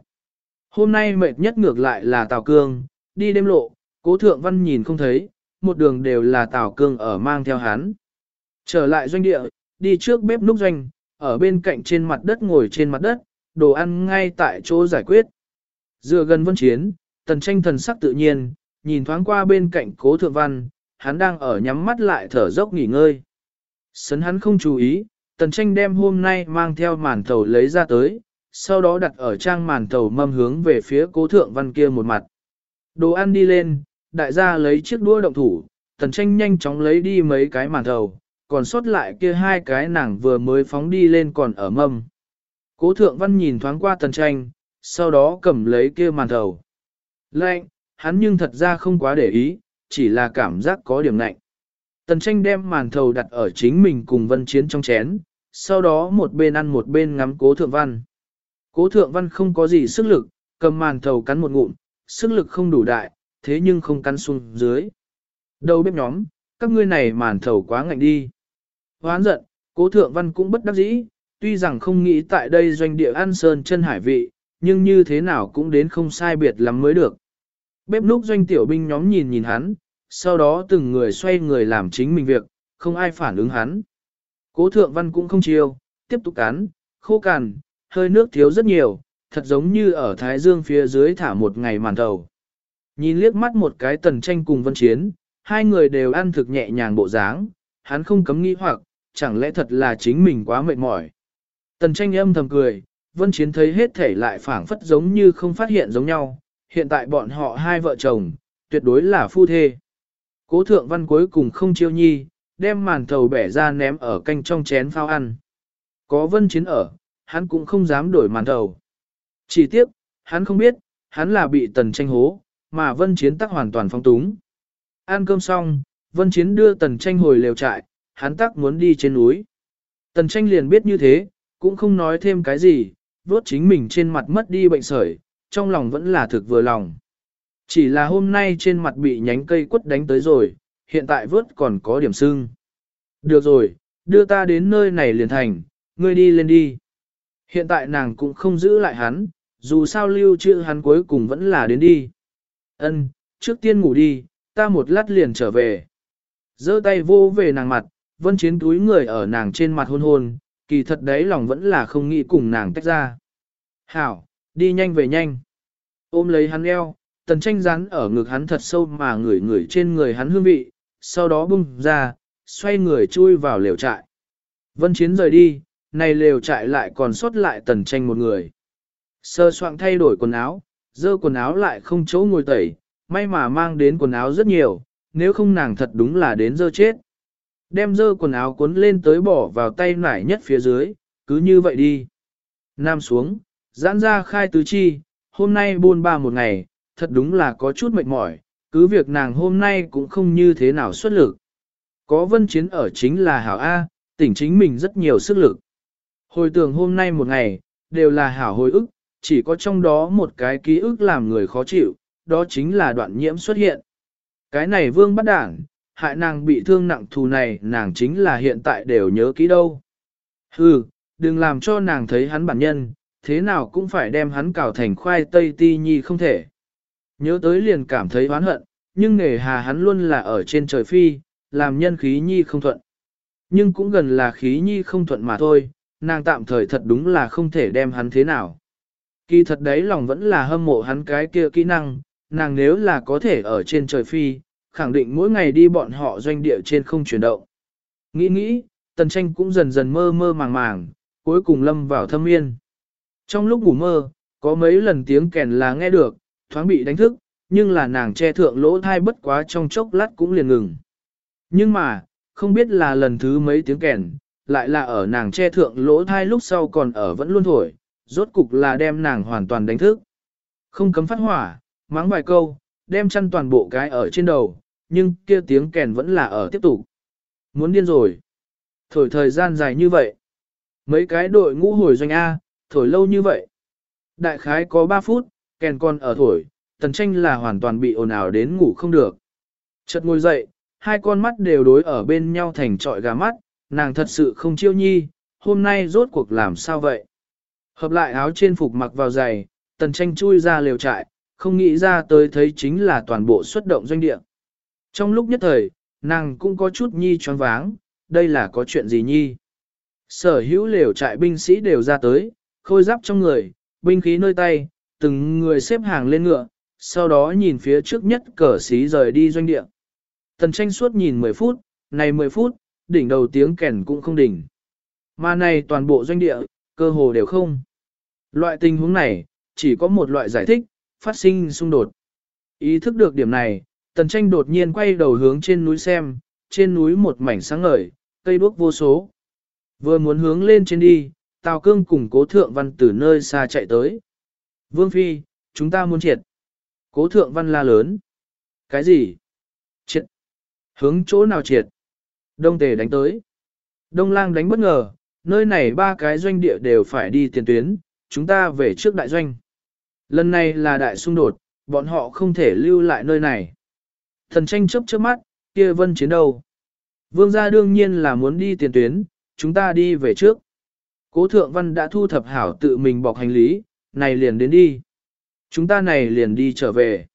Hôm nay mệt nhất ngược lại là Tào Cương, đi đêm lộ, cố thượng văn nhìn không thấy, một đường đều là Tào Cương ở mang theo hắn. Trở lại doanh địa, đi trước bếp núc doanh, ở bên cạnh trên mặt đất ngồi trên mặt đất, đồ ăn ngay tại chỗ giải quyết. Dựa gần vân chiến, tần tranh thần sắc tự nhiên, nhìn thoáng qua bên cạnh cố thượng văn, hắn đang ở nhắm mắt lại thở dốc nghỉ ngơi. Sấn hắn không chú ý, tần tranh đem hôm nay mang theo màn thầu lấy ra tới, sau đó đặt ở trang màn thầu mâm hướng về phía cố thượng văn kia một mặt. Đồ ăn đi lên, đại gia lấy chiếc đũa động thủ, tần tranh nhanh chóng lấy đi mấy cái màn thầu, còn sót lại kia hai cái nàng vừa mới phóng đi lên còn ở mâm. Cố thượng văn nhìn thoáng qua tần tranh, sau đó cầm lấy kia màn thầu. Lệnh, hắn nhưng thật ra không quá để ý, chỉ là cảm giác có điểm lạnh. Tần tranh đem màn thầu đặt ở chính mình cùng vân chiến trong chén, sau đó một bên ăn một bên ngắm cố thượng văn. Cố thượng văn không có gì sức lực, cầm màn thầu cắn một ngụm, sức lực không đủ đại, thế nhưng không cắn xuống dưới. Đầu bếp nhóm, các ngươi này màn thầu quá ngạnh đi. Hoán giận, cố thượng văn cũng bất đắc dĩ, tuy rằng không nghĩ tại đây doanh địa ăn sơn chân hải vị, nhưng như thế nào cũng đến không sai biệt lắm mới được. Bếp núc doanh tiểu binh nhóm nhìn nhìn hắn, sau đó từng người xoay người làm chính mình việc, không ai phản ứng hắn. Cố thượng văn cũng không chiêu, tiếp tục cắn, khô cằn, hơi nước thiếu rất nhiều, thật giống như ở Thái Dương phía dưới thả một ngày màn thầu. Nhìn liếc mắt một cái tần tranh cùng vân chiến, hai người đều ăn thực nhẹ nhàng bộ dáng, hắn không cấm nghĩ hoặc, chẳng lẽ thật là chính mình quá mệt mỏi. Tần tranh âm thầm cười, vân chiến thấy hết thể lại phảng phất giống như không phát hiện giống nhau, hiện tại bọn họ hai vợ chồng, tuyệt đối là phu thê. Cố thượng văn cuối cùng không chiêu nhi, đem màn thầu bẻ ra ném ở canh trong chén phao ăn. Có vân chiến ở, hắn cũng không dám đổi màn thầu. Chỉ tiếc, hắn không biết, hắn là bị tần tranh hố, mà vân chiến tắc hoàn toàn phong túng. Ăn cơm xong, vân chiến đưa tần tranh hồi lều trại, hắn tắc muốn đi trên núi. Tần tranh liền biết như thế, cũng không nói thêm cái gì, vốt chính mình trên mặt mất đi bệnh sởi, trong lòng vẫn là thực vừa lòng. Chỉ là hôm nay trên mặt bị nhánh cây quất đánh tới rồi, hiện tại vớt còn có điểm sưng. Được rồi, đưa ta đến nơi này liền thành, ngươi đi lên đi. Hiện tại nàng cũng không giữ lại hắn, dù sao lưu trữ hắn cuối cùng vẫn là đến đi. Ân, trước tiên ngủ đi, ta một lát liền trở về. giơ tay vô về nàng mặt, vân chiến túi người ở nàng trên mặt hôn hôn, kỳ thật đấy lòng vẫn là không nghĩ cùng nàng tách ra. Hảo, đi nhanh về nhanh. Ôm lấy hắn eo, tần tranh rắn ở ngực hắn thật sâu mà ngửi ngửi trên người hắn hương vị, sau đó bung ra, xoay người chui vào lều trại. Vân Chiến rời đi, này lều trại lại còn sót lại tần tranh một người. Sơ soạn thay đổi quần áo, dơ quần áo lại không chỗ ngồi tẩy, may mà mang đến quần áo rất nhiều, nếu không nàng thật đúng là đến dơ chết. Đem dơ quần áo cuốn lên tới bỏ vào tay nải nhất phía dưới, cứ như vậy đi. Nam xuống, giãn ra khai tứ chi, hôm nay buôn ba một ngày, thật đúng là có chút mệt mỏi, cứ việc nàng hôm nay cũng không như thế nào xuất lực. Có vân chiến ở chính là hảo A, tỉnh chính mình rất nhiều sức lực. Hồi tưởng hôm nay một ngày, đều là hảo hồi ức, chỉ có trong đó một cái ký ức làm người khó chịu, đó chính là đoạn nhiễm xuất hiện. Cái này vương bắt đảng, hại nàng bị thương nặng thù này nàng chính là hiện tại đều nhớ kỹ đâu. Hừ, đừng làm cho nàng thấy hắn bản nhân, thế nào cũng phải đem hắn cào thành khoai tây ti nhi không thể. Nhớ tới liền cảm thấy oán hận, nhưng nghề hà hắn luôn là ở trên trời phi, làm nhân khí nhi không thuận. Nhưng cũng gần là khí nhi không thuận mà thôi, nàng tạm thời thật đúng là không thể đem hắn thế nào. Kỳ thật đấy lòng vẫn là hâm mộ hắn cái kia kỹ năng, nàng nếu là có thể ở trên trời phi, khẳng định mỗi ngày đi bọn họ doanh địa trên không chuyển động. Nghĩ nghĩ, tần tranh cũng dần dần mơ mơ màng màng, cuối cùng lâm vào thâm yên. Trong lúc ngủ mơ, có mấy lần tiếng kèn là nghe được, thoáng bị đánh thức, nhưng là nàng che thượng lỗ thai bất quá trong chốc lát cũng liền ngừng. Nhưng mà, không biết là lần thứ mấy tiếng kèn, lại là ở nàng che thượng lỗ thai lúc sau còn ở vẫn luôn thổi, rốt cục là đem nàng hoàn toàn đánh thức. Không cấm phát hỏa, mắng vài câu, đem chăn toàn bộ cái ở trên đầu, nhưng kia tiếng kèn vẫn là ở tiếp tục. Muốn điên rồi. Thổi thời gian dài như vậy. Mấy cái đội ngũ hồi doanh A, thổi lâu như vậy. Đại khái có 3 phút, kèn con ở thổi, tần tranh là hoàn toàn bị ồn ào đến ngủ không được. Chợt ngồi dậy, hai con mắt đều đối ở bên nhau thành trọi gà mắt, nàng thật sự không chiêu nhi, hôm nay rốt cuộc làm sao vậy? Hợp lại áo trên phục mặc vào giày, tần tranh chui ra liều trại, không nghĩ ra tới thấy chính là toàn bộ xuất động doanh địa. Trong lúc nhất thời, nàng cũng có chút nhi choáng váng, đây là có chuyện gì nhi? Sở hữu liều trại binh sĩ đều ra tới, khôi giáp trong người, binh khí nơi tay, từng người xếp hàng lên ngựa, sau đó nhìn phía trước nhất cờ xí rời đi doanh địa. Tần tranh suốt nhìn 10 phút, này 10 phút, đỉnh đầu tiếng kèn cũng không đỉnh. Mà này toàn bộ doanh địa, cơ hồ đều không. Loại tình huống này, chỉ có một loại giải thích, phát sinh xung đột. Ý thức được điểm này, tần tranh đột nhiên quay đầu hướng trên núi xem, trên núi một mảnh sáng ngời, cây đuốc vô số. Vừa muốn hướng lên trên đi, Tào Cương cùng cố thượng văn từ nơi xa chạy tới. Vương Phi, chúng ta muốn triệt. Cố thượng văn la lớn. Cái gì? Triệt. Hướng chỗ nào triệt? Đông tề đánh tới. Đông lang đánh bất ngờ, nơi này ba cái doanh địa đều phải đi tiền tuyến, chúng ta về trước đại doanh. Lần này là đại xung đột, bọn họ không thể lưu lại nơi này. Thần tranh chấp trước mắt, kia vân chiến đâu? Vương gia đương nhiên là muốn đi tiền tuyến, chúng ta đi về trước. Cố thượng văn đã thu thập hảo tự mình bọc hành lý, này liền đến đi. Chúng ta này liền đi trở về.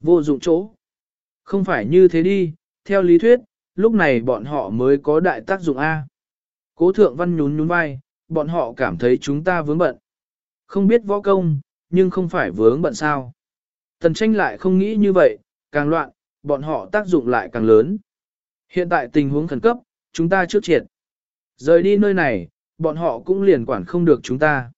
Vô dụng chỗ. Không phải như thế đi, theo lý thuyết, lúc này bọn họ mới có đại tác dụng A. Cố thượng văn nhún nhún vai, bọn họ cảm thấy chúng ta vướng bận. Không biết võ công, nhưng không phải vướng bận sao. Tần tranh lại không nghĩ như vậy, càng loạn, bọn họ tác dụng lại càng lớn. Hiện tại tình huống khẩn cấp, chúng ta trước triệt. Rời đi nơi này, bọn họ cũng liền quản không được chúng ta.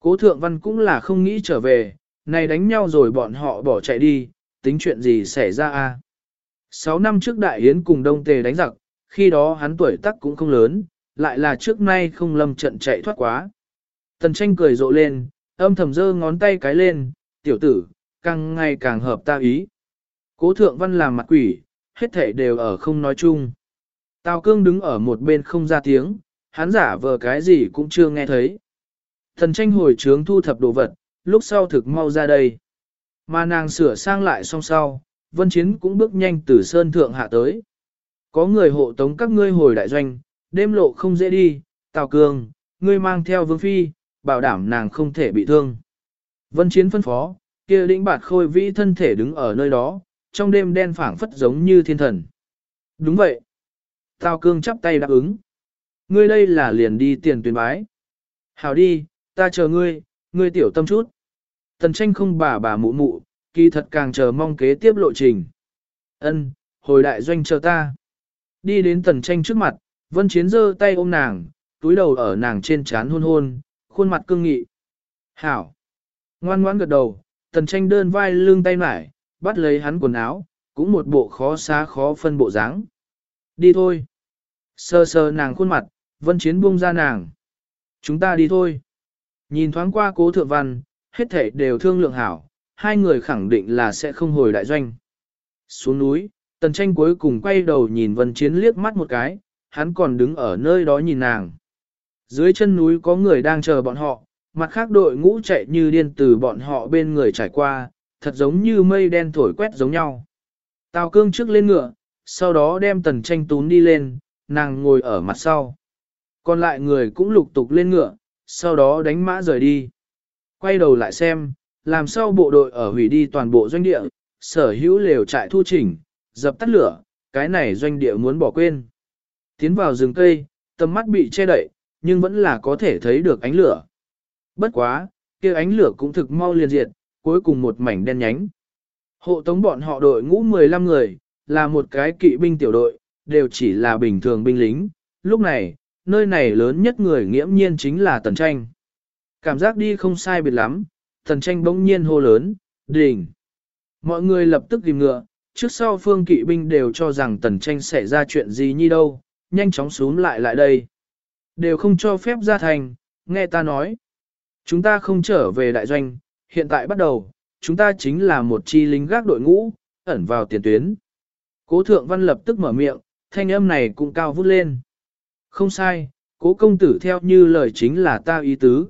Cố thượng văn cũng là không nghĩ trở về, này đánh nhau rồi bọn họ bỏ chạy đi, tính chuyện gì xảy ra a? Sáu năm trước đại yến cùng đông tề đánh giặc, khi đó hắn tuổi tác cũng không lớn, lại là trước nay không lâm trận chạy thoát quá. Tần tranh cười rộ lên, âm thầm giơ ngón tay cái lên, tiểu tử, càng ngày càng hợp ta ý. Cố thượng văn làm mặt quỷ, hết thể đều ở không nói chung. Tào cương đứng ở một bên không ra tiếng, hắn giả vờ cái gì cũng chưa nghe thấy. Thần tranh hồi trướng thu thập đồ vật, lúc sau thực mau ra đây. Mà nàng sửa sang lại song sau, vân chiến cũng bước nhanh từ sơn thượng hạ tới. Có người hộ tống các ngươi hồi đại doanh, đêm lộ không dễ đi, Tào Cương, ngươi mang theo vương phi, bảo đảm nàng không thể bị thương. Vân chiến phân phó, kia lĩnh bạt khôi vĩ thân thể đứng ở nơi đó, trong đêm đen phảng phất giống như thiên thần. Đúng vậy. Tào Cương chắp tay đáp ứng. Ngươi đây là liền đi tiền tuyến bái. Hảo đi, ta chờ ngươi, ngươi tiểu tâm chút. Tần tranh không bà bà mụ mụ, kỳ thật càng chờ mong kế tiếp lộ trình. Ân, hồi đại doanh chờ ta. Đi đến tần tranh trước mặt, vân chiến giơ tay ôm nàng, túi đầu ở nàng trên chán hôn hôn, khuôn mặt cương nghị. Hảo. Ngoan ngoãn gật đầu, tần tranh đơn vai lưng tay mải, bắt lấy hắn quần áo, cũng một bộ khó xá khó phân bộ dáng. Đi thôi. Sơ sơ nàng khuôn mặt, vân chiến buông ra nàng. Chúng ta đi thôi. Nhìn thoáng qua cố thượng văn, hết thảy đều thương lượng hảo, hai người khẳng định là sẽ không hồi đại doanh. Xuống núi, tần tranh cuối cùng quay đầu nhìn vân chiến liếc mắt một cái, hắn còn đứng ở nơi đó nhìn nàng. Dưới chân núi có người đang chờ bọn họ, mặt khác đội ngũ chạy như điên từ bọn họ bên người trải qua, thật giống như mây đen thổi quét giống nhau. Tào cương trước lên ngựa, sau đó đem tần tranh tún đi lên, nàng ngồi ở mặt sau. Còn lại người cũng lục tục lên ngựa, sau đó đánh mã rời đi. Quay đầu lại xem, làm sao bộ đội ở hủy đi toàn bộ doanh địa, sở hữu lều trại thu chỉnh, dập tắt lửa, cái này doanh địa muốn bỏ quên. Tiến vào rừng cây, tầm mắt bị che đậy, nhưng vẫn là có thể thấy được ánh lửa. Bất quá, kia ánh lửa cũng thực mau liền diệt, cuối cùng một mảnh đen nhánh. Hộ tống bọn họ đội ngũ 15 người, là một cái kỵ binh tiểu đội, đều chỉ là bình thường binh lính. Lúc này, nơi này lớn nhất người nghiễm nhiên chính là Tần Tranh. Cảm giác đi không sai biệt lắm, Tần Tranh bỗng nhiên hô lớn, đỉnh. Mọi người lập tức tìm ngựa, trước sau phương kỵ binh đều cho rằng Tần Tranh sẽ ra chuyện gì như đâu, nhanh chóng xuống lại lại đây. Đều không cho phép ra thành, nghe ta nói. Chúng ta không trở về đại doanh, hiện tại bắt đầu, chúng ta chính là một chi lính gác đội ngũ, ẩn vào tiền tuyến. Cố thượng văn lập tức mở miệng, thanh âm này cũng cao vút lên. Không sai, cố công tử theo như lời chính là ta ý tứ.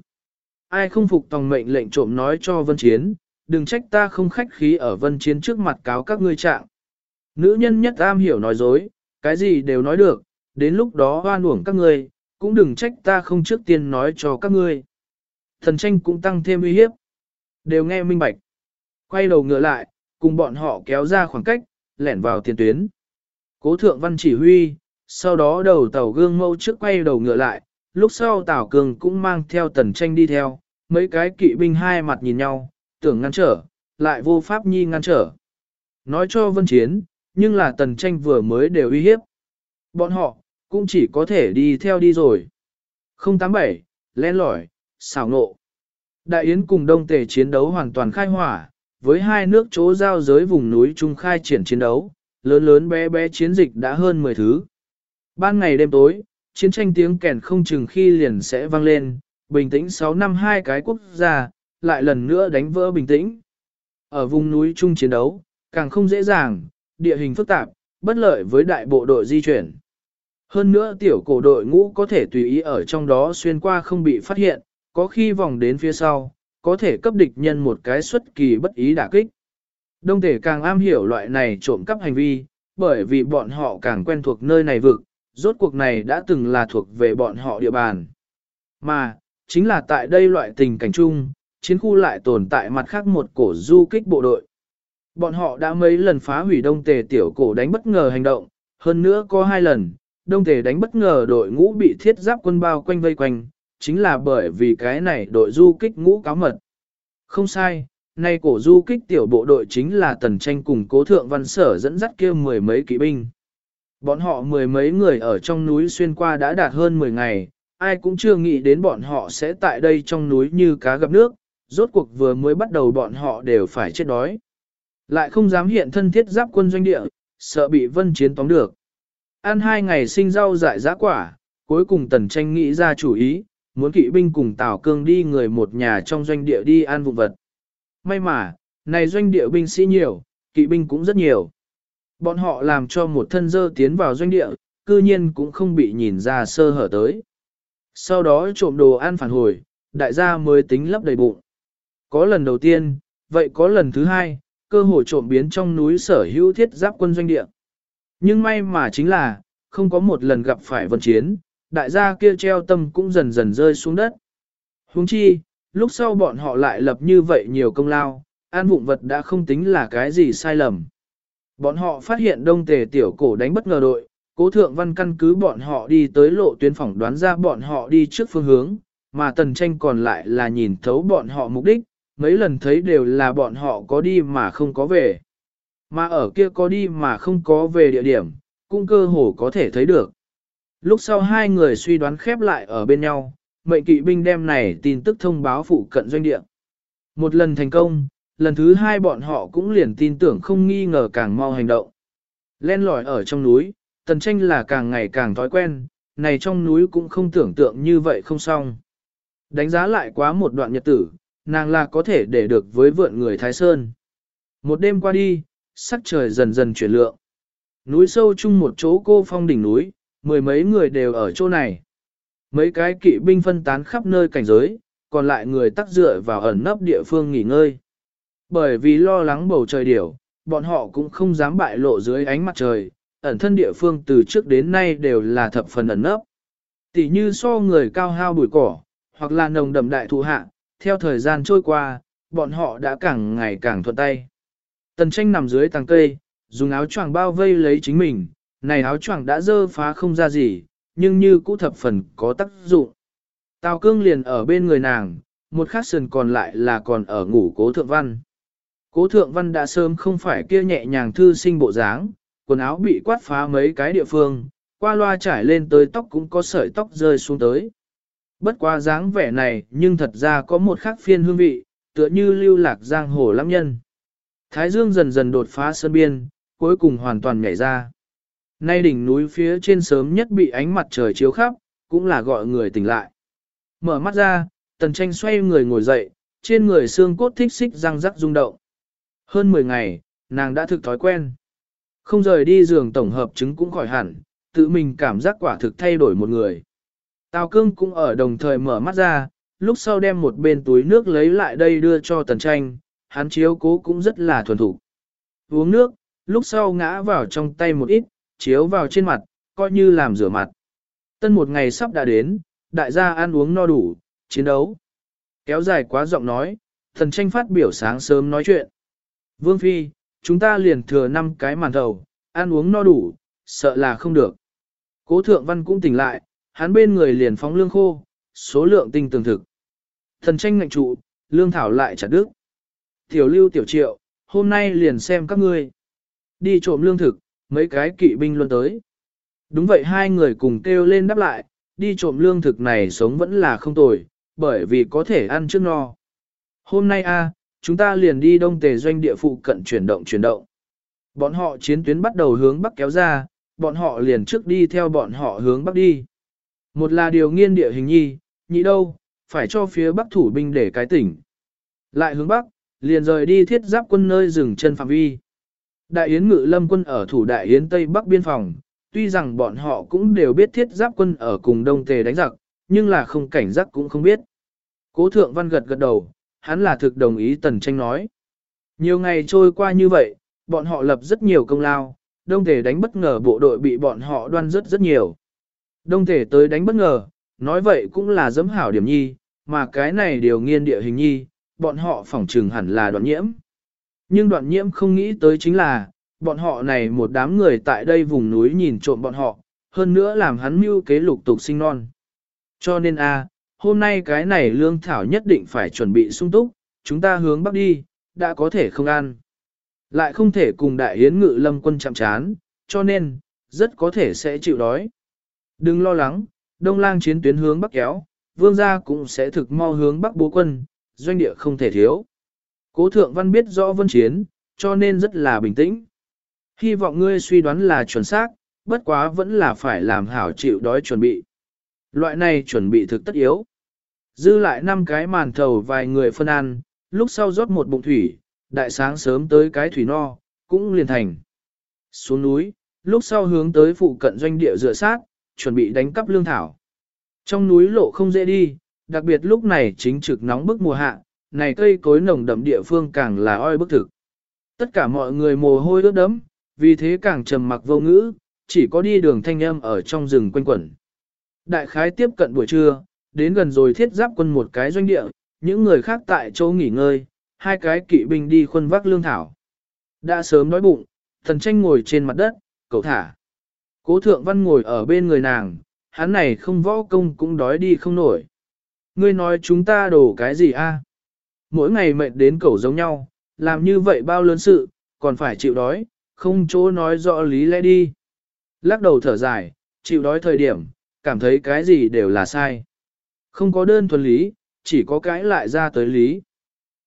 Ai không phục tòng mệnh lệnh trộm nói cho vân chiến, đừng trách ta không khách khí ở vân chiến trước mặt cáo các ngươi trạng. Nữ nhân nhất am hiểu nói dối, cái gì đều nói được, đến lúc đó hoan uổng các ngươi, cũng đừng trách ta không trước tiên nói cho các ngươi. Thần tranh cũng tăng thêm uy hiếp. Đều nghe minh bạch. Quay đầu ngựa lại, cùng bọn họ kéo ra khoảng cách, lẻn vào tiền tuyến. Cố thượng văn chỉ huy, sau đó đầu tàu gương mâu trước quay đầu ngựa lại, lúc sau tảo cường cũng mang theo tần tranh đi theo, mấy cái kỵ binh hai mặt nhìn nhau, tưởng ngăn trở, lại vô pháp nhi ngăn trở. Nói cho vân chiến, nhưng là tần tranh vừa mới đều uy hiếp. Bọn họ, cũng chỉ có thể đi theo đi rồi. 087, len lỏi, xảo nộ. Đại Yến cùng Đông Tề chiến đấu hoàn toàn khai hỏa, với hai nước chỗ giao giới vùng núi Trung khai triển chiến đấu, lớn lớn bé bé chiến dịch đã hơn 10 thứ. Ban ngày đêm tối, chiến tranh tiếng kèn không chừng khi liền sẽ vang lên, bình tĩnh 6 năm hai cái quốc gia, lại lần nữa đánh vỡ bình tĩnh. Ở vùng núi chung chiến đấu, càng không dễ dàng, địa hình phức tạp, bất lợi với đại bộ đội di chuyển. Hơn nữa tiểu cổ đội ngũ có thể tùy ý ở trong đó xuyên qua không bị phát hiện, có khi vòng đến phía sau, có thể cấp địch nhân một cái xuất kỳ bất ý đả kích. Đông thể càng am hiểu loại này trộm cắp hành vi, bởi vì bọn họ càng quen thuộc nơi này vực, rốt cuộc này đã từng là thuộc về bọn họ địa bàn. Mà, chính là tại đây loại tình cảnh chung, chiến khu lại tồn tại mặt khác một cổ du kích bộ đội. Bọn họ đã mấy lần phá hủy đông tề tiểu cổ đánh bất ngờ hành động, hơn nữa có hai lần, đông tề đánh bất ngờ đội ngũ bị thiết giáp quân bao quanh vây quanh, chính là bởi vì cái này đội du kích ngũ cáo mật. Không sai, nay cổ du kích tiểu bộ đội chính là tần tranh cùng cố thượng văn sở dẫn dắt kia mười mấy kỵ binh. Bọn họ mười mấy người ở trong núi xuyên qua đã đạt hơn 10 ngày, ai cũng chưa nghĩ đến bọn họ sẽ tại đây trong núi như cá gặp nước, rốt cuộc vừa mới bắt đầu bọn họ đều phải chết đói. Lại không dám hiện thân thiết giáp quân doanh địa, sợ bị vân chiến tóm được. Ăn hai ngày sinh rau dại giá quả, cuối cùng tần tranh nghĩ ra chủ ý, muốn kỵ binh cùng Tào Cương đi người một nhà trong doanh địa đi ăn vụ vật. May mà, này doanh địa binh sĩ nhiều, kỵ binh cũng rất nhiều. Bọn họ làm cho một thân dơ tiến vào doanh địa, cư nhiên cũng không bị nhìn ra sơ hở tới. Sau đó trộm đồ ăn phản hồi, đại gia mới tính lấp đầy bụng. Có lần đầu tiên, vậy có lần thứ hai, cơ hội trộm biến trong núi sở hữu thiết giáp quân doanh địa. Nhưng may mà chính là, không có một lần gặp phải vận chiến, đại gia kia treo tâm cũng dần dần rơi xuống đất. Huống chi, lúc sau bọn họ lại lập như vậy nhiều công lao, an vụng vật đã không tính là cái gì sai lầm. Bọn họ phát hiện đông tề tiểu cổ đánh bất ngờ đội, Cố thượng văn căn cứ bọn họ đi tới lộ tuyến phỏng đoán ra bọn họ đi trước phương hướng, mà tần tranh còn lại là nhìn thấu bọn họ mục đích, mấy lần thấy đều là bọn họ có đi mà không có về. Mà ở kia có đi mà không có về địa điểm, cũng cơ hồ có thể thấy được. Lúc sau hai người suy đoán khép lại ở bên nhau, mệnh kỵ binh đem này tin tức thông báo phụ cận doanh địa. Một lần thành công, lần thứ hai bọn họ cũng liền tin tưởng không nghi ngờ càng mau hành động. Len lỏi ở trong núi, tần tranh là càng ngày càng thói quen, này trong núi cũng không tưởng tượng như vậy không xong. Đánh giá lại quá một đoạn nhật tử, nàng là có thể để được với vượn người Thái Sơn. Một đêm qua đi, sắc trời dần dần chuyển lượng. Núi sâu chung một chỗ cô phong đỉnh núi, mười mấy người đều ở chỗ này. Mấy cái kỵ binh phân tán khắp nơi cảnh giới, còn lại người tắc dựa vào ẩn nấp địa phương nghỉ ngơi. Bởi vì lo lắng bầu trời điểu, bọn họ cũng không dám bại lộ dưới ánh mặt trời, ẩn thân địa phương từ trước đến nay đều là thập phần ẩn nấp. Tỷ như so người cao hao bụi cỏ, hoặc là nồng đậm đại thụ hạ, theo thời gian trôi qua, bọn họ đã càng ngày càng thuận tay. Tần tranh nằm dưới tàng cây, dùng áo choàng bao vây lấy chính mình, này áo choàng đã dơ phá không ra gì, nhưng như cũ thập phần có tác dụng. Tào cương liền ở bên người nàng, một khắc sườn còn lại là còn ở ngủ cố thượng văn. Cố thượng văn đã sớm không phải kia nhẹ nhàng thư sinh bộ dáng, quần áo bị quát phá mấy cái địa phương, qua loa trải lên tới tóc cũng có sợi tóc rơi xuống tới. Bất quá dáng vẻ này nhưng thật ra có một khác phiên hương vị, tựa như lưu lạc giang hồ lắm nhân. Thái dương dần dần đột phá sơn biên, cuối cùng hoàn toàn nhảy ra. Nay đỉnh núi phía trên sớm nhất bị ánh mặt trời chiếu khắp, cũng là gọi người tỉnh lại. Mở mắt ra, tần tranh xoay người ngồi dậy, trên người xương cốt thích xích răng rắc rung động. Hơn 10 ngày, nàng đã thực thói quen. Không rời đi giường tổng hợp chứng cũng khỏi hẳn, tự mình cảm giác quả thực thay đổi một người. Tào cương cũng ở đồng thời mở mắt ra, lúc sau đem một bên túi nước lấy lại đây đưa cho tần tranh, hắn chiếu cố cũng rất là thuần thủ. Uống nước, lúc sau ngã vào trong tay một ít, chiếu vào trên mặt, coi như làm rửa mặt. Tân một ngày sắp đã đến, đại gia ăn uống no đủ, chiến đấu. Kéo dài quá giọng nói, thần tranh phát biểu sáng sớm nói chuyện. Vương Phi, chúng ta liền thừa năm cái màn thầu, ăn uống no đủ, sợ là không được. Cố thượng văn cũng tỉnh lại, hắn bên người liền phóng lương khô, số lượng tinh tường thực. Thần tranh ngạnh trụ, lương thảo lại chặt đức. Tiểu lưu tiểu triệu, hôm nay liền xem các ngươi. Đi trộm lương thực, mấy cái kỵ binh luôn tới. Đúng vậy hai người cùng kêu lên đáp lại, đi trộm lương thực này sống vẫn là không tồi, bởi vì có thể ăn trước no. Hôm nay a, chúng ta liền đi đông tề doanh địa phụ cận chuyển động chuyển động. Bọn họ chiến tuyến bắt đầu hướng bắc kéo ra, bọn họ liền trước đi theo bọn họ hướng bắc đi. Một là điều nghiên địa hình nhi, nhị đâu, phải cho phía bắc thủ binh để cái tỉnh. Lại hướng bắc, liền rời đi thiết giáp quân nơi rừng chân phạm vi. Đại Yến ngự lâm quân ở thủ Đại Yến Tây Bắc biên phòng, tuy rằng bọn họ cũng đều biết thiết giáp quân ở cùng đông tề đánh giặc, nhưng là không cảnh giác cũng không biết. Cố thượng văn gật gật đầu, hắn là thực đồng ý tần tranh nói. Nhiều ngày trôi qua như vậy, bọn họ lập rất nhiều công lao, đông thể đánh bất ngờ bộ đội bị bọn họ đoan rất rất nhiều. Đông thể tới đánh bất ngờ, nói vậy cũng là dấm hảo điểm nhi, mà cái này điều nghiên địa hình nhi, bọn họ phỏng trừng hẳn là đoạn nhiễm. Nhưng đoạn nhiễm không nghĩ tới chính là, bọn họ này một đám người tại đây vùng núi nhìn trộm bọn họ, hơn nữa làm hắn mưu kế lục tục sinh non. Cho nên a, hôm nay cái này lương thảo nhất định phải chuẩn bị sung túc, chúng ta hướng bắc đi, đã có thể không ăn. Lại không thể cùng đại hiến ngự lâm quân chạm chán, cho nên, rất có thể sẽ chịu đói. Đừng lo lắng, đông lang chiến tuyến hướng bắc kéo, vương gia cũng sẽ thực mau hướng bắc bố quân, doanh địa không thể thiếu. Cố thượng văn biết rõ vân chiến, cho nên rất là bình tĩnh. Hy vọng ngươi suy đoán là chuẩn xác, bất quá vẫn là phải làm hảo chịu đói chuẩn bị. Loại này chuẩn bị thực tất yếu. Dư lại năm cái màn thầu vài người phân ăn, lúc sau rót một bụng thủy, đại sáng sớm tới cái thủy no, cũng liền thành. Xuống núi, lúc sau hướng tới phụ cận doanh địa dựa sát, chuẩn bị đánh cắp lương thảo. Trong núi lộ không dễ đi, đặc biệt lúc này chính trực nóng bức mùa hạ, này cây cối nồng đậm địa phương càng là oi bức thực. Tất cả mọi người mồ hôi ướt đẫm, vì thế càng trầm mặc vô ngữ, chỉ có đi đường thanh âm ở trong rừng quanh quẩn. Đại khái tiếp cận buổi trưa, đến gần rồi thiết giáp quân một cái doanh địa, những người khác tại chỗ nghỉ ngơi, hai cái kỵ binh đi khuân vác lương thảo. Đã sớm đói bụng, thần tranh ngồi trên mặt đất, cậu thả. Cố thượng văn ngồi ở bên người nàng, hắn này không võ công cũng đói đi không nổi. Ngươi nói chúng ta đổ cái gì a? Mỗi ngày mệt đến cẩu giống nhau, làm như vậy bao lớn sự, còn phải chịu đói, không chỗ nói rõ lý lẽ đi. Lắc đầu thở dài, chịu đói thời điểm, cảm thấy cái gì đều là sai. Không có đơn thuần lý, chỉ có cái lại ra tới lý.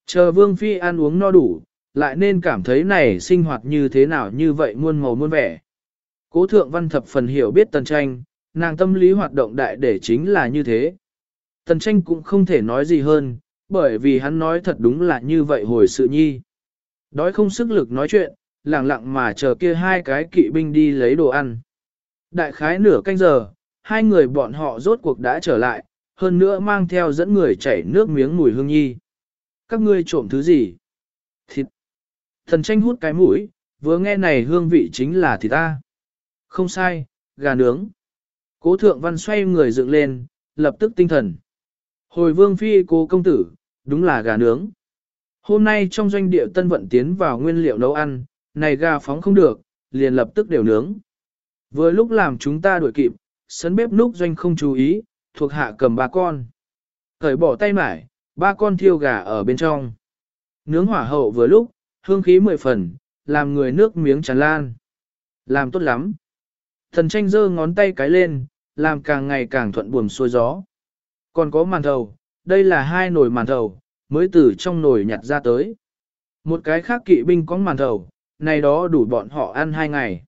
Chờ Vương Phi ăn uống no đủ, lại nên cảm thấy này sinh hoạt như thế nào như vậy muôn màu muôn vẻ. Cố thượng văn thập phần hiểu biết tần tranh, nàng tâm lý hoạt động đại để chính là như thế. Tần tranh cũng không thể nói gì hơn, bởi vì hắn nói thật đúng là như vậy hồi sự nhi. Đói không sức lực nói chuyện, lặng lặng mà chờ kia hai cái kỵ binh đi lấy đồ ăn. Đại khái nửa canh giờ, hai người bọn họ rốt cuộc đã trở lại, hơn nữa mang theo dẫn người chảy nước miếng mùi hương nhi. Các ngươi trộm thứ gì? Thịt. Thần tranh hút cái mũi, vừa nghe này hương vị chính là thịt ta. Không sai, gà nướng. Cố thượng văn xoay người dựng lên, lập tức tinh thần. Hồi vương phi cố công tử, đúng là gà nướng. Hôm nay trong doanh địa tân vận tiến vào nguyên liệu nấu ăn, này gà phóng không được, liền lập tức đều nướng. Vừa lúc làm chúng ta đuổi kịp, sấn bếp núc doanh không chú ý, thuộc hạ cầm ba con. Cởi bỏ tay mải, ba con thiêu gà ở bên trong. Nướng hỏa hậu vừa lúc, hương khí mười phần, làm người nước miếng tràn lan. Làm tốt lắm. Thần tranh giơ ngón tay cái lên, làm càng ngày càng thuận buồm xuôi gió. Còn có màn thầu, đây là hai nồi màn thầu, mới từ trong nồi nhặt ra tới. Một cái khác kỵ binh có màn thầu, này đó đủ bọn họ ăn hai ngày.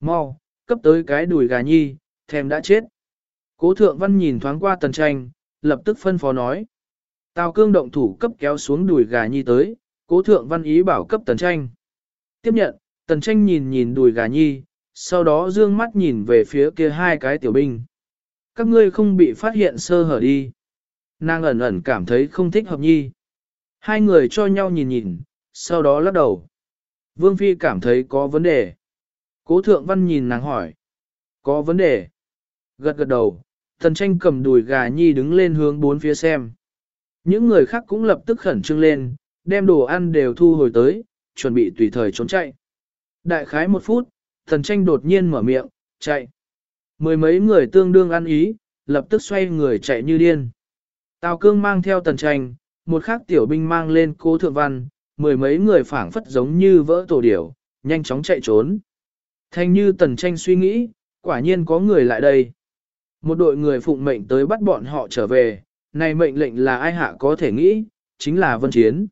Mau, cấp tới cái đùi gà nhi, thèm đã chết. Cố thượng văn nhìn thoáng qua tần tranh, lập tức phân phó nói. Tào cương động thủ cấp kéo xuống đùi gà nhi tới, cố thượng văn ý bảo cấp tần tranh. Tiếp nhận, tần tranh nhìn nhìn đùi gà nhi, sau đó dương mắt nhìn về phía kia hai cái tiểu binh. Các ngươi không bị phát hiện sơ hở đi. Nàng ẩn ẩn cảm thấy không thích hợp nhi. Hai người cho nhau nhìn nhìn, sau đó lắc đầu. Vương Phi cảm thấy có vấn đề. Cố thượng văn nhìn nàng hỏi. Có vấn đề. Gật gật đầu, thần tranh cầm đùi gà nhi đứng lên hướng bốn phía xem. Những người khác cũng lập tức khẩn trương lên, đem đồ ăn đều thu hồi tới, chuẩn bị tùy thời trốn chạy. Đại khái một phút, thần tranh đột nhiên mở miệng, chạy. Mười mấy người tương đương ăn ý, lập tức xoay người chạy như điên. Tào cương mang theo tần tranh, một khác tiểu binh mang lên cố thượng văn, mười mấy người phảng phất giống như vỡ tổ điểu, nhanh chóng chạy trốn. Thanh như tần tranh suy nghĩ, quả nhiên có người lại đây. Một đội người phụng mệnh tới bắt bọn họ trở về, này mệnh lệnh là ai hạ có thể nghĩ, chính là vân chiến.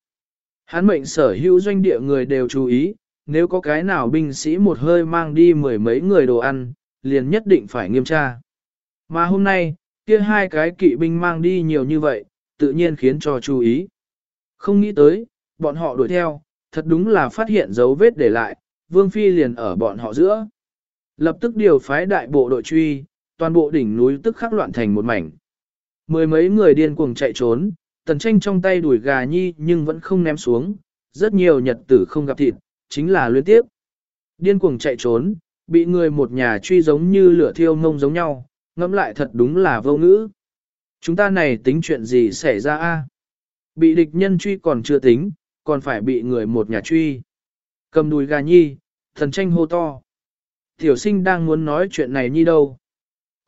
Hắn mệnh sở hữu doanh địa người đều chú ý, nếu có cái nào binh sĩ một hơi mang đi mười mấy người đồ ăn, liền nhất định phải nghiêm tra. Mà hôm nay, kia hai cái kỵ binh mang đi nhiều như vậy, tự nhiên khiến cho chú ý. Không nghĩ tới, bọn họ đuổi theo, thật đúng là phát hiện dấu vết để lại, Vương Phi liền ở bọn họ giữa. Lập tức điều phái đại bộ đội truy, toàn bộ đỉnh núi tức khắc loạn thành một mảnh. Mười mấy người điên cuồng chạy trốn, tần tranh trong tay đuổi gà nhi nhưng vẫn không ném xuống, rất nhiều nhật tử không gặp thịt, chính là luyến tiếp. Điên cuồng chạy trốn, bị người một nhà truy giống như lửa thiêu ngông giống nhau, ngẫm lại thật đúng là vô ngữ. Chúng ta này tính chuyện gì xảy ra a? Bị địch nhân truy còn chưa tính, còn phải bị người một nhà truy. Cầm đùi gà nhi, thần tranh hô to. Tiểu sinh đang muốn nói chuyện này nhi đâu.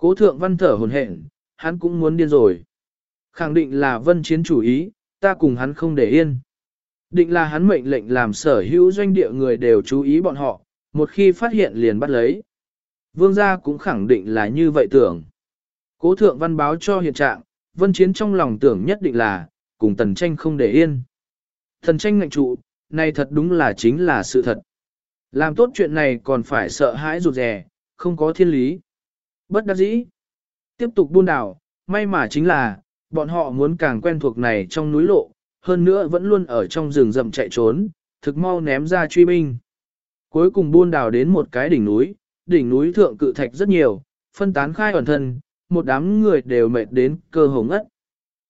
Cố thượng văn thở hồn hển, hắn cũng muốn điên rồi. Khẳng định là vân chiến chủ ý, ta cùng hắn không để yên. Định là hắn mệnh lệnh làm sở hữu doanh địa người đều chú ý bọn họ, một khi phát hiện liền bắt lấy. Vương gia cũng khẳng định là như vậy tưởng. Cố thượng văn báo cho hiện trạng, vân chiến trong lòng tưởng nhất định là, cùng tần tranh không để yên. Thần tranh ngạnh trụ, này thật đúng là chính là sự thật. Làm tốt chuyện này còn phải sợ hãi rụt rè, không có thiên lý. Bất đắc dĩ. Tiếp tục buôn đảo, may mà chính là, bọn họ muốn càng quen thuộc này trong núi lộ, hơn nữa vẫn luôn ở trong rừng rậm chạy trốn, thực mau ném ra truy binh. Cuối cùng buôn đảo đến một cái đỉnh núi, đỉnh núi thượng cự thạch rất nhiều, phân tán khai ẩn thân, một đám người đều mệt đến cơ hồ ngất.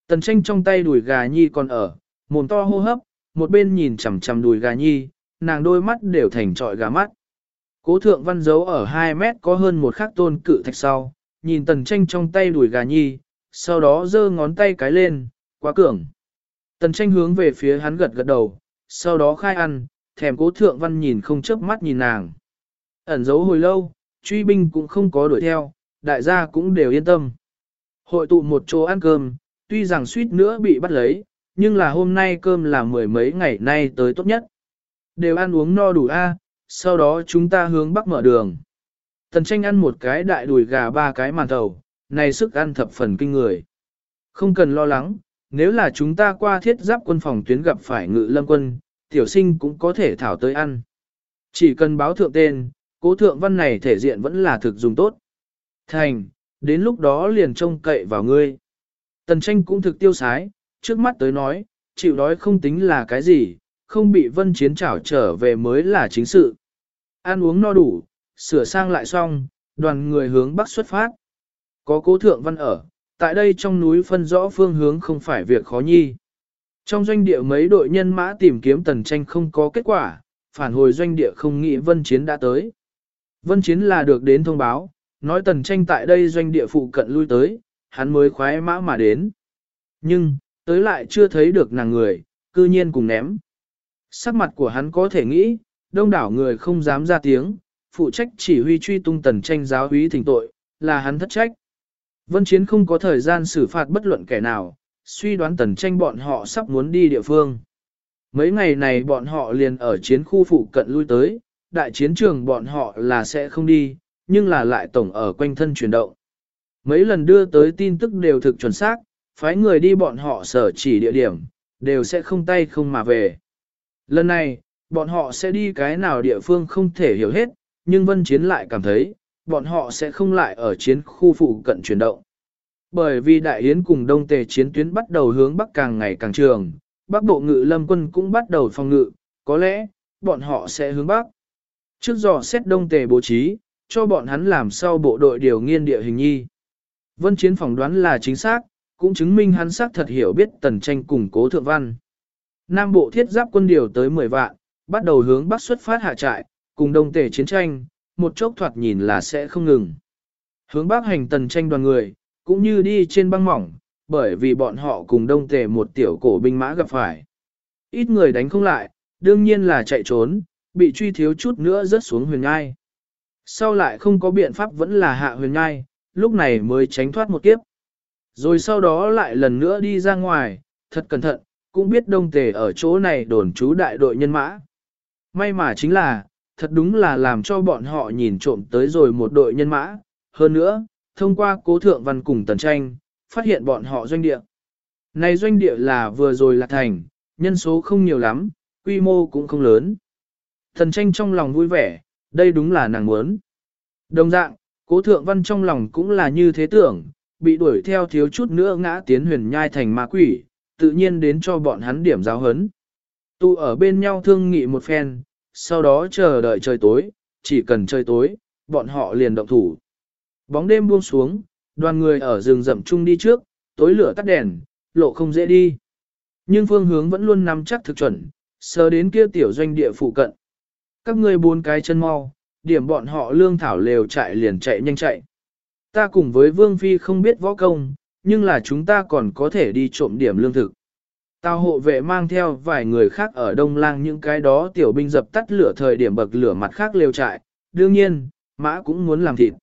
Tần tranh trong tay đùi gà nhi còn ở, mồm to hô hấp, một bên nhìn chằm chằm đùi gà nhi, nàng đôi mắt đều thành trọi gà mắt. Cố thượng văn giấu ở 2 mét có hơn một khắc tôn cự thạch sau, nhìn tần tranh trong tay đuổi gà nhi, sau đó giơ ngón tay cái lên, quá cường. Tần tranh hướng về phía hắn gật gật đầu, sau đó khai ăn, thèm cố thượng văn nhìn không chớp mắt nhìn nàng. Ẩn giấu hồi lâu, truy binh cũng không có đuổi theo, đại gia cũng đều yên tâm. Hội tụ một chỗ ăn cơm, tuy rằng suýt nữa bị bắt lấy, nhưng là hôm nay cơm là mười mấy ngày nay tới tốt nhất. Đều ăn uống no đủ a, sau đó chúng ta hướng bắc mở đường. Tần tranh ăn một cái đại đùi gà ba cái màn thầu, này sức ăn thập phần kinh người. Không cần lo lắng, nếu là chúng ta qua thiết giáp quân phòng tuyến gặp phải ngự lâm quân, tiểu sinh cũng có thể thảo tới ăn. Chỉ cần báo thượng tên, cố thượng văn này thể diện vẫn là thực dùng tốt. Thành, đến lúc đó liền trông cậy vào ngươi. Tần tranh cũng thực tiêu sái, trước mắt tới nói, chịu đói không tính là cái gì, không bị vân chiến trảo trở về mới là chính sự. Ăn uống no đủ, sửa sang lại xong, đoàn người hướng bắc xuất phát. Có cố thượng văn ở, tại đây trong núi phân rõ phương hướng không phải việc khó nhi. Trong doanh địa mấy đội nhân mã tìm kiếm tần tranh không có kết quả, phản hồi doanh địa không nghĩ vân chiến đã tới. Vân chiến là được đến thông báo, nói tần tranh tại đây doanh địa phụ cận lui tới, hắn mới khoái mã mà đến. Nhưng, tới lại chưa thấy được nàng người, cư nhiên cùng ném. Sắc mặt của hắn có thể nghĩ, đông đảo người không dám ra tiếng, phụ trách chỉ huy truy tung tần tranh giáo húy thỉnh tội, là hắn thất trách. Vân Chiến không có thời gian xử phạt bất luận kẻ nào, suy đoán tần tranh bọn họ sắp muốn đi địa phương. Mấy ngày này bọn họ liền ở chiến khu phụ cận lui tới, đại chiến trường bọn họ là sẽ không đi, nhưng là lại tổng ở quanh thân chuyển động. Mấy lần đưa tới tin tức đều thực chuẩn xác, phái người đi bọn họ sở chỉ địa điểm, đều sẽ không tay không mà về. Lần này, bọn họ sẽ đi cái nào địa phương không thể hiểu hết, nhưng Vân Chiến lại cảm thấy, bọn họ sẽ không lại ở chiến khu phụ cận chuyển động. Bởi vì Đại Yến cùng Đông Tề chiến tuyến bắt đầu hướng Bắc càng ngày càng trường, Bắc Bộ Ngự Lâm quân cũng bắt đầu phòng ngự, có lẽ, bọn họ sẽ hướng Bắc. Trước dò xét Đông Tề bố trí, cho bọn hắn làm sau bộ đội điều nghiên địa hình nhi. Vân Chiến phỏng đoán là chính xác, cũng chứng minh hắn xác thật hiểu biết tần tranh cùng cố thượng văn. Nam Bộ thiết giáp quân điều tới 10 vạn, bắt đầu hướng Bắc xuất phát hạ trại, cùng Đông Tề chiến tranh, một chốc thoạt nhìn là sẽ không ngừng. Hướng Bắc hành tần tranh đoàn người, cũng như đi trên băng mỏng, bởi vì bọn họ cùng đông tề một tiểu cổ binh mã gặp phải. Ít người đánh không lại, đương nhiên là chạy trốn, bị truy thiếu chút nữa rớt xuống huyền ngai. Sau lại không có biện pháp vẫn là hạ huyền ngai, lúc này mới tránh thoát một kiếp. Rồi sau đó lại lần nữa đi ra ngoài, thật cẩn thận, cũng biết đông tề ở chỗ này đồn trú đại đội nhân mã. May mà chính là, thật đúng là làm cho bọn họ nhìn trộm tới rồi một đội nhân mã. Hơn nữa, thông qua cố thượng văn cùng tần tranh, phát hiện bọn họ doanh địa. Này doanh địa là vừa rồi là thành, nhân số không nhiều lắm, quy mô cũng không lớn. Tần tranh trong lòng vui vẻ, đây đúng là nàng muốn. Đồng dạng, cố thượng văn trong lòng cũng là như thế tưởng, bị đuổi theo thiếu chút nữa ngã tiến huyền nhai thành ma quỷ, tự nhiên đến cho bọn hắn điểm giáo hấn tu ở bên nhau thương nghị một phen, sau đó chờ đợi trời tối, chỉ cần trời tối, bọn họ liền động thủ. Bóng đêm buông xuống, đoàn người ở rừng rậm chung đi trước, tối lửa tắt đèn, lộ không dễ đi. Nhưng phương hướng vẫn luôn nắm chắc thực chuẩn, sờ đến kia tiểu doanh địa phụ cận. Các ngươi bốn cái chân mau, điểm bọn họ lương thảo lều chạy liền chạy nhanh chạy. Ta cùng với Vương Phi không biết võ công, nhưng là chúng ta còn có thể đi trộm điểm lương thực. Tào hộ vệ mang theo vài người khác ở đông lang những cái đó tiểu binh dập tắt lửa thời điểm bậc lửa mặt khác lều trại, đương nhiên, mã cũng muốn làm thịt.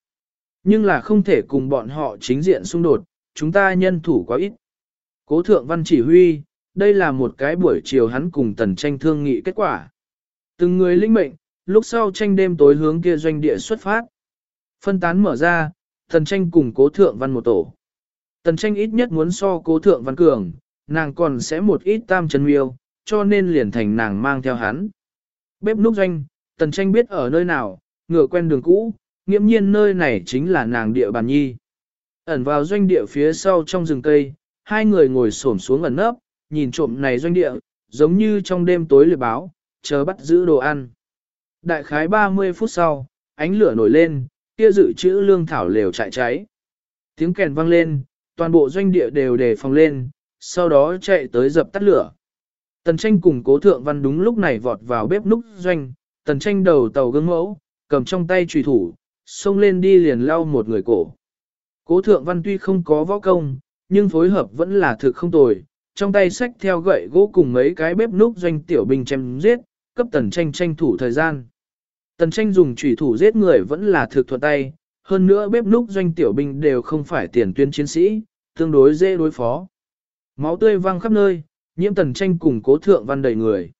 Nhưng là không thể cùng bọn họ chính diện xung đột, chúng ta nhân thủ quá ít. Cố thượng văn chỉ huy, đây là một cái buổi chiều hắn cùng tần tranh thương nghị kết quả. Từng người linh mệnh, lúc sau tranh đêm tối hướng kia doanh địa xuất phát. Phân tán mở ra, tần tranh cùng cố thượng văn một tổ. Tần tranh ít nhất muốn so cố thượng văn cường, nàng còn sẽ một ít tam chân miêu, cho nên liền thành nàng mang theo hắn. Bếp núc doanh, tần tranh biết ở nơi nào, ngựa quen đường cũ, nghiễm nhiên nơi này chính là nàng địa bàn nhi. Ẩn vào doanh địa phía sau trong rừng cây, hai người ngồi xổm xuống ẩn nấp, nhìn trộm này doanh địa, giống như trong đêm tối liệt báo, chờ bắt giữ đồ ăn. Đại khái 30 phút sau, ánh lửa nổi lên, kia dự trữ lương thảo lều chạy cháy. Tiếng kèn vang lên, toàn bộ doanh địa đều đề phòng lên, sau đó chạy tới dập tắt lửa. Tần tranh cùng cố thượng văn đúng lúc này vọt vào bếp núc doanh, tần tranh đầu tàu gương mẫu, cầm trong tay trùy thủ, xông lên đi liền lau một người cổ. Cố thượng văn tuy không có võ công, nhưng phối hợp vẫn là thực không tồi, trong tay sách theo gậy gỗ cùng mấy cái bếp núc doanh tiểu binh chém giết, cấp tần tranh tranh thủ thời gian. Tần tranh dùng trùy thủ giết người vẫn là thực thuận tay, hơn nữa bếp núc doanh tiểu binh đều không phải tiền tuyến chiến sĩ, tương đối dễ đối phó. Máu tươi văng khắp nơi, nhiễm tần tranh cùng cố thượng văn đầy người.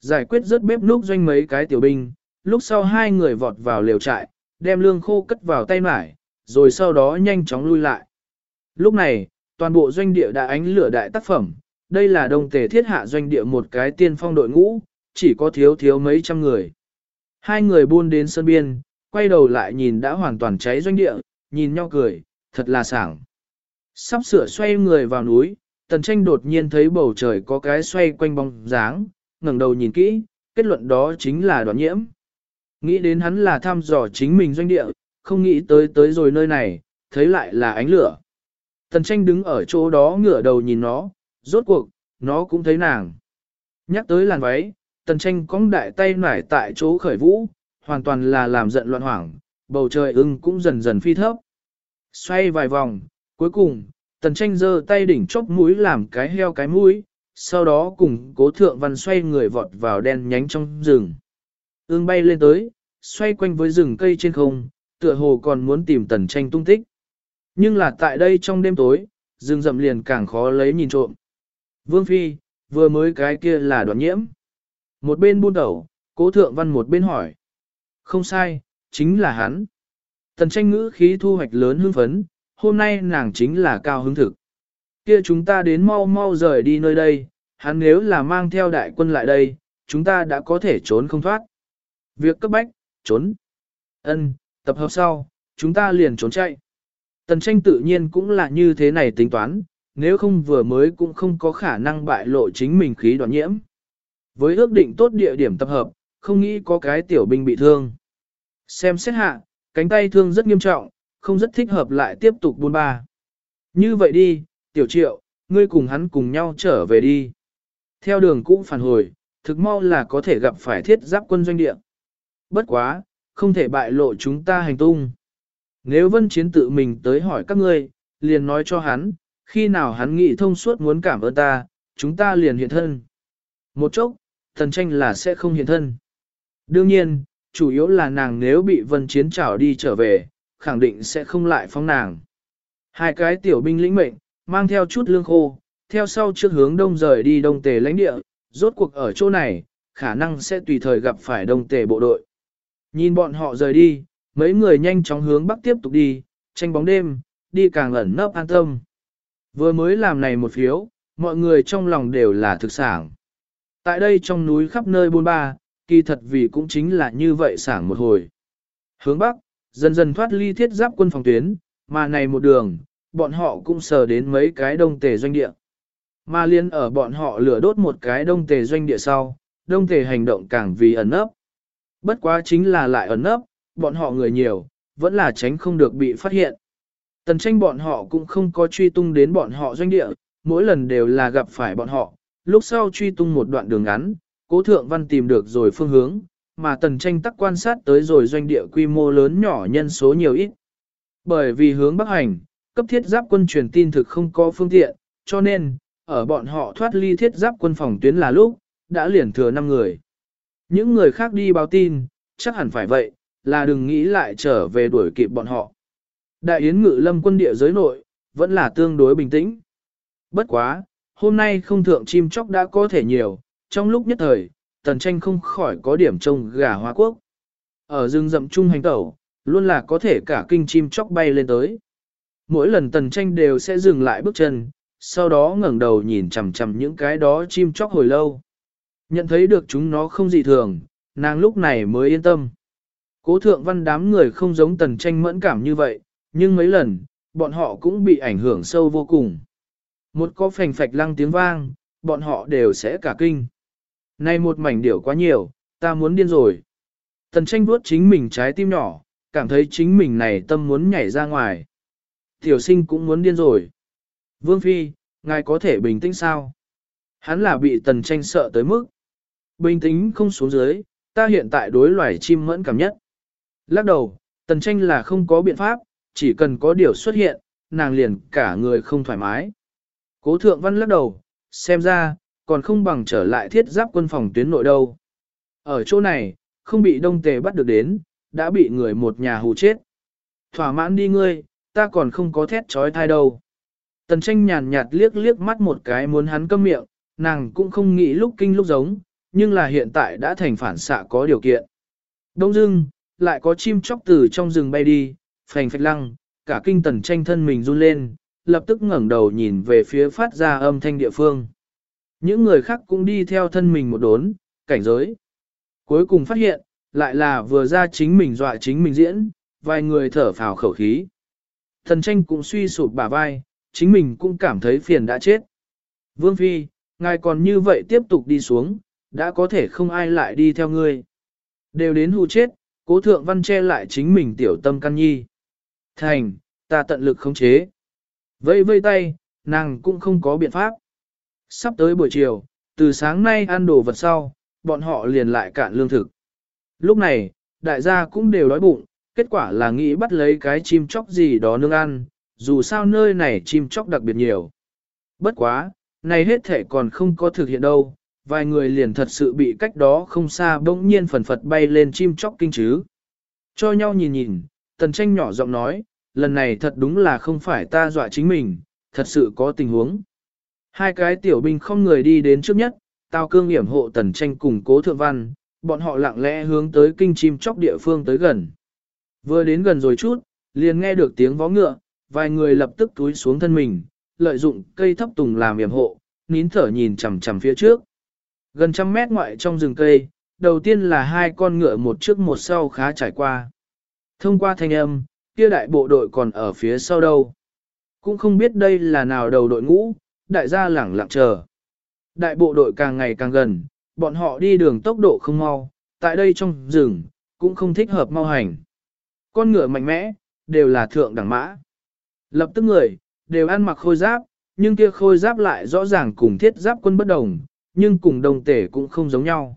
Giải quyết rớt bếp núc doanh mấy cái tiểu binh, lúc sau hai người vọt vào liều trại, đem lương khô cất vào tay mải, rồi sau đó nhanh chóng lui lại. Lúc này, toàn bộ doanh địa đã ánh lửa đại tác phẩm, đây là đông tề thiết hạ doanh địa một cái tiên phong đội ngũ, chỉ có thiếu thiếu mấy trăm người. Hai người buôn đến sân biên, quay đầu lại nhìn đã hoàn toàn cháy doanh địa, nhìn nhau cười, thật là sảng. Sắp sửa xoay người vào núi, tần tranh đột nhiên thấy bầu trời có cái xoay quanh bóng dáng, ngẩng đầu nhìn kỹ, kết luận đó chính là đoạn nhiễm. Nghĩ đến hắn là thăm dò chính mình doanh địa, không nghĩ tới tới rồi nơi này, thấy lại là ánh lửa. Tần tranh đứng ở chỗ đó ngửa đầu nhìn nó, rốt cuộc, nó cũng thấy nàng. Nhắc tới làn váy, tần tranh cong đại tay nải tại chỗ khởi vũ, hoàn toàn là làm giận loạn hoảng, bầu trời ưng cũng dần dần phi thấp. Xoay vài vòng, cuối cùng, tần tranh giơ tay đỉnh chóp mũi làm cái heo cái mũi, sau đó cùng cố thượng văn xoay người vọt vào đen nhánh trong rừng. Ương bay lên tới, xoay quanh với rừng cây trên không, tựa hồ còn muốn tìm tần tranh tung tích. Nhưng là tại đây trong đêm tối, rừng rậm liền càng khó lấy nhìn trộm. Vương Phi, vừa mới cái kia là đoạn nhiễm. Một bên buôn đầu, cố thượng văn một bên hỏi. Không sai, chính là hắn. Tần tranh ngữ khí thu hoạch lớn hưng phấn, hôm nay nàng chính là cao hứng thực. Kia chúng ta đến mau mau rời đi nơi đây, hắn nếu là mang theo đại quân lại đây, chúng ta đã có thể trốn không thoát. Việc cấp bách, trốn. Ân, tập hợp sau, chúng ta liền trốn chạy. Tần tranh tự nhiên cũng là như thế này tính toán, nếu không vừa mới cũng không có khả năng bại lộ chính mình khí đoạn nhiễm. Với ước định tốt địa điểm tập hợp, không nghĩ có cái tiểu binh bị thương. Xem xét hạ, cánh tay thương rất nghiêm trọng, không rất thích hợp lại tiếp tục buôn ba. Như vậy đi, tiểu triệu, ngươi cùng hắn cùng nhau trở về đi. Theo đường cũ phản hồi, thực mau là có thể gặp phải thiết giáp quân doanh địa. Bất quá, không thể bại lộ chúng ta hành tung. Nếu vân chiến tự mình tới hỏi các ngươi, liền nói cho hắn, khi nào hắn nghĩ thông suốt muốn cảm ơn ta, chúng ta liền hiện thân. Một chốc, thần tranh là sẽ không hiện thân. Đương nhiên, chủ yếu là nàng nếu bị vân chiến trảo đi trở về, khẳng định sẽ không lại phóng nàng. Hai cái tiểu binh lĩnh mệnh, mang theo chút lương khô, theo sau trước hướng đông rời đi đông tề lãnh địa, rốt cuộc ở chỗ này, khả năng sẽ tùy thời gặp phải đông tề bộ đội. Nhìn bọn họ rời đi, mấy người nhanh chóng hướng bắc tiếp tục đi, tranh bóng đêm, đi càng ẩn nấp an tâm. Vừa mới làm này một phiếu, mọi người trong lòng đều là thực sản. Tại đây trong núi khắp nơi bôn ba, kỳ thật vì cũng chính là như vậy sảng một hồi. Hướng bắc, dần dần thoát ly thiết giáp quân phòng tuyến, mà này một đường, bọn họ cũng sờ đến mấy cái đông tề doanh địa. Mà liên ở bọn họ lửa đốt một cái đông tề doanh địa sau, đông tề hành động càng vì ẩn ấp. Bất quá chính là lại ẩn ấp, bọn họ người nhiều, vẫn là tránh không được bị phát hiện. Tần tranh bọn họ cũng không có truy tung đến bọn họ doanh địa, mỗi lần đều là gặp phải bọn họ, lúc sau truy tung một đoạn đường ngắn, cố thượng văn tìm được rồi phương hướng, mà tần tranh tắc quan sát tới rồi doanh địa quy mô lớn nhỏ nhân số nhiều ít. Bởi vì hướng bắc hành, cấp thiết giáp quân truyền tin thực không có phương tiện, cho nên, ở bọn họ thoát ly thiết giáp quân phòng tuyến là lúc, đã liền thừa 5 người. Những người khác đi báo tin, chắc hẳn phải vậy, là đừng nghĩ lại trở về đuổi kịp bọn họ. Đại yến ngự lâm quân địa giới nội, vẫn là tương đối bình tĩnh. Bất quá, hôm nay không thượng chim chóc đã có thể nhiều, trong lúc nhất thời, tần tranh không khỏi có điểm trông gà hoa quốc. Ở rừng rậm trung hành tẩu, luôn là có thể cả kinh chim chóc bay lên tới. Mỗi lần tần tranh đều sẽ dừng lại bước chân, sau đó ngẩng đầu nhìn chằm chằm những cái đó chim chóc hồi lâu. Nhận thấy được chúng nó không dị thường, nàng lúc này mới yên tâm. Cố thượng văn đám người không giống tần tranh mẫn cảm như vậy, nhưng mấy lần, bọn họ cũng bị ảnh hưởng sâu vô cùng. Một có phành phạch lăng tiếng vang, bọn họ đều sẽ cả kinh. Này một mảnh điểu quá nhiều, ta muốn điên rồi. Tần tranh vuốt chính mình trái tim nhỏ, cảm thấy chính mình này tâm muốn nhảy ra ngoài. Tiểu sinh cũng muốn điên rồi. Vương Phi, ngài có thể bình tĩnh sao? Hắn là bị tần tranh sợ tới mức. Bình tĩnh không xuống dưới, ta hiện tại đối loài chim mẫn cảm nhất. Lắc đầu, tần tranh là không có biện pháp, chỉ cần có điều xuất hiện, nàng liền cả người không thoải mái. Cố thượng văn lắc đầu, xem ra, còn không bằng trở lại thiết giáp quân phòng tuyến nội đâu. Ở chỗ này, không bị đông tề bắt được đến, đã bị người một nhà hù chết. Thỏa mãn đi ngươi, ta còn không có thét trói thai đâu. Tần tranh nhàn nhạt liếc liếc mắt một cái muốn hắn câm miệng, nàng cũng không nghĩ lúc kinh lúc giống, nhưng là hiện tại đã thành phản xạ có điều kiện. Đông dưng, lại có chim chóc từ trong rừng bay đi, phành phạch lăng, cả kinh tần tranh thân mình run lên, lập tức ngẩng đầu nhìn về phía phát ra âm thanh địa phương. Những người khác cũng đi theo thân mình một đốn, cảnh giới. Cuối cùng phát hiện, lại là vừa ra chính mình dọa chính mình diễn, vài người thở phào khẩu khí. Thần tranh cũng suy sụp bả vai, chính mình cũng cảm thấy phiền đã chết. Vương Phi, ngài còn như vậy tiếp tục đi xuống, đã có thể không ai lại đi theo ngươi. Đều đến hù chết, cố thượng văn che lại chính mình tiểu tâm căn nhi. Thành, ta tận lực khống chế. Vây vây tay, nàng cũng không có biện pháp. Sắp tới buổi chiều, từ sáng nay ăn đồ vật sau, bọn họ liền lại cạn lương thực. Lúc này, đại gia cũng đều đói bụng, kết quả là nghĩ bắt lấy cái chim chóc gì đó nương ăn, dù sao nơi này chim chóc đặc biệt nhiều. Bất quá, này hết thể còn không có thực hiện đâu, vài người liền thật sự bị cách đó không xa bỗng nhiên phần phật bay lên chim chóc kinh chứ. Cho nhau nhìn nhìn, tần tranh nhỏ giọng nói, lần này thật đúng là không phải ta dọa chính mình, thật sự có tình huống. Hai cái tiểu binh không người đi đến trước nhất, tao cương hiểm hộ tần tranh cùng cố thượng văn, bọn họ lặng lẽ hướng tới kinh chim chóc địa phương tới gần. Vừa đến gần rồi chút, liền nghe được tiếng vó ngựa, vài người lập tức túi xuống thân mình, lợi dụng cây thấp tùng làm yểm hộ, nín thở nhìn chằm chằm phía trước. Gần trăm mét ngoại trong rừng cây, đầu tiên là hai con ngựa một trước một sau khá trải qua. Thông qua thanh âm, kia đại bộ đội còn ở phía sau đâu. Cũng không biết đây là nào đầu đội ngũ, đại gia lẳng lặng chờ. Đại bộ đội càng ngày càng gần, bọn họ đi đường tốc độ không mau, tại đây trong rừng, cũng không thích hợp mau hành. Con ngựa mạnh mẽ, đều là thượng đẳng mã. Lập tức người, đều ăn mặc khôi giáp, nhưng kia khôi giáp lại rõ ràng cùng thiết giáp quân bất đồng, nhưng cùng đồng tể cũng không giống nhau.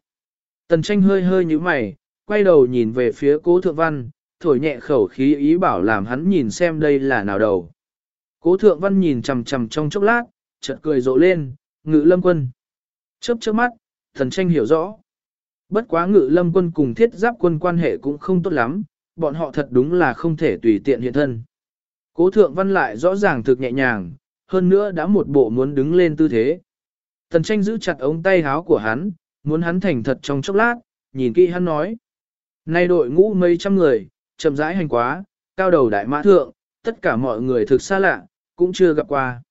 Tần tranh hơi hơi như mày, quay đầu nhìn về phía cố thượng văn, thổi nhẹ khẩu khí ý bảo làm hắn nhìn xem đây là nào đầu. Cố thượng văn nhìn chầm chầm trong chốc lát, chợt cười rộ lên, ngự lâm quân. Chớp chớp mắt, thần tranh hiểu rõ. Bất quá ngự lâm quân cùng thiết giáp quân quan hệ cũng không tốt lắm, bọn họ thật đúng là không thể tùy tiện hiện thân. Cố thượng văn lại rõ ràng thực nhẹ nhàng, hơn nữa đã một bộ muốn đứng lên tư thế. Thần tranh giữ chặt ống tay háo của hắn, muốn hắn thành thật trong chốc lát, nhìn kỹ hắn nói. Nay đội ngũ mấy trăm người, chậm rãi hành quá, cao đầu đại mã thượng, tất cả mọi người thực xa lạ, cũng chưa gặp qua.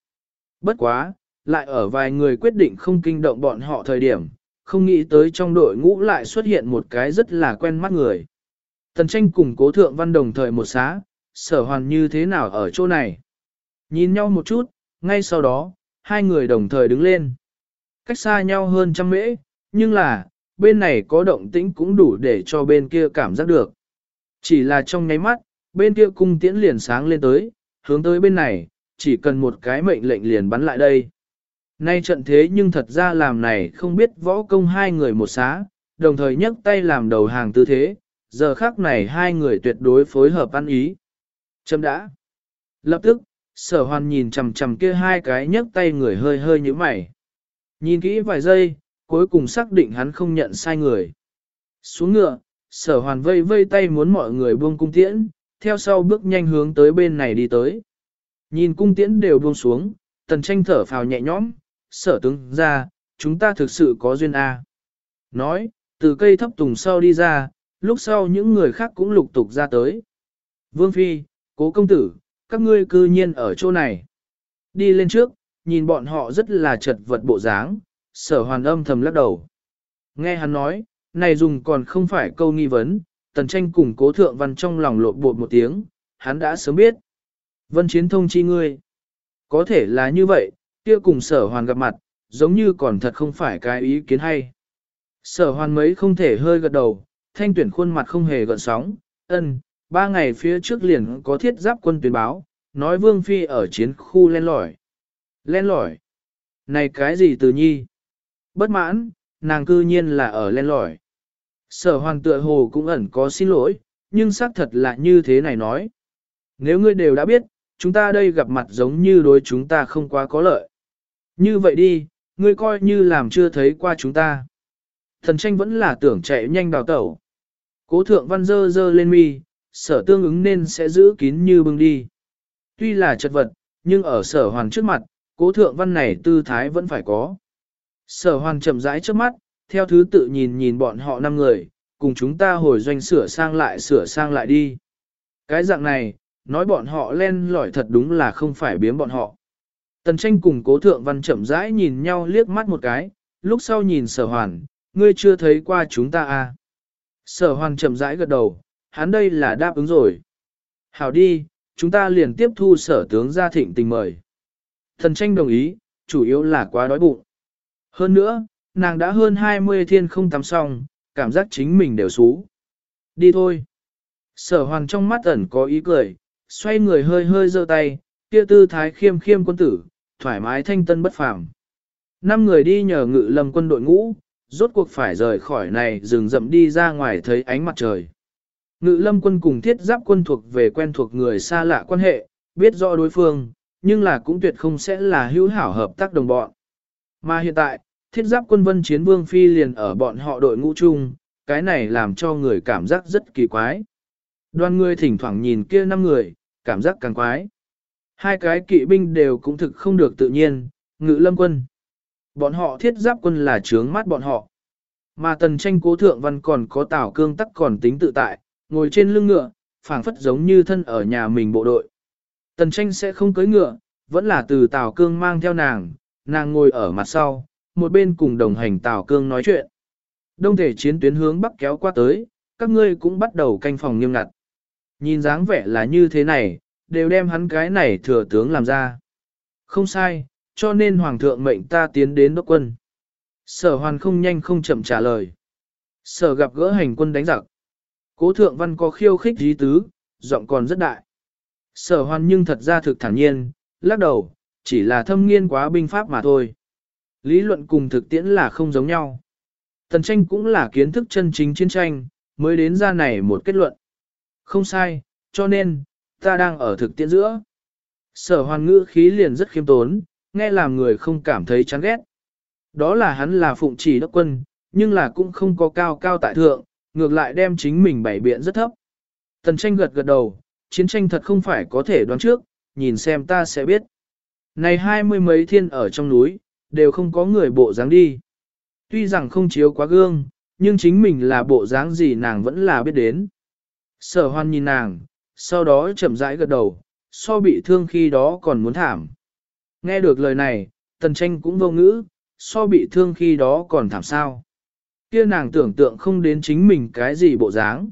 Bất quá, lại ở vài người quyết định không kinh động bọn họ thời điểm, không nghĩ tới trong đội ngũ lại xuất hiện một cái rất là quen mắt người. Tần tranh cùng cố thượng văn đồng thời một xá, sở hoàn như thế nào ở chỗ này. Nhìn nhau một chút, ngay sau đó, hai người đồng thời đứng lên. Cách xa nhau hơn trăm mễ, nhưng là, bên này có động tĩnh cũng đủ để cho bên kia cảm giác được. Chỉ là trong nháy mắt, bên kia cung tiễn liền sáng lên tới, hướng tới bên này, chỉ cần một cái mệnh lệnh liền bắn lại đây. Nay trận thế nhưng thật ra làm này không biết võ công hai người một xá, đồng thời nhấc tay làm đầu hàng tư thế, giờ khác này hai người tuyệt đối phối hợp ăn ý. Châm đã. Lập tức, sở hoàn nhìn chầm chầm kia hai cái nhấc tay người hơi hơi như mày. Nhìn kỹ vài giây, cuối cùng xác định hắn không nhận sai người. Xuống ngựa, sở hoàn vây vây tay muốn mọi người buông cung tiễn, theo sau bước nhanh hướng tới bên này đi tới. Nhìn cung tiễn đều buông xuống, tần tranh thở phào nhẹ nhõm, sở tướng ra, chúng ta thực sự có duyên A. Nói, từ cây thấp tùng sau đi ra, lúc sau những người khác cũng lục tục ra tới. Vương Phi, cố công tử, các ngươi cư nhiên ở chỗ này. Đi lên trước, nhìn bọn họ rất là chật vật bộ dáng, sở hoàn âm thầm lắc đầu. Nghe hắn nói, này dùng còn không phải câu nghi vấn, tần tranh cùng cố thượng văn trong lòng lộn bột một tiếng, hắn đã sớm biết. Vân chiến thông chi ngươi. Có thể là như vậy, kia cùng sở hoàn gặp mặt, giống như còn thật không phải cái ý kiến hay. Sở hoàn mấy không thể hơi gật đầu, thanh tuyển khuôn mặt không hề gợn sóng, ân, ba ngày phía trước liền có thiết giáp quân tuyên báo, nói vương phi ở chiến khu len lỏi. Len lỏi? Này cái gì từ nhi? Bất mãn, nàng cư nhiên là ở len lỏi. Sở hoàng tựa hồ cũng ẩn có xin lỗi, nhưng xác thật là như thế này nói. Nếu ngươi đều đã biết, chúng ta đây gặp mặt giống như đối chúng ta không quá có lợi. Như vậy đi, ngươi coi như làm chưa thấy qua chúng ta. Thần tranh vẫn là tưởng chạy nhanh đào tẩu. Cố thượng văn dơ dơ lên mi, sở tương ứng nên sẽ giữ kín như bưng đi. Tuy là chật vật, nhưng ở sở hoàn trước mặt, cố thượng văn này tư thái vẫn phải có. Sở hoàn chậm rãi trước mắt, theo thứ tự nhìn nhìn bọn họ năm người, cùng chúng ta hồi doanh sửa sang lại sửa sang lại đi. Cái dạng này, nói bọn họ len lỏi thật đúng là không phải biếm bọn họ. Tần tranh cùng cố thượng văn chậm rãi nhìn nhau liếc mắt một cái, lúc sau nhìn sở hoàn, ngươi chưa thấy qua chúng ta à. Sở hoàn chậm rãi gật đầu, hắn đây là đáp ứng rồi. Hảo đi, chúng ta liền tiếp thu sở tướng gia thịnh tình mời. Thần tranh đồng ý, chủ yếu là quá đói bụng. Hơn nữa, nàng đã hơn 20 thiên không tắm xong, cảm giác chính mình đều xú. Đi thôi. Sở Hoàn trong mắt ẩn có ý cười, xoay người hơi hơi giơ tay, kia tư thái khiêm khiêm quân tử, thoải mái thanh tân bất phàm. Năm người đi nhờ ngự lâm quân đội ngũ, rốt cuộc phải rời khỏi này rừng rậm đi ra ngoài thấy ánh mặt trời. Ngự lâm quân cùng thiết giáp quân thuộc về quen thuộc người xa lạ quan hệ, biết rõ đối phương, nhưng là cũng tuyệt không sẽ là hữu hảo hợp tác đồng bọn. Mà hiện tại, thiết giáp quân vân chiến vương phi liền ở bọn họ đội ngũ chung, cái này làm cho người cảm giác rất kỳ quái. Đoàn người thỉnh thoảng nhìn kia năm người, cảm giác càng quái. Hai cái kỵ binh đều cũng thực không được tự nhiên, ngự lâm quân. Bọn họ thiết giáp quân là trướng mắt bọn họ. Mà tần tranh cố thượng văn còn có tảo cương tắc còn tính tự tại, ngồi trên lưng ngựa, phảng phất giống như thân ở nhà mình bộ đội. Tần tranh sẽ không cưới ngựa, vẫn là từ tảo cương mang theo nàng, nàng ngồi ở mặt sau, một bên cùng đồng hành tảo cương nói chuyện. Đông thể chiến tuyến hướng bắc kéo qua tới, các ngươi cũng bắt đầu canh phòng nghiêm ngặt. Nhìn dáng vẻ là như thế này, đều đem hắn cái này thừa tướng làm ra. Không sai, cho nên hoàng thượng mệnh ta tiến đến đốc quân. Sở hoàn không nhanh không chậm trả lời. Sở gặp gỡ hành quân đánh giặc. Cố thượng văn có khiêu khích dí tứ, giọng còn rất đại. Sở hoàn nhưng thật ra thực thản nhiên, lắc đầu, chỉ là thâm nghiên quá binh pháp mà thôi. Lý luận cùng thực tiễn là không giống nhau. Tần tranh cũng là kiến thức chân chính chiến tranh, mới đến ra này một kết luận. Không sai, cho nên, ta đang ở thực tiễn giữa. Sở hoàn ngữ khí liền rất khiêm tốn, nghe làm người không cảm thấy chán ghét. Đó là hắn là phụng chỉ đốc quân, nhưng là cũng không có cao cao tại thượng, ngược lại đem chính mình bảy biện rất thấp. Tần tranh gật gật đầu, chiến tranh thật không phải có thể đoán trước, nhìn xem ta sẽ biết. Này hai mươi mấy thiên ở trong núi, đều không có người bộ dáng đi. Tuy rằng không chiếu quá gương, nhưng chính mình là bộ dáng gì nàng vẫn là biết đến. Sở hoan nhìn nàng, sau đó chậm rãi gật đầu, so bị thương khi đó còn muốn thảm. Nghe được lời này, tần tranh cũng vô ngữ, so bị thương khi đó còn thảm sao. Kia nàng tưởng tượng không đến chính mình cái gì bộ dáng.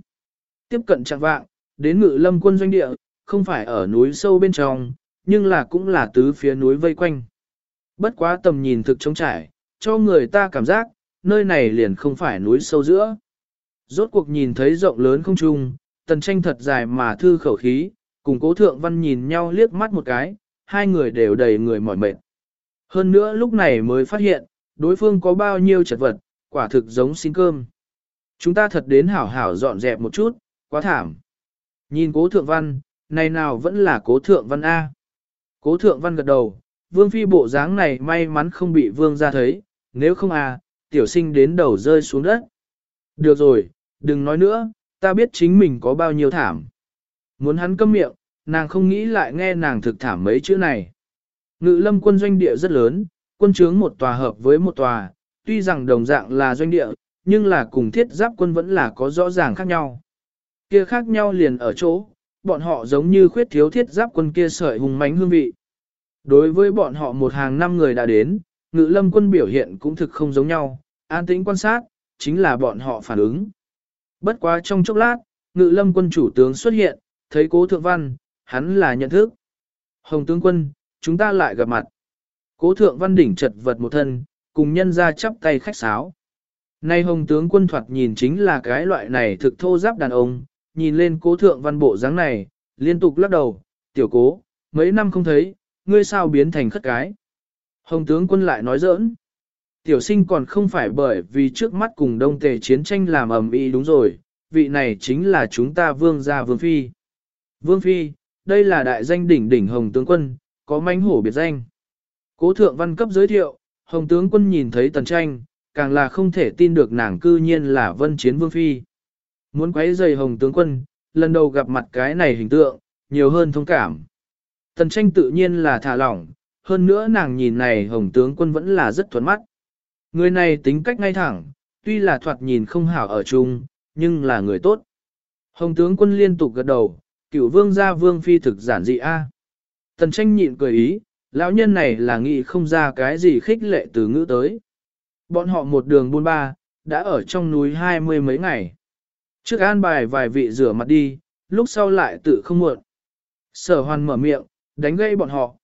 Tiếp cận trạng vạng, đến ngự lâm quân doanh địa, không phải ở núi sâu bên trong, nhưng là cũng là tứ phía núi vây quanh. Bất quá tầm nhìn thực trống trải, cho người ta cảm giác, nơi này liền không phải núi sâu giữa. Rốt cuộc nhìn thấy rộng lớn không trung, tần tranh thật dài mà thư khẩu khí, cùng cố thượng văn nhìn nhau liếc mắt một cái, hai người đều đầy người mỏi mệt. Hơn nữa lúc này mới phát hiện, đối phương có bao nhiêu chật vật, quả thực giống xin cơm. Chúng ta thật đến hảo hảo dọn dẹp một chút, quá thảm. Nhìn cố thượng văn, này nào vẫn là cố thượng văn A. Cố thượng văn gật đầu, vương phi bộ dáng này may mắn không bị vương ra thấy, nếu không à, tiểu sinh đến đầu rơi xuống đất. Được rồi, đừng nói nữa, ta biết chính mình có bao nhiêu thảm. Muốn hắn câm miệng, nàng không nghĩ lại nghe nàng thực thảm mấy chữ này. Ngự lâm quân doanh địa rất lớn, quân chướng một tòa hợp với một tòa, tuy rằng đồng dạng là doanh địa, nhưng là cùng thiết giáp quân vẫn là có rõ ràng khác nhau. Kia khác nhau liền ở chỗ, bọn họ giống như khuyết thiếu thiết giáp quân kia sợi hùng mánh hương vị. Đối với bọn họ một hàng năm người đã đến, ngự lâm quân biểu hiện cũng thực không giống nhau, an tĩnh quan sát, chính là bọn họ phản ứng. Bất quá trong chốc lát, ngự lâm quân chủ tướng xuất hiện, thấy cố thượng văn, hắn là nhận thức. Hồng tướng quân, chúng ta lại gặp mặt. Cố thượng văn đỉnh chật vật một thân, cùng nhân ra chắp tay khách sáo. Nay hồng tướng quân thoạt nhìn chính là cái loại này thực thô giáp đàn ông, nhìn lên cố thượng văn bộ dáng này, liên tục lắc đầu, tiểu cố, mấy năm không thấy, ngươi sao biến thành khất cái. Hồng tướng quân lại nói giỡn. Tiểu sinh còn không phải bởi vì trước mắt cùng đông tề chiến tranh làm ầm ĩ đúng rồi, vị này chính là chúng ta vương gia vương phi. Vương phi, đây là đại danh đỉnh đỉnh hồng tướng quân, có manh hổ biệt danh. Cố thượng văn cấp giới thiệu, hồng tướng quân nhìn thấy tần tranh, càng là không thể tin được nàng cư nhiên là vân chiến vương phi. muốn quấy giày hồng tướng quân, lần đầu gặp mặt cái này hình tượng, nhiều hơn thông cảm. Tần tranh tự nhiên là thả lỏng, hơn nữa nàng nhìn này hồng tướng quân vẫn là rất thuần mắt. Người này tính cách ngay thẳng, tuy là thoạt nhìn không hảo ở chung, nhưng là người tốt. Hồng tướng quân liên tục gật đầu, cửu vương gia vương phi thực giản dị a. Tần tranh nhịn cười ý, lão nhân này là nghĩ không ra cái gì khích lệ từ ngữ tới. Bọn họ một đường buôn ba, đã ở trong núi hai mươi mấy ngày. Trước an bài vài vị rửa mặt đi, lúc sau lại tự không muộn. Sở hoàn mở miệng, đánh gây bọn họ.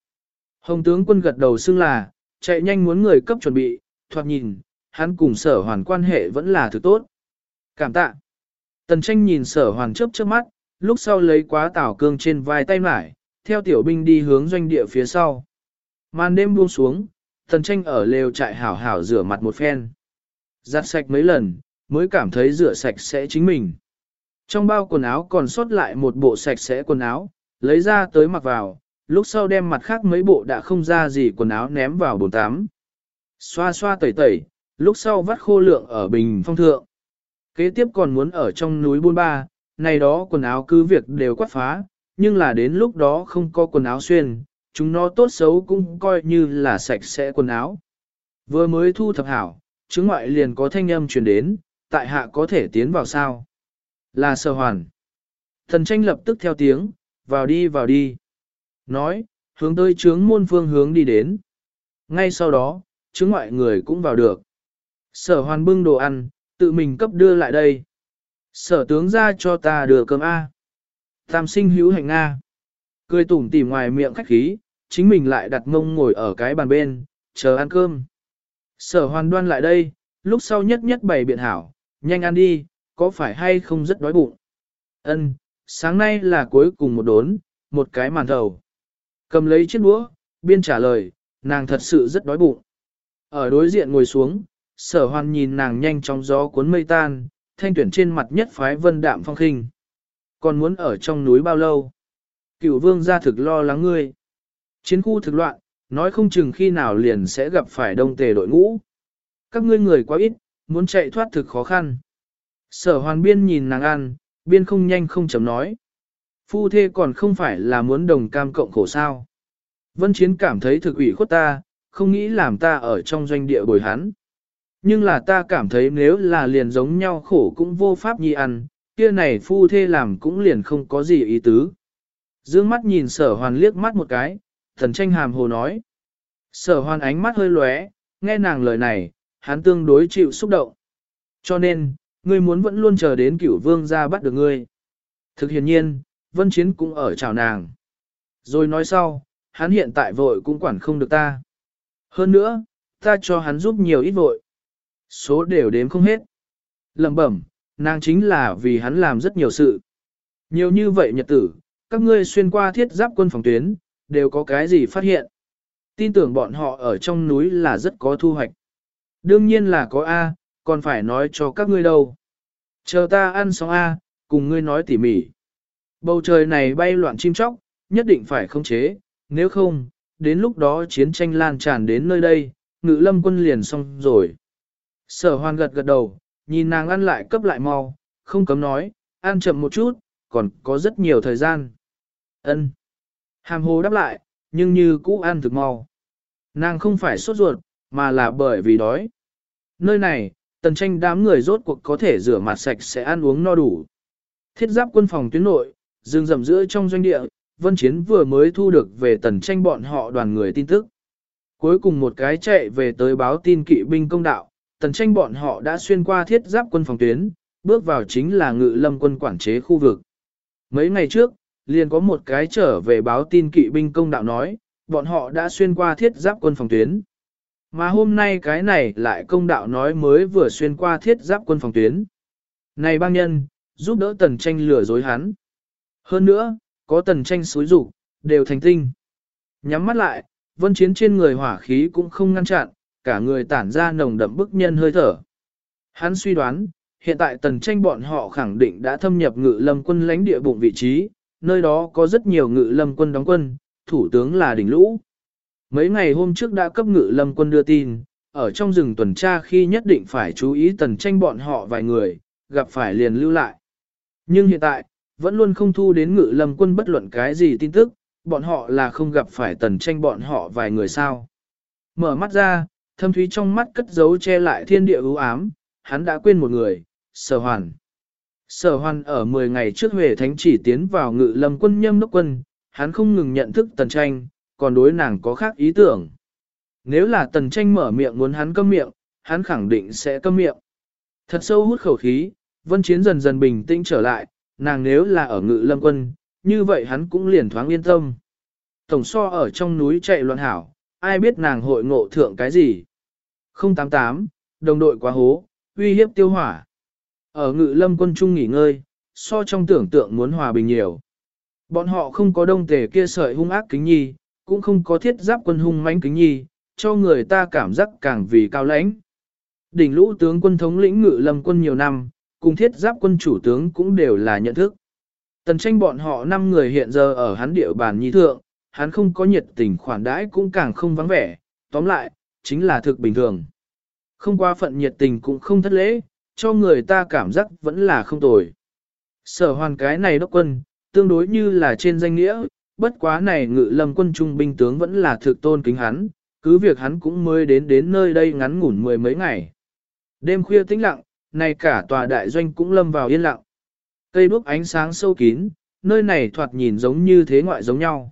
Hồng tướng quân gật đầu xưng là, chạy nhanh muốn người cấp chuẩn bị, thoạt nhìn, hắn cùng sở hoàn quan hệ vẫn là thứ tốt. Cảm tạ. Tần tranh nhìn sở hoàn chớp chớp mắt, lúc sau lấy quá tảo cương trên vai tay mải, theo tiểu binh đi hướng doanh địa phía sau. Màn đêm buông xuống, tần tranh ở lều trại hảo hảo rửa mặt một phen. Giặt sạch mấy lần, mới cảm thấy rửa sạch sẽ chính mình. Trong bao quần áo còn sót lại một bộ sạch sẽ quần áo, lấy ra tới mặc vào, lúc sau đem mặt khác mấy bộ đã không ra gì quần áo ném vào bồn tắm. Xoa xoa tẩy tẩy, lúc sau vắt khô lượng ở bình phong thượng. Kế tiếp còn muốn ở trong núi buôn ba, này đó quần áo cứ việc đều quát phá, nhưng là đến lúc đó không có quần áo xuyên, chúng nó tốt xấu cũng coi như là sạch sẽ quần áo. Vừa mới thu thập hảo, chứng ngoại liền có thanh âm truyền đến, tại hạ có thể tiến vào sao? Là sở hoàn. Thần tranh lập tức theo tiếng, vào đi vào đi. Nói, hướng tới trướng môn phương hướng đi đến. Ngay sau đó, chứ ngoại người cũng vào được. Sở hoàn bưng đồ ăn, tự mình cấp đưa lại đây. Sở tướng ra cho ta đưa cơm A. Tam sinh hữu hành Nga. Cười tủm tỉm ngoài miệng khách khí, chính mình lại đặt mông ngồi ở cái bàn bên, chờ ăn cơm. Sở hoàn đoan lại đây, lúc sau nhất nhất bày biện hảo, nhanh ăn đi, có phải hay không rất đói bụng. Ân, sáng nay là cuối cùng một đốn, một cái màn thầu. Cầm lấy chiếc đũa, biên trả lời, nàng thật sự rất đói bụng. Ở đối diện ngồi xuống, sở hoàn nhìn nàng nhanh trong gió cuốn mây tan, thanh tuyển trên mặt nhất phái vân đạm phong khinh. Còn muốn ở trong núi bao lâu? Cựu vương gia thực lo lắng ngươi. Chiến khu thực loạn, nói không chừng khi nào liền sẽ gặp phải đông tề đội ngũ. Các ngươi người quá ít, muốn chạy thoát thực khó khăn. Sở hoàn biên nhìn nàng ăn, biên không nhanh không chấm nói. Phu thê còn không phải là muốn đồng cam cộng khổ sao. Vân Chiến cảm thấy thực ủy khuất ta, không nghĩ làm ta ở trong doanh địa bồi hắn. Nhưng là ta cảm thấy nếu là liền giống nhau khổ cũng vô pháp nhi ăn, kia này phu thê làm cũng liền không có gì ý tứ. Dương mắt nhìn sở hoàn liếc mắt một cái, thần tranh hàm hồ nói. Sở hoàn ánh mắt hơi lóe, nghe nàng lời này, hắn tương đối chịu xúc động. Cho nên, ngươi muốn vẫn luôn chờ đến cửu vương ra bắt được ngươi. Thực hiện nhiên, vân chiến cũng ở chào nàng. Rồi nói sau, hắn hiện tại vội cũng quản không được ta. Hơn nữa, ta cho hắn giúp nhiều ít vội. Số đều đếm không hết. Lẩm bẩm, nàng chính là vì hắn làm rất nhiều sự. Nhiều như vậy nhật tử, các ngươi xuyên qua thiết giáp quân phòng tuyến, đều có cái gì phát hiện. Tin tưởng bọn họ ở trong núi là rất có thu hoạch. Đương nhiên là có A, còn phải nói cho các ngươi đâu. Chờ ta ăn xong A, cùng ngươi nói tỉ mỉ. Bầu trời này bay loạn chim chóc, nhất định phải khống chế, nếu không, đến lúc đó chiến tranh lan tràn đến nơi đây, ngự lâm quân liền xong rồi. Sở hoan gật gật đầu, nhìn nàng ăn lại cấp lại mau, không cấm nói, ăn chậm một chút, còn có rất nhiều thời gian. Ân. Hàm hồ đáp lại, nhưng như cũ ăn thực mau. Nàng không phải sốt ruột, mà là bởi vì đói. Nơi này, tần tranh đám người rốt cuộc có thể rửa mặt sạch sẽ ăn uống no đủ. Thiết giáp quân phòng tuyến nội, rừng rầm giữa trong doanh địa, Vân Chiến vừa mới thu được về tần tranh bọn họ đoàn người tin tức. Cuối cùng một cái chạy về tới báo tin kỵ binh công đạo, tần tranh bọn họ đã xuyên qua thiết giáp quân phòng tuyến, bước vào chính là ngự lâm quân quản chế khu vực. Mấy ngày trước, liền có một cái trở về báo tin kỵ binh công đạo nói, bọn họ đã xuyên qua thiết giáp quân phòng tuyến. Mà hôm nay cái này lại công đạo nói mới vừa xuyên qua thiết giáp quân phòng tuyến. Này bang nhân, giúp đỡ tần tranh lừa dối hắn. Hơn nữa, có tần tranh suối rủ, đều thành tinh. Nhắm mắt lại, vân chiến trên người hỏa khí cũng không ngăn chặn, cả người tản ra nồng đậm bức nhân hơi thở. Hắn suy đoán, hiện tại tần tranh bọn họ khẳng định đã thâm nhập ngự lâm quân lãnh địa bụng vị trí, nơi đó có rất nhiều ngự lâm quân đóng quân, thủ tướng là đỉnh lũ. Mấy ngày hôm trước đã cấp ngự lâm quân đưa tin, ở trong rừng tuần tra khi nhất định phải chú ý tần tranh bọn họ vài người, gặp phải liền lưu lại. Nhưng hiện tại, vẫn luôn không thu đến ngự lâm quân bất luận cái gì tin tức, bọn họ là không gặp phải tần tranh bọn họ vài người sao. Mở mắt ra, thâm thúy trong mắt cất giấu che lại thiên địa ưu ám, hắn đã quên một người, sở hoàn. Sở hoàn ở 10 ngày trước Huệ Thánh chỉ tiến vào ngự lâm quân nhâm đốc quân, hắn không ngừng nhận thức tần tranh, còn đối nàng có khác ý tưởng. Nếu là tần tranh mở miệng muốn hắn câm miệng, hắn khẳng định sẽ câm miệng. Thật sâu hút khẩu khí, vân chiến dần dần bình tĩnh trở lại, nàng nếu là ở ngự lâm quân, như vậy hắn cũng liền thoáng yên tâm. Tổng so ở trong núi chạy loạn hảo, ai biết nàng hội ngộ thượng cái gì. 088, đồng đội quá hố, uy hiếp tiêu hỏa. Ở ngự lâm quân trung nghỉ ngơi, so trong tưởng tượng muốn hòa bình nhiều. Bọn họ không có đông tề kia sợi hung ác kính nhi, cũng không có thiết giáp quân hung mãnh kính nhi, cho người ta cảm giác càng vì cao lãnh. Đỉnh lũ tướng quân thống lĩnh ngự lâm quân nhiều năm, cùng thiết giáp quân chủ tướng cũng đều là nhận thức. Tần tranh bọn họ 5 người hiện giờ ở hắn địa bàn nhi thượng, hắn không có nhiệt tình khoản đãi cũng càng không vắng vẻ, tóm lại, chính là thực bình thường. Không qua phận nhiệt tình cũng không thất lễ, cho người ta cảm giác vẫn là không tồi. Sở hoàn cái này đốc quân, tương đối như là trên danh nghĩa, bất quá này ngự lâm quân trung binh tướng vẫn là thực tôn kính hắn, cứ việc hắn cũng mới đến đến nơi đây ngắn ngủn mười mấy ngày. Đêm khuya tĩnh lặng, này cả tòa đại doanh cũng lâm vào yên lặng. Cây đuốc ánh sáng sâu kín, nơi này thoạt nhìn giống như thế ngoại giống nhau.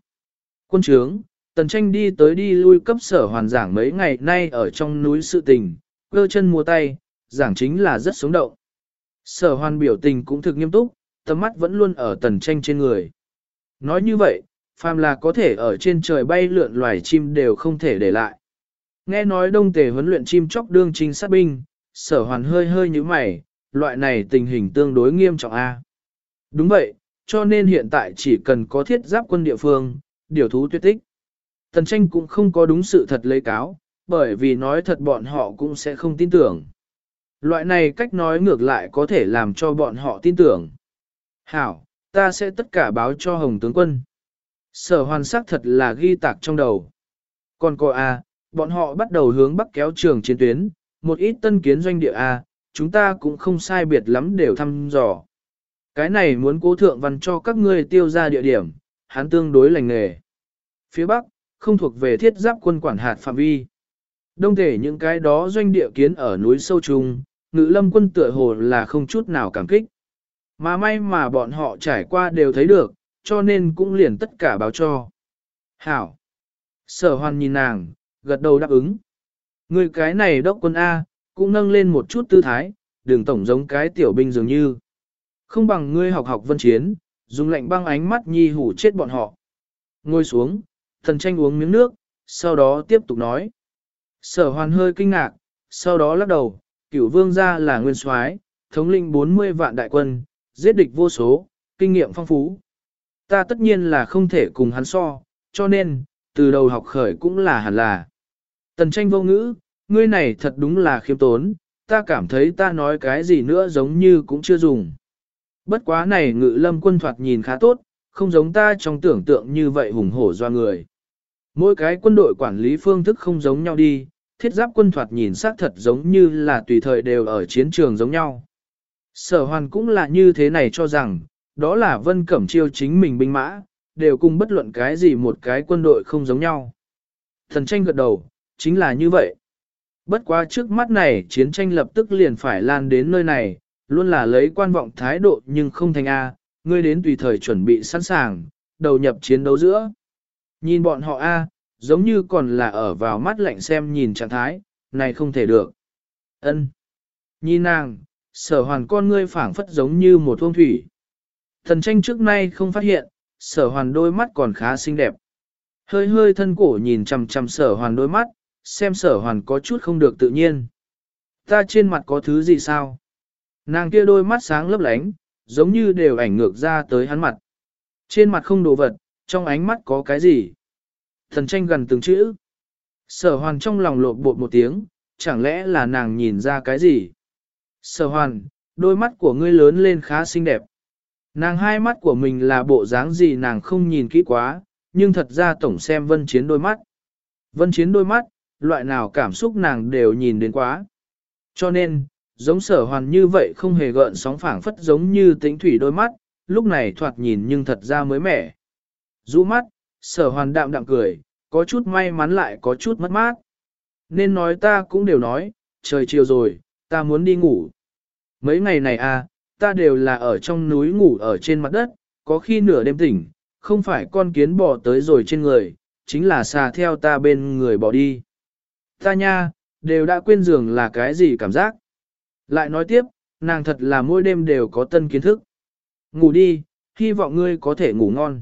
Quân trướng, tần tranh đi tới đi lui cấp sở hoàn giảng mấy ngày nay ở trong núi sự tình, cơ chân mua tay, giảng chính là rất sống động. Sở hoàn biểu tình cũng thực nghiêm túc, tầm mắt vẫn luôn ở tần tranh trên người. Nói như vậy, phàm là có thể ở trên trời bay lượn loài chim đều không thể để lại. Nghe nói đông tề huấn luyện chim chóc đương trinh sát binh, sở hoàn hơi hơi như mày, loại này tình hình tương đối nghiêm trọng A. Đúng vậy, cho nên hiện tại chỉ cần có thiết giáp quân địa phương, điều thú tuyệt tích. Tần tranh cũng không có đúng sự thật lấy cáo, bởi vì nói thật bọn họ cũng sẽ không tin tưởng. Loại này cách nói ngược lại có thể làm cho bọn họ tin tưởng. Hảo, ta sẽ tất cả báo cho Hồng tướng quân. Sở hoàn sắc thật là ghi tạc trong đầu. Còn cô A, bọn họ bắt đầu hướng bắc kéo trường chiến tuyến, một ít tân kiến doanh địa A, chúng ta cũng không sai biệt lắm đều thăm dò. Cái này muốn cố thượng văn cho các ngươi tiêu ra địa điểm, hắn tương đối lành nghề. Phía Bắc, không thuộc về thiết giáp quân quản hạt phạm vi. Đông thể những cái đó doanh địa kiến ở núi sâu trung, ngự lâm quân tựa hồ là không chút nào cảm kích. Mà may mà bọn họ trải qua đều thấy được, cho nên cũng liền tất cả báo cho. Hảo! Sở hoàn nhìn nàng, gật đầu đáp ứng. Người cái này đốc quân A, cũng nâng lên một chút tư thái, đường tổng giống cái tiểu binh dường như. Không bằng ngươi học học vân chiến, dùng lạnh băng ánh mắt nhi hủ chết bọn họ. Ngồi xuống, thần tranh uống miếng nước, sau đó tiếp tục nói. Sở hoàn hơi kinh ngạc, sau đó lắc đầu, cửu vương gia là nguyên soái, thống lĩnh 40 vạn đại quân, giết địch vô số, kinh nghiệm phong phú. Ta tất nhiên là không thể cùng hắn so, cho nên, từ đầu học khởi cũng là hẳn là. Tần tranh vô ngữ, ngươi này thật đúng là khiêm tốn, ta cảm thấy ta nói cái gì nữa giống như cũng chưa dùng. Bất quá này ngự lâm quân thoạt nhìn khá tốt, không giống ta trong tưởng tượng như vậy hùng hổ doa người. Mỗi cái quân đội quản lý phương thức không giống nhau đi, thiết giáp quân thoạt nhìn xác thật giống như là tùy thời đều ở chiến trường giống nhau. Sở hoàn cũng là như thế này cho rằng, đó là vân cẩm chiêu chính mình binh mã, đều cùng bất luận cái gì một cái quân đội không giống nhau. Thần tranh gật đầu, chính là như vậy. Bất quá trước mắt này chiến tranh lập tức liền phải lan đến nơi này, luôn là lấy quan vọng thái độ nhưng không thành A, ngươi đến tùy thời chuẩn bị sẵn sàng, đầu nhập chiến đấu giữa. Nhìn bọn họ A, giống như còn là ở vào mắt lạnh xem nhìn trạng thái, này không thể được. ân Nhìn nàng, sở hoàn con ngươi phảng phất giống như một thông thủy. Thần tranh trước nay không phát hiện, sở hoàn đôi mắt còn khá xinh đẹp. Hơi hơi thân cổ nhìn chằm chằm sở hoàn đôi mắt, xem sở hoàn có chút không được tự nhiên. Ta trên mặt có thứ gì sao? Nàng kia đôi mắt sáng lấp lánh, giống như đều ảnh ngược ra tới hắn mặt. Trên mặt không đồ vật, trong ánh mắt có cái gì? Thần tranh gần từng chữ. Sở hoàn trong lòng lộn bột một tiếng, chẳng lẽ là nàng nhìn ra cái gì? Sở hoàn, đôi mắt của ngươi lớn lên khá xinh đẹp. Nàng hai mắt của mình là bộ dáng gì nàng không nhìn kỹ quá, nhưng thật ra tổng xem vân chiến đôi mắt. Vân chiến đôi mắt, loại nào cảm xúc nàng đều nhìn đến quá. Cho nên, Giống sở hoàn như vậy không hề gợn sóng phảng phất giống như tĩnh thủy đôi mắt, lúc này thoạt nhìn nhưng thật ra mới mẻ. Rũ mắt, sở hoàn đạm đạm cười, có chút may mắn lại có chút mất mát. Nên nói ta cũng đều nói, trời chiều rồi, ta muốn đi ngủ. Mấy ngày này à, ta đều là ở trong núi ngủ ở trên mặt đất, có khi nửa đêm tỉnh, không phải con kiến bò tới rồi trên người, chính là xà theo ta bên người bỏ đi. Ta nha, đều đã quên giường là cái gì cảm giác. Lại nói tiếp, nàng thật là mỗi đêm đều có tân kiến thức. Ngủ đi, hy vọng ngươi có thể ngủ ngon.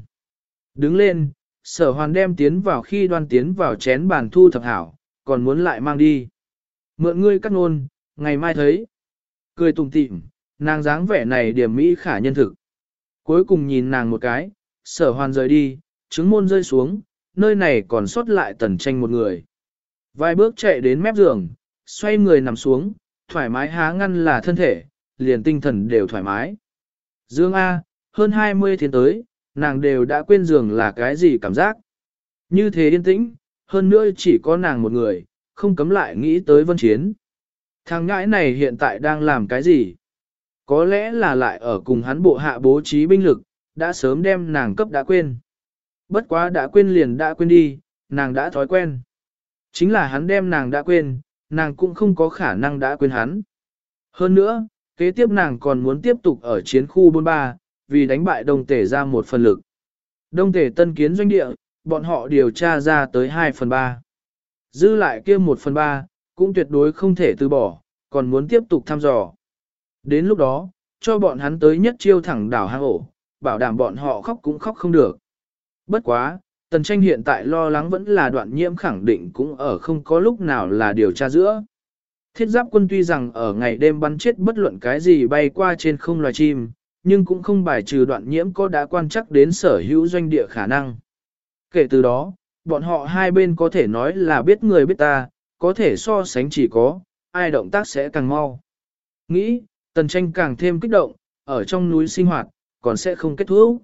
Đứng lên, sở hoàn đem tiến vào khi đoan tiến vào chén bàn thu thập hảo, còn muốn lại mang đi. Mượn ngươi cắt nôn, ngày mai thấy. Cười tùng tịm, nàng dáng vẻ này điểm mỹ khả nhân thực. Cuối cùng nhìn nàng một cái, sở hoàn rời đi, trứng môn rơi xuống, nơi này còn sót lại tần tranh một người. Vài bước chạy đến mép giường, xoay người nằm xuống, thoải mái há ngăn là thân thể, liền tinh thần đều thoải mái. Dương A, hơn 20 thiên tới, nàng đều đã quên giường là cái gì cảm giác. Như thế yên tĩnh, hơn nữa chỉ có nàng một người, không cấm lại nghĩ tới vân chiến. Thằng ngãi này hiện tại đang làm cái gì? Có lẽ là lại ở cùng hắn bộ hạ bố trí binh lực, đã sớm đem nàng cấp đã quên. Bất quá đã quên liền đã quên đi, nàng đã thói quen. Chính là hắn đem nàng đã quên, nàng cũng không có khả năng đã quên hắn. Hơn nữa, kế tiếp nàng còn muốn tiếp tục ở chiến khu 43, vì đánh bại đông tể ra một phần lực. Đông tể tân kiến doanh địa, bọn họ điều tra ra tới 2 phần 3. Dư lại kia 1 phần 3, cũng tuyệt đối không thể từ bỏ, còn muốn tiếp tục thăm dò. Đến lúc đó, cho bọn hắn tới nhất chiêu thẳng đảo hang ổ, bảo đảm bọn họ khóc cũng khóc không được. Bất quá, tần tranh hiện tại lo lắng vẫn là đoạn nhiễm khẳng định cũng ở không có lúc nào là điều tra giữa. Thiết giáp quân tuy rằng ở ngày đêm bắn chết bất luận cái gì bay qua trên không loài chim, nhưng cũng không bài trừ đoạn nhiễm có đã quan chắc đến sở hữu doanh địa khả năng. Kể từ đó, bọn họ hai bên có thể nói là biết người biết ta, có thể so sánh chỉ có, ai động tác sẽ càng mau. Nghĩ, tần tranh càng thêm kích động, ở trong núi sinh hoạt, còn sẽ không kết thúc.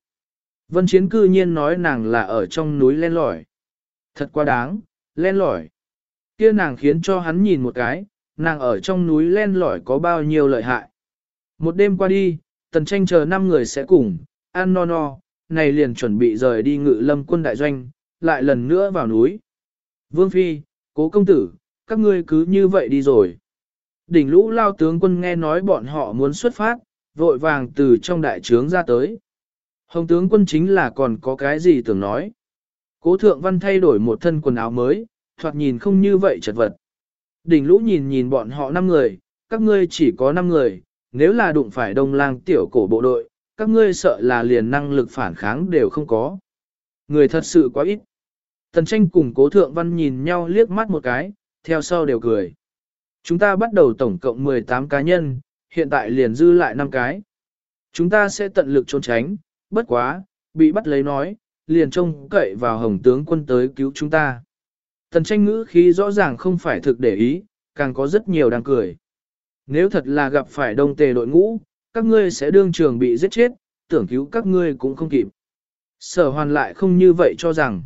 Vân Chiến cư nhiên nói nàng là ở trong núi len lỏi. Thật quá đáng, len lỏi. Kia nàng khiến cho hắn nhìn một cái, nàng ở trong núi len lỏi có bao nhiêu lợi hại. Một đêm qua đi, tần tranh chờ 5 người sẽ cùng, ăn no no, này liền chuẩn bị rời đi ngự lâm quân đại doanh, lại lần nữa vào núi. Vương Phi, cố công tử, các ngươi cứ như vậy đi rồi. Đỉnh lũ lao tướng quân nghe nói bọn họ muốn xuất phát, vội vàng từ trong đại trướng ra tới. Hồng tướng quân chính là còn có cái gì tưởng nói. Cố thượng văn thay đổi một thân quần áo mới, thoạt nhìn không như vậy chật vật. Đỉnh lũ nhìn nhìn bọn họ năm người, các ngươi chỉ có năm người, nếu là đụng phải đông lang tiểu cổ bộ đội, các ngươi sợ là liền năng lực phản kháng đều không có. Người thật sự quá ít. Tần tranh cùng cố thượng văn nhìn nhau liếc mắt một cái, theo sau đều cười. Chúng ta bắt đầu tổng cộng 18 cá nhân, hiện tại liền dư lại 5 cái. Chúng ta sẽ tận lực trốn tránh, bất quá, bị bắt lấy nói, liền trông cậy vào hồng tướng quân tới cứu chúng ta. Tần tranh ngữ khí rõ ràng không phải thực để ý, càng có rất nhiều đang cười. Nếu thật là gặp phải đông tề đội ngũ, các ngươi sẽ đương trường bị giết chết, tưởng cứu các ngươi cũng không kịp. Sở hoàn lại không như vậy cho rằng.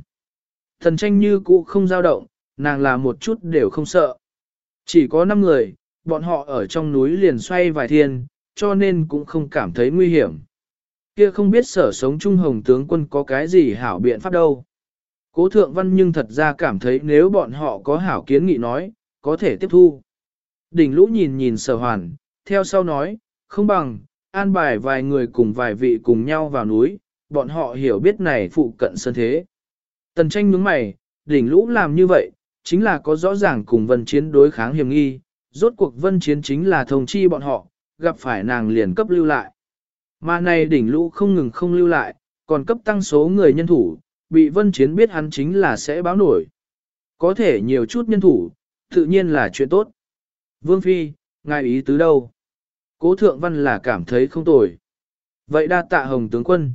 Thần tranh như cũ không dao động, nàng là một chút đều không sợ. Chỉ có 5 người, bọn họ ở trong núi liền xoay vài thiên, cho nên cũng không cảm thấy nguy hiểm. Kia không biết sở sống trung hồng tướng quân có cái gì hảo biện pháp đâu. Cố thượng văn nhưng thật ra cảm thấy nếu bọn họ có hảo kiến nghị nói, có thể tiếp thu. Đỉnh lũ nhìn nhìn sở hoàn, theo sau nói, không bằng, an bài vài người cùng vài vị cùng nhau vào núi, bọn họ hiểu biết này phụ cận sân thế. Tần tranh nhướng mày, đỉnh lũ làm như vậy, chính là có rõ ràng cùng vân chiến đối kháng hiểm nghi, rốt cuộc vân chiến chính là thông chi bọn họ, gặp phải nàng liền cấp lưu lại. Mà này đỉnh lũ không ngừng không lưu lại, còn cấp tăng số người nhân thủ, bị vân chiến biết hắn chính là sẽ báo nổi. Có thể nhiều chút nhân thủ, tự nhiên là chuyện tốt. Vương Phi, ngài ý tứ đâu? Cố thượng văn là cảm thấy không tồi. Vậy đa tạ hồng tướng quân.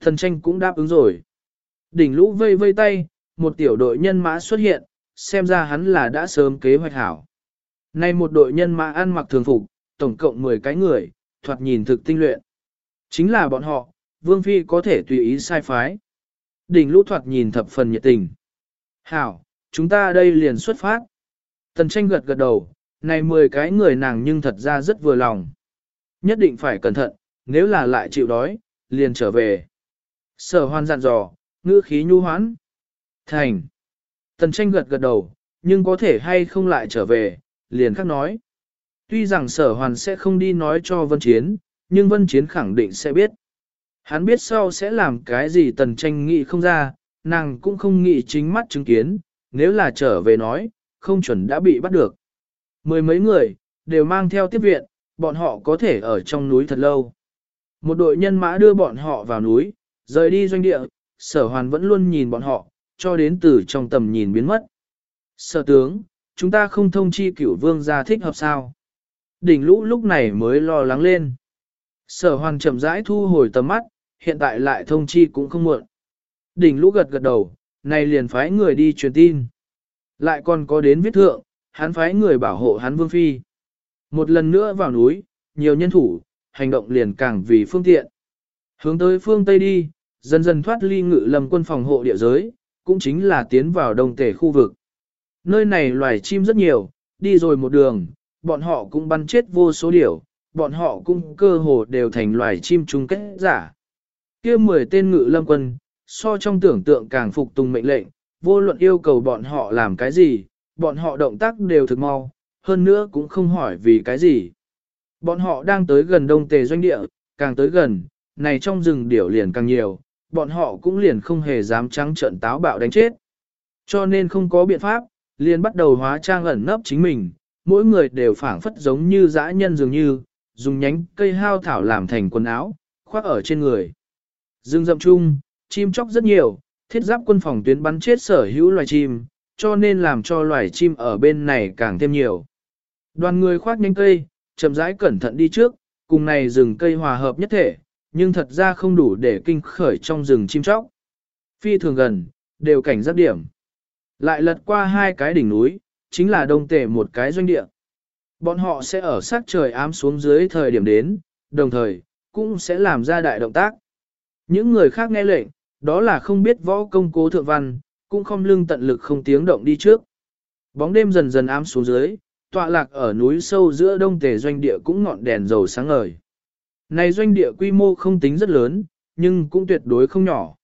Thần tranh cũng đáp ứng rồi. Đỉnh lũ vây vây tay, một tiểu đội nhân mã xuất hiện, xem ra hắn là đã sớm kế hoạch hảo. Nay một đội nhân mã ăn mặc thường phục, tổng cộng 10 cái người, thoạt nhìn thực tinh luyện. Chính là bọn họ, Vương Phi có thể tùy ý sai phái. Đỉnh lũ thoạt nhìn thập phần nhiệt tình. Hảo, chúng ta đây liền xuất phát. Tần tranh gật gật đầu, Này 10 cái người nàng nhưng thật ra rất vừa lòng. Nhất định phải cẩn thận, nếu là lại chịu đói, liền trở về. Sở hoan dặn dò, ngữ khí nhu hoãn. Thành. Tần tranh gật gật đầu, nhưng có thể hay không lại trở về, liền khắc nói. Tuy rằng sở hoàn sẽ không đi nói cho Vân Chiến, nhưng Vân Chiến khẳng định sẽ biết. Hắn biết sau sẽ làm cái gì tần tranh nghĩ không ra, nàng cũng không nghĩ chính mắt chứng kiến, nếu là trở về nói, không chuẩn đã bị bắt được. Mười mấy người, đều mang theo tiếp viện, bọn họ có thể ở trong núi thật lâu. Một đội nhân mã đưa bọn họ vào núi, rời đi doanh địa, sở hoàn vẫn luôn nhìn bọn họ, cho đến từ trong tầm nhìn biến mất. Sở tướng, chúng ta không thông chi cửu vương gia thích hợp sao. Đỉnh lũ lúc này mới lo lắng lên. Sở hoàn chậm rãi thu hồi tầm mắt, hiện tại lại thông chi cũng không muộn. Đỉnh lũ gật gật đầu, này liền phái người đi truyền tin. Lại còn có đến viết thượng, hắn phái người bảo hộ hắn vương phi. Một lần nữa vào núi, nhiều nhân thủ, hành động liền càng vì phương tiện. Hướng tới phương Tây đi, dần dần thoát ly ngự lầm quân phòng hộ địa giới, cũng chính là tiến vào đông tể khu vực. Nơi này loài chim rất nhiều, đi rồi một đường, bọn họ cũng bắn chết vô số điểu bọn họ cũng cơ hồ đều thành loài chim chung kết giả. kia 10 tên ngự lâm quân, so trong tưởng tượng càng phục tùng mệnh lệnh, vô luận yêu cầu bọn họ làm cái gì, bọn họ động tác đều thực mau, hơn nữa cũng không hỏi vì cái gì. Bọn họ đang tới gần đông tề doanh địa, càng tới gần, này trong rừng điểu liền càng nhiều, bọn họ cũng liền không hề dám trắng trận táo bạo đánh chết. Cho nên không có biện pháp, liền bắt đầu hóa trang ẩn nấp chính mình, mỗi người đều phản phất giống như dã nhân dường như, dùng nhánh cây hao thảo làm thành quần áo, khoác ở trên người. Dương rậm chung, chim chóc rất nhiều, thiết giáp quân phòng tuyến bắn chết sở hữu loài chim, cho nên làm cho loài chim ở bên này càng thêm nhiều. Đoàn người khoác nhánh cây, chậm rãi cẩn thận đi trước, cùng này rừng cây hòa hợp nhất thể, nhưng thật ra không đủ để kinh khởi trong rừng chim chóc. Phi thường gần, đều cảnh giác điểm. Lại lật qua hai cái đỉnh núi, chính là đông tể một cái doanh địa. Bọn họ sẽ ở sát trời ám xuống dưới thời điểm đến, đồng thời, cũng sẽ làm ra đại động tác. Những người khác nghe lệnh, đó là không biết võ công cố thượng văn, cũng không lưng tận lực không tiếng động đi trước. Bóng đêm dần dần ám xuống dưới, tọa lạc ở núi sâu giữa đông tề doanh địa cũng ngọn đèn dầu sáng ngời. Này doanh địa quy mô không tính rất lớn, nhưng cũng tuyệt đối không nhỏ.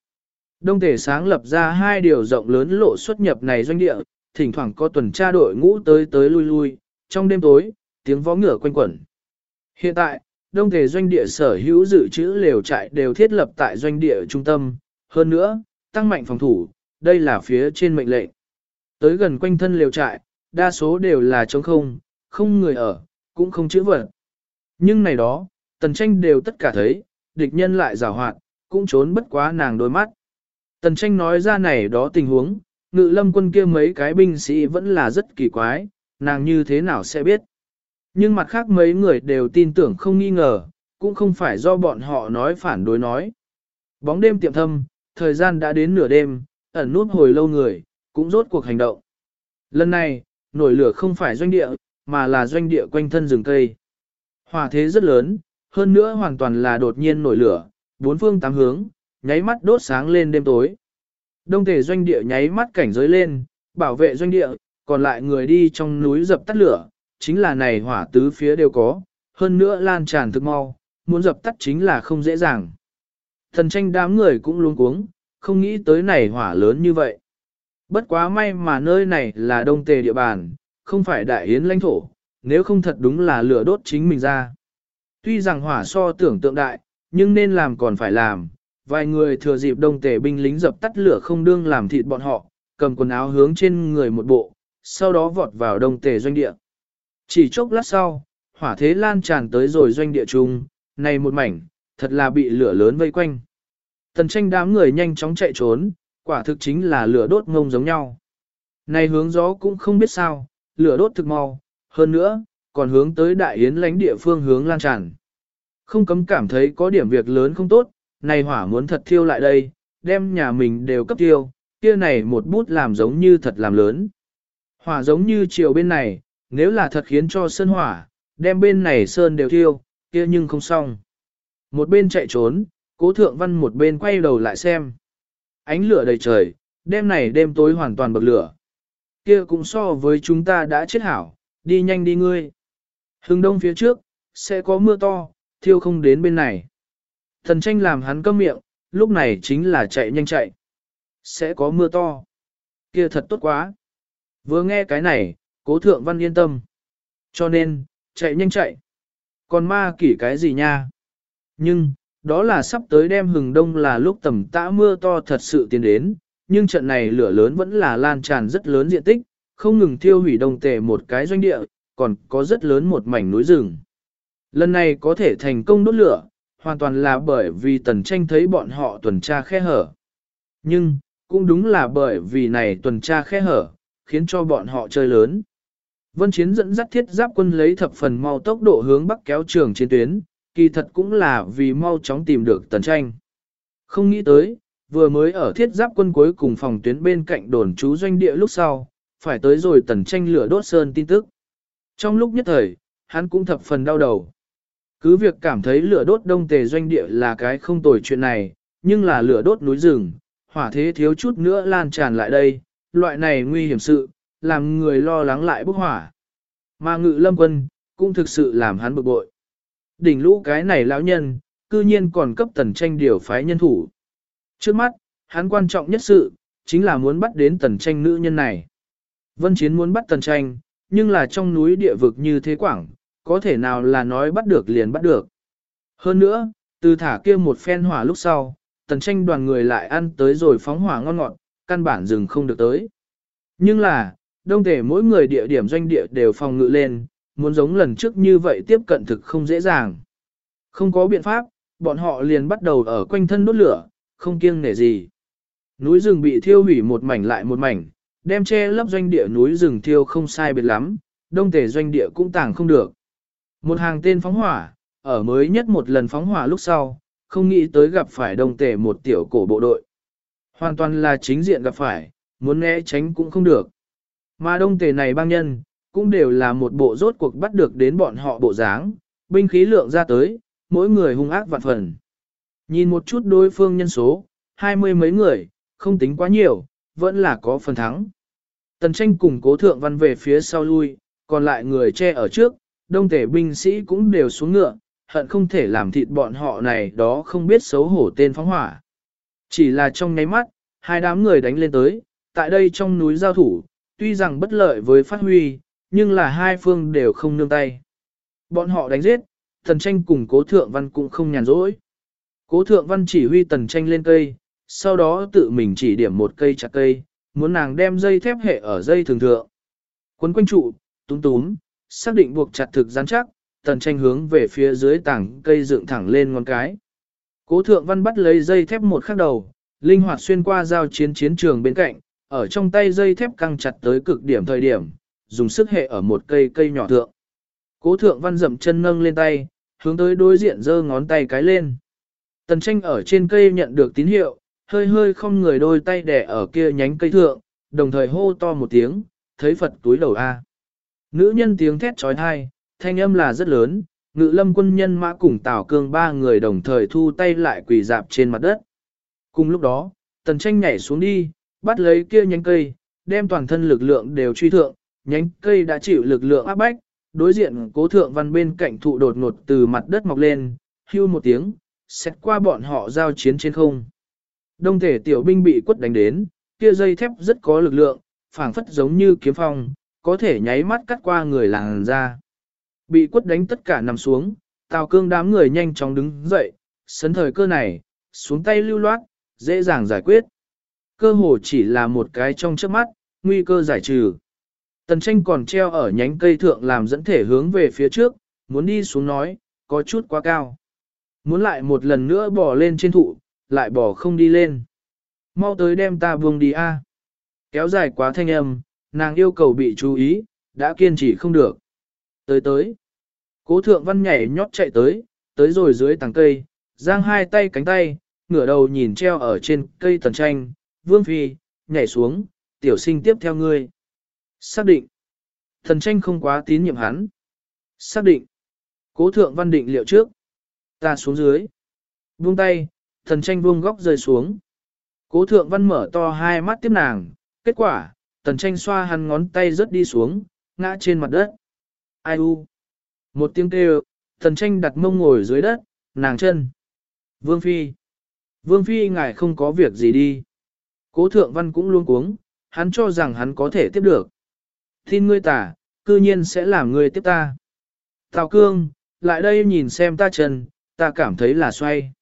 Đông tề sáng lập ra hai điều rộng lớn lộ xuất nhập này doanh địa, thỉnh thoảng có tuần tra đội ngũ tới tới lui lui, trong đêm tối, tiếng vó ngựa quanh quẩn. Hiện tại, đông thể doanh địa sở hữu dự trữ lều trại đều thiết lập tại doanh địa trung tâm, hơn nữa, tăng mạnh phòng thủ, đây là phía trên mệnh lệnh. Tới gần quanh thân lều trại, đa số đều là trống không, không người ở, cũng không chữ vật. Nhưng này đó, tần tranh đều tất cả thấy, địch nhân lại rào hoạt, cũng trốn bất quá nàng đôi mắt. Tần tranh nói ra này đó tình huống, ngự lâm quân kia mấy cái binh sĩ vẫn là rất kỳ quái, nàng như thế nào sẽ biết. Nhưng mặt khác mấy người đều tin tưởng không nghi ngờ, cũng không phải do bọn họ nói phản đối nói. Bóng đêm tiệm thâm, thời gian đã đến nửa đêm, ẩn nút hồi lâu người, cũng rốt cuộc hành động. Lần này, nổi lửa không phải doanh địa, mà là doanh địa quanh thân rừng cây. Hỏa thế rất lớn, hơn nữa hoàn toàn là đột nhiên nổi lửa, bốn phương tám hướng, nháy mắt đốt sáng lên đêm tối. Đông thể doanh địa nháy mắt cảnh giới lên, bảo vệ doanh địa, còn lại người đi trong núi dập tắt lửa, chính là này hỏa tứ phía đều có, hơn nữa lan tràn thực mau, muốn dập tắt chính là không dễ dàng. Thần tranh đám người cũng luôn cuống, không nghĩ tới này hỏa lớn như vậy. Bất quá may mà nơi này là đông tề địa bàn, không phải đại hiến lãnh thổ, nếu không thật đúng là lửa đốt chính mình ra. Tuy rằng hỏa so tưởng tượng đại, nhưng nên làm còn phải làm. Vài người thừa dịp đông tề binh lính dập tắt lửa không đương làm thịt bọn họ, cầm quần áo hướng trên người một bộ, sau đó vọt vào đông tề doanh địa. Chỉ chốc lát sau, hỏa thế lan tràn tới rồi doanh địa chung, này một mảnh, thật là bị lửa lớn vây quanh. Tần tranh đám người nhanh chóng chạy trốn, quả thực chính là lửa đốt ngông giống nhau. Này hướng gió cũng không biết sao, lửa đốt thực mau, hơn nữa, còn hướng tới đại yến lãnh địa phương hướng lan tràn. Không cấm cảm thấy có điểm việc lớn không tốt, này hỏa muốn thật thiêu lại đây, đem nhà mình đều cấp tiêu, kia này một bút làm giống như thật làm lớn. Hỏa giống như chiều bên này, nếu là thật khiến cho sơn hỏa, đem bên này sơn đều thiêu, kia nhưng không xong. Một bên chạy trốn, cố thượng văn một bên quay đầu lại xem. Ánh lửa đầy trời, đêm này đêm tối hoàn toàn bậc lửa. Kia cũng so với chúng ta đã chết hảo, đi nhanh đi ngươi. Hưng đông phía trước, sẽ có mưa to, thiêu không đến bên này. Thần tranh làm hắn câm miệng, lúc này chính là chạy nhanh chạy. Sẽ có mưa to. kia thật tốt quá. Vừa nghe cái này, cố thượng văn yên tâm. Cho nên, chạy nhanh chạy. Còn ma kỷ cái gì nha? Nhưng, đó là sắp tới đêm hừng đông là lúc tầm tã mưa to thật sự tiến đến, nhưng trận này lửa lớn vẫn là lan tràn rất lớn diện tích, không ngừng thiêu hủy đông tề một cái doanh địa, còn có rất lớn một mảnh núi rừng. Lần này có thể thành công đốt lửa, hoàn toàn là bởi vì tần tranh thấy bọn họ tuần tra khe hở. Nhưng, cũng đúng là bởi vì này tuần tra khe hở, khiến cho bọn họ chơi lớn. Vân Chiến dẫn dắt thiết giáp quân lấy thập phần mau tốc độ hướng bắc kéo trường chiến tuyến, kỳ thật cũng là vì mau chóng tìm được tần tranh. Không nghĩ tới, vừa mới ở thiết giáp quân cuối cùng phòng tuyến bên cạnh đồn trú doanh địa lúc sau, phải tới rồi tần tranh lửa đốt sơn tin tức. Trong lúc nhất thời, hắn cũng thập phần đau đầu. Cứ việc cảm thấy lửa đốt đông tề doanh địa là cái không tồi chuyện này, nhưng là lửa đốt núi rừng, hỏa thế thiếu chút nữa lan tràn lại đây, loại này nguy hiểm sự, làm người lo lắng lại bốc hỏa. Mà ngự lâm quân, cũng thực sự làm hắn bực bội. Đỉnh lũ cái này lão nhân, cư nhiên còn cấp tần tranh điều phái nhân thủ. Trước mắt, hắn quan trọng nhất sự, chính là muốn bắt đến tần tranh nữ nhân này. Vân Chiến muốn bắt tần tranh, nhưng là trong núi địa vực như thế quảng, có thể nào là nói bắt được liền bắt được. Hơn nữa, từ thả kia một phen hỏa lúc sau, tần tranh đoàn người lại ăn tới rồi phóng hỏa ngon ngọt, căn bản dừng không được tới. Nhưng là, đông thể mỗi người địa điểm doanh địa đều phòng ngự lên, muốn giống lần trước như vậy tiếp cận thực không dễ dàng. Không có biện pháp, bọn họ liền bắt đầu ở quanh thân đốt lửa, không kiêng nể gì. Núi rừng bị thiêu hủy một mảnh lại một mảnh, đem che lấp doanh địa núi rừng thiêu không sai biệt lắm, đông thể doanh địa cũng tàng không được. Một hàng tên phóng hỏa, ở mới nhất một lần phóng hỏa lúc sau, không nghĩ tới gặp phải đông tể một tiểu cổ bộ đội. Hoàn toàn là chính diện gặp phải, muốn né tránh cũng không được. Mà đông tề này bang nhân, cũng đều là một bộ rốt cuộc bắt được đến bọn họ bộ dáng, binh khí lượng ra tới, mỗi người hung ác vạn phần. Nhìn một chút đối phương nhân số, hai mươi mấy người, không tính quá nhiều, vẫn là có phần thắng. Tần tranh cùng cố thượng văn về phía sau lui, còn lại người che ở trước, đông tể binh sĩ cũng đều xuống ngựa, hận không thể làm thịt bọn họ này đó không biết xấu hổ tên phóng hỏa. Chỉ là trong nháy mắt, hai đám người đánh lên tới, tại đây trong núi giao thủ, tuy rằng bất lợi với phát huy, nhưng là hai phương đều không nương tay. Bọn họ đánh giết, tần tranh cùng cố thượng văn cũng không nhàn rỗi. Cố thượng văn chỉ huy tần tranh lên cây, sau đó tự mình chỉ điểm một cây chặt cây, muốn nàng đem dây thép hệ ở dây thường thượng. Quấn quanh trụ, túm túm, xác định buộc chặt thực rắn chắc, tần tranh hướng về phía dưới tảng cây dựng thẳng lên ngón cái. Cố thượng văn bắt lấy dây thép một khắc đầu, linh hoạt xuyên qua giao chiến chiến trường bên cạnh, ở trong tay dây thép căng chặt tới cực điểm thời điểm, dùng sức hệ ở một cây cây nhỏ thượng. Cố thượng văn dậm chân nâng lên tay, hướng tới đối diện giơ ngón tay cái lên. Tần tranh ở trên cây nhận được tín hiệu, hơi hơi không người đôi tay đẻ ở kia nhánh cây thượng, đồng thời hô to một tiếng, thấy Phật túi đầu A. Nữ nhân tiếng thét trói thai, thanh âm là rất lớn, ngự lâm quân nhân mã cùng tào cương ba người đồng thời thu tay lại quỳ dạp trên mặt đất. Cùng lúc đó, tần tranh nhảy xuống đi, bắt lấy kia nhánh cây, đem toàn thân lực lượng đều truy thượng, nhánh cây đã chịu lực lượng áp bách, đối diện cố thượng văn bên cạnh thụ đột ngột từ mặt đất mọc lên, hưu một tiếng, xét qua bọn họ giao chiến trên không. Đông thể tiểu binh bị quất đánh đến, kia dây thép rất có lực lượng, phảng phất giống như kiếm phong, có thể nháy mắt cắt qua người làng ra. Bị quất đánh tất cả nằm xuống, tào cương đám người nhanh chóng đứng dậy, sấn thời cơ này, xuống tay lưu loát, dễ dàng giải quyết. Cơ hồ chỉ là một cái trong trước mắt, nguy cơ giải trừ. Tần tranh còn treo ở nhánh cây thượng làm dẫn thể hướng về phía trước, muốn đi xuống nói, có chút quá cao. Muốn lại một lần nữa bỏ lên trên thụ, lại bỏ không đi lên. Mau tới đem ta buông đi a. Kéo dài quá thanh âm, nàng yêu cầu bị chú ý, đã kiên trì không được. Tới tới. Cố thượng văn nhảy nhót chạy tới, tới rồi dưới tàng cây, giang hai tay cánh tay, ngửa đầu nhìn treo ở trên cây tần tranh, vương phi, nhảy xuống, tiểu sinh tiếp theo ngươi. Xác định. Thần tranh không quá tín nhiệm hắn. Xác định. Cố thượng văn định liệu trước. Ta xuống dưới. Buông tay, thần tranh buông góc rơi xuống. Cố thượng văn mở to hai mắt tiếp nàng. Kết quả, thần tranh xoa hắn ngón tay rớt đi xuống, ngã trên mặt đất. Ai u? Một tiếng kêu, thần tranh đặt mông ngồi dưới đất, nàng chân. Vương Phi. Vương Phi ngài không có việc gì đi. Cố thượng văn cũng luôn cuống, hắn cho rằng hắn có thể tiếp được. Tin ngươi tả, cư nhiên sẽ làm ngươi tiếp ta. Tào cương, lại đây nhìn xem ta chân, ta cảm thấy là xoay.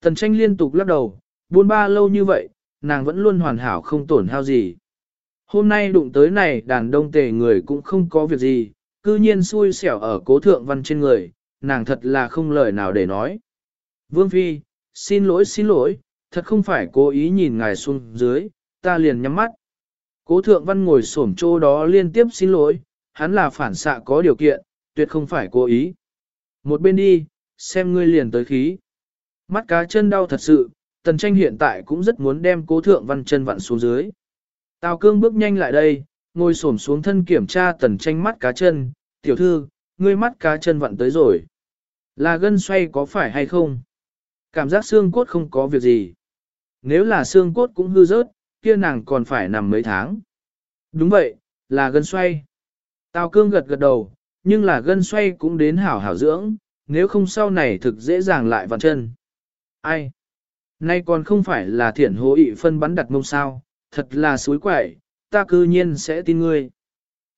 Tần tranh liên tục lắc đầu, buôn ba lâu như vậy, nàng vẫn luôn hoàn hảo không tổn hao gì. Hôm nay đụng tới này đàn đông tề người cũng không có việc gì, cư nhiên xui xẻo ở cố thượng văn trên người, nàng thật là không lời nào để nói. Vương Phi, xin lỗi xin lỗi, thật không phải cố ý nhìn ngài xuống dưới, ta liền nhắm mắt. Cố thượng văn ngồi xổm chỗ đó liên tiếp xin lỗi, hắn là phản xạ có điều kiện, tuyệt không phải cố ý. Một bên đi, xem ngươi liền tới khí. Mắt cá chân đau thật sự, tần tranh hiện tại cũng rất muốn đem cố thượng văn chân vặn xuống dưới. Tào cương bước nhanh lại đây, ngồi xổm xuống thân kiểm tra tần tranh mắt cá chân, tiểu thư, ngươi mắt cá chân vặn tới rồi. Là gân xoay có phải hay không? Cảm giác xương cốt không có việc gì. Nếu là xương cốt cũng hư rớt, kia nàng còn phải nằm mấy tháng. Đúng vậy, là gân xoay. Tào cương gật gật đầu, nhưng là gân xoay cũng đến hảo hảo dưỡng, nếu không sau này thực dễ dàng lại vặn chân. Ai? Nay còn không phải là thiện hố ị phân bắn đặt mông sao, thật là suối quậy, ta cư nhiên sẽ tin ngươi.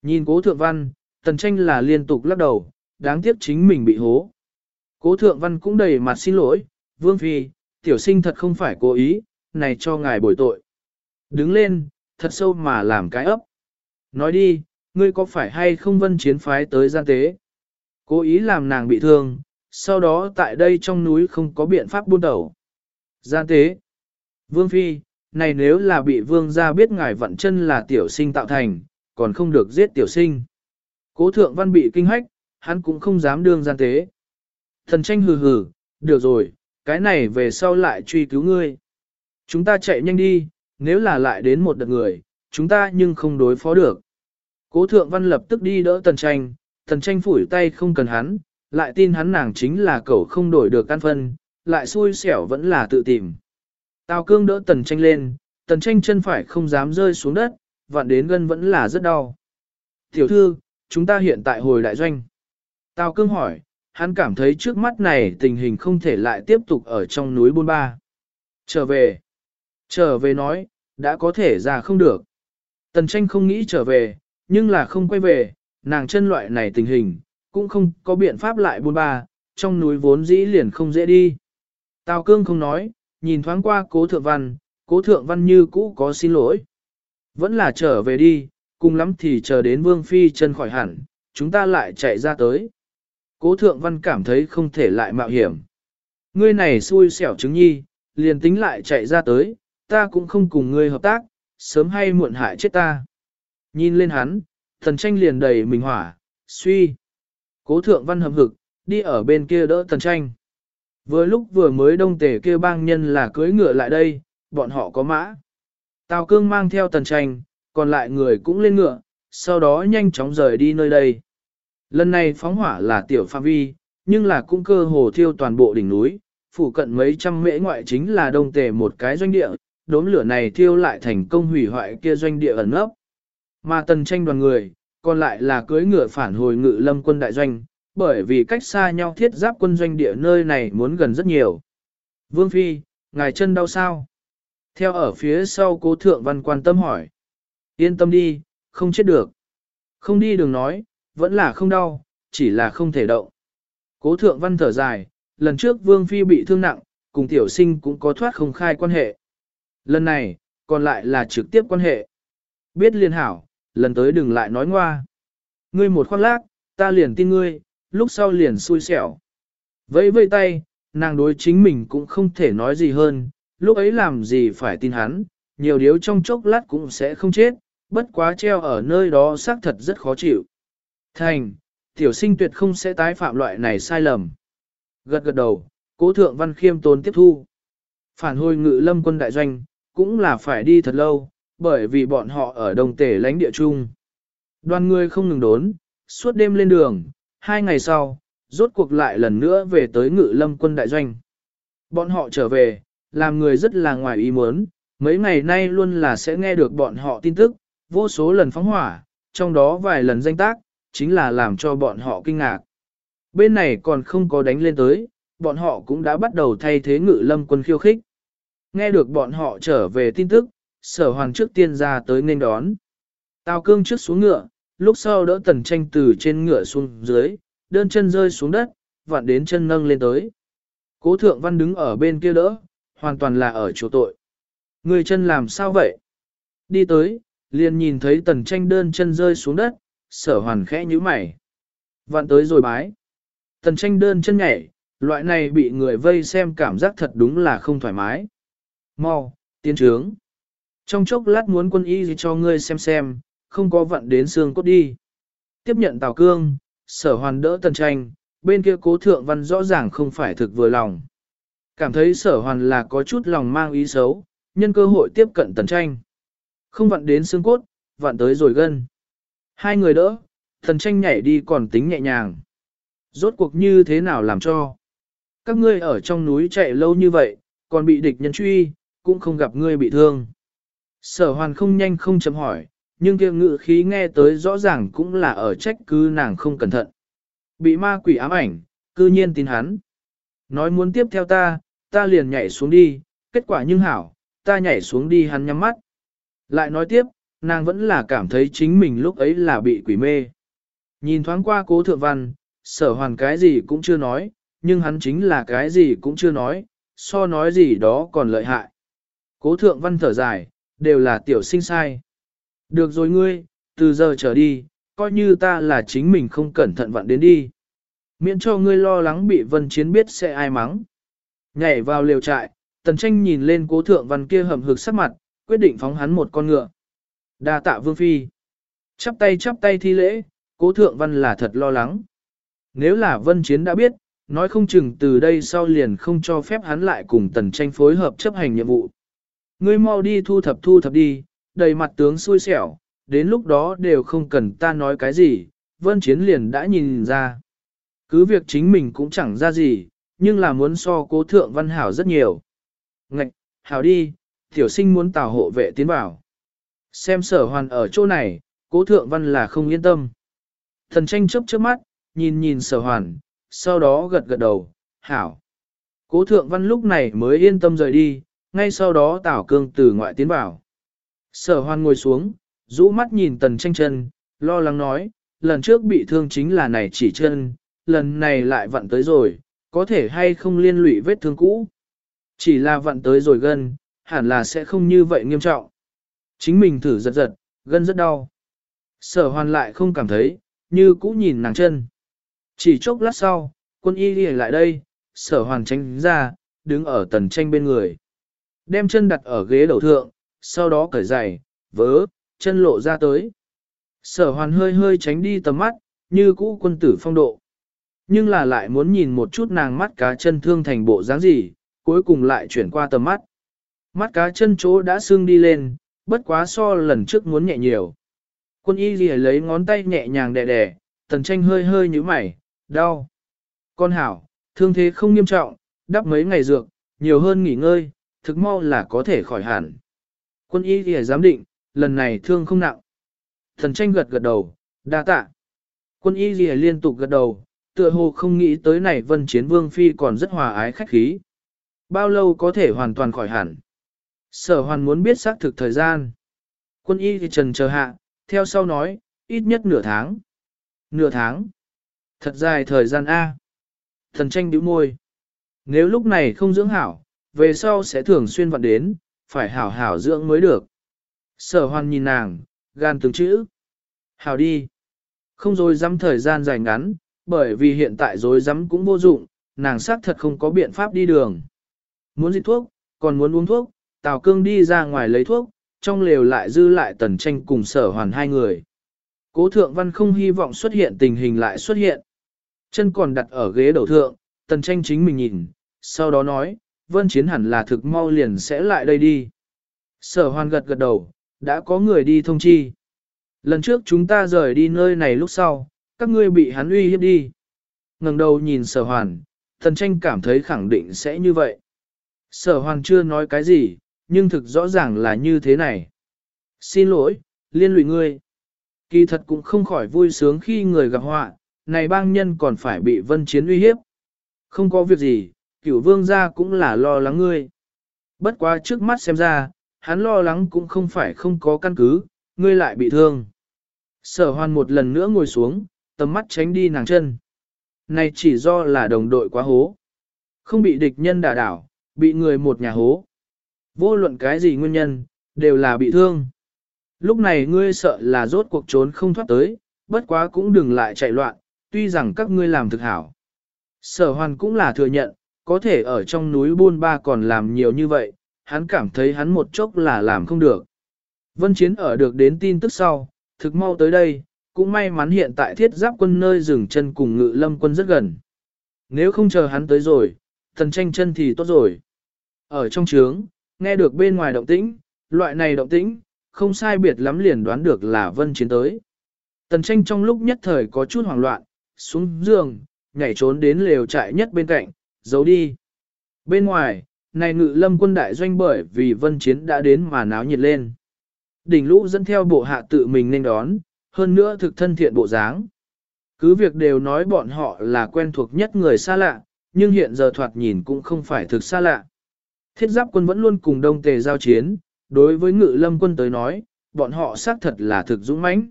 Nhìn cố thượng văn, tần tranh là liên tục lắc đầu, đáng tiếc chính mình bị hố. Cố thượng văn cũng đầy mặt xin lỗi, vương phi, tiểu sinh thật không phải cố ý, này cho ngài bồi tội. Đứng lên, thật sâu mà làm cái ấp. Nói đi, ngươi có phải hay không vân chiến phái tới gian tế? Cố ý làm nàng bị thương, sau đó tại đây trong núi không có biện pháp buôn đầu. Gian tế. Vương Phi, này nếu là bị vương gia biết ngài vận chân là tiểu sinh tạo thành, còn không được giết tiểu sinh. Cố thượng văn bị kinh hách, hắn cũng không dám đương gian tế. Thần tranh hừ hừ, được rồi, cái này về sau lại truy cứu ngươi. Chúng ta chạy nhanh đi, nếu là lại đến một đợt người, chúng ta nhưng không đối phó được. Cố thượng văn lập tức đi đỡ tần tranh, tần tranh phủi tay không cần hắn, lại tin hắn nàng chính là cậu không đổi được căn phân, lại xui xẻo vẫn là tự tìm. Tào cương đỡ tần tranh lên, tần tranh chân phải không dám rơi xuống đất, vạn đến gân vẫn là rất đau. Tiểu thư, chúng ta hiện tại hồi đại doanh. Tào cương hỏi, hắn cảm thấy trước mắt này tình hình không thể lại tiếp tục ở trong núi Bôn Ba. Trở về. Trở về nói, đã có thể ra không được. Tần tranh không nghĩ trở về, nhưng là không quay về, nàng chân loại này tình hình, cũng không có biện pháp lại Bôn Ba, trong núi vốn dĩ liền không dễ đi. Tào cương không nói, nhìn thoáng qua cố thượng văn, cố thượng văn như cũ có xin lỗi. Vẫn là trở về đi, cùng lắm thì chờ đến vương phi chân khỏi hẳn, chúng ta lại chạy ra tới. Cố thượng văn cảm thấy không thể lại mạo hiểm. Ngươi này xui xẻo chứng nhi, liền tính lại chạy ra tới, ta cũng không cùng ngươi hợp tác, sớm hay muộn hại chết ta. Nhìn lên hắn, thần tranh liền đầy mình hỏa, suy. Cố thượng văn hầm hực, đi ở bên kia đỡ thần tranh. Vừa lúc vừa mới đông tể kia bang nhân là cưới ngựa lại đây, bọn họ có mã. Tào cương mang theo tần tranh, còn lại người cũng lên ngựa, sau đó nhanh chóng rời đi nơi đây. Lần này phóng hỏa là tiểu phạm vi, nhưng là cũng cơ hồ thiêu toàn bộ đỉnh núi, phủ cận mấy trăm mễ ngoại chính là đông tề một cái doanh địa, đốm lửa này thiêu lại thành công hủy hoại kia doanh địa ẩn ấp. Mà tần tranh đoàn người, còn lại là cưới ngựa phản hồi ngự lâm quân đại doanh, bởi vì cách xa nhau thiết giáp quân doanh địa nơi này muốn gần rất nhiều. Vương Phi, ngài chân đau sao? Theo ở phía sau cố thượng văn quan tâm hỏi. Yên tâm đi, không chết được. Không đi đường nói, vẫn là không đau, chỉ là không thể động. Cố thượng văn thở dài, lần trước Vương Phi bị thương nặng, cùng tiểu sinh cũng có thoát không khai quan hệ. Lần này, còn lại là trực tiếp quan hệ. Biết liên hảo, lần tới đừng lại nói ngoa. Ngươi một khoác lác, ta liền tin ngươi, lúc sau liền xui xẻo. Vẫy vây tay, nàng đối chính mình cũng không thể nói gì hơn, lúc ấy làm gì phải tin hắn, nhiều điếu trong chốc lát cũng sẽ không chết, bất quá treo ở nơi đó xác thật rất khó chịu. Thành, tiểu sinh tuyệt không sẽ tái phạm loại này sai lầm. Gật gật đầu, cố thượng văn khiêm tốn tiếp thu. Phản hồi ngự lâm quân đại doanh, cũng là phải đi thật lâu, bởi vì bọn họ ở đồng tể lãnh địa chung. Đoàn người không ngừng đốn, suốt đêm lên đường, hai ngày sau, rốt cuộc lại lần nữa về tới ngự lâm quân đại doanh. Bọn họ trở về, làm người rất là ngoài ý muốn, mấy ngày nay luôn là sẽ nghe được bọn họ tin tức, vô số lần phóng hỏa, trong đó vài lần danh tác, chính là làm cho bọn họ kinh ngạc. Bên này còn không có đánh lên tới, bọn họ cũng đã bắt đầu thay thế ngự lâm quân khiêu khích. Nghe được bọn họ trở về tin tức, sở hoàng trước tiên ra tới nên đón. Tào cương trước xuống ngựa, lúc sau đỡ tần tranh từ trên ngựa xuống dưới, đơn chân rơi xuống đất, vặn đến chân nâng lên tới. Cố thượng văn đứng ở bên kia đỡ, hoàn toàn là ở chỗ tội. Người chân làm sao vậy? Đi tới, liền nhìn thấy tần tranh đơn chân rơi xuống đất, sở hoàn khẽ như mày. Vặn tới rồi bái. Tần tranh đơn chân nhảy, loại này bị người vây xem cảm giác thật đúng là không thoải mái. Mau, tiến trướng. Trong chốc lát muốn quân y gì cho ngươi xem xem, không có vận đến xương cốt đi. Tiếp nhận Tào Cương, sở hoàn đỡ tần tranh, bên kia cố thượng văn rõ ràng không phải thực vừa lòng. Cảm thấy sở hoàn là có chút lòng mang ý xấu, nhân cơ hội tiếp cận tần tranh. Không vặn đến xương cốt, vặn tới rồi gân. Hai người đỡ, tần tranh nhảy đi còn tính nhẹ nhàng. Rốt cuộc như thế nào làm cho? Các ngươi ở trong núi chạy lâu như vậy, còn bị địch nhân truy, cũng không gặp ngươi bị thương. Sở hoàn không nhanh không chấm hỏi, nhưng kia ngự khí nghe tới rõ ràng cũng là ở trách cứ nàng không cẩn thận. Bị ma quỷ ám ảnh, cư nhiên tin hắn. Nói muốn tiếp theo ta, ta liền nhảy xuống đi, kết quả nhưng hảo, ta nhảy xuống đi hắn nhắm mắt. Lại nói tiếp, nàng vẫn là cảm thấy chính mình lúc ấy là bị quỷ mê. Nhìn thoáng qua cố thượng văn, sở hoàn cái gì cũng chưa nói, nhưng hắn chính là cái gì cũng chưa nói, so nói gì đó còn lợi hại. Cố thượng văn thở dài, đều là tiểu sinh sai. Được rồi ngươi, từ giờ trở đi, coi như ta là chính mình không cẩn thận vặn đến đi. Miễn cho ngươi lo lắng bị vân chiến biết sẽ ai mắng. Nhảy vào liều trại, tần tranh nhìn lên cố thượng văn kia hầm hực sắc mặt, quyết định phóng hắn một con ngựa. đa tạ vương phi. Chắp tay chắp tay thi lễ, cố thượng văn là thật lo lắng. Nếu là vân chiến đã biết, nói không chừng từ đây sau liền không cho phép hắn lại cùng tần tranh phối hợp chấp hành nhiệm vụ. Ngươi mau đi thu thập thu thập đi, đầy mặt tướng xui xẻo, đến lúc đó đều không cần ta nói cái gì, vân chiến liền đã nhìn ra. Cứ việc chính mình cũng chẳng ra gì, nhưng là muốn so cố thượng văn hảo rất nhiều. Ngạch, hảo đi, tiểu sinh muốn tào hộ vệ tiến bảo. Xem sở hoàn ở chỗ này, cố thượng văn là không yên tâm. Thần tranh chấp trước mắt, nhìn nhìn sở hoàn, sau đó gật gật đầu, hảo. Cố thượng văn lúc này mới yên tâm rời đi, ngay sau đó tảo cương từ ngoại tiến bảo. Sở Hoan ngồi xuống, rũ mắt nhìn tần tranh chân, lo lắng nói, lần trước bị thương chính là này chỉ chân, lần này lại vặn tới rồi, có thể hay không liên lụy vết thương cũ. Chỉ là vặn tới rồi gân, hẳn là sẽ không như vậy nghiêm trọng. Chính mình thử giật giật, gân rất đau. Sở hoàn lại không cảm thấy, như cũ nhìn nàng chân. Chỉ chốc lát sau, quân y đi lại đây, sở hoàn tránh ra, đứng ở tần tranh bên người. Đem chân đặt ở ghế đầu thượng, sau đó cởi giày, vớ, chân lộ ra tới. Sở hoàn hơi hơi tránh đi tầm mắt, như cũ quân tử phong độ. Nhưng là lại muốn nhìn một chút nàng mắt cá chân thương thành bộ dáng gì, cuối cùng lại chuyển qua tầm mắt. Mắt cá chân chỗ đã sưng đi lên, bất quá so lần trước muốn nhẹ nhiều. Quân y ghi lấy ngón tay nhẹ nhàng đè đè, tần tranh hơi hơi như mày, đau. Con hảo, thương thế không nghiêm trọng, đắp mấy ngày dược, nhiều hơn nghỉ ngơi, thực mau là có thể khỏi hẳn. Quân y thì giám định, lần này thương không nặng. Thần tranh gật gật đầu, đa tạ. Quân y thì liên tục gật đầu, tựa hồ không nghĩ tới này vân chiến vương phi còn rất hòa ái khách khí. Bao lâu có thể hoàn toàn khỏi hẳn? Sở hoàn muốn biết xác thực thời gian. Quân y thì trần chờ hạ, theo sau nói, ít nhất nửa tháng. Nửa tháng. Thật dài thời gian A. Thần tranh bĩu môi. Nếu lúc này không dưỡng hảo, về sau sẽ thường xuyên vặn đến, phải hảo hảo dưỡng mới được. Sở Hoan nhìn nàng, gan từng chữ. Hảo đi. Không rồi dám thời gian dài ngắn, bởi vì hiện tại dối dám cũng vô dụng, nàng xác thật không có biện pháp đi đường. Muốn dịch thuốc, còn muốn uống thuốc, Tào Cương đi ra ngoài lấy thuốc, trong lều lại dư lại tần tranh cùng sở hoàn hai người. Cố thượng văn không hy vọng xuất hiện tình hình lại xuất hiện. Chân còn đặt ở ghế đầu thượng, tần tranh chính mình nhìn, sau đó nói, vân chiến hẳn là thực mau liền sẽ lại đây đi. Sở hoàn gật gật đầu, đã có người đi thông chi. Lần trước chúng ta rời đi nơi này lúc sau, các ngươi bị hắn uy hiếp đi. ngẩng đầu nhìn sở hoàn, thần tranh cảm thấy khẳng định sẽ như vậy. Sở hoàn chưa nói cái gì, nhưng thực rõ ràng là như thế này. Xin lỗi, liên lụy ngươi. Kỳ thật cũng không khỏi vui sướng khi người gặp họa, này bang nhân còn phải bị vân chiến uy hiếp. Không có việc gì, cửu vương gia cũng là lo lắng ngươi. Bất quá trước mắt xem ra, hắn lo lắng cũng không phải không có căn cứ, ngươi lại bị thương. Sở hoan một lần nữa ngồi xuống, tầm mắt tránh đi nàng chân. Này chỉ do là đồng đội quá hố. Không bị địch nhân đả đảo, bị người một nhà hố. Vô luận cái gì nguyên nhân, đều là bị thương. Lúc này ngươi sợ là rốt cuộc trốn không thoát tới, bất quá cũng đừng lại chạy loạn, tuy rằng các ngươi làm thực hảo. Sở hoàn cũng là thừa nhận, có thể ở trong núi buôn ba còn làm nhiều như vậy, hắn cảm thấy hắn một chốc là làm không được. Vân Chiến ở được đến tin tức sau, thực mau tới đây, cũng may mắn hiện tại thiết giáp quân nơi dừng chân cùng ngự lâm quân rất gần. Nếu không chờ hắn tới rồi, thần tranh chân thì tốt rồi. Ở trong trướng, nghe được bên ngoài động tĩnh, loại này động tĩnh, không sai biệt lắm liền đoán được là vân chiến tới. Tần tranh trong lúc nhất thời có chút hoảng loạn, xuống giường, nhảy trốn đến lều trại nhất bên cạnh, giấu đi. Bên ngoài, này ngự lâm quân đại doanh bởi vì vân chiến đã đến mà náo nhiệt lên. Đỉnh lũ dẫn theo bộ hạ tự mình nên đón, hơn nữa thực thân thiện bộ dáng. Cứ việc đều nói bọn họ là quen thuộc nhất người xa lạ, nhưng hiện giờ thoạt nhìn cũng không phải thực xa lạ. Thiết giáp quân vẫn luôn cùng đông tề giao chiến, đối với ngự lâm quân tới nói, bọn họ xác thật là thực dũng mãnh.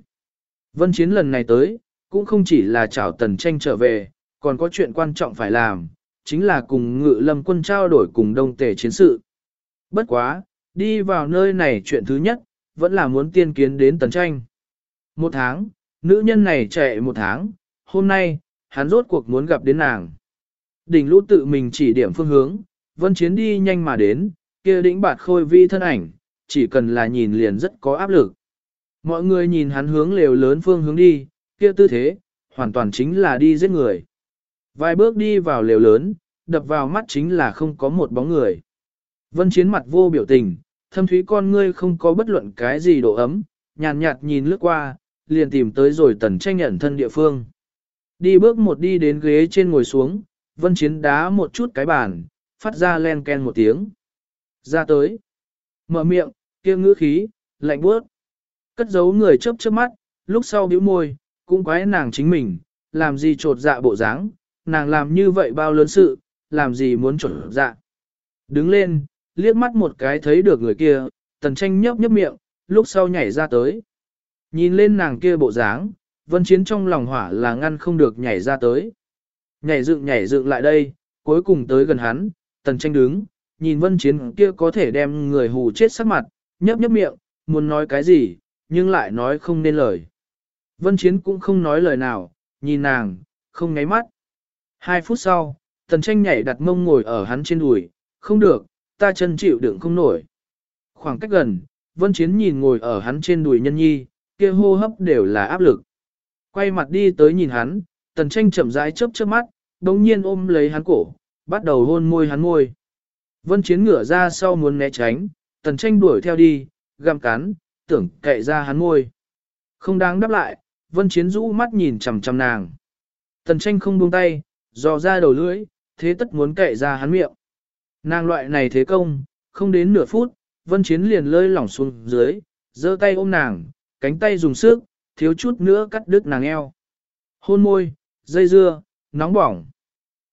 Vân chiến lần này tới, cũng không chỉ là chào tần tranh trở về, còn có chuyện quan trọng phải làm, chính là cùng ngự lâm quân trao đổi cùng đông tề chiến sự. Bất quá, đi vào nơi này chuyện thứ nhất, vẫn là muốn tiên kiến đến tần tranh. Một tháng, nữ nhân này chạy một tháng, hôm nay, hắn rốt cuộc muốn gặp đến nàng. Đỉnh lũ tự mình chỉ điểm phương hướng, vân chiến đi nhanh mà đến, kia đỉnh bạt khôi vi thân ảnh, chỉ cần là nhìn liền rất có áp lực. Mọi người nhìn hắn hướng lều lớn phương hướng đi, kia tư thế, hoàn toàn chính là đi giết người. Vài bước đi vào lều lớn, đập vào mắt chính là không có một bóng người. Vân chiến mặt vô biểu tình, thâm thúy con ngươi không có bất luận cái gì độ ấm, nhàn nhạt, nhạt nhìn lướt qua, liền tìm tới rồi tần tranh nhận thân địa phương. Đi bước một đi đến ghế trên ngồi xuống, vân chiến đá một chút cái bàn, phát ra len ken một tiếng. Ra tới. Mở miệng, kia ngữ khí, lạnh bước. Cất giấu người chớp chớp mắt, lúc sau bĩu môi, cũng quái nàng chính mình, làm gì trột dạ bộ dáng, nàng làm như vậy bao lớn sự, làm gì muốn chuẩn dạ. Đứng lên, liếc mắt một cái thấy được người kia, tần tranh nhấp nhấp miệng, lúc sau nhảy ra tới. Nhìn lên nàng kia bộ dáng, vân chiến trong lòng hỏa là ngăn không được nhảy ra tới. Nhảy dựng nhảy dựng lại đây, cuối cùng tới gần hắn, tần tranh đứng, nhìn vân chiến kia có thể đem người hù chết sắc mặt, nhấp nhấp miệng, muốn nói cái gì, nhưng lại nói không nên lời. Vân chiến cũng không nói lời nào, nhìn nàng, không ngáy mắt. Hai phút sau, tần tranh nhảy đặt mông ngồi ở hắn trên đùi, không được, ta chân chịu đựng không nổi. Khoảng cách gần, vân chiến nhìn ngồi ở hắn trên đùi nhân nhi, kia hô hấp đều là áp lực. Quay mặt đi tới nhìn hắn, tần tranh chậm rãi chớp chớp mắt, đồng nhiên ôm lấy hắn cổ, bắt đầu hôn môi hắn môi. Vân chiến ngửa ra sau muốn né tránh, tần tranh đuổi theo đi, găm cắn, tưởng cậy ra hắn môi. Không đáng đáp lại, vân chiến rũ mắt nhìn chằm chằm nàng. Tần tranh không buông tay, dò ra đầu lưỡi, thế tất muốn cậy ra hắn miệng. Nàng loại này thế công, không đến nửa phút, vân chiến liền lơi lỏng xuống dưới, giơ tay ôm nàng, cánh tay dùng sức, thiếu chút nữa cắt đứt nàng eo. Hôn môi, dây dưa, nóng bỏng.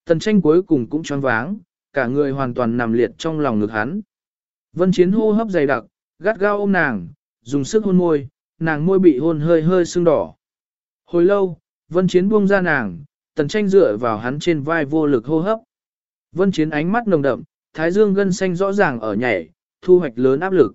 Tần tranh cuối cùng cũng choáng váng, cả người hoàn toàn nằm liệt trong lòng ngực hắn. Vân chiến hô hấp dày đặc, gắt gao ôm nàng, dùng sức hôn môi, nàng môi bị hôn hơi hơi sưng đỏ. Hồi lâu, vân chiến buông ra nàng, tần tranh dựa vào hắn trên vai vô lực hô hấp. Vân chiến ánh mắt nồng đậm, thái dương gân xanh rõ ràng ở nhảy, thu hoạch lớn áp lực.